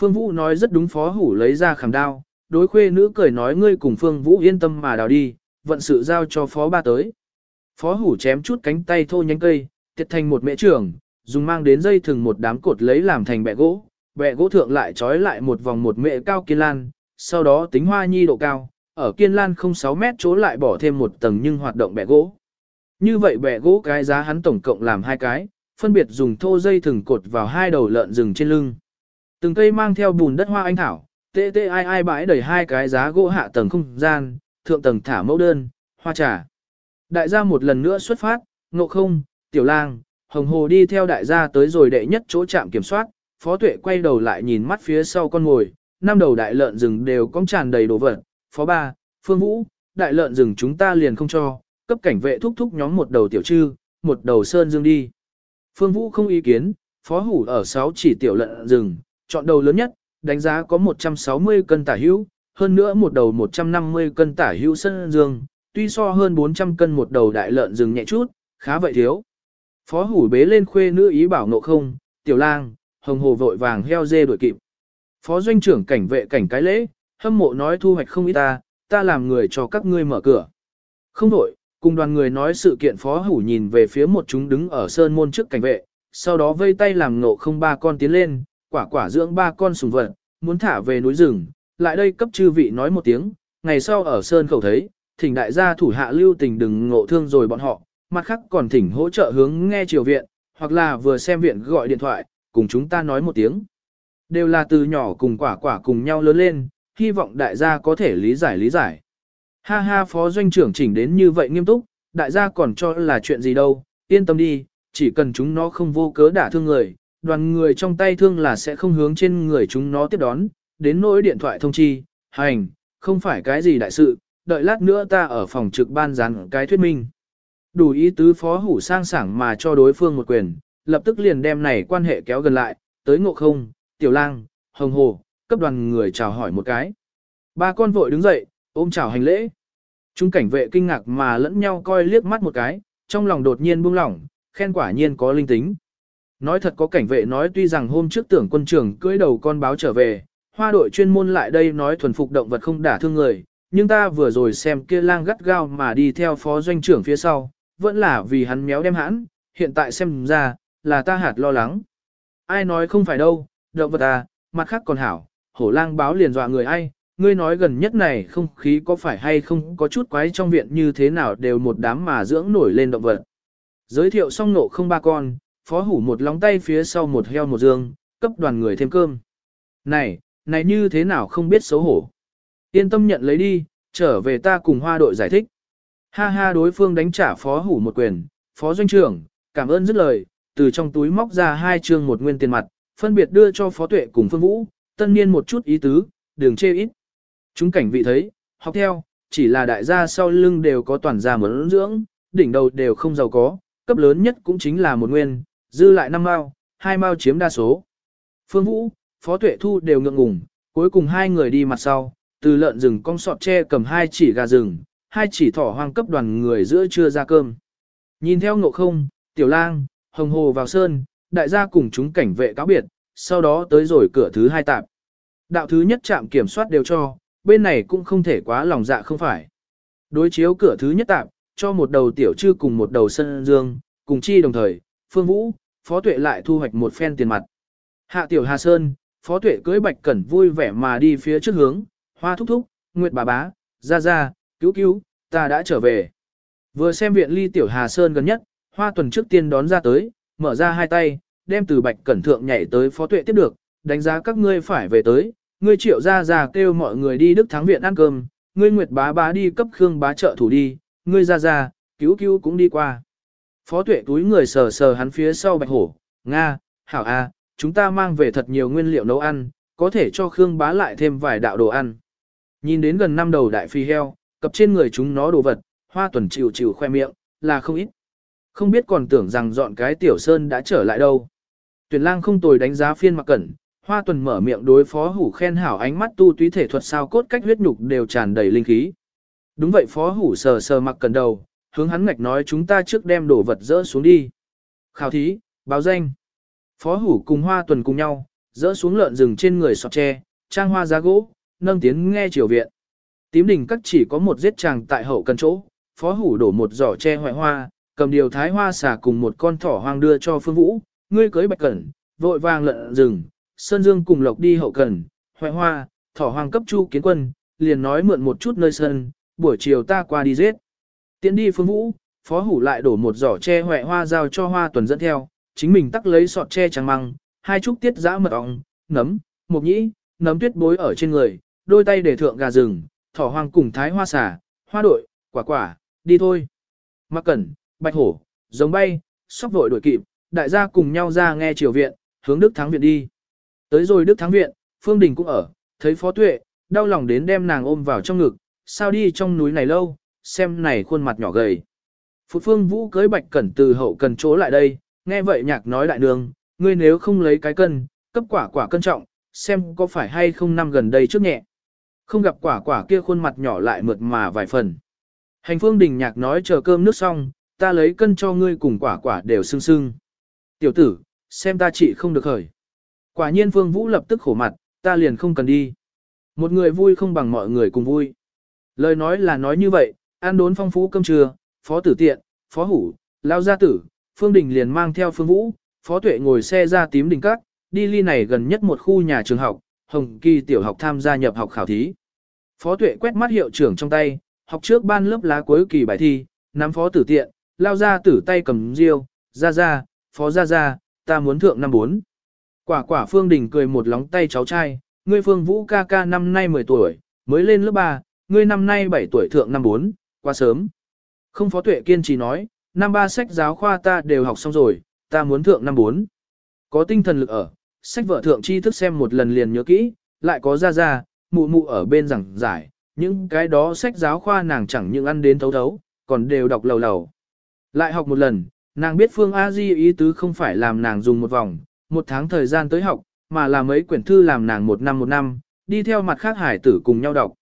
Phương Vũ nói rất đúng phó hủ lấy ra khảm đao, đối khuê nữ cười nói ngươi cùng Phương Vũ yên tâm mà đào đi, vận sự giao cho phó ba tới. Phó hủ chém chút cánh tay thô nhánh cây, tiệt thành một mễ trường, dùng mang đến dây thừng một đám cột lấy làm thành bẹ gỗ, bẹ gỗ thượng lại trói lại một vòng một mễ cao kiên lan, sau đó tính hoa nhi độ cao, ở kiên lan không 6 mét chỗ lại bỏ thêm một tầng nhưng hoạt động bẻ gỗ. Như vậy bẻ gỗ cái giá hắn tổng cộng làm hai cái, phân biệt dùng thô dây thừng cột vào hai đầu lợn rừng trên lưng. Từng cây mang theo bùn đất hoa anh thảo, tê tê ai ai bãi đẩy hai cái giá gỗ hạ tầng không gian, thượng tầng thả mẫu đơn, hoa trà. Đại gia một lần nữa xuất phát, ngộ không, tiểu lang, hồng hồ đi theo đại gia tới rồi đệ nhất chỗ trạm kiểm soát, phó tuệ quay đầu lại nhìn mắt phía sau con ngồi, năm đầu đại lợn rừng đều cong tràn đầy đồ vật, phó ba, phương vũ, đại lợn rừng chúng ta liền không cho, cấp cảnh vệ thúc thúc nhóm một đầu tiểu trư, một đầu sơn dương đi. Phương vũ không ý kiến, phó hủ ở sáu chỉ tiểu lợn rừng, chọn đầu lớn nhất, đánh giá có 160 cân tả hữu, hơn nữa một đầu 150 cân tả hữu sơn dương, tuy so hơn 400 cân một đầu đại lợn rừng nhẹ chút, khá vậy thiếu. Phó hủ bế lên khuê nữ ý bảo ngộ không, tiểu lang, hồng hồ vội vàng heo dê đuổi kịp. Phó doanh trưởng cảnh vệ cảnh cái lễ, hâm mộ nói thu hoạch không ít ta, ta làm người cho các ngươi mở cửa. Không đổi, cùng đoàn người nói sự kiện phó hủ nhìn về phía một chúng đứng ở sơn môn trước cảnh vệ, sau đó vây tay làm ngộ không ba con tiến lên, quả quả dưỡng ba con sùng vật, muốn thả về núi rừng, lại đây cấp chư vị nói một tiếng, ngày sau ở sơn khẩu thấy, thỉnh đại gia thủ hạ lưu tình đừng ngộ thương rồi bọn họ, mặt khác còn thỉnh hỗ trợ hướng nghe triều viện, hoặc là vừa xem viện gọi điện thoại, cùng chúng ta nói một tiếng. Đều là từ nhỏ cùng quả quả cùng nhau lớn lên, hy vọng đại gia có thể lý giải lý giải. Ha ha phó doanh trưởng chỉnh đến như vậy nghiêm túc, đại gia còn cho là chuyện gì đâu, yên tâm đi, chỉ cần chúng nó không vô cớ đả thương người, đoàn người trong tay thương là sẽ không hướng trên người chúng nó tiếp đón, đến nỗi điện thoại thông chi, hành, không phải cái gì đại sự, đợi lát nữa ta ở phòng trực ban dán cái thuyết minh. Đủ ý tứ phó hủ sang sảng mà cho đối phương một quyền, lập tức liền đem này quan hệ kéo gần lại, tới ngộ không, tiểu lang, hồng hồ, cấp đoàn người chào hỏi một cái. Ba con vội đứng dậy, ôm chào hành lễ. chúng cảnh vệ kinh ngạc mà lẫn nhau coi liếc mắt một cái, trong lòng đột nhiên buông lỏng, khen quả nhiên có linh tính. Nói thật có cảnh vệ nói tuy rằng hôm trước tưởng quân trưởng cưỡi đầu con báo trở về, hoa đội chuyên môn lại đây nói thuần phục động vật không đả thương người, nhưng ta vừa rồi xem kia lang gắt gao mà đi theo phó doanh trưởng phía sau, vẫn là vì hắn méo đem hãn, hiện tại xem ra, là ta hạt lo lắng. Ai nói không phải đâu, động vật à, mặt khác còn hảo, hổ lang báo liền dọa người ai, ngươi nói gần nhất này không khí có phải hay không có chút quái trong viện như thế nào đều một đám mà dưỡng nổi lên động vật. Giới thiệu xong nộ không ba con, phó hủ một lóng tay phía sau một heo một dương, cấp đoàn người thêm cơm. Này, này như thế nào không biết xấu hổ. Yên tâm nhận lấy đi, trở về ta cùng hoa đội giải thích. Ha ha đối phương đánh trả phó hủ một quyền, phó doanh trưởng, cảm ơn dứt lời, từ trong túi móc ra hai trương một nguyên tiền mặt, phân biệt đưa cho phó tuệ cùng phương vũ, tân niên một chút ý tứ, đường chê ít. Chúng cảnh vị thấy, học theo, chỉ là đại gia sau lưng đều có toàn gia mấn dưỡng, đỉnh đầu đều không giàu có, cấp lớn nhất cũng chính là một nguyên, dư lại năm mao, hai mao chiếm đa số. Phương Vũ, Phó Tuệ Thu đều ngượng ngùng, cuối cùng hai người đi mặt sau, từ lợn rừng cong sọt tre cầm hai chỉ gà rừng, hai chỉ thỏ hoang cấp đoàn người giữa trưa ra cơm. Nhìn theo ngộ không, tiểu lang, hồng hồ vào sơn, đại gia cùng chúng cảnh vệ cáo biệt, sau đó tới rồi cửa thứ hai tạp. Đạo thứ nhất trạm kiểm soát đều cho, bên này cũng không thể quá lòng dạ không phải. Đối chiếu cửa thứ nhất tạp, cho một đầu tiểu trư cùng một đầu sân dương, cùng chi đồng thời, Phương Vũ, Phó Tuệ lại thu hoạch một phen tiền mặt. Hạ tiểu Hà Sơn, Phó Tuệ cưới Bạch Cẩn vui vẻ mà đi phía trước hướng, hoa thúc thúc, nguyệt bà bá, ra ra, cứu cứu, ta đã trở về. Vừa xem viện ly tiểu Hà Sơn gần nhất, hoa tuần trước tiên đón ra tới, mở ra hai tay, đem từ Bạch Cẩn thượng nhảy tới Phó Tuệ tiếp được, đánh giá các ngươi phải về tới, ngươi triệu ra ra kêu mọi người đi Đức Thắng Viện ăn cơm, ngươi Nguyệt bá bá đi cấp Khương bá trợ thủ đi, ngươi ra ra, cứu cứu cũng đi qua. Phó tuệ túi người sờ sờ hắn phía sau bạch hổ, Nga, hảo a, chúng ta mang về thật nhiều nguyên liệu nấu ăn, có thể cho Khương bá lại thêm vài đạo đồ ăn. Nhìn đến gần năm đầu đại phi heo, cập trên người chúng nó đồ vật, hoa tuần chịu chịu khoe miệng, là không ít. Không biết còn tưởng rằng dọn cái tiểu sơn đã trở lại đâu. Tuyển lang không tồi đánh giá phiên mặc cẩn, hoa tuần mở miệng đối phó hủ khen hảo ánh mắt tu túy thể thuật sao cốt cách huyết nhục đều tràn đầy linh khí. Đúng vậy phó hủ sờ sờ mặc cẩn đầu, hướng hắn ngạch nói chúng ta trước đem đồ vật dỡ xuống đi. Khảo thí, báo danh. Phó hủ cùng hoa tuần cùng nhau, dỡ xuống lợn rừng trên người sọt tre, trang hoa giá gỗ, nâng tiến nghe triều viện. Tím đỉnh các chỉ có một giết chàng tại hậu cần chỗ, phó hủ đổ một giỏ tre hoại hoa, cầm điều thái hoa xả cùng một con thỏ hoang đưa cho phương vũ, ngươi cưới bạch cẩn, vội vàng lợn rừng, sơn dương cùng lộc đi hậu cần, hoại hoa, thỏ hoàng cấp chu kiến quân, liền nói mượn một chút nơi sân, buổi chiều ta qua đi giết. Tiến đi phương vũ, phó hủ lại đổ một giỏ tre hoại hoa giao cho hoa tuần dẫn theo, chính mình tắc lấy sọt tre trắng măng, hai chút tiết giã mật ong, nấm, mộc nhĩ, nấm tuyết bối ở trên người, đôi tay để thượng gà rừng, thỏ hoang cùng thái hoa xả, hoa đội, quả quả, đi thôi. Mặc cẩn, bạch hổ, giống bay, sóc vội đuổi kịp, đại gia cùng nhau ra nghe triều viện, hướng Đức Thắng Viện đi. Tới rồi Đức Thắng Viện, Phương Đình cũng ở, thấy Phó Tuệ, đau lòng đến đem nàng ôm vào trong ngực, sao đi trong núi này lâu, xem này khuôn mặt nhỏ gầy. Phụ Phương Vũ cưới Bạch Cẩn từ hậu cần chỗ lại đây, nghe vậy nhạc nói đại đường, ngươi nếu không lấy cái cân, cấp quả quả cân trọng, xem có phải hay không năm gần đây trước nhẹ. Không gặp quả quả kia khuôn mặt nhỏ lại mượt mà vài phần. Hành phương đình nhạc nói chờ cơm nước xong, ta lấy cân cho ngươi cùng quả quả đều sưng sưng. Tiểu tử, xem ta chị không được khởi. Quả nhiên phương vũ lập tức khổ mặt, ta liền không cần đi. Một người vui không bằng mọi người cùng vui. Lời nói là nói như vậy, ăn đốn phong phú cơm trưa, phó tử tiện, phó hủ, lao gia tử, phương đình liền mang theo phương vũ, phó tuệ ngồi xe ra tím đình cát, đi ly này gần nhất một khu nhà trường học, hồng kỳ tiểu học tham gia nhập học khảo thí. Phó tuệ quét mắt hiệu trưởng trong tay, học trước ban lớp lá cuối kỳ bài thi, nắm phó tử tiện, lao ra tử tay cầm riêu, ra ra, phó ra ra, ta muốn thượng năm bốn. Quả quả phương đình cười một lóng tay cháu trai, ngươi phương vũ ca ca năm nay 10 tuổi, mới lên lớp 3, ngươi năm nay 7 tuổi thượng năm 4, quá sớm. Không phó tuệ kiên trì nói, năm ba sách giáo khoa ta đều học xong rồi, ta muốn thượng năm 4. Có tinh thần lực ở, sách vợ thượng tri thức xem một lần liền nhớ kỹ, lại có ra ra, mụ mụ ở bên giảng giải, những cái đó sách giáo khoa nàng chẳng những ăn đến thấu thấu, còn đều đọc lầu lầu. Lại học một lần, nàng biết Phương A Di ý tứ không phải làm nàng dùng một vòng, một tháng thời gian tới học, mà là mấy quyển thư làm nàng một năm một năm, đi theo mặt khác hải tử cùng nhau đọc.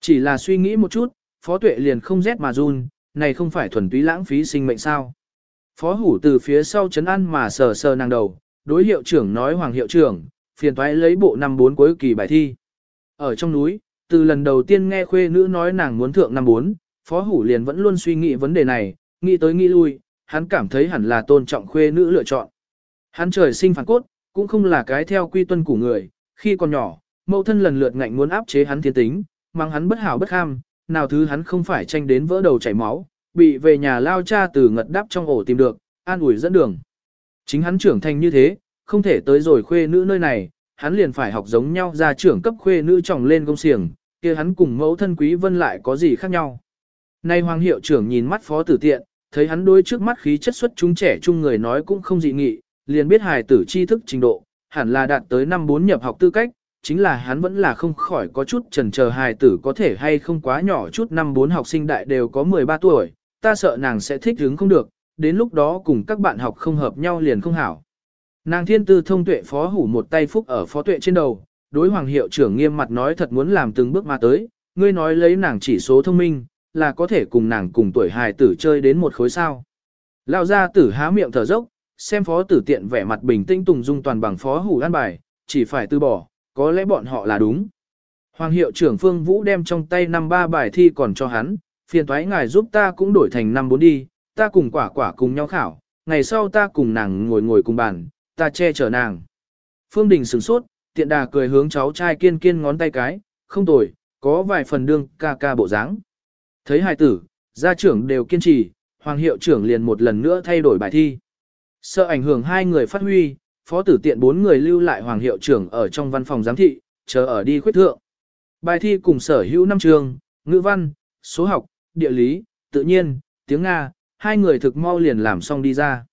Chỉ là suy nghĩ một chút, Phó Tuệ liền không rét mà run, này không phải thuần túy lãng phí sinh mệnh sao. Phó Hủ từ phía sau chấn ăn mà sờ sờ nàng đầu, đối hiệu trưởng nói Hoàng hiệu trưởng, phiền toái lấy bộ năm bốn cuối kỳ bài thi. Ở trong núi, từ lần đầu tiên nghe khuê nữ nói nàng muốn thượng năm bốn, Phó Hủ liền vẫn luôn suy nghĩ vấn đề này, nghĩ tới nghĩ lui, hắn cảm thấy hẳn là tôn trọng khuê nữ lựa chọn. Hắn trời sinh phản cốt, cũng không là cái theo quy tuân của người, khi còn nhỏ, mẫu thân lần lượt ngạnh muốn áp chế hắn thiên tính, mang hắn bất hảo bất ham, nào thứ hắn không phải tranh đến vỡ đầu chảy máu, bị về nhà lao cha từ ngật đắp trong ổ tìm được, an ủi dẫn đường. Chính hắn trưởng thành như thế, không thể tới rồi khuê nữ nơi này, hắn liền phải học giống nhau ra trưởng cấp khuê nữ trọng lên công xiềng, kia hắn cùng mẫu thân quý vân lại có gì khác nhau. Nay hoàng hiệu trưởng nhìn mắt phó tử tiện, thấy hắn đối trước mắt khí chất xuất chúng trẻ chung người nói cũng không dị nghị, liền biết hài tử tri thức trình độ, hẳn là đạt tới năm bốn nhập học tư cách, chính là hắn vẫn là không khỏi có chút chần chờ hài tử có thể hay không quá nhỏ chút năm bốn học sinh đại đều có 13 tuổi, ta sợ nàng sẽ thích hướng không được, đến lúc đó cùng các bạn học không hợp nhau liền không hảo. Nàng thiên tư thông tuệ phó hủ một tay phúc ở phó tuệ trên đầu, đối hoàng hiệu trưởng nghiêm mặt nói thật muốn làm từng bước mà tới, ngươi nói lấy nàng chỉ số thông minh, là có thể cùng nàng cùng tuổi hài tử chơi đến một khối sao. Lao ra tử há miệng thở dốc, xem phó tử tiện vẻ mặt bình tĩnh tùng dung toàn bằng phó hủ an bài, chỉ phải từ bỏ, có lẽ bọn họ là đúng. Hoàng hiệu trưởng Phương Vũ đem trong tay năm ba bài thi còn cho hắn, phiền thoái ngài giúp ta cũng đổi thành năm bốn đi, ta cùng quả quả cùng nhau khảo, ngày sau ta cùng nàng ngồi ngồi cùng bàn, ta che chở nàng. Phương Đình sửng sốt, tiện đà cười hướng cháu trai kiên kiên ngón tay cái, không tồi, có vài phần đương ca ca bộ dáng. Thấy hài tử, gia trưởng đều kiên trì, hoàng hiệu trưởng liền một lần nữa thay đổi bài thi. Sợ ảnh hưởng hai người phát huy, phó tử tiện bốn người lưu lại hoàng hiệu trưởng ở trong văn phòng giám thị, chờ ở đi khuyết thượng. Bài thi cùng sở hữu năm trường, ngữ văn, số học, địa lý, tự nhiên, tiếng Nga, hai người thực mau liền làm xong đi ra.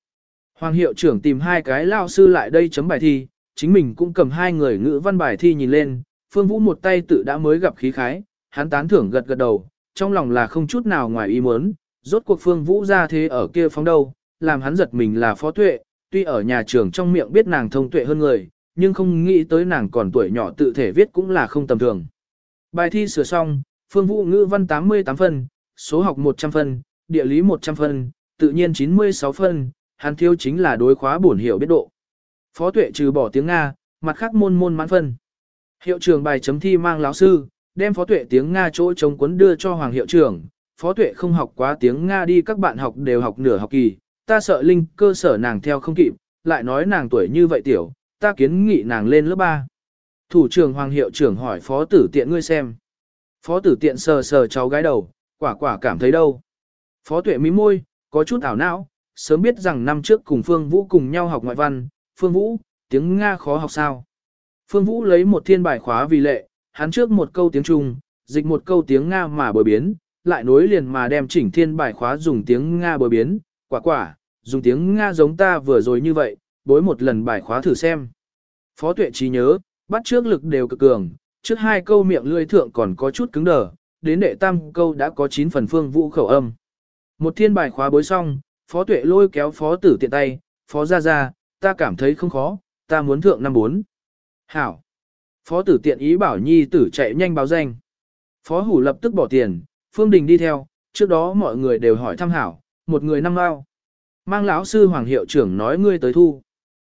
Hoàng hiệu trưởng tìm hai cái lao sư lại đây chấm bài thi, chính mình cũng cầm hai người ngữ văn bài thi nhìn lên, Phương Vũ một tay tự đã mới gặp khí khái, hắn tán thưởng gật gật đầu, trong lòng là không chút nào ngoài ý muốn, rốt cuộc Phương Vũ ra thế ở kia phóng đâu, làm hắn giật mình là phó tuệ, tuy ở nhà trường trong miệng biết nàng thông tuệ hơn người, nhưng không nghĩ tới nàng còn tuổi nhỏ tự thể viết cũng là không tầm thường. Bài thi sửa xong, Phương Vũ ngữ văn 88 phân, số học 100 phân, địa lý 100 phân, tự nhiên 96 phân, hắn thiếu chính là đối khóa bổn hiểu biết độ. Phó tuệ trừ bỏ tiếng Nga, mặt khác môn môn mãn phân. Hiệu trưởng bài chấm thi mang lão sư, đem phó tuệ tiếng Nga chỗ chống cuốn đưa cho hoàng hiệu trưởng. Phó tuệ không học quá tiếng Nga đi các bạn học đều học nửa học kỳ, ta sợ linh cơ sở nàng theo không kịp, lại nói nàng tuổi như vậy tiểu, ta kiến nghị nàng lên lớp 3. Thủ trưởng hoàng hiệu trưởng hỏi phó tử tiện ngươi xem. Phó tử tiện sờ sờ cháu gái đầu, quả quả cảm thấy đâu. Phó tuệ mí môi, có chút ảo não, sớm biết rằng năm trước cùng Phương Vũ cùng nhau học ngoại văn, Phương Vũ, tiếng Nga khó học sao. Phương Vũ lấy một thiên bài khóa vì lệ, hắn trước một câu tiếng Trung, dịch một câu tiếng Nga mà bồi biến, lại nối liền mà đem chỉnh thiên bài khóa dùng tiếng Nga bồi biến, quả quả, dùng tiếng Nga giống ta vừa rồi như vậy, bối một lần bài khóa thử xem. Phó tuệ trí nhớ, bắt trước lực đều cực cường, trước hai câu miệng lươi thượng còn có chút cứng đờ, đến đệ tam câu đã có 9 phần phương vũ khẩu âm. Một thiên bài khóa bối xong, phó tuệ lôi kéo phó tử tiện tay, phó ra ra, ta cảm thấy không khó, ta muốn thượng năm bốn. Hảo. Phó tử tiện ý bảo nhi tử chạy nhanh báo danh. Phó hủ lập tức bỏ tiền, Phương Đình đi theo, trước đó mọi người đều hỏi thăm hảo, một người năm lao. Mang lão sư hoàng hiệu trưởng nói ngươi tới thu.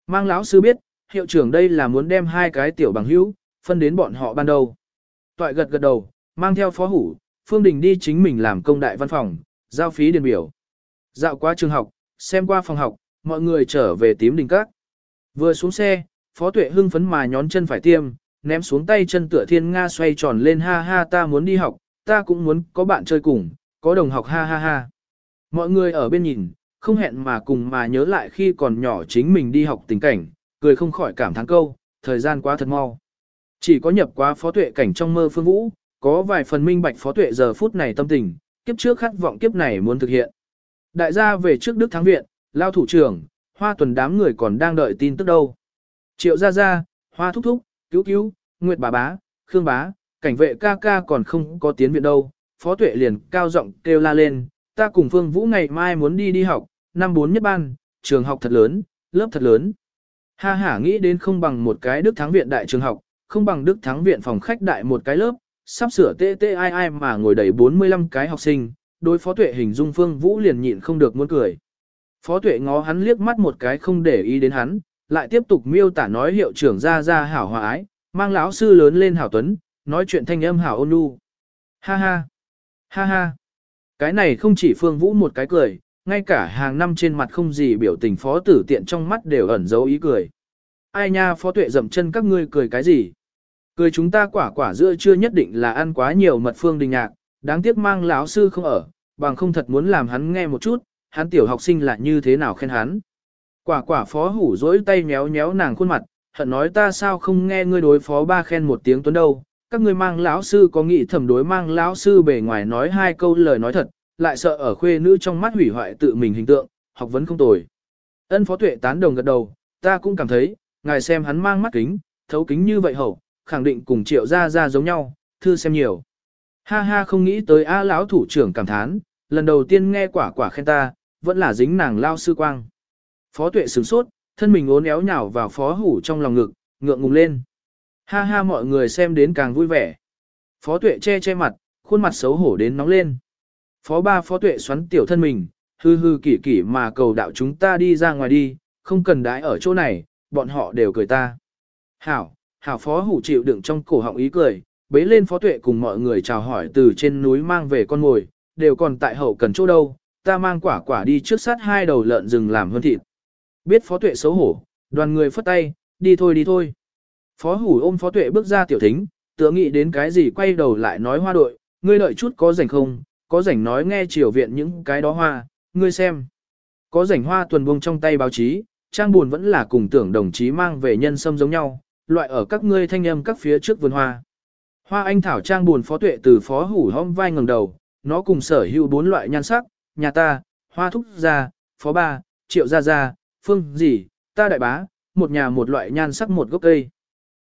Mang lão sư biết, hiệu trưởng đây là muốn đem hai cái tiểu bằng hữu, phân đến bọn họ ban đầu. Toại gật gật đầu, mang theo phó hủ, Phương Đình đi chính mình làm công đại văn phòng, giao phí điền biểu. Dạo qua trường học, xem qua phòng học, mọi người trở về tím đình các. Vừa xuống xe, Phó Tuệ hưng phấn mà nhón chân phải tiêm, ném xuống tay chân tựa thiên Nga xoay tròn lên ha ha ta muốn đi học, ta cũng muốn có bạn chơi cùng, có đồng học ha ha ha. Mọi người ở bên nhìn, không hẹn mà cùng mà nhớ lại khi còn nhỏ chính mình đi học tình cảnh, cười không khỏi cảm thán câu, thời gian quá thật mau. Chỉ có nhập quá Phó Tuệ cảnh trong mơ phương vũ, có vài phần minh bạch Phó Tuệ giờ phút này tâm tình, kiếp trước khát vọng kiếp này muốn thực hiện. Đại gia về trước Đức Thắng Viện, lao thủ trưởng, hoa tuần đám người còn đang đợi tin tức đâu. Triệu gia gia, hoa thúc thúc, cứu cứu, nguyệt bà bá, khương bá, cảnh vệ ca ca còn không có tiến viện đâu. Phó tuệ liền cao giọng kêu la lên, ta cùng Phương Vũ ngày mai muốn đi đi học, năm bốn nhất ban, trường học thật lớn, lớp thật lớn. Ha ha nghĩ đến không bằng một cái Đức Thắng Viện đại trường học, không bằng Đức Thắng Viện phòng khách đại một cái lớp, sắp sửa tê tê ai ai mà ngồi đầy 45 cái học sinh, đối phó tuệ hình dung Phương Vũ liền nhịn không được muốn cười. Phó tuệ ngó hắn liếc mắt một cái không để ý đến hắn, lại tiếp tục miêu tả nói hiệu trưởng ra ra hảo hòa ái, mang lão sư lớn lên hảo tuấn, nói chuyện thanh âm hảo ôn nhu. Ha ha, ha ha. Cái này không chỉ Phương Vũ một cái cười, ngay cả hàng năm trên mặt không gì biểu tình phó tử tiện trong mắt đều ẩn dấu ý cười. Ai nha phó tuệ dậm chân các ngươi cười cái gì? Cười chúng ta quả quả giữa chưa nhất định là ăn quá nhiều mật phương đình nhạc, đáng tiếc mang lão sư không ở, bằng không thật muốn làm hắn nghe một chút, hắn tiểu học sinh là như thế nào khen hắn. Quả quả phó hủ dỗi tay méo méo nàng khuôn mặt, hận nói ta sao không nghe ngươi đối phó ba khen một tiếng tuấn đâu, các ngươi mang lão sư có nghĩ thẩm đối mang lão sư bề ngoài nói hai câu lời nói thật, lại sợ ở khuê nữ trong mắt hủy hoại tự mình hình tượng, học vấn không tồi. Ân phó tuệ tán đồng gật đầu, ta cũng cảm thấy, ngài xem hắn mang mắt kính, thấu kính như vậy hậu, khẳng định cùng triệu ra ra giống nhau, thư xem nhiều. Ha ha không nghĩ tới A lão thủ trưởng cảm thán, lần đầu tiên nghe quả quả khen ta, vẫn là dính nàng lao sư quang. Phó tuệ sửng sốt, thân mình ốn éo nhào vào phó hủ trong lòng ngực, ngượng ngùng lên. Ha ha mọi người xem đến càng vui vẻ. Phó tuệ che che mặt, khuôn mặt xấu hổ đến nóng lên. Phó ba phó tuệ xoắn tiểu thân mình, hư hư kỷ kỷ mà cầu đạo chúng ta đi ra ngoài đi, không cần đãi ở chỗ này, bọn họ đều cười ta. Hảo, hảo phó hủ chịu đựng trong cổ họng ý cười, bế lên phó tuệ cùng mọi người chào hỏi từ trên núi mang về con ngồi, đều còn tại hậu cần chỗ đâu, ta mang quả quả đi trước sát hai đầu lợn rừng làm hơn thịt. Biết phó tuệ xấu hổ, đoàn người phất tay, đi thôi đi thôi. Phó hủ ôm phó tuệ bước ra tiểu thính, tựa nghĩ đến cái gì quay đầu lại nói hoa đội, ngươi đợi chút có rảnh không, có rảnh nói nghe triều viện những cái đó hoa, ngươi xem. Có rảnh hoa tuần buông trong tay báo chí, trang buồn vẫn là cùng tưởng đồng chí mang về nhân sâm giống nhau, loại ở các ngươi thanh âm các phía trước vườn hoa. Hoa anh thảo trang buồn phó tuệ từ phó hủ hông vai ngẩng đầu, nó cùng sở hữu bốn loại nhan sắc, nhà ta, hoa thúc gia, phó ba, triệu gia gia, phương gì, ta đại bá, một nhà một loại nhan sắc một gốc cây.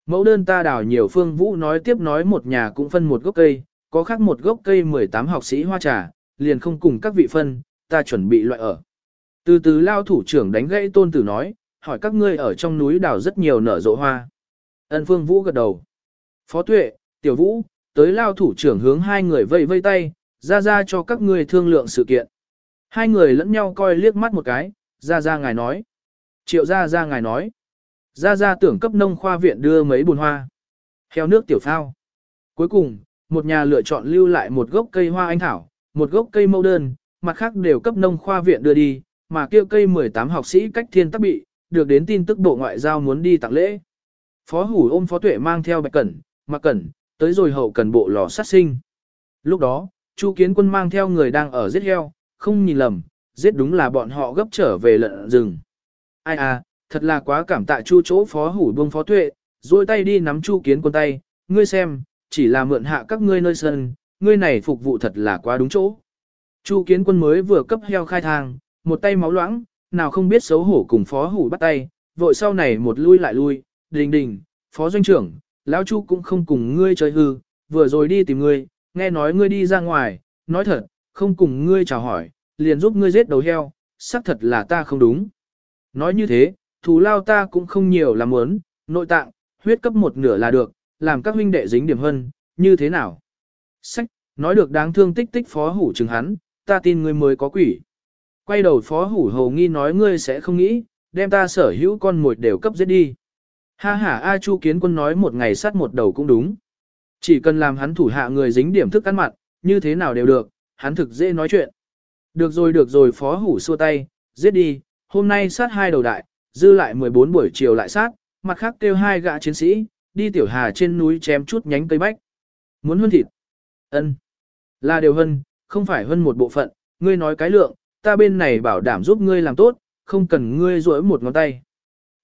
Mẫu đơn ta đào nhiều phương vũ nói tiếp nói một nhà cũng phân một gốc cây, có khác một gốc cây 18 học sĩ hoa trà, liền không cùng các vị phân, ta chuẩn bị loại ở. Từ từ lao thủ trưởng đánh gãy tôn tử nói, hỏi các ngươi ở trong núi đào rất nhiều nở rộ hoa. Ân phương vũ gật đầu. Phó tuệ, tiểu vũ, tới lao thủ trưởng hướng hai người vây vây tay, ra ra cho các ngươi thương lượng sự kiện. Hai người lẫn nhau coi liếc mắt một cái, gia gia ngài nói. Triệu gia gia ngài nói. gia gia tưởng cấp nông khoa viện đưa mấy bùn hoa. Heo nước tiểu phao. Cuối cùng, một nhà lựa chọn lưu lại một gốc cây hoa anh thảo, một gốc cây mẫu đơn, mặt khác đều cấp nông khoa viện đưa đi, mà kêu cây 18 học sĩ cách thiên tắc bị, được đến tin tức bộ ngoại giao muốn đi tặng lễ. Phó hủ ôm phó tuệ mang theo bạch cẩn, mặc cẩn, tới rồi hậu cần bộ lò sát sinh. Lúc đó, Chu Kiến Quân mang theo người đang ở giết heo, không nhìn lầm, giết đúng là bọn họ gấp trở về lợn rừng. Ai à, thật là quá cảm tạ Chu chỗ phó hủ buông phó tuệ, duỗi tay đi nắm Chu Kiến Quân tay, ngươi xem, chỉ là mượn hạ các ngươi nơi sân, ngươi này phục vụ thật là quá đúng chỗ. Chu Kiến Quân mới vừa cấp heo khai thang, một tay máu loãng, nào không biết xấu hổ cùng phó hủ bắt tay, vội sau này một lui lại lui, đình đình, phó doanh trưởng, lão Chu cũng không cùng ngươi chơi hư, vừa rồi đi tìm ngươi, nghe nói ngươi đi ra ngoài, nói thật, không cùng ngươi chào hỏi, liền giúp ngươi giết đầu heo, xác thật là ta không đúng. Nói như thế, thù lao ta cũng không nhiều là muốn, nội tạng, huyết cấp một nửa là được, làm các huynh đệ dính điểm hơn, như thế nào? Sách, nói được đáng thương tích tích phó hủ chừng hắn, ta tin ngươi mới có quỷ. Quay đầu phó hủ hầu nghi nói ngươi sẽ không nghĩ, đem ta sở hữu con mồi đều cấp giết đi. Ha ha A Chu kiến quân nói một ngày sát một đầu cũng đúng. Chỉ cần làm hắn thủ hạ người dính điểm thức ăn mặn, như thế nào đều được, hắn thực dễ nói chuyện. Được rồi được rồi phó hủ xua tay, giết đi, hôm nay sát hai đầu đại, dư lại 14 buổi chiều lại sát, mặt khác kêu hai gã chiến sĩ, đi tiểu hà trên núi chém chút nhánh cây bách. Muốn hơn thịt? ân Là đều hơn, không phải hơn một bộ phận, ngươi nói cái lượng, ta bên này bảo đảm giúp ngươi làm tốt, không cần ngươi rỗi một ngón tay.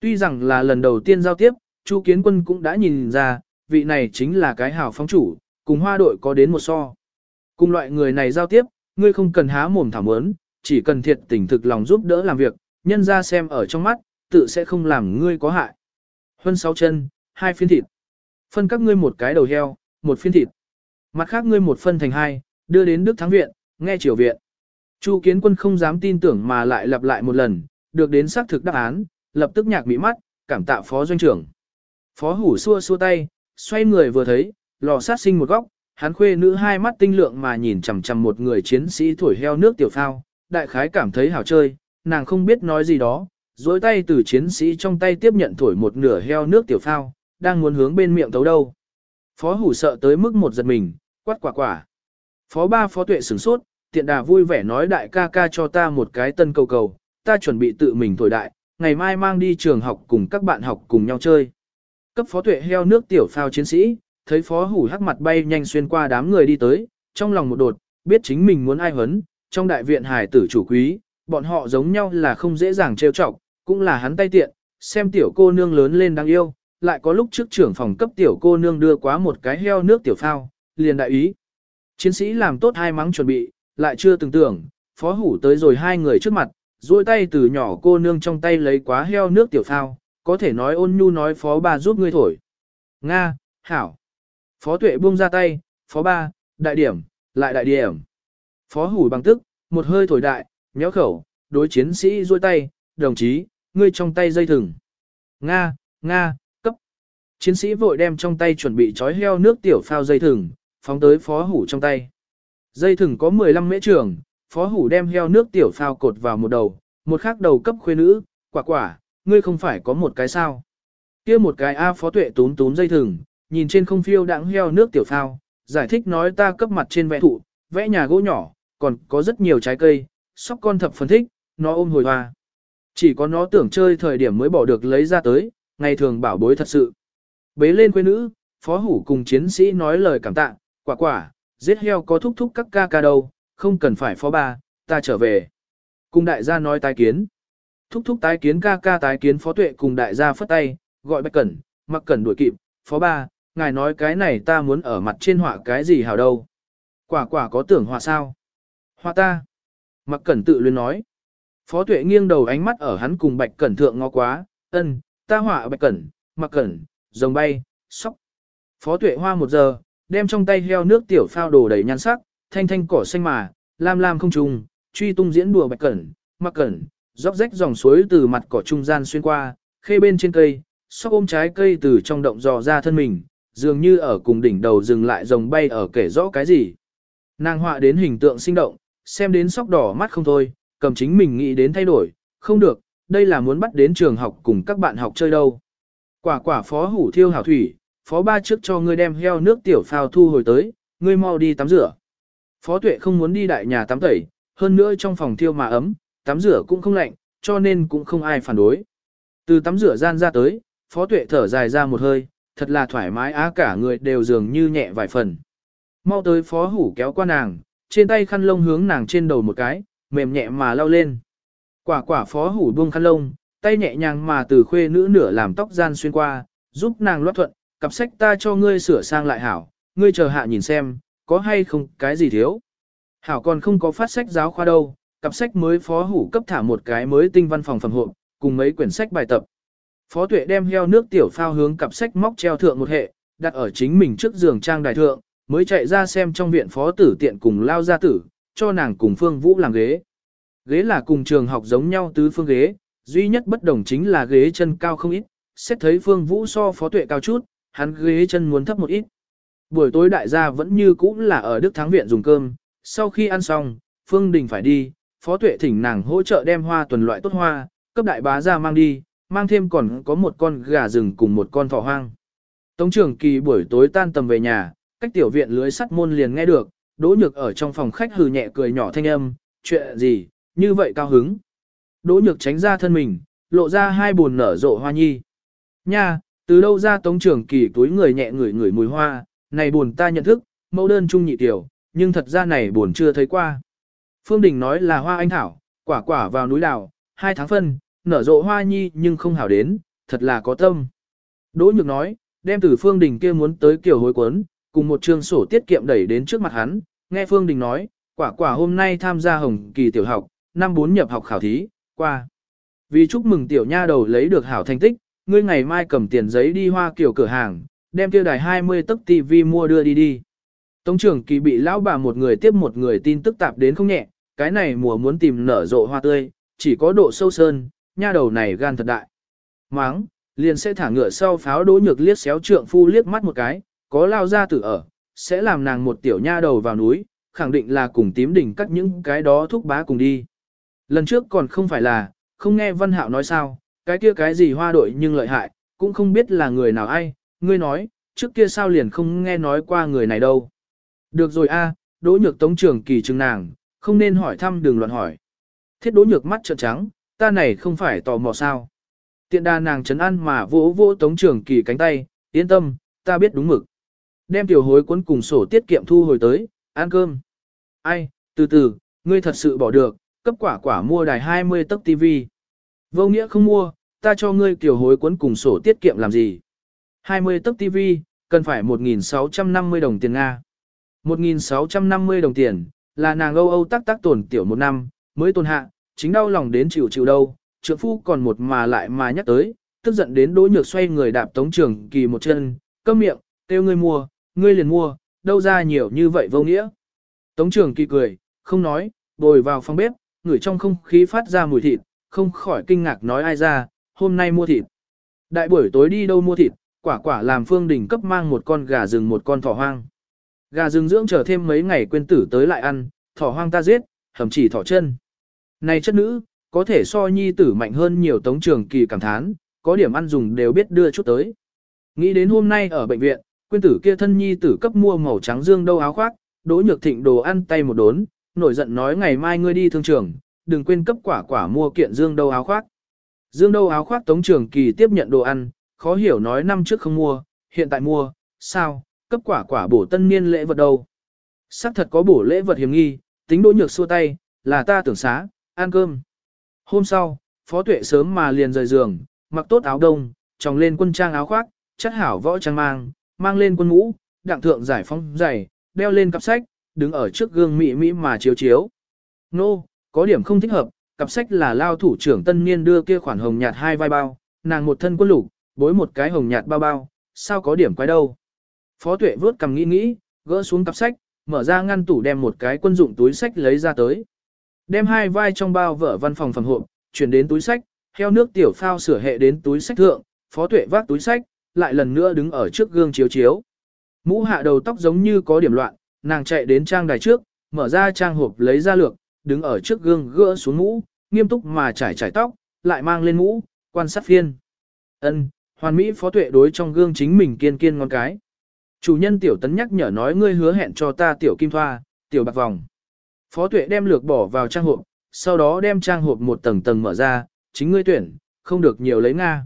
Tuy rằng là lần đầu tiên giao tiếp, Chu Kiến Quân cũng đã nhìn ra, vị này chính là cái hào phóng chủ, cùng hoa đội có đến một so. Cùng loại người này giao tiếp, ngươi không cần há mồm thảm ớn, chỉ cần thiệt tình thực lòng giúp đỡ làm việc, nhân ra xem ở trong mắt, tự sẽ không làm ngươi có hại. Huân sáu chân, hai phiên thịt. Phân các ngươi một cái đầu heo, một phiên thịt. Mặt khác ngươi một phân thành hai, đưa đến Đức Thắng Viện, nghe triều viện. Chu kiến quân không dám tin tưởng mà lại lặp lại một lần, được đến xác thực đáp án, lập tức nhạc bị mắt, cảm tạ phó doanh trưởng. Phó hủ xua xua tay, xoay người vừa thấy, lò sát sinh một góc, hắn khuê nữ hai mắt tinh lượng mà nhìn chằm chằm một người chiến sĩ thổi heo nước tiểu phao, đại khái cảm thấy hảo chơi, nàng không biết nói gì đó, dối tay từ chiến sĩ trong tay tiếp nhận thổi một nửa heo nước tiểu phao, đang muốn hướng bên miệng tấu đâu. Phó hủ sợ tới mức một giật mình, quát quả quả. Phó ba phó tuệ sửng sốt, tiện đà vui vẻ nói đại ca ca cho ta một cái tân cầu cầu, ta chuẩn bị tự mình thổi đại, ngày mai mang đi trường học cùng các bạn học cùng nhau chơi. Cấp phó tuệ heo nước tiểu phao chiến sĩ, thấy phó hủ hắc mặt bay nhanh xuyên qua đám người đi tới, trong lòng một đột, biết chính mình muốn ai hấn, trong đại viện hải tử chủ quý, bọn họ giống nhau là không dễ dàng trêu chọc, cũng là hắn tay tiện, xem tiểu cô nương lớn lên đáng yêu, lại có lúc trước trưởng phòng cấp tiểu cô nương đưa quá một cái heo nước tiểu phao, liền đại ý. Chiến sĩ làm tốt hai mắng chuẩn bị, lại chưa từng tưởng, phó hủ tới rồi hai người trước mặt, duỗi tay từ nhỏ cô nương trong tay lấy quá heo nước tiểu phao, có thể nói ôn nhu nói phó ba giúp ngươi thổi. Nga, hảo. Phó tuệ buông ra tay, phó ba, đại điểm, lại đại điểm. Phó hủ bằng tức, một hơi thổi đại, nhéo khẩu, đối chiến sĩ duỗi tay, đồng chí, ngươi trong tay dây thừng. Nga, Nga, cấp. Chiến sĩ vội đem trong tay chuẩn bị trói heo nước tiểu phao dây thừng, phóng tới phó hủ trong tay. Dây thừng có 15 mễ trường, phó hủ đem heo nước tiểu phao cột vào một đầu, một khác đầu cấp khuê nữ, quả quả, ngươi không phải có một cái sao. kia một cái A phó tuệ tún tún dây thừng, nhìn trên không phiêu đãng heo nước tiểu phao, giải thích nói ta cấp mặt trên vẽ thụ, vẽ nhà gỗ nhỏ, còn có rất nhiều trái cây, sóc con thập phân thích, nó ôm hồi hoa. Chỉ có nó tưởng chơi thời điểm mới bỏ được lấy ra tới, ngày thường bảo bối thật sự. Bế lên quê nữ, phó hủ cùng chiến sĩ nói lời cảm tạ, quả quả, giết heo có thúc thúc các ca ca đâu, không cần phải phó ba, ta trở về. Cùng đại gia nói tái kiến. Thúc thúc tái kiến ca ca tái kiến phó tuệ cùng đại gia phất tay, gọi bạch cẩn, mặc cẩn đuổi kịp, phó ba, ngài nói cái này ta muốn ở mặt trên họa cái gì hảo đâu. Quả quả có tưởng họa sao? Họa ta. Mặc cẩn tự luyến nói. Phó tuệ nghiêng đầu ánh mắt ở hắn cùng bạch cẩn thượng ngó quá, ân, ta họa bạch cẩn, mặc cẩn, rồng bay, sóc. Phó tuệ hoa một giờ, đem trong tay heo nước tiểu phao đồ đầy nhan sắc, thanh thanh cỏ xanh mà, lam lam không trùng, truy tung diễn đùa bạch cẩn, mặc cẩn, róc rách dòng suối từ mặt cỏ trung gian xuyên qua, khê bên trên cây, sóc ôm trái cây từ trong động dò ra thân mình, dường như ở cùng đỉnh đầu dừng lại rồng bay ở kể rõ cái gì. Nàng họa đến hình tượng sinh động, xem đến sóc đỏ mắt không thôi, cầm chính mình nghĩ đến thay đổi, không được, đây là muốn bắt đến trường học cùng các bạn học chơi đâu. Quả quả phó hủ thiêu hảo thủy, phó ba trước cho ngươi đem heo nước tiểu phao thu hồi tới, ngươi mau đi tắm rửa. Phó tuệ không muốn đi đại nhà tắm tẩy, hơn nữa trong phòng thiêu mà ấm, tắm rửa cũng không lạnh, cho nên cũng không ai phản đối. Từ tắm rửa gian ra tới, phó tuệ thở dài ra một hơi, thật là thoải mái á cả người đều dường như nhẹ vài phần. Mau tới phó hủ kéo qua nàng, trên tay khăn lông hướng nàng trên đầu một cái, mềm nhẹ mà lau lên. Quả quả phó hủ buông khăn lông, tay nhẹ nhàng mà từ khuê nữ nửa làm tóc gian xuyên qua, giúp nàng loát thuận, cặp sách ta cho ngươi sửa sang lại hảo, ngươi chờ hạ nhìn xem, có hay không cái gì thiếu. Hảo còn không có phát sách giáo khoa đâu, cặp sách mới phó hủ cấp thả một cái mới tinh văn phòng phẩm hộ, cùng mấy quyển sách bài tập. Phó tuệ đem heo nước tiểu phao hướng cặp sách móc treo thượng một hệ, đặt ở chính mình trước giường trang đài thượng, mới chạy ra xem trong viện phó tử tiện cùng lao gia tử, cho nàng cùng Phương Vũ làm ghế. Ghế là cùng trường học giống nhau tứ phương ghế, duy nhất bất đồng chính là ghế chân cao không ít, xét thấy Phương Vũ so phó tuệ cao chút, hắn ghế chân muốn thấp một ít. Buổi tối đại gia vẫn như cũ là ở Đức Thắng Viện dùng cơm, sau khi ăn xong, Phương Đình phải đi, phó tuệ thỉnh nàng hỗ trợ đem hoa tuần loại tốt hoa, cấp đại bá ra mang đi, mang thêm còn có một con gà rừng cùng một con thỏ hoang. Tống trưởng kỳ buổi tối tan tầm về nhà, cách tiểu viện lưới sắt môn liền nghe được, Đỗ Nhược ở trong phòng khách hừ nhẹ cười nhỏ thanh âm, chuyện gì, như vậy cao hứng. Đỗ Nhược tránh ra thân mình, lộ ra hai buồn nở rộ hoa nhi. Nha, từ đâu ra tống trưởng kỳ túi người nhẹ ngửi ngửi mùi hoa, này buồn ta nhận thức, mẫu đơn trung nhị tiểu, nhưng thật ra này buồn chưa thấy qua. Phương Đình nói là hoa anh thảo, quả quả vào núi đào, hai tháng phân, nở rộ hoa nhi nhưng không hảo đến, thật là có tâm. Đỗ Nhược nói, đem từ Phương Đình kia muốn tới kiểu hối quấn, cùng một chương sổ tiết kiệm đẩy đến trước mặt hắn, nghe Phương Đình nói, quả quả hôm nay tham gia hồng kỳ tiểu học, năm bốn nhập học khảo thí, qua. Vì chúc mừng tiểu nha đầu lấy được hảo thành tích, ngươi ngày mai cầm tiền giấy đi hoa kiểu cửa hàng, đem kia đài 20 tấc TV mua đưa đi đi. Tống trưởng kỳ bị lão bà một người tiếp một người tin tức tạp đến không nhẹ, cái này mùa muốn tìm nở rộ hoa tươi, chỉ có độ sâu sơn, nha đầu này gan thật đại. Máng, liền sẽ thả ngựa sau pháo đỗ nhược liếc xéo trượng phu liếc mắt một cái, có lao ra tử ở, sẽ làm nàng một tiểu nha đầu vào núi, khẳng định là cùng tím đỉnh cắt những cái đó thúc bá cùng đi. Lần trước còn không phải là, không nghe Văn Hạo nói sao, cái kia cái gì hoa đội nhưng lợi hại, cũng không biết là người nào ai, ngươi nói, trước kia sao liền không nghe nói qua người này đâu. Được rồi a, đỗ nhược tống trưởng kỳ trừng nàng, không nên hỏi thăm đừng loạn hỏi. Thiết đỗ nhược mắt trợn trắng, ta này không phải tò mò sao. Tiện đa nàng chấn ăn mà vỗ vỗ tống trưởng kỳ cánh tay, yên tâm, ta biết đúng mực. Đem tiểu hối cuốn cùng sổ tiết kiệm thu hồi tới, ăn cơm. Ai, từ từ, ngươi thật sự bỏ được, cấp quả quả mua đài 20 tấc TV. Vô nghĩa không mua, ta cho ngươi tiểu hối cuốn cùng sổ tiết kiệm làm gì. 20 tấc TV, cần phải 1.650 đồng tiền Nga. 1.650 đồng tiền, là nàng âu âu tắc tắc tổn tiểu một năm, mới tồn hạ, chính đau lòng đến chịu chịu đâu, trượng phu còn một mà lại mà nhắc tới, tức giận đến đỗ nhược xoay người đạp tống trường kỳ một chân, câm miệng, kêu ngươi mua, ngươi liền mua, đâu ra nhiều như vậy vô nghĩa. Tống trường kỳ cười, không nói, bồi vào phòng bếp, ngửi trong không khí phát ra mùi thịt, không khỏi kinh ngạc nói ai ra, hôm nay mua thịt. Đại buổi tối đi đâu mua thịt, quả quả làm phương đình cấp mang một con gà rừng một con thỏ hoang. Gà rừng dưỡng chờ thêm mấy ngày quên tử tới lại ăn, thỏ hoang ta giết, hầm chỉ thỏ chân. Này chất nữ, có thể so nhi tử mạnh hơn nhiều tống trường kỳ cảm thán, có điểm ăn dùng đều biết đưa chút tới. Nghĩ đến hôm nay ở bệnh viện, quyên tử kia thân nhi tử cấp mua màu trắng dương đâu áo khoác, đỗ nhược thịnh đồ ăn tay một đốn, nổi giận nói ngày mai ngươi đi thương trường, đừng quên cấp quả quả mua kiện dương đâu áo khoác. Dương đâu áo khoác tống trường kỳ tiếp nhận đồ ăn, khó hiểu nói năm trước không mua, hiện tại mua, sao, cấp quả quả bổ tân niên lễ vật đâu. Sắc thật có bổ lễ vật hiểm nghi, tính đỗ nhược xua tay, là ta tưởng xá, ăn cơm. Hôm sau, phó tuệ sớm mà liền rời giường, mặc tốt áo đông, tròng lên quân trang áo khoác, chất hảo võ trang mang, mang lên quân mũ, đặng thượng giải phóng giày, đeo lên cặp sách, đứng ở trước gương mỹ mỹ mà chiếu chiếu. Nô, có điểm không thích hợp, cặp sách là lao thủ trưởng tân niên đưa kia khoản hồng nhạt hai vai bao, nàng một thân quân lục, bối một cái hồng nhạt bao bao, sao có điểm quái đâu. Phó tuệ vớt cầm nghĩ nghĩ, gỡ xuống cặp sách, mở ra ngăn tủ đem một cái quân dụng túi sách lấy ra tới. Đem hai vai trong bao vở văn phòng phòng hộp, chuyển đến túi sách, heo nước tiểu phao sửa hệ đến túi sách thượng, phó tuệ vác túi sách, lại lần nữa đứng ở trước gương chiếu chiếu. Mũ hạ đầu tóc giống như có điểm loạn, nàng chạy đến trang đài trước, mở ra trang hộp lấy ra lược, đứng ở trước gương gỡ xuống mũ, nghiêm túc mà trải trải tóc, lại mang lên mũ, quan sát phiên. Ân, hoàn mỹ phó tuệ đối trong gương chính mình kiên kiên ngon cái. Chủ nhân tiểu tấn nhắc nhở nói ngươi hứa hẹn cho ta tiểu kim thoa, tiểu bạc vòng. Phó tuệ đem lược bỏ vào trang hộp, sau đó đem trang hộp một tầng tầng mở ra, chính ngươi tuyển, không được nhiều lấy Nga.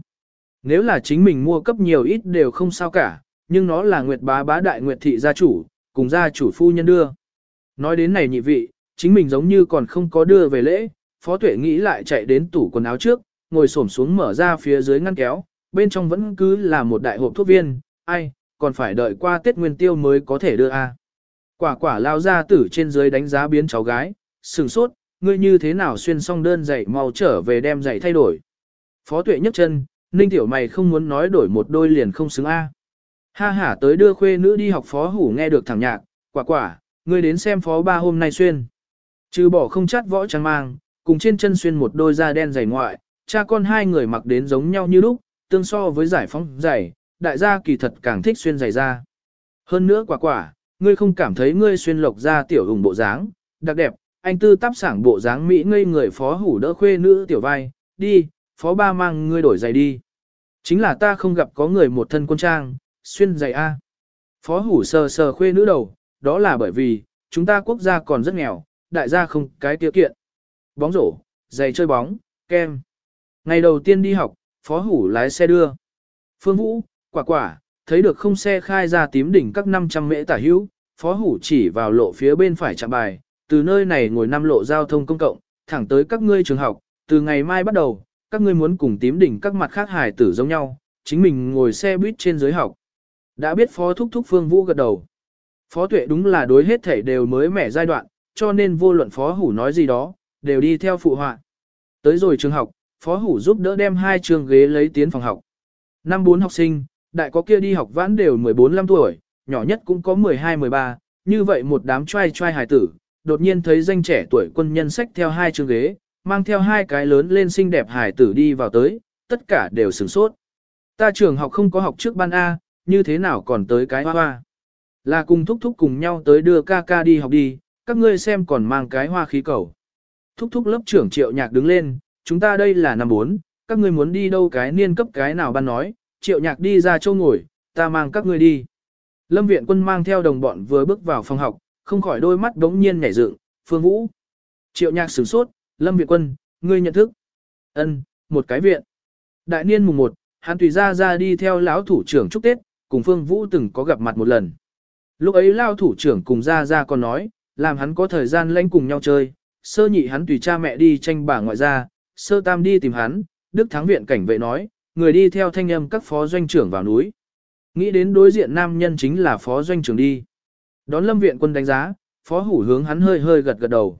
Nếu là chính mình mua cấp nhiều ít đều không sao cả, nhưng nó là Nguyệt bá bá đại Nguyệt thị gia chủ, cùng gia chủ phu nhân đưa. Nói đến này nhị vị, chính mình giống như còn không có đưa về lễ, phó tuệ nghĩ lại chạy đến tủ quần áo trước, ngồi xổm xuống mở ra phía dưới ngăn kéo, bên trong vẫn cứ là một đại hộp thuốc viên, ai, còn phải đợi qua Tết Nguyên Tiêu mới có thể đưa a. Quả quả lao ra tử trên dưới đánh giá biến cháu gái, sừng sốt, ngươi như thế nào xuyên xong đơn giày mau trở về đem giày thay đổi. Phó tuệ nhấc chân, ninh tiểu mày không muốn nói đổi một đôi liền không xứng a. Ha hả tới đưa khuê nữ đi học phó hủ nghe được thẳng nhạc, quả quả, ngươi đến xem phó ba hôm nay xuyên. Trừ bỏ không chát võ trắng mang, cùng trên chân xuyên một đôi da đen dày ngoại, cha con hai người mặc đến giống nhau như lúc, tương so với giải phóng giày, đại gia kỳ thật càng thích xuyên giày da. Hơn nữa quả quả, ngươi không cảm thấy ngươi xuyên lộc ra tiểu hùng bộ dáng, đặc đẹp, anh tư tắp sảng bộ dáng mỹ ngây người phó hủ đỡ khuê nữ tiểu vai, đi, phó ba mang ngươi đổi giày đi. Chính là ta không gặp có người một thân quân trang, xuyên giày A. Phó hủ sờ sờ khuê nữ đầu, đó là bởi vì, chúng ta quốc gia còn rất nghèo, đại gia không cái tiêu kiện. Bóng rổ, giày chơi bóng, kem. Ngày đầu tiên đi học, phó hủ lái xe đưa. Phương Vũ, quả quả, thấy được không xe khai ra tím đỉnh các 500 mễ tả hữu, phó hủ chỉ vào lộ phía bên phải chạm bài, từ nơi này ngồi năm lộ giao thông công cộng, thẳng tới các ngươi trường học, từ ngày mai bắt đầu, các ngươi muốn cùng tím đỉnh các mặt khác hài tử giống nhau, chính mình ngồi xe buýt trên dưới học. Đã biết phó thúc thúc Phương Vũ gật đầu. Phó tuệ đúng là đối hết thể đều mới mẻ giai đoạn, cho nên vô luận phó hủ nói gì đó, đều đi theo phụ họa. Tới rồi trường học, phó hủ giúp đỡ đem hai trường ghế lấy tiến phòng học. Năm bốn học sinh, đại có kia đi học vãn đều 14-15 tuổi, nhỏ nhất cũng có 12-13, như vậy một đám trai trai hài tử, đột nhiên thấy danh trẻ tuổi quân nhân sách theo hai chương ghế, mang theo hai cái lớn lên xinh đẹp hài tử đi vào tới, tất cả đều sửng sốt. Ta trường học không có học trước ban A, như thế nào còn tới cái hoa hoa. Là cùng thúc thúc cùng nhau tới đưa ca ca đi học đi, các ngươi xem còn mang cái hoa khí cầu. Thúc thúc lớp trưởng triệu nhạc đứng lên, chúng ta đây là năm bốn, các ngươi muốn đi đâu cái niên cấp cái nào ban nói, triệu nhạc đi ra châu ngồi, ta mang các ngươi đi. Lâm viện quân mang theo đồng bọn vừa bước vào phòng học, không khỏi đôi mắt đống nhiên nhảy dựng, phương vũ. Triệu nhạc sửng sốt, lâm viện quân, ngươi nhận thức. ân một cái viện. Đại niên mùng một, hắn tùy ra ra đi theo lão thủ trưởng chúc Tết, cùng phương vũ từng có gặp mặt một lần. Lúc ấy lao thủ trưởng cùng ra ra còn nói, làm hắn có thời gian lãnh cùng nhau chơi, sơ nhị hắn tùy cha mẹ đi tranh bà ngoại ra, sơ tam đi tìm hắn, đức thắng viện cảnh vệ nói, người đi theo thanh âm các phó doanh trưởng vào núi. Nghĩ đến đối diện nam nhân chính là phó doanh trưởng đi. Đón lâm viện quân đánh giá, phó hủ hướng hắn hơi hơi gật gật đầu.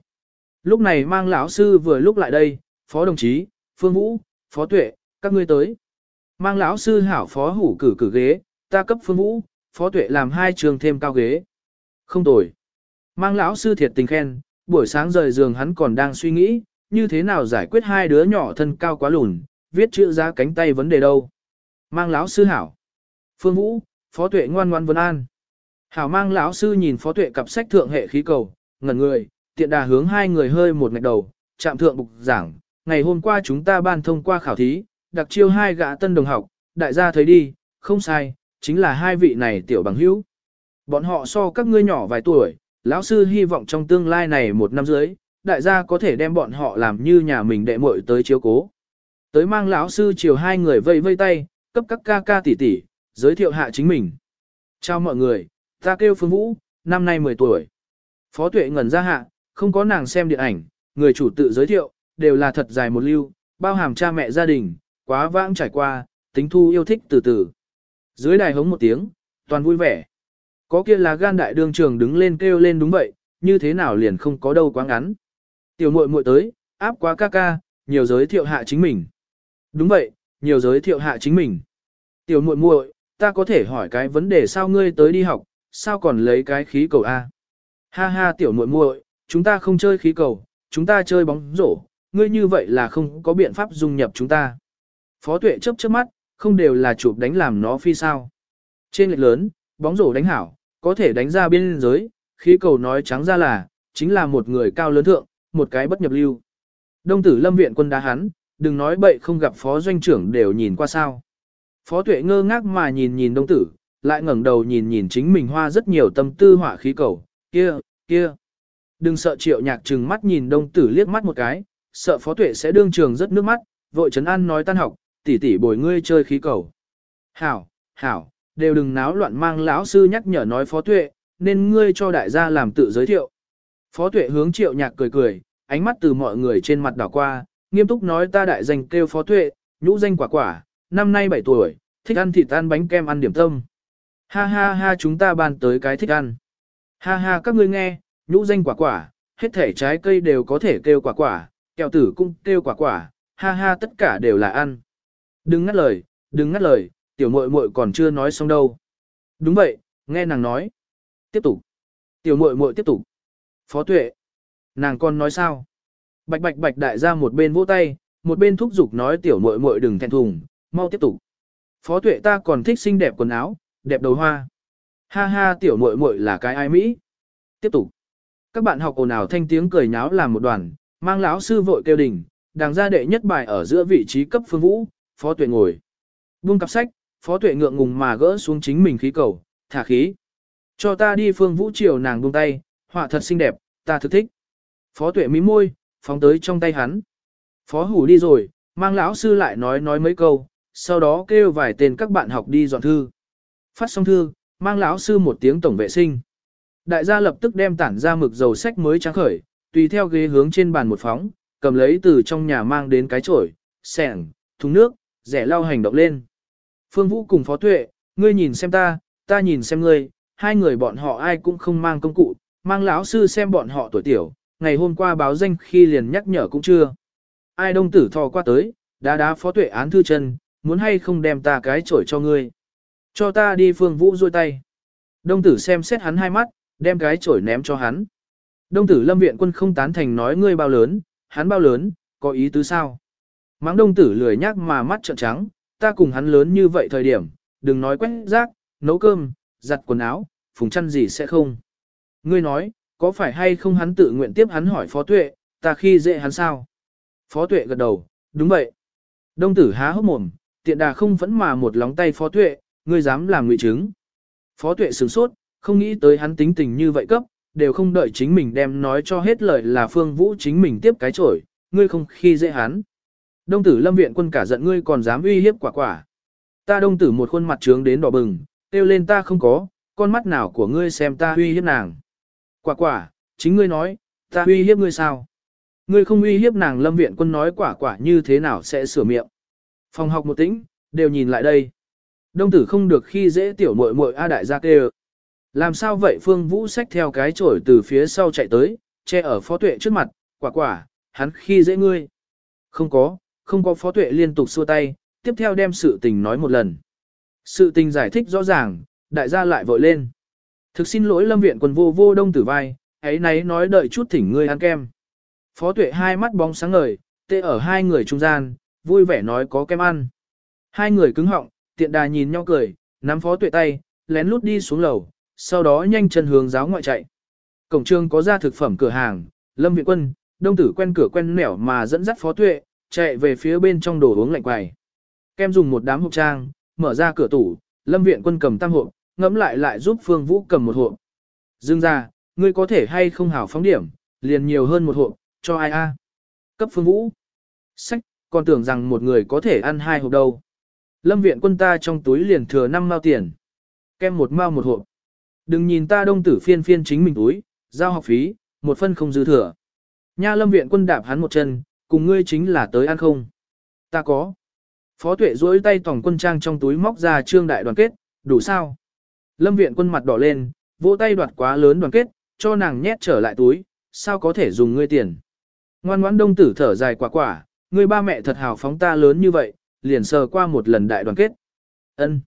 Lúc này mang lão sư vừa lúc lại đây, phó đồng chí, phương vũ, phó tuệ, các ngươi tới. Mang lão sư hảo phó hủ cử cử ghế, ta cấp phương vũ, phó tuệ làm hai trường thêm cao ghế. Không tồi. Mang lão sư thiệt tình khen, buổi sáng rời giường hắn còn đang suy nghĩ, như thế nào giải quyết hai đứa nhỏ thân cao quá lùn, viết chữ giá cánh tay vấn đề đâu. Mang lão sư hảo. Phương Vũ, Phó Tuệ ngoan ngoan vấn an. Hảo mang lão sư nhìn Phó Tuệ cặp sách thượng hệ khí cầu, ngẩn người, tiện đà hướng hai người hơi một ngạch đầu, chạm thượng bục giảng, ngày hôm qua chúng ta ban thông qua khảo thí, đặc chiêu hai gã tân đồng học, đại gia thấy đi, không sai, chính là hai vị này tiểu bằng hữu. Bọn họ so các ngươi nhỏ vài tuổi, lão sư hy vọng trong tương lai này một năm dưới, đại gia có thể đem bọn họ làm như nhà mình đệ muội tới chiếu cố. Tới mang lão sư chiều hai người vây vây tay, cấp các ca ca tỷ tỷ, giới thiệu hạ chính mình. Chào mọi người, ta kêu Phương Vũ, năm nay 10 tuổi. Phó tuệ ngẩn ra hạ, không có nàng xem điện ảnh, người chủ tự giới thiệu, đều là thật dài một lưu, bao hàm cha mẹ gia đình, quá vãng trải qua, tính thu yêu thích từ từ. Dưới đài hống một tiếng, toàn vui vẻ. Có kia là gan đại đương trường đứng lên kêu lên đúng vậy, như thế nào liền không có đâu quá ngắn. Tiểu muội muội tới, áp quá ca ca, nhiều giới thiệu hạ chính mình. Đúng vậy, nhiều giới thiệu hạ chính mình. Tiểu muội muội, ta có thể hỏi cái vấn đề sao ngươi tới đi học, sao còn lấy cái khí cầu A. Ha ha tiểu muội muội, chúng ta không chơi khí cầu, chúng ta chơi bóng rổ, ngươi như vậy là không có biện pháp dung nhập chúng ta. Phó tuệ chớp chớp mắt, không đều là chụp đánh làm nó phi sao. Trên lệch lớn, bóng rổ đánh hảo, có thể đánh ra biên giới, khí cầu nói trắng ra là, chính là một người cao lớn thượng, một cái bất nhập lưu. Đông tử lâm viện quân đá hắn, đừng nói bậy không gặp phó doanh trưởng đều nhìn qua sao. Phó tuệ ngơ ngác mà nhìn nhìn đông tử, lại ngẩng đầu nhìn nhìn chính mình hoa rất nhiều tâm tư hỏa khí cầu, kia, kia. Đừng sợ triệu nhạc trừng mắt nhìn đông tử liếc mắt một cái, sợ phó tuệ sẽ đương trường rất nước mắt, vội trấn an nói tan học, tỷ tỷ bồi ngươi chơi khí cầu. Hảo, hảo, đều đừng náo loạn mang lão sư nhắc nhở nói phó tuệ, nên ngươi cho đại gia làm tự giới thiệu. Phó tuệ hướng triệu nhạc cười cười, ánh mắt từ mọi người trên mặt đảo qua, nghiêm túc nói ta đại danh kêu phó tuệ, nhũ danh quả quả, năm nay 7 tuổi, thích ăn thịt ăn bánh kem ăn điểm tâm. Ha ha ha chúng ta bàn tới cái thích ăn. Ha ha các ngươi nghe, nhũ danh quả quả, hết thể trái cây đều có thể kêu quả quả, kẹo tử cũng kêu quả quả, ha ha tất cả đều là ăn. Đừng ngắt lời, đừng ngắt lời, tiểu muội muội còn chưa nói xong đâu. Đúng vậy, nghe nàng nói. Tiếp tục. Tiểu muội muội tiếp tục. Phó tuệ. Nàng còn nói sao? Bạch bạch bạch đại ra một bên vỗ tay, một bên thúc giục nói tiểu muội muội đừng thẹn thùng, mau tiếp tục. Phó tuệ ta còn thích xinh đẹp quần áo, đẹp đầu hoa. Ha ha tiểu muội muội là cái ai Mỹ. Tiếp tục. Các bạn học ồn ào thanh tiếng cười nháo làm một đoàn, mang lão sư vội kêu đình, đàng ra đệ nhất bài ở giữa vị trí cấp phương vũ, phó tuệ ngồi. Buông cặp sách, phó tuệ ngượng ngùng mà gỡ xuống chính mình khí cầu, thả khí. Cho ta đi phương vũ chiều nàng buông tay, họa thật xinh đẹp, ta thực thích. Phó tuệ mím môi, phóng tới trong tay hắn. Phó hủ đi rồi, mang lão sư lại nói nói mấy câu, sau đó kêu vài tên các bạn học đi dọn thư. Phát xong thư, mang lão sư một tiếng tổng vệ sinh. Đại gia lập tức đem tản ra mực dầu sách mới trắng khởi, tùy theo ghế hướng trên bàn một phóng, cầm lấy từ trong nhà mang đến cái chổi, sẻng, thùng nước, rẻ lau hành động lên. Phương Vũ cùng Phó Tuệ, ngươi nhìn xem ta, ta nhìn xem ngươi, hai người bọn họ ai cũng không mang công cụ, mang lão sư xem bọn họ tuổi tiểu, ngày hôm qua báo danh khi liền nhắc nhở cũng chưa. Ai đông tử thò qua tới, đá đá Phó Tuệ án thư chân, muốn hay không đem ta cái chổi cho ngươi. Cho ta đi Phương Vũ rôi tay. Đông tử xem xét hắn hai mắt, đem cái chổi ném cho hắn. Đông tử lâm viện quân không tán thành nói ngươi bao lớn, hắn bao lớn, có ý tứ sao? Máng đông tử lười nhác mà mắt trợn trắng, ta cùng hắn lớn như vậy thời điểm, đừng nói quét rác, nấu cơm, giặt quần áo, phùng chăn gì sẽ không. Ngươi nói, có phải hay không hắn tự nguyện tiếp hắn hỏi phó tuệ, ta khi dễ hắn sao? Phó tuệ gật đầu, đúng vậy. Đông tử há hốc mồm, tiện đà không vẫn mà một lóng tay phó tuệ, ngươi dám làm ngụy chứng. Phó tuệ sửng sốt, không nghĩ tới hắn tính tình như vậy cấp, đều không đợi chính mình đem nói cho hết lời là Phương Vũ chính mình tiếp cái chổi, ngươi không khi dễ hắn. Đông tử lâm viện quân cả giận ngươi còn dám uy hiếp quả quả. Ta đông tử một khuôn mặt trướng đến đỏ bừng, kêu lên ta không có, con mắt nào của ngươi xem ta uy hiếp nàng. Quả quả, chính ngươi nói, ta uy hiếp ngươi sao? Ngươi không uy hiếp nàng lâm viện quân nói quả quả như thế nào sẽ sửa miệng. Phòng học một tĩnh, đều nhìn lại đây. Đông tử không được khi dễ tiểu muội muội A đại gia kêu. Làm sao vậy Phương Vũ xách theo cái chổi từ phía sau chạy tới, che ở phó tuệ trước mặt, quả quả, hắn khi dễ ngươi. Không có, không có phó tuệ liên tục xua tay, tiếp theo đem sự tình nói một lần. Sự tình giải thích rõ ràng, đại gia lại vội lên. Thực xin lỗi lâm viện quần vô vô đông tử vai, ấy nấy nói đợi chút thỉnh ngươi ăn kem. Phó tuệ hai mắt bóng sáng ngời, tê ở hai người trung gian, vui vẻ nói có kem ăn. Hai người cứng họng, tiện đà nhìn nhau cười, nắm phó tuệ tay, lén lút đi xuống lầu, sau đó nhanh chân hướng giáo ngoại chạy. Cổng trường có ra thực phẩm cửa hàng, Lâm Viện Quân, đông tử quen cửa quen nẻo mà dẫn dắt phó tuệ, chạy về phía bên trong đồ uống lạnh quài. Kem dùng một đám hộp trang, mở ra cửa tủ, lâm viện quân cầm tam hộp, ngẫm lại lại giúp Phương Vũ cầm một hộp. Dương ra, ngươi có thể hay không hảo phóng điểm, liền nhiều hơn một hộp, cho ai a? Cấp Phương Vũ. Sách, còn tưởng rằng một người có thể ăn hai hộp đâu. Lâm viện quân ta trong túi liền thừa 5 mao tiền. Kem một mao một hộp. Đừng nhìn ta đông tử phiên phiên chính mình túi, giao học phí, một phân không dư thừa. Nha lâm viện quân đạp hắn một chân, cùng ngươi chính là tới ăn không. Ta có. Phó tuệ duỗi tay tổng quân trang trong túi móc ra trương đại đoàn kết, đủ sao? Lâm viện quân mặt đỏ lên, vỗ tay đoạt quá lớn đoàn kết, cho nàng nhét trở lại túi, sao có thể dùng ngươi tiền. Ngoan ngoãn đông tử thở dài quả quả, ngươi ba mẹ thật hào phóng ta lớn như vậy, liền sờ qua một lần đại đoàn kết. Ân.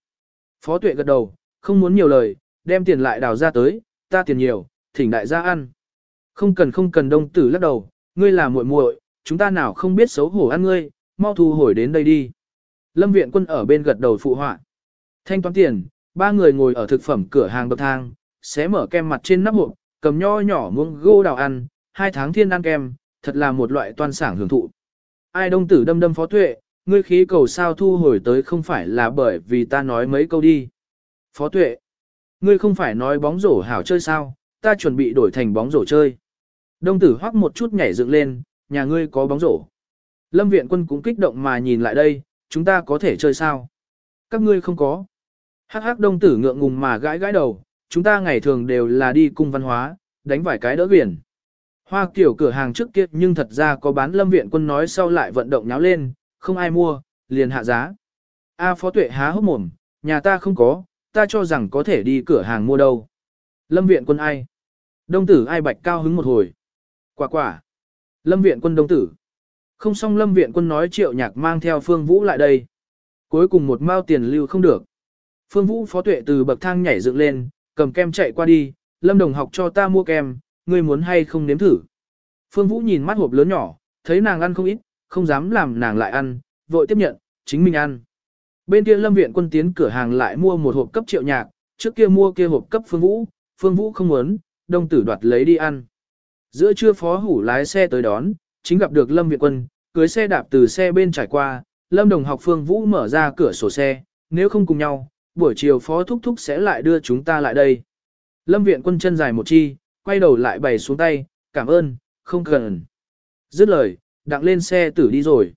Phó tuệ gật đầu, không muốn nhiều lời, đem tiền lại đào ra tới, ta tiền nhiều, thỉnh đại gia ăn. Không cần không cần đông tử lắc đầu, ngươi là muội muội, chúng ta nào không biết xấu hổ ăn ngươi, mau thu hồi đến đây đi. Lâm viện quân ở bên gật đầu phụ họa. Thanh toán tiền, ba người ngồi ở thực phẩm cửa hàng bậc thang, xé mở kem mặt trên nắp hộp, cầm nho nhỏ muỗng gô đào ăn, hai tháng thiên ăn kem, thật là một loại toan sảng hưởng thụ. Ai đông tử đâm đâm phó tuệ, ngươi khí cầu sao thu hồi tới không phải là bởi vì ta nói mấy câu đi. Phó tuệ, ngươi không phải nói bóng rổ hảo chơi sao, ta chuẩn bị đổi thành bóng rổ chơi. Đông tử hoắc một chút nhảy dựng lên, nhà ngươi có bóng rổ. Lâm viện quân cũng kích động mà nhìn lại đây, chúng ta có thể chơi sao? Các ngươi không có. Hắc hắc đông tử ngượng ngùng mà gãi gãi đầu, chúng ta ngày thường đều là đi cung văn hóa, đánh vài cái đỡ biển. Hoa kiểu cửa hàng trước kia nhưng thật ra có bán lâm viện quân nói sau lại vận động nháo lên, không ai mua, liền hạ giá. A phó tuệ há hốc mồm, nhà ta không có, ta cho rằng có thể đi cửa hàng mua đâu. Lâm viện quân ai? Đông tử ai bạch cao hứng một hồi. Quả quả. Lâm viện quân đông tử. Không xong lâm viện quân nói triệu nhạc mang theo phương vũ lại đây. Cuối cùng một mao tiền lưu không được. Phương vũ phó tuệ từ bậc thang nhảy dựng lên, cầm kem chạy qua đi, lâm đồng học cho ta mua kem, ngươi muốn hay không nếm thử. Phương vũ nhìn mắt hộp lớn nhỏ, thấy nàng ăn không ít, không dám làm nàng lại ăn, vội tiếp nhận, chính mình ăn. Bên kia lâm viện quân tiến cửa hàng lại mua một hộp cấp triệu nhạc, trước kia mua kia hộp cấp phương vũ, phương vũ không muốn, đông tử đoạt lấy đi ăn. Giữa trưa phó hủ lái xe tới đón, chính gặp được lâm viện quân, cưới xe đạp từ xe bên trải qua, lâm đồng học phương vũ mở ra cửa sổ xe, nếu không cùng nhau, buổi chiều phó thúc thúc sẽ lại đưa chúng ta lại đây. Lâm viện quân chân dài một chi, quay đầu lại bày xuống tay, cảm ơn, không cần. Dứt lời, đặng lên xe tử đi rồi.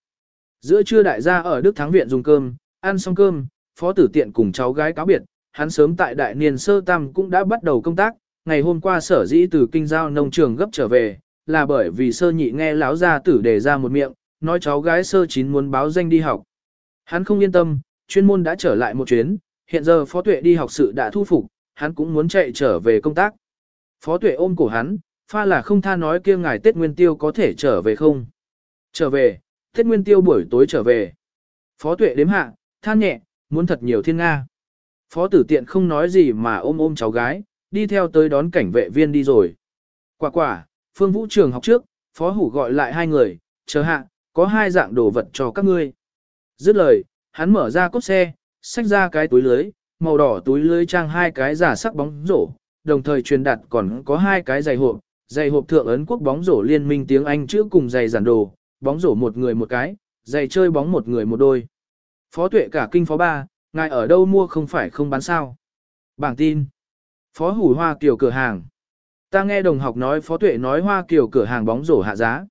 Giữa trưa đại gia ở Đức Thắng Viện dùng cơm, ăn xong cơm, phó tử tiện cùng cháu gái cáo biệt, hắn sớm tại đại niên sơ tam cũng đã bắt đầu công tác, ngày hôm qua sở dĩ từ kinh giao nông trường gấp trở về, là bởi vì sơ nhị nghe lão gia tử đề ra một miệng, nói cháu gái sơ chín muốn báo danh đi học. Hắn không yên tâm, chuyên môn đã trở lại một chuyến, hiện giờ phó tuệ đi học sự đã thu phục, hắn cũng muốn chạy trở về công tác. Phó tuệ ôm cổ hắn, pha là không tha nói kia ngài Tết Nguyên Tiêu có thể trở về không. Trở về, Tết Nguyên Tiêu buổi tối trở về. Phó tuệ đếm hạ, than nhẹ, muốn thật nhiều thiên Nga. Phó tử tiện không nói gì mà ôm ôm cháu gái, đi theo tới đón cảnh vệ viên đi rồi. Quả quả, phương vũ trường học trước, phó hủ gọi lại hai người, chờ hạ, có hai dạng đồ vật cho các ngươi. Dứt lời, hắn mở ra cốt xe, xách ra cái túi lưới, màu đỏ túi lưới trang hai cái giả sắc bóng rổ, đồng thời truyền đặt còn có hai cái giày hộp, giày hộp thượng ấn quốc bóng rổ liên minh tiếng Anh chữ cùng giày giản đồ, bóng rổ một người một cái, giày chơi bóng một người một đôi. Phó tuệ cả kinh phó ba, ngài ở đâu mua không phải không bán sao. Bảng tin. Phó hủ hoa kiểu cửa hàng. Ta nghe đồng học nói phó tuệ nói hoa kiểu cửa hàng bóng rổ hạ giá.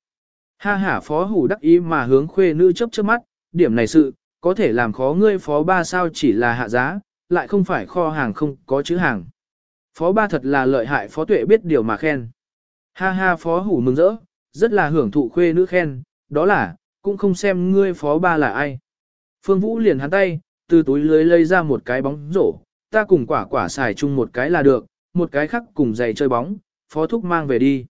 Ha ha phó hủ đắc ý mà hướng khuê nữ chấp chớp mắt, điểm này sự, có thể làm khó ngươi phó ba sao chỉ là hạ giá, lại không phải kho hàng không có chữ hàng. Phó ba thật là lợi hại phó tuệ biết điều mà khen. Ha ha phó hủ mừng rỡ, rất là hưởng thụ khuê nữ khen, đó là, cũng không xem ngươi phó ba là ai. Phương Vũ liền hắn tay, từ túi lưới lấy ra một cái bóng rổ, ta cùng quả quả xài chung một cái là được, một cái khác cùng giày chơi bóng, phó thúc mang về đi.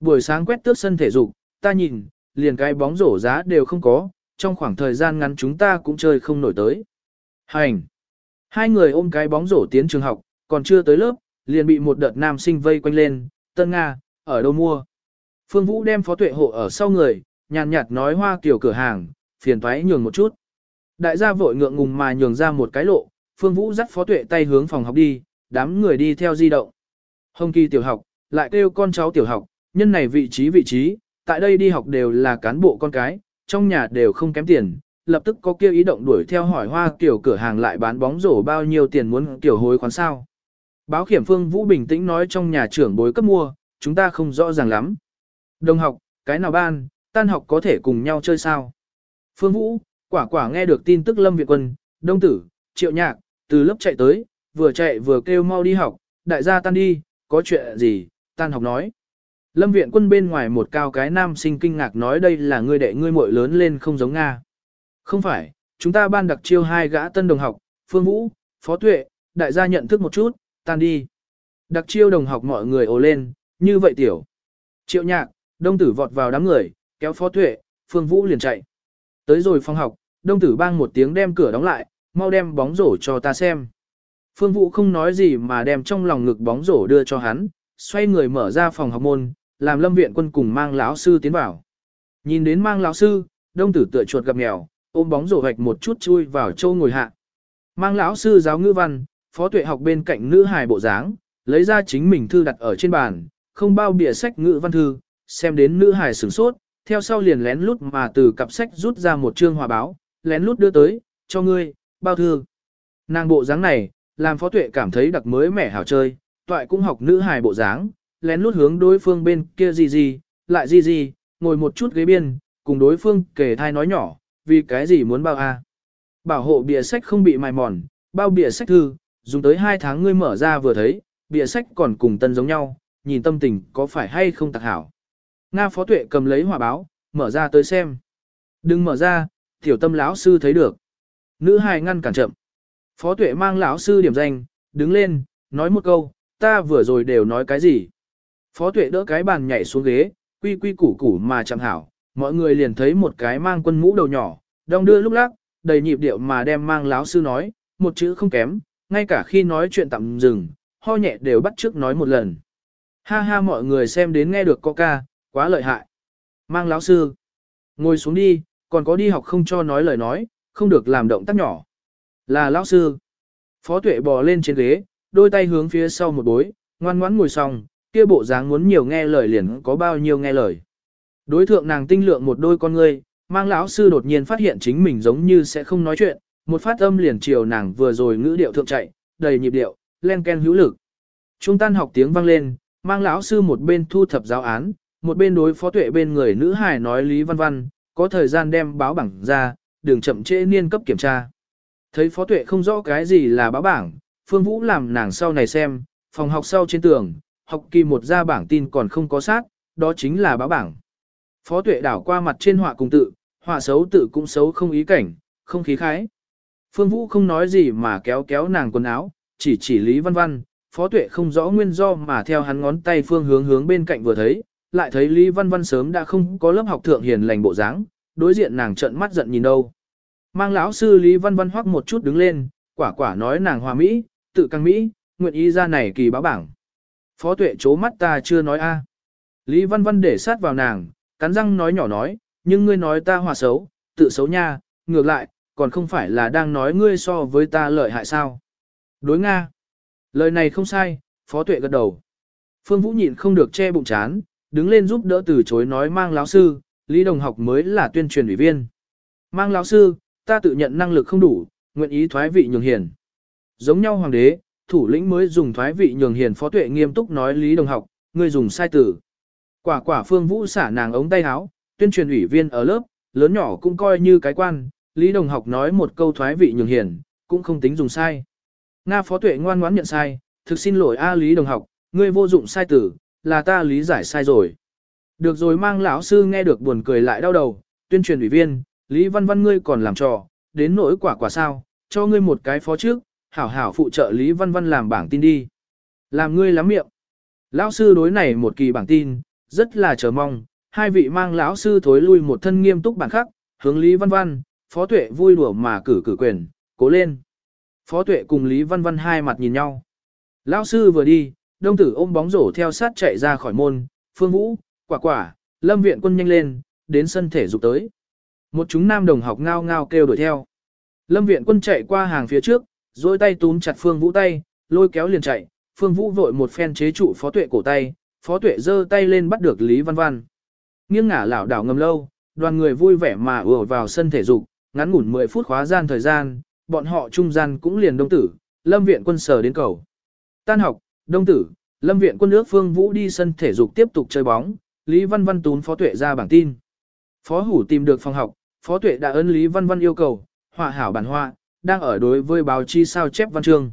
Buổi sáng quét tước sân thể dục, ta nhìn, liền cái bóng rổ giá đều không có, trong khoảng thời gian ngắn chúng ta cũng chơi không nổi tới. Hành! Hai người ôm cái bóng rổ tiến trường học, còn chưa tới lớp, liền bị một đợt nam sinh vây quanh lên, Tân Nga, ở đâu mua? Phương Vũ đem phó tuệ hộ ở sau người, nhàn nhạt nói hoa kiểu cửa hàng, phiền thoái nhường một chút. Đại gia vội ngượng ngùng mà nhường ra một cái lộ, Phương Vũ dắt phó tuệ tay hướng phòng học đi, đám người đi theo di động. Hồng kỳ tiểu học, lại kêu con cháu tiểu học, nhân này vị trí vị trí, tại đây đi học đều là cán bộ con cái, trong nhà đều không kém tiền, lập tức có kia ý động đuổi theo hỏi hoa kiểu cửa hàng lại bán bóng rổ bao nhiêu tiền muốn kiểu hối khoán sao. Báo khiểm Phương Vũ bình tĩnh nói trong nhà trưởng bối cấp mua, chúng ta không rõ ràng lắm. Đồng học, cái nào ban, tan học có thể cùng nhau chơi sao? Phương Vũ, quả quả nghe được tin tức Lâm việt Quân, Đông Tử, Triệu Nhạc, từ lớp chạy tới, vừa chạy vừa kêu mau đi học, đại gia tan đi, có chuyện gì, tan học nói. Lâm Viện Quân bên ngoài một cao cái nam sinh kinh ngạc nói đây là ngươi đệ ngươi muội lớn lên không giống Nga. Không phải, chúng ta ban đặc chiêu hai gã tân đồng học, Phương Vũ, Phó Tuệ, đại gia nhận thức một chút, tan đi. Đặc chiêu đồng học mọi người ồ lên, như vậy tiểu. Triệu nhạc, đông tử vọt vào đám người, kéo Phó Tuệ, Phương Vũ liền chạy. Tới rồi phòng học, đông tử bang một tiếng đem cửa đóng lại, mau đem bóng rổ cho ta xem. Phương Vũ không nói gì mà đem trong lòng ngực bóng rổ đưa cho hắn, xoay người mở ra phòng học môn, làm lâm viện quân cùng mang lão sư tiến vào. Nhìn đến mang lão sư, đông tử tựa chuột gặp mèo, ôm bóng rổ hoạch một chút chui vào châu ngồi hạ. Mang lão sư giáo ngữ văn, phó tuệ học bên cạnh nữ hài bộ dáng, lấy ra chính mình thư đặt ở trên bàn, không bao bìa sách ngữ văn thư, xem đến nữ hài sửng sốt, theo sau liền lén lút mà từ cặp sách rút ra một chương hòa báo, lén lút đưa tới, cho ngươi, bao thư. Nàng bộ dáng này, làm phó tuệ cảm thấy đặc mới mẻ hảo chơi, toại cũng học nữ hài bộ dáng, lén lút hướng đối phương bên kia gì gì, lại gì gì, ngồi một chút ghế biên, cùng đối phương kể thai nói nhỏ, vì cái gì muốn bao a? Bảo hộ bìa sách không bị mài mòn, bao bìa sách thư, dùng tới 2 tháng ngươi mở ra vừa thấy, bìa sách còn cùng tân giống nhau, nhìn tâm tình có phải hay không tặc hảo. Nga phó tuệ cầm lấy hỏa báo, mở ra tới xem. Đừng mở ra, tiểu tâm lão sư thấy được. Nữ hài ngăn cản chậm. Phó tuệ mang lão sư điểm danh, đứng lên, nói một câu, ta vừa rồi đều nói cái gì. Phó tuệ đỡ cái bàn nhảy xuống ghế, quy quy củ củ mà chẳng hảo, mọi người liền thấy một cái mang quân mũ đầu nhỏ, đong đưa lúc lắc, đầy nhịp điệu mà đem mang láo sư nói, một chữ không kém, ngay cả khi nói chuyện tạm dừng, ho nhẹ đều bắt trước nói một lần. Ha ha mọi người xem đến nghe được coca, quá lợi hại. Mang láo sư, ngồi xuống đi, còn có đi học không cho nói lời nói, không được làm động tác nhỏ. Là lão sư. Phó tuệ bò lên trên ghế, đôi tay hướng phía sau một bối, ngoan ngoãn ngồi xong, kia bộ dáng muốn nhiều nghe lời liền có bao nhiêu nghe lời. Đối thượng nàng tinh lượng một đôi con ngươi, mang lão sư đột nhiên phát hiện chính mình giống như sẽ không nói chuyện, một phát âm liền chiều nàng vừa rồi ngữ điệu thượng chạy, đầy nhịp điệu, len ken hữu lực. Trung tan học tiếng vang lên, mang lão sư một bên thu thập giáo án, một bên đối phó tuệ bên người nữ hài nói Lý Văn Văn, có thời gian đem báo bảng ra, đừng chậm trễ niên cấp kiểm tra. Thấy phó tuệ không rõ cái gì là báo bảng, Phương Vũ làm nàng sau này xem, phòng học sau trên tường, học kỳ một ra bảng tin còn không có sát, đó chính là báo bảng. Phó tuệ đảo qua mặt trên họa cùng tự, họa xấu tự cũng xấu không ý cảnh, không khí khái. Phương Vũ không nói gì mà kéo kéo nàng quần áo, chỉ chỉ Lý Văn Văn, Phó Tuệ không rõ nguyên do mà theo hắn ngón tay phương hướng hướng bên cạnh vừa thấy, lại thấy Lý Văn Văn sớm đã không có lớp học thượng hiền lành bộ dáng, đối diện nàng trợn mắt giận nhìn đâu. Mang lão sư Lý Văn Văn hoắc một chút đứng lên, quả quả nói nàng hòa mỹ, tự căng mỹ, nguyện ý ra này kỳ báo bảng. Phó Tuệ chố mắt ta chưa nói a. Lý Văn Văn để sát vào nàng, cắn răng nói nhỏ nói, nhưng ngươi nói ta hòa xấu, tự xấu nha, ngược lại, còn không phải là đang nói ngươi so với ta lợi hại sao. Đối Nga. Lời này không sai, phó tuệ gật đầu. Phương Vũ nhịn không được che bụng chán, đứng lên giúp đỡ từ chối nói mang lão sư, Lý Đồng học mới là tuyên truyền ủy viên. Mang lão sư, ta tự nhận năng lực không đủ, nguyện ý thoái vị nhường hiền. Giống nhau hoàng đế, thủ lĩnh mới dùng thoái vị nhường hiền phó tuệ nghiêm túc nói Lý Đồng học, ngươi dùng sai từ. Quả quả phương vũ xả nàng ống tay áo, tuyên truyền ủy viên ở lớp, lớn nhỏ cũng coi như cái quan, Lý Đồng học nói một câu thoái vị nhường hiền, cũng không tính dùng sai. Nga phó tuệ ngoan ngoãn nhận sai, thực xin lỗi A Lý Đồng học, ngươi vô dụng sai tử, là ta lý giải sai rồi. Được rồi mang lão sư nghe được buồn cười lại đau đầu, tuyên truyền ủy viên, Lý Văn Văn ngươi còn làm trò, đến nỗi quả quả sao, cho ngươi một cái phó trước, hảo hảo phụ trợ Lý Văn Văn làm bảng tin đi. Làm ngươi lắm miệng. Lão sư đối này một kỳ bảng tin, rất là chờ mong, hai vị mang lão sư thối lui một thân nghiêm túc bản khắc, hướng Lý Văn Văn, Phó Tuệ vui đùa mà cử cử quyền, cố lên. Phó Tuệ cùng Lý Văn Văn hai mặt nhìn nhau. Lão sư vừa đi, đông tử ôm bóng rổ theo sát chạy ra khỏi môn, Phương Vũ, quả quả, lâm viện quân nhanh lên, đến sân thể dục tới. Một chúng nam đồng học ngao ngao kêu đuổi theo. Lâm viện quân chạy qua hàng phía trước, dôi tay túm chặt Phương Vũ tay, lôi kéo liền chạy, Phương Vũ vội một phen chế trụ phó tuệ cổ tay, phó tuệ giơ tay lên bắt được Lý Văn Văn. Nghiêng ngả lảo đảo ngầm lâu, đoàn người vui vẻ mà ùa vào sân thể dục, ngắn ngủn 10 phút khóa gian thời gian, bọn họ trung gian cũng liền đông tử, lâm viện quân sở đến cầu. Tan học, đông tử, lâm viện quân nước phương vũ đi sân thể dục tiếp tục chơi bóng, Lý Văn Văn tún Phó Tuệ ra bảng tin. Phó Hủ tìm được phòng học, Phó Tuệ đã ấn Lý Văn Văn yêu cầu, họa hảo bản họa, đang ở đối với báo chí sao chép văn chương.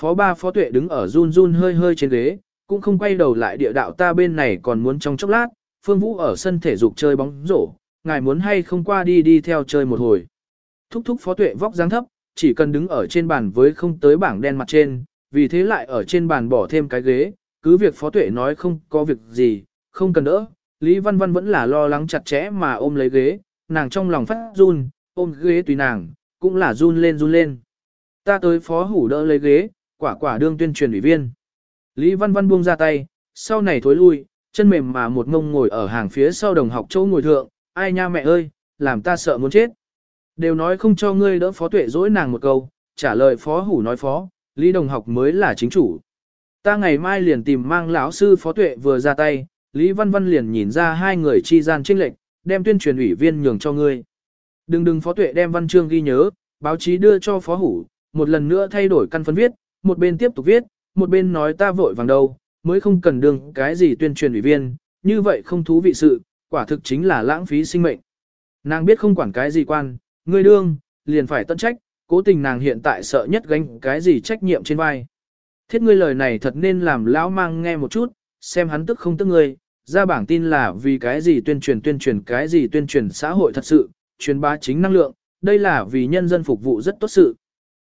Phó ba Phó Tuệ đứng ở run run hơi hơi trên ghế, cũng không quay đầu lại địa đạo ta bên này còn muốn trong chốc lát, Phương Vũ ở sân thể dục chơi bóng rổ, ngài muốn hay không qua đi đi theo chơi một hồi. Thúc thúc Phó Tuệ vóc dáng thấp, chỉ cần đứng ở trên bàn với không tới bảng đen mặt trên, vì thế lại ở trên bàn bỏ thêm cái ghế, cứ việc Phó Tuệ nói không có việc gì, không cần đỡ, Lý Văn Văn vẫn là lo lắng chặt chẽ mà ôm lấy ghế, nàng trong lòng phát run, ôm ghế tùy nàng, cũng là run lên run lên. Ta tới phó hủ đỡ lấy ghế, quả quả đương tuyên truyền ủy viên. Lý Văn Văn buông ra tay, sau này thối lui, chân mềm mà một ngông ngồi ở hàng phía sau đồng học chỗ ngồi thượng, ai nha mẹ ơi, làm ta sợ muốn chết. Đều nói không cho ngươi đỡ phó tuệ dỗi nàng một câu, trả lời phó hủ nói phó, Lý đồng học mới là chính chủ. Ta ngày mai liền tìm mang lão sư phó tuệ vừa ra tay, Lý Văn Văn liền nhìn ra hai người chi gian trinh lệnh, đem tuyên truyền ủy viên nhường cho ngươi. Đừng đừng phó tuệ đem văn chương ghi nhớ, báo chí đưa cho phó hủ, một lần nữa thay đổi căn phân viết, một bên tiếp tục viết, một bên nói ta vội vàng đâu, mới không cần đường cái gì tuyên truyền ủy viên, như vậy không thú vị sự, quả thực chính là lãng phí sinh mệnh. Nàng biết không quản cái gì quan, ngươi đương, liền phải tận trách, cố tình nàng hiện tại sợ nhất gánh cái gì trách nhiệm trên vai. Thiết ngươi lời này thật nên làm lão mang nghe một chút, xem hắn tức không tức ngươi, ra bảng tin là vì cái gì tuyên truyền tuyên truyền cái gì tuyên truyền xã hội thật sự, truyền bá chính năng lượng, đây là vì nhân dân phục vụ rất tốt sự.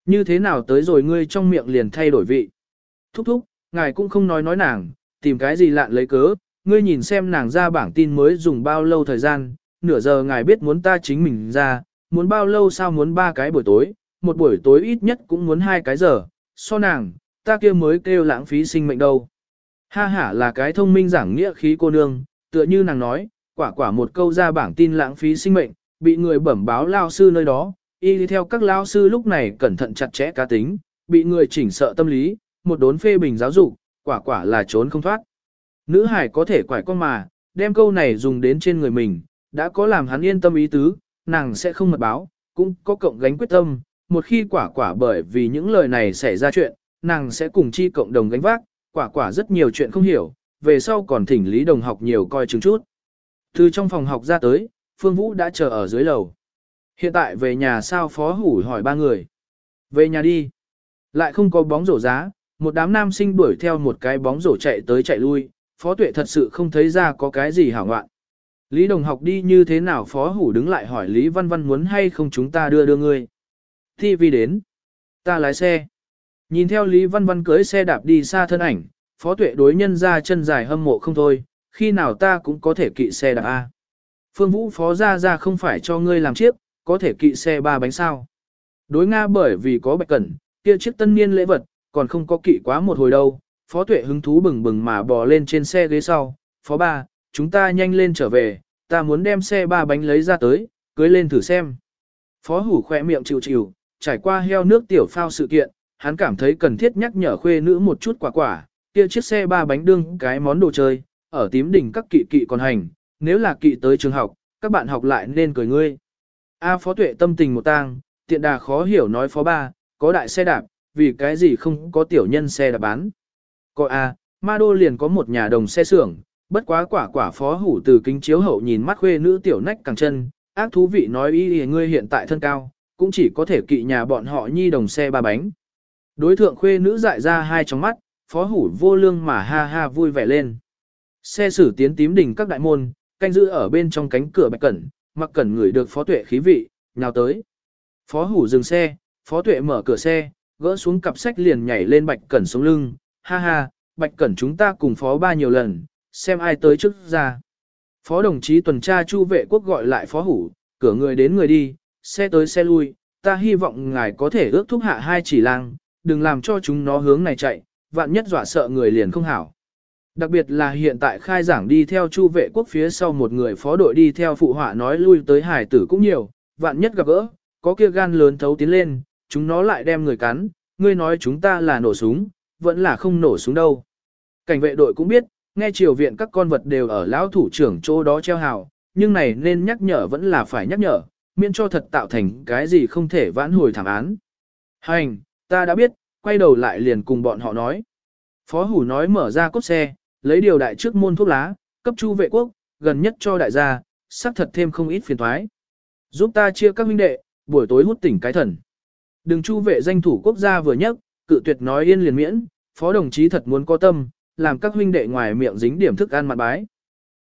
Như thế nào tới rồi ngươi trong miệng liền thay đổi vị. Thúc thúc, ngài cũng không nói nói nàng, tìm cái gì lạn lấy cớ, ngươi nhìn xem nàng ra bảng tin mới dùng bao lâu thời gian, nửa giờ ngài biết muốn ta chính mình ra, muốn bao lâu sao muốn ba cái buổi tối, một buổi tối ít nhất cũng muốn hai cái giờ, so nàng, ta kia mới kêu lãng phí sinh mệnh đâu. Ha ha là cái thông minh giảng nghĩa khí cô nương, tựa như nàng nói, quả quả một câu ra bảng tin lãng phí sinh mệnh, bị người bẩm báo lao sư nơi đó, y đi theo các lao sư lúc này cẩn thận chặt chẽ cá tính, bị người chỉnh sợ tâm lý, một đốn phê bình giáo dục, quả quả là trốn không thoát. Nữ hải có thể quải con mà, đem câu này dùng đến trên người mình, đã có làm hắn yên tâm ý tứ, nàng sẽ không mật báo, cũng có cộng gánh quyết tâm, một khi quả quả bởi vì những lời này xảy ra chuyện, nàng sẽ cùng chi cộng đồng gánh vác, quả quả rất nhiều chuyện không hiểu, về sau còn thỉnh Lý Đồng học nhiều coi chứng chút. Từ trong phòng học ra tới, Phương Vũ đã chờ ở dưới lầu. Hiện tại về nhà sao phó hủ hỏi ba người. Về nhà đi. Lại không có bóng rổ giá, một đám nam sinh đuổi theo một cái bóng rổ chạy tới chạy lui, phó tuệ thật sự không thấy ra có cái gì hảo ngoạn. Lý đồng học đi như thế nào phó hủ đứng lại hỏi Lý Văn Văn muốn hay không chúng ta đưa đưa ngươi. Thi vi đến. Ta lái xe. Nhìn theo Lý Văn Văn cưới xe đạp đi xa thân ảnh, phó tuệ đối nhân ra chân dài hâm mộ không thôi, khi nào ta cũng có thể kỵ xe đạp A. Phương Vũ phó ra ra không phải cho ngươi làm chiếc, có thể kỵ xe ba bánh sao. Đối Nga bởi vì có bạch cẩn, kia chiếc tân niên lễ vật, còn không có kỵ quá một hồi đâu. Phó tuệ hứng thú bừng bừng mà bò lên trên xe ghế sau. Phó ba, chúng ta nhanh lên trở về, ta muốn đem xe ba bánh lấy ra tới, cưới lên thử xem. Phó hủ khỏe miệng chịu chịu, trải qua heo nước tiểu phao sự kiện, hắn cảm thấy cần thiết nhắc nhở khuê nữ một chút quả quả, kia chiếc xe ba bánh đương cái món đồ chơi, ở tím đỉnh các kỵ kỵ còn hành, nếu là kỵ tới trường học, các bạn học lại nên cười ngươi. A phó tuệ tâm tình một tang, tiện đà khó hiểu nói phó ba, có đại xe đạp, vì cái gì không có tiểu nhân xe đạp bán. Coi A, ma đô liền có một nhà đồng xe xưởng, bất quá quả quả phó hủ từ kính chiếu hậu nhìn mắt khuê nữ tiểu nách càng chân, ác thú vị nói ý ngươi hiện tại thân cao, cũng chỉ có thể kỵ nhà bọn họ nhi đồng xe ba bánh. Đối thượng khuê nữ dại ra hai trong mắt, phó hủ vô lương mà ha ha vui vẻ lên. Xe sử tiến tím đỉnh các đại môn, canh giữ ở bên trong cánh cửa bạch cẩn, mặc cẩn người được phó tuệ khí vị, nhào tới. Phó hủ dừng xe, phó tuệ mở cửa xe, gỡ xuống cặp sách liền nhảy lên bạch cẩn sống lưng, ha ha, bạch cẩn chúng ta cùng phó ba nhiều lần, xem ai tới trước ra. Phó đồng chí tuần tra chu vệ quốc gọi lại phó hủ, cửa người đến người đi, xe tới xe lui, ta hy vọng ngài có thể ước thúc hạ hai chỉ lang, đừng làm cho chúng nó hướng này chạy, vạn nhất dọa sợ người liền không hảo. Đặc biệt là hiện tại khai giảng đi theo chu vệ quốc phía sau một người phó đội đi theo phụ họa nói lui tới hải tử cũng nhiều, vạn nhất gặp gỡ, có kia gan lớn thấu tiến lên, chúng nó lại đem người cắn, ngươi nói chúng ta là nổ súng, vẫn là không nổ súng đâu. Cảnh vệ đội cũng biết, nghe triều viện các con vật đều ở lão thủ trưởng chỗ đó treo hào, nhưng này nên nhắc nhở vẫn là phải nhắc nhở, miễn cho thật tạo thành cái gì không thể vãn hồi thảm án. Hành, ta đã biết, quay đầu lại liền cùng bọn họ nói. Phó hủ nói mở ra cốt xe, lấy điều đại trước môn thuốc lá, cấp chu vệ quốc, gần nhất cho đại gia, xác thật thêm không ít phiền thoái. Giúp ta chia các huynh đệ, buổi tối hút tỉnh cái thần. Đừng chu vệ danh thủ quốc gia vừa nhất, cự tuyệt nói yên liền miễn, phó đồng chí thật muốn có tâm, làm các huynh đệ ngoài miệng dính điểm thức ăn mặt bái.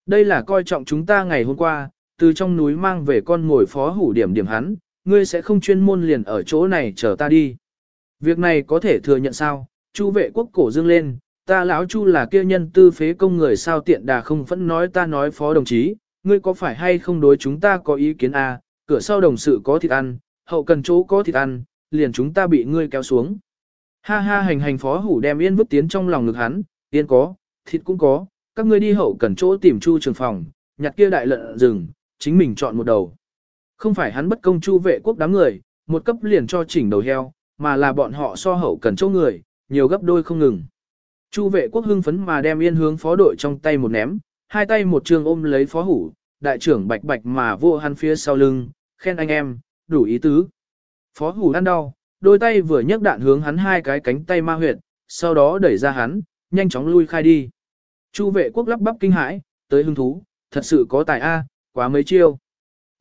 Đây là coi trọng chúng ta ngày hôm qua, từ trong núi mang về con ngồi phó hủ điểm điểm hắn, ngươi sẽ không chuyên môn liền ở chỗ này chờ ta đi. Việc này có thể thừa nhận sao, chu vệ quốc cổ dương lên, ta lão chu là kia nhân tư phế công người sao tiện đà không vẫn nói ta nói phó đồng chí, ngươi có phải hay không đối chúng ta có ý kiến à, cửa sau đồng sự có thịt ăn, hậu cần chỗ có thịt ăn, liền chúng ta bị ngươi kéo xuống. Ha ha hành hành phó hủ đem yên vứt tiến trong lòng ngực hắn, yên có, thịt cũng có, các ngươi đi hậu cần chỗ tìm chu trường phòng, nhặt kia đại lợn rừng, chính mình chọn một đầu. Không phải hắn bất công chu vệ quốc đám người, một cấp liền cho chỉnh đầu heo, mà là bọn họ so hậu cần chỗ người, nhiều gấp đôi không ngừng. Chu vệ quốc hưng phấn mà đem yên hướng phó đội trong tay một ném, hai tay một trường ôm lấy phó hủ, đại trưởng bạch bạch mà vô hắn phía sau lưng, khen anh em, đủ ý tứ. Phó hủ ăn đau, đôi tay vừa nhấc đạn hướng hắn hai cái cánh tay ma huyệt, sau đó đẩy ra hắn, nhanh chóng lui khai đi. Chu vệ quốc lắp bắp kinh hãi, tới hứng thú, thật sự có tài A, quá mấy chiêu.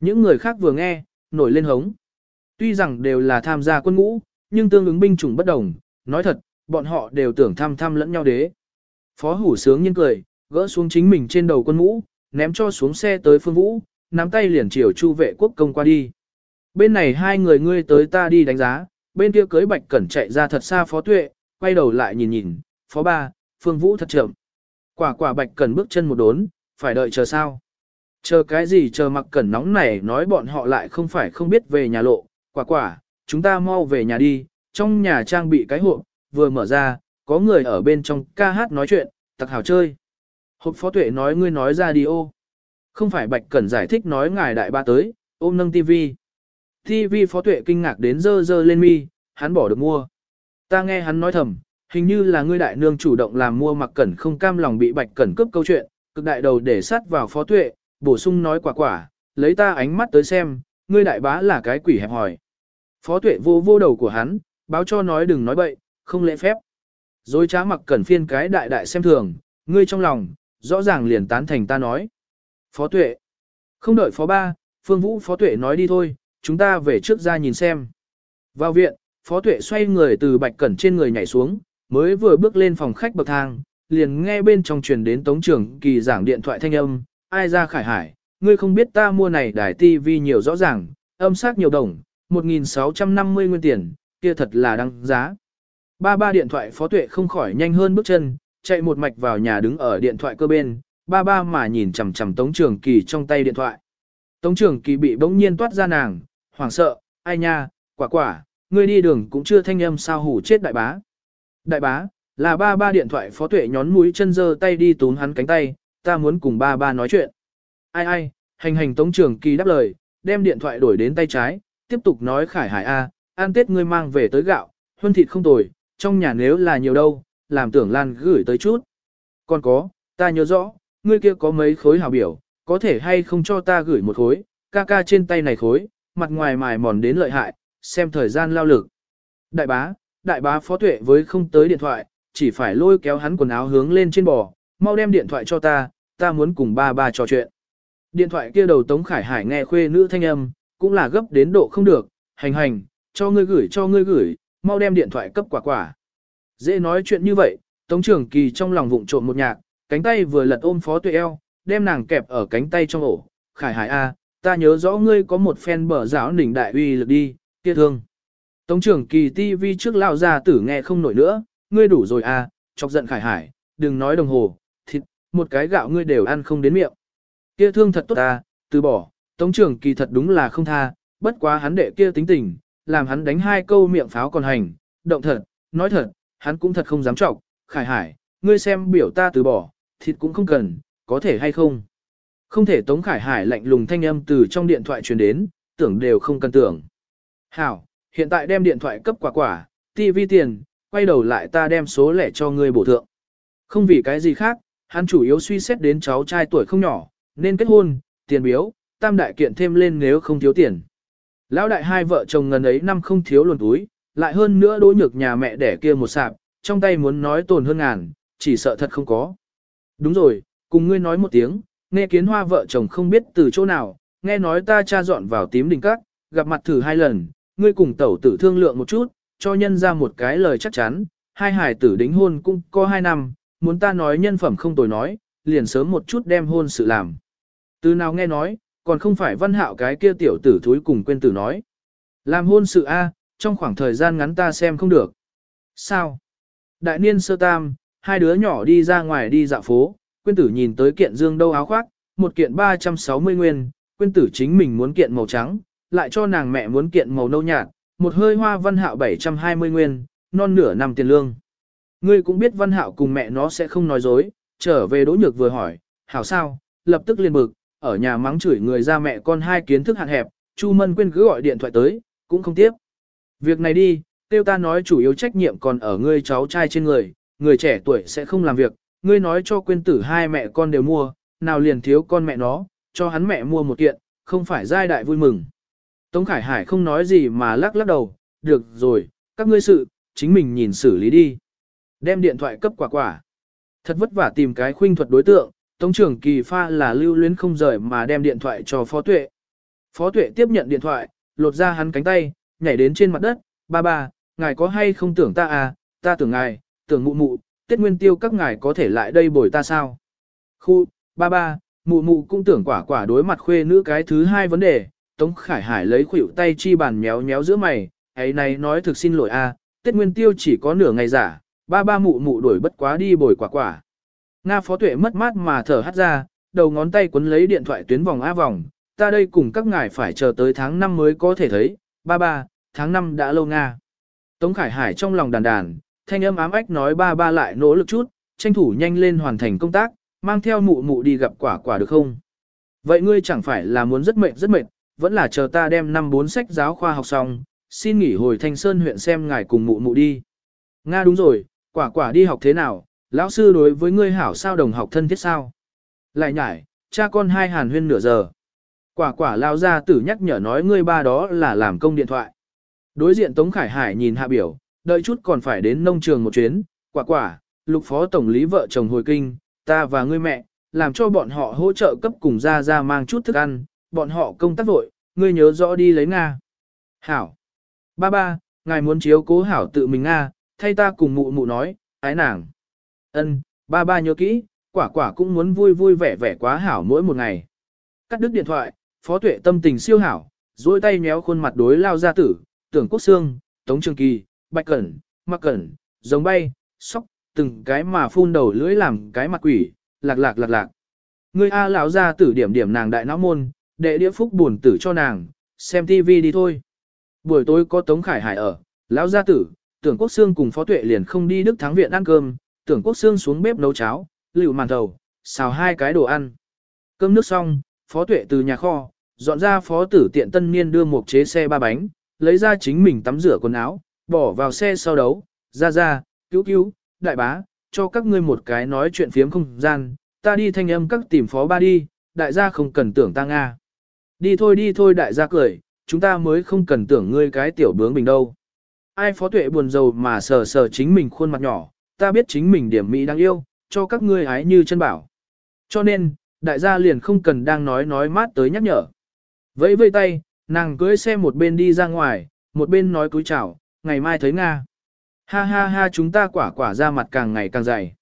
Những người khác vừa nghe, nổi lên hống. Tuy rằng đều là tham gia quân ngũ, nhưng tương ứng binh chủng bất đồng, nói thật, bọn họ đều tưởng thăm thăm lẫn nhau đế. Phó hủ sướng nhiên cười, gỡ xuống chính mình trên đầu quân ngũ, ném cho xuống xe tới phương vũ, nắm tay liền chiều chu vệ quốc công qua đi. Bên này hai người ngươi tới ta đi đánh giá, bên kia cưới bạch cẩn chạy ra thật xa phó tuệ, quay đầu lại nhìn nhìn, phó ba, phương vũ thật chậm. Quả quả bạch cẩn bước chân một đốn, phải đợi chờ sao. Chờ cái gì chờ mặc cẩn nóng này nói bọn họ lại không phải không biết về nhà lộ, quả quả, chúng ta mau về nhà đi, trong nhà trang bị cái hộp, vừa mở ra, có người ở bên trong ca hát nói chuyện, tặc hào chơi. Hộp phó tuệ nói ngươi nói ra đi ô. Không phải bạch cẩn giải thích nói ngài đại ba tới, ôm nâng tivi. Tivi phó tuệ kinh ngạc đến dơ dơ lên mi, hắn bỏ được mua. Ta nghe hắn nói thầm, hình như là ngươi đại nương chủ động làm mua mặc cẩn không cam lòng bị bạch cẩn cướp câu chuyện, cực đại đầu để sát vào phó tuệ, bổ sung nói quả quả, lấy ta ánh mắt tới xem, ngươi đại bá là cái quỷ hẹp hỏi. Phó tuệ vô vô đầu của hắn, báo cho nói đừng nói bậy, không lễ phép. Rồi trá mặc cẩn phiên cái đại đại xem thường, ngươi trong lòng, rõ ràng liền tán thành ta nói. Phó tuệ. Không đợi phó ba, phương vũ phó tuệ nói đi thôi, chúng ta về trước ra nhìn xem. Vào viện, phó tuệ xoay người từ bạch cẩn trên người nhảy xuống, mới vừa bước lên phòng khách bậc thang, liền nghe bên trong truyền đến tống trưởng kỳ giảng điện thoại thanh âm, ai ra khải hải, ngươi không biết ta mua này đài tivi nhiều rõ ràng, âm sắc nhiều đồng, 1.650 nguyên tiền, kia thật là đăng giá. Ba ba điện thoại phó tuệ không khỏi nhanh hơn bước chân, chạy một mạch vào nhà đứng ở điện thoại cơ bên, ba ba mà nhìn chằm chằm Tống Trường Kỳ trong tay điện thoại. Tống Trường Kỳ bị bỗng nhiên toát ra nàng, hoảng sợ, ai nha, quả quả, ngươi đi đường cũng chưa thanh âm sao hủ chết đại bá. Đại bá, là ba ba điện thoại phó tuệ nhón mũi chân dơ tay đi túm hắn cánh tay, ta muốn cùng ba ba nói chuyện. Ai ai, hành hành Tống Trường Kỳ đáp lời, đem điện thoại đổi đến tay trái, tiếp tục nói khải hải a, an tết ngươi mang về tới gạo, huân thịt không tồi, trong nhà nếu là nhiều đâu, làm tưởng lan gửi tới chút. Còn có, ta nhớ rõ, ngươi kia có mấy khối hào biểu, có thể hay không cho ta gửi một khối, ca ca trên tay này khối, mặt ngoài mài mòn đến lợi hại, xem thời gian lao lực. Đại bá, đại bá phó tuệ với không tới điện thoại, chỉ phải lôi kéo hắn quần áo hướng lên trên bò, mau đem điện thoại cho ta, ta muốn cùng ba ba trò chuyện. Điện thoại kia đầu Tống Khải Hải nghe khuê nữ thanh âm, cũng là gấp đến độ không được, hành hành, cho ngươi gửi cho ngươi gửi, mau đem điện thoại cấp quả quả. Dễ nói chuyện như vậy, Tống Trường Kỳ trong lòng vụng trộm một nhạc, cánh tay vừa lật ôm Phó Tuệ eo, đem nàng kẹp ở cánh tay trong ổ. Khải Hải A, ta nhớ rõ ngươi có một phen bờ giáo đỉnh đại uy lực đi, kia thương. Tống Trường Kỳ TV trước lao ra tử nghe không nổi nữa, ngươi đủ rồi a, chọc giận Khải Hải, đừng nói đồng hồ, thịt, một cái gạo ngươi đều ăn không đến miệng. Kia thương thật tốt ta, từ bỏ, Tống Trường Kỳ thật đúng là không tha, bất quá hắn đệ kia tính tình, làm hắn đánh hai câu miệng pháo còn hành, động thật, nói thật, hắn cũng thật không dám trọng, khải hải, ngươi xem biểu ta từ bỏ, thịt cũng không cần, có thể hay không. Không thể tống khải hải lạnh lùng thanh âm từ trong điện thoại truyền đến, tưởng đều không cần tưởng. Hảo, hiện tại đem điện thoại cấp quả quả, tivi tiền, quay đầu lại ta đem số lẻ cho ngươi bổ thượng. Không vì cái gì khác, hắn chủ yếu suy xét đến cháu trai tuổi không nhỏ, nên kết hôn, tiền biếu, tam đại kiện thêm lên nếu không thiếu tiền. Lão đại hai vợ chồng ngần ấy năm không thiếu luồn túi, lại hơn nữa đối nhược nhà mẹ đẻ kia một sạp, trong tay muốn nói tồn hơn ngàn, chỉ sợ thật không có. Đúng rồi, cùng ngươi nói một tiếng, nghe kiến hoa vợ chồng không biết từ chỗ nào, nghe nói ta cha dọn vào tím đình các, gặp mặt thử hai lần, ngươi cùng tẩu tử thương lượng một chút, cho nhân ra một cái lời chắc chắn, hai hải tử đính hôn cũng có hai năm, muốn ta nói nhân phẩm không tồi nói, liền sớm một chút đem hôn sự làm. Từ nào nghe nói, còn không phải văn hạo cái kia tiểu tử thúi cùng quên tử nói. Làm hôn sự A, trong khoảng thời gian ngắn ta xem không được. Sao? Đại niên sơ tam, hai đứa nhỏ đi ra ngoài đi dạo phố, quyên tử nhìn tới kiện dương đâu áo khoác, một kiện 360 nguyên, quyên tử chính mình muốn kiện màu trắng, lại cho nàng mẹ muốn kiện màu nâu nhạt, một hơi hoa văn hạo 720 nguyên, non nửa năm tiền lương. Ngươi cũng biết văn hạo cùng mẹ nó sẽ không nói dối, trở về đỗ nhược vừa hỏi, hảo sao, lập tức liền bực, ở nhà mắng chửi người ra mẹ con hai kiến thức hạn hẹp, Chu Mân Quyên cứ gọi điện thoại tới, cũng không tiếp. Việc này đi, tiêu ta nói chủ yếu trách nhiệm còn ở ngươi cháu trai trên người, người trẻ tuổi sẽ không làm việc, ngươi nói cho Quyên tử hai mẹ con đều mua, nào liền thiếu con mẹ nó, cho hắn mẹ mua một kiện, không phải giai đại vui mừng. Tống Khải Hải không nói gì mà lắc lắc đầu, được rồi, các ngươi sự, chính mình nhìn xử lý đi. Đem điện thoại cấp quả quả. Thật vất vả tìm cái khuynh thuật đối tượng, Tống trưởng kỳ pha là lưu luyến không rời mà đem điện thoại cho Phó Tuệ. Phó Tuệ tiếp nhận điện thoại, lột ra hắn cánh tay, nhảy đến trên mặt đất, ba ba, ngài có hay không tưởng ta à, ta tưởng ngài, tưởng mụ mụ, Tết Nguyên Tiêu các ngài có thể lại đây bồi ta sao? Khu, ba ba, mụ mụ cũng tưởng quả quả đối mặt khuê nữ cái thứ hai vấn đề, Tống Khải Hải lấy khuỷu tay chi bàn méo méo giữa mày, ấy này nói thực xin lỗi a, Tết Nguyên Tiêu chỉ có nửa ngày giả, ba ba mụ mụ đuổi bất quá đi bồi quả quả. Nga phó tuệ mất mát mà thở hắt ra, đầu ngón tay quấn lấy điện thoại tuyến vòng á vòng, ta đây cùng các ngài phải chờ tới tháng 5 mới có thể thấy, ba ba, tháng 5 đã lâu Nga. Tống Khải Hải trong lòng đàn đàn, thanh âm ám ách nói ba ba lại nỗ lực chút, tranh thủ nhanh lên hoàn thành công tác, mang theo mụ mụ đi gặp quả quả được không? Vậy ngươi chẳng phải là muốn rất mệt rất mệt, vẫn là chờ ta đem năm bốn sách giáo khoa học xong, xin nghỉ hồi Thanh Sơn huyện xem ngài cùng mụ mụ đi. Nga đúng rồi, quả quả đi học thế nào, lão sư đối với ngươi hảo sao đồng học thân thiết sao? Lại nhải, cha con hai hàn huyên nửa giờ. Quả quả lao ra tử nhắc nhở nói ngươi ba đó là làm công điện thoại. Đối diện Tống Khải Hải nhìn hạ biểu, đợi chút còn phải đến nông trường một chuyến, quả quả, lục phó tổng lý vợ chồng hồi kinh, ta và ngươi mẹ, làm cho bọn họ hỗ trợ cấp cùng ra ra mang chút thức ăn, bọn họ công tác vội, ngươi nhớ rõ đi lấy Nga. Hảo. Ba ba, ngài muốn chiếu cố hảo tự mình Nga, thay ta cùng mụ mụ nói, ái nàng. Ân, ba ba nhớ kỹ, quả quả cũng muốn vui vui vẻ vẻ quá hảo mỗi một ngày. Cắt đứt điện thoại, phó tuệ tâm tình siêu hảo, duỗi tay méo khuôn mặt đối lao gia tử, tưởng quốc xương, tống trường kỳ, bạch cẩn, mặc cẩn, giống bay, sóc, từng cái mà phun đầu lưỡi làm cái mặt quỷ, lạc lạc lạc lạc. Người A lão gia tử điểm điểm nàng đại não môn, đệ đĩa phúc buồn tử cho nàng, xem tivi đi thôi. Buổi tối có Tống Khải Hải ở, lão gia tử, tưởng quốc xương cùng phó tuệ liền không đi Đức Thắng Viện ăn cơm, tưởng quốc xương xuống bếp nấu cháo, lựu màn thầu, xào hai cái đồ ăn. Cơm nước xong, phó tuệ từ nhà kho, dọn ra phó tử tiện tân niên đưa một chế xe ba bánh, lấy ra chính mình tắm rửa quần áo, bỏ vào xe sau đấu, ra ra, cứu cứu, đại bá, cho các ngươi một cái nói chuyện phiếm không gian, ta đi thanh âm các tìm phó ba đi, đại gia không cần tưởng ta Nga. Đi thôi đi thôi đại gia cười, chúng ta mới không cần tưởng ngươi cái tiểu bướng bình đâu. Ai phó tuệ buồn rầu mà sờ sờ chính mình khuôn mặt nhỏ, ta biết chính mình điểm mỹ đáng yêu, cho các ngươi ái như chân bảo. Cho nên, đại gia liền không cần đang nói nói mát tới nhắc nhở. Vẫy vây tay, nàng cưới xe một bên đi ra ngoài, một bên nói cúi chào, ngày mai thấy Nga. Ha ha ha chúng ta quả quả ra mặt càng ngày càng dày.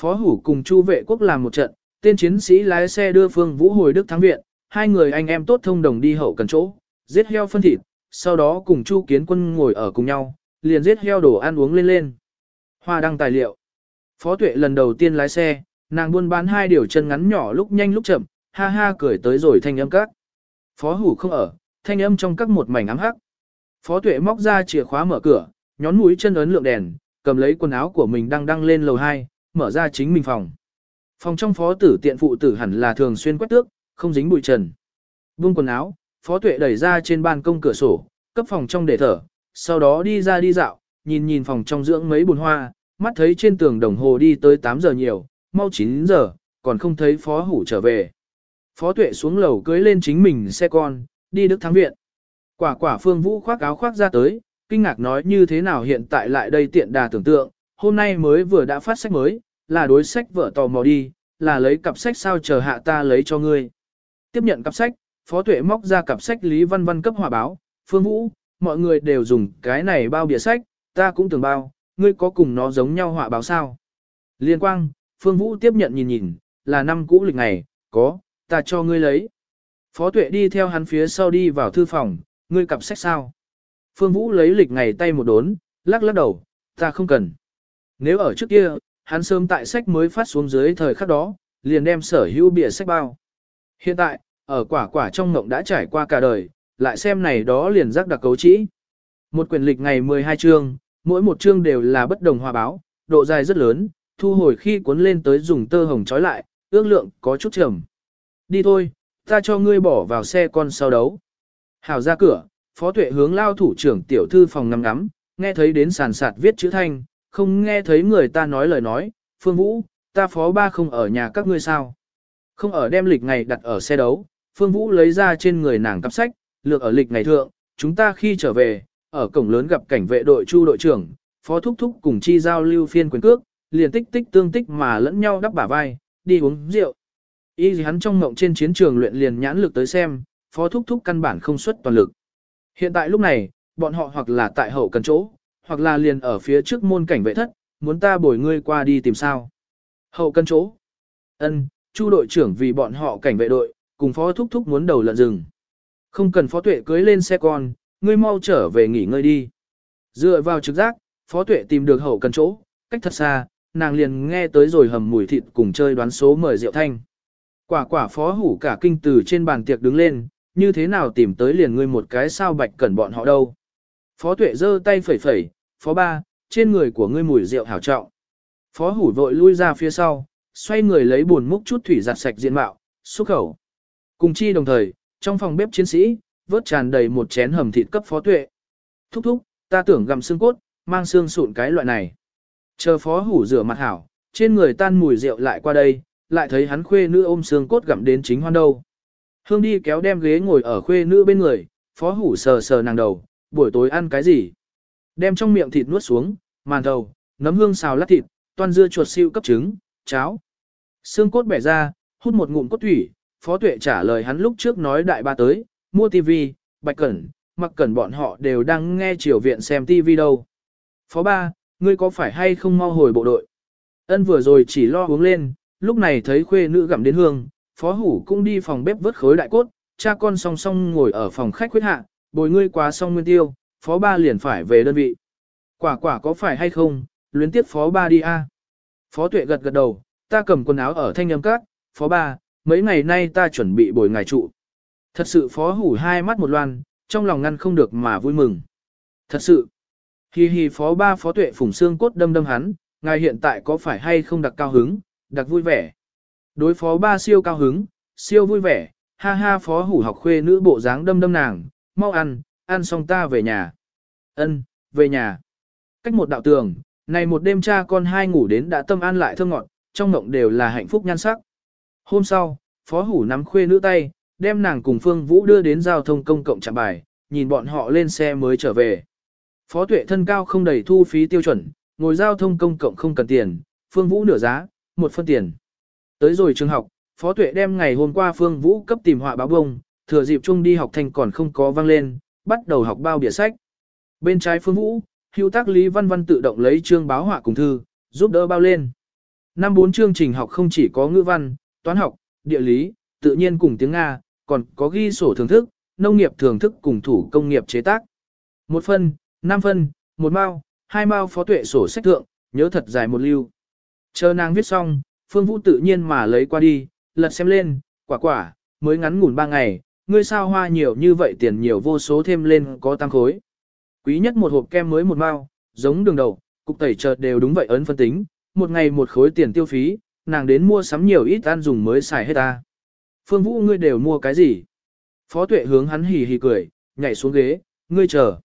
Phó hủ cùng chu vệ quốc làm một trận, tên chiến sĩ lái xe đưa Phương Vũ hồi Đức Thắng Viện, hai người anh em tốt thông đồng đi hậu cần chỗ, giết heo phân thịt, sau đó cùng chu kiến quân ngồi ở cùng nhau, liền giết heo đổ ăn uống lên lên. Hoa đăng tài liệu. Phó tuệ lần đầu tiên lái xe, nàng buôn bán hai điều chân ngắn nhỏ lúc nhanh lúc chậm, ha ha cười tới rồi thanh âm các. Phó hủ không ở, thanh âm trong các một mảnh ám hắc. Phó tuệ móc ra chìa khóa mở cửa, nhón mũi chân ấn lượng đèn, cầm lấy quần áo của mình đang đăng lên lầu 2, mở ra chính mình phòng. Phòng trong phó tử tiện phụ tử hẳn là thường xuyên quét tước, không dính bụi trần. Buông quần áo, phó tuệ đẩy ra trên ban công cửa sổ, cấp phòng trong để thở, sau đó đi ra đi dạo, nhìn nhìn phòng trong dưỡng mấy bồn hoa, mắt thấy trên tường đồng hồ đi tới 8 giờ nhiều, mau 9 giờ, còn không thấy phó hủ trở về. Phó tuệ xuống lầu cưới lên chính mình xe con, đi Đức Thắng Viện. Quả quả phương vũ khoác áo khoác ra tới, kinh ngạc nói như thế nào hiện tại lại đây tiện đà tưởng tượng, hôm nay mới vừa đã phát sách mới, là đối sách vợ tò mò đi, là lấy cặp sách sao chờ hạ ta lấy cho ngươi. Tiếp nhận cặp sách, Phó Tuệ móc ra cặp sách Lý Văn Văn cấp hòa báo, Phương Vũ, mọi người đều dùng cái này bao bìa sách, ta cũng tưởng bao, ngươi có cùng nó giống nhau họa báo sao. Liên quang, Phương Vũ tiếp nhận nhìn nhìn, là năm cũ lịch ngày, có, ta cho ngươi lấy. Phó Tuệ đi theo hắn phía sau đi vào thư phòng, ngươi cặp sách sao? Phương Vũ lấy lịch ngày tay một đốn, lắc lắc đầu, ta không cần. Nếu ở trước kia, hắn sớm tại sách mới phát xuống dưới thời khắc đó, liền đem sở hữu bìa sách bao. Hiện tại, ở quả quả trong ngộng đã trải qua cả đời, lại xem này đó liền rắc đặc cấu trĩ. Một quyển lịch ngày 12 chương, mỗi một chương đều là bất đồng hòa báo, độ dài rất lớn, thu hồi khi cuốn lên tới dùng tơ hồng trói lại, ước lượng có chút trầm. Đi thôi, ta cho ngươi bỏ vào xe con sau đấu. Hảo ra cửa, phó tuệ hướng lao thủ trưởng tiểu thư phòng ngắm ngắm, nghe thấy đến sàn sạt viết chữ thanh, không nghe thấy người ta nói lời nói, phương vũ, ta phó ba không ở nhà các ngươi sao. Không ở đem lịch ngày đặt ở xe đấu, phương vũ lấy ra trên người nàng cặp sách, lược ở lịch ngày thượng, chúng ta khi trở về, ở cổng lớn gặp cảnh vệ đội chu đội trưởng, phó thúc thúc cùng chi giao lưu phiên quyền cước, liền tích tích tương tích mà lẫn nhau đắp bả vai, đi uống rượu. Y gì hắn trong ngộng trên chiến trường luyện liền nhãn lực tới xem, phó thúc thúc căn bản không xuất toàn lực. Hiện tại lúc này, bọn họ hoặc là tại hậu cần chỗ, hoặc là liền ở phía trước môn cảnh vệ thất, muốn ta bồi ngươi qua đi tìm sao. Hậu cần chỗ. ân chu đội trưởng vì bọn họ cảnh vệ đội, cùng phó thúc thúc muốn đầu lợn rừng. Không cần phó tuệ cưới lên xe con, ngươi mau trở về nghỉ ngơi đi. Dựa vào trực giác, phó tuệ tìm được hậu cần chỗ, cách thật xa, nàng liền nghe tới rồi hầm mùi thịt cùng chơi đoán số mời rượu thanh. Quả quả phó hủ cả kinh từ trên bàn tiệc đứng lên, như thế nào tìm tới liền ngươi một cái sao bạch cẩn bọn họ đâu. Phó tuệ giơ tay phẩy phẩy, phó ba, trên người của ngươi mùi rượu hảo trọng. Phó hủ vội lui ra phía sau, xoay người lấy buồn múc chút thủy giặt sạch diện mạo, xúc khẩu. Cùng chi đồng thời, trong phòng bếp chiến sĩ, vớt tràn đầy một chén hầm thịt cấp phó tuệ. Thúc thúc, ta tưởng gặm xương cốt, mang xương sụn cái loại này. Chờ phó hủ rửa mặt hảo, trên người tan mùi rượu lại qua đây, lại thấy hắn khuê nữ ôm xương cốt gặm đến chính hoan đâu. Hương đi kéo đem ghế ngồi ở khuê nữ bên người, phó hủ sờ sờ nàng đầu, buổi tối ăn cái gì? Đem trong miệng thịt nuốt xuống, màn đầu nấm hương xào lát thịt, toan dưa chuột siêu cấp trứng, cháo. Xương cốt bẻ ra, hút một ngụm cốt thủy, phó tuệ trả lời hắn lúc trước nói đại ba tới, mua TV, bạch cẩn, mặc cẩn bọn họ đều đang nghe triều viện xem TV đâu. Phó ba, ngươi có phải hay không mau hồi bộ đội? Ân vừa rồi chỉ lo uống lên, lúc này thấy khuê nữ gặm đến hương, phó hủ cũng đi phòng bếp vớt khối đại cốt, cha con song song ngồi ở phòng khách khuyết hạ, bồi ngươi quá xong nguyên tiêu, phó ba liền phải về đơn vị. Quả quả có phải hay không, luyến tiếp phó ba đi a. Phó tuệ gật gật đầu, ta cầm quần áo ở thanh âm cát, phó ba, mấy ngày nay ta chuẩn bị bồi ngài trụ. Thật sự phó hủ hai mắt một loan, trong lòng ngăn không được mà vui mừng. Thật sự, hì hì phó ba phó tuệ phủng xương cốt đâm đâm hắn, ngài hiện tại có phải hay không đặc cao hứng, đặc vui vẻ. Đối phó ba siêu cao hứng, siêu vui vẻ, ha ha phó hủ học khuê nữ bộ dáng đâm đâm nàng, mau ăn, ăn xong ta về nhà. Ân, về nhà. Cách một đạo tường, này một đêm cha con hai ngủ đến đã tâm an lại thơ ngọt, trong mộng đều là hạnh phúc nhan sắc. Hôm sau, phó hủ nắm khuê nữ tay, đem nàng cùng Phương Vũ đưa đến giao thông công cộng trạm bài, nhìn bọn họ lên xe mới trở về. Phó tuệ thân cao không đầy thu phí tiêu chuẩn, ngồi giao thông công cộng không cần tiền, Phương Vũ nửa giá, một phân tiền. Tới rồi trường học, Phó Tuệ đem ngày hôm qua Phương Vũ cấp tìm họa báo bông, thừa dịp chung đi học thành còn không có vang lên, bắt đầu học bao bìa sách. Bên trái Phương Vũ, hữu tác Lý Văn Văn tự động lấy chương báo họa cùng thư, giúp đỡ bao lên. Năm bốn chương trình học không chỉ có ngữ văn, toán học, địa lý, tự nhiên cùng tiếng Nga, còn có ghi sổ thưởng thức, nông nghiệp thưởng thức cùng thủ công nghiệp chế tác. Một phân, năm phân, một mao, hai mao phó tuệ sổ sách thượng, nhớ thật dài một lưu. Chờ nàng viết xong, Phương Vũ tự nhiên mà lấy qua đi, lật xem lên, quả quả, mới ngắn ngủn ba ngày, ngươi sao hoa nhiều như vậy tiền nhiều vô số thêm lên có tăng khối. Quý nhất một hộp kem mới một mao, giống đường đầu, cục tẩy chợt đều đúng vậy ấn phân tính, một ngày một khối tiền tiêu phí, nàng đến mua sắm nhiều ít ăn dùng mới xài hết ta. Phương Vũ ngươi đều mua cái gì? Phó tuệ hướng hắn hì hì cười, nhảy xuống ghế, ngươi chờ.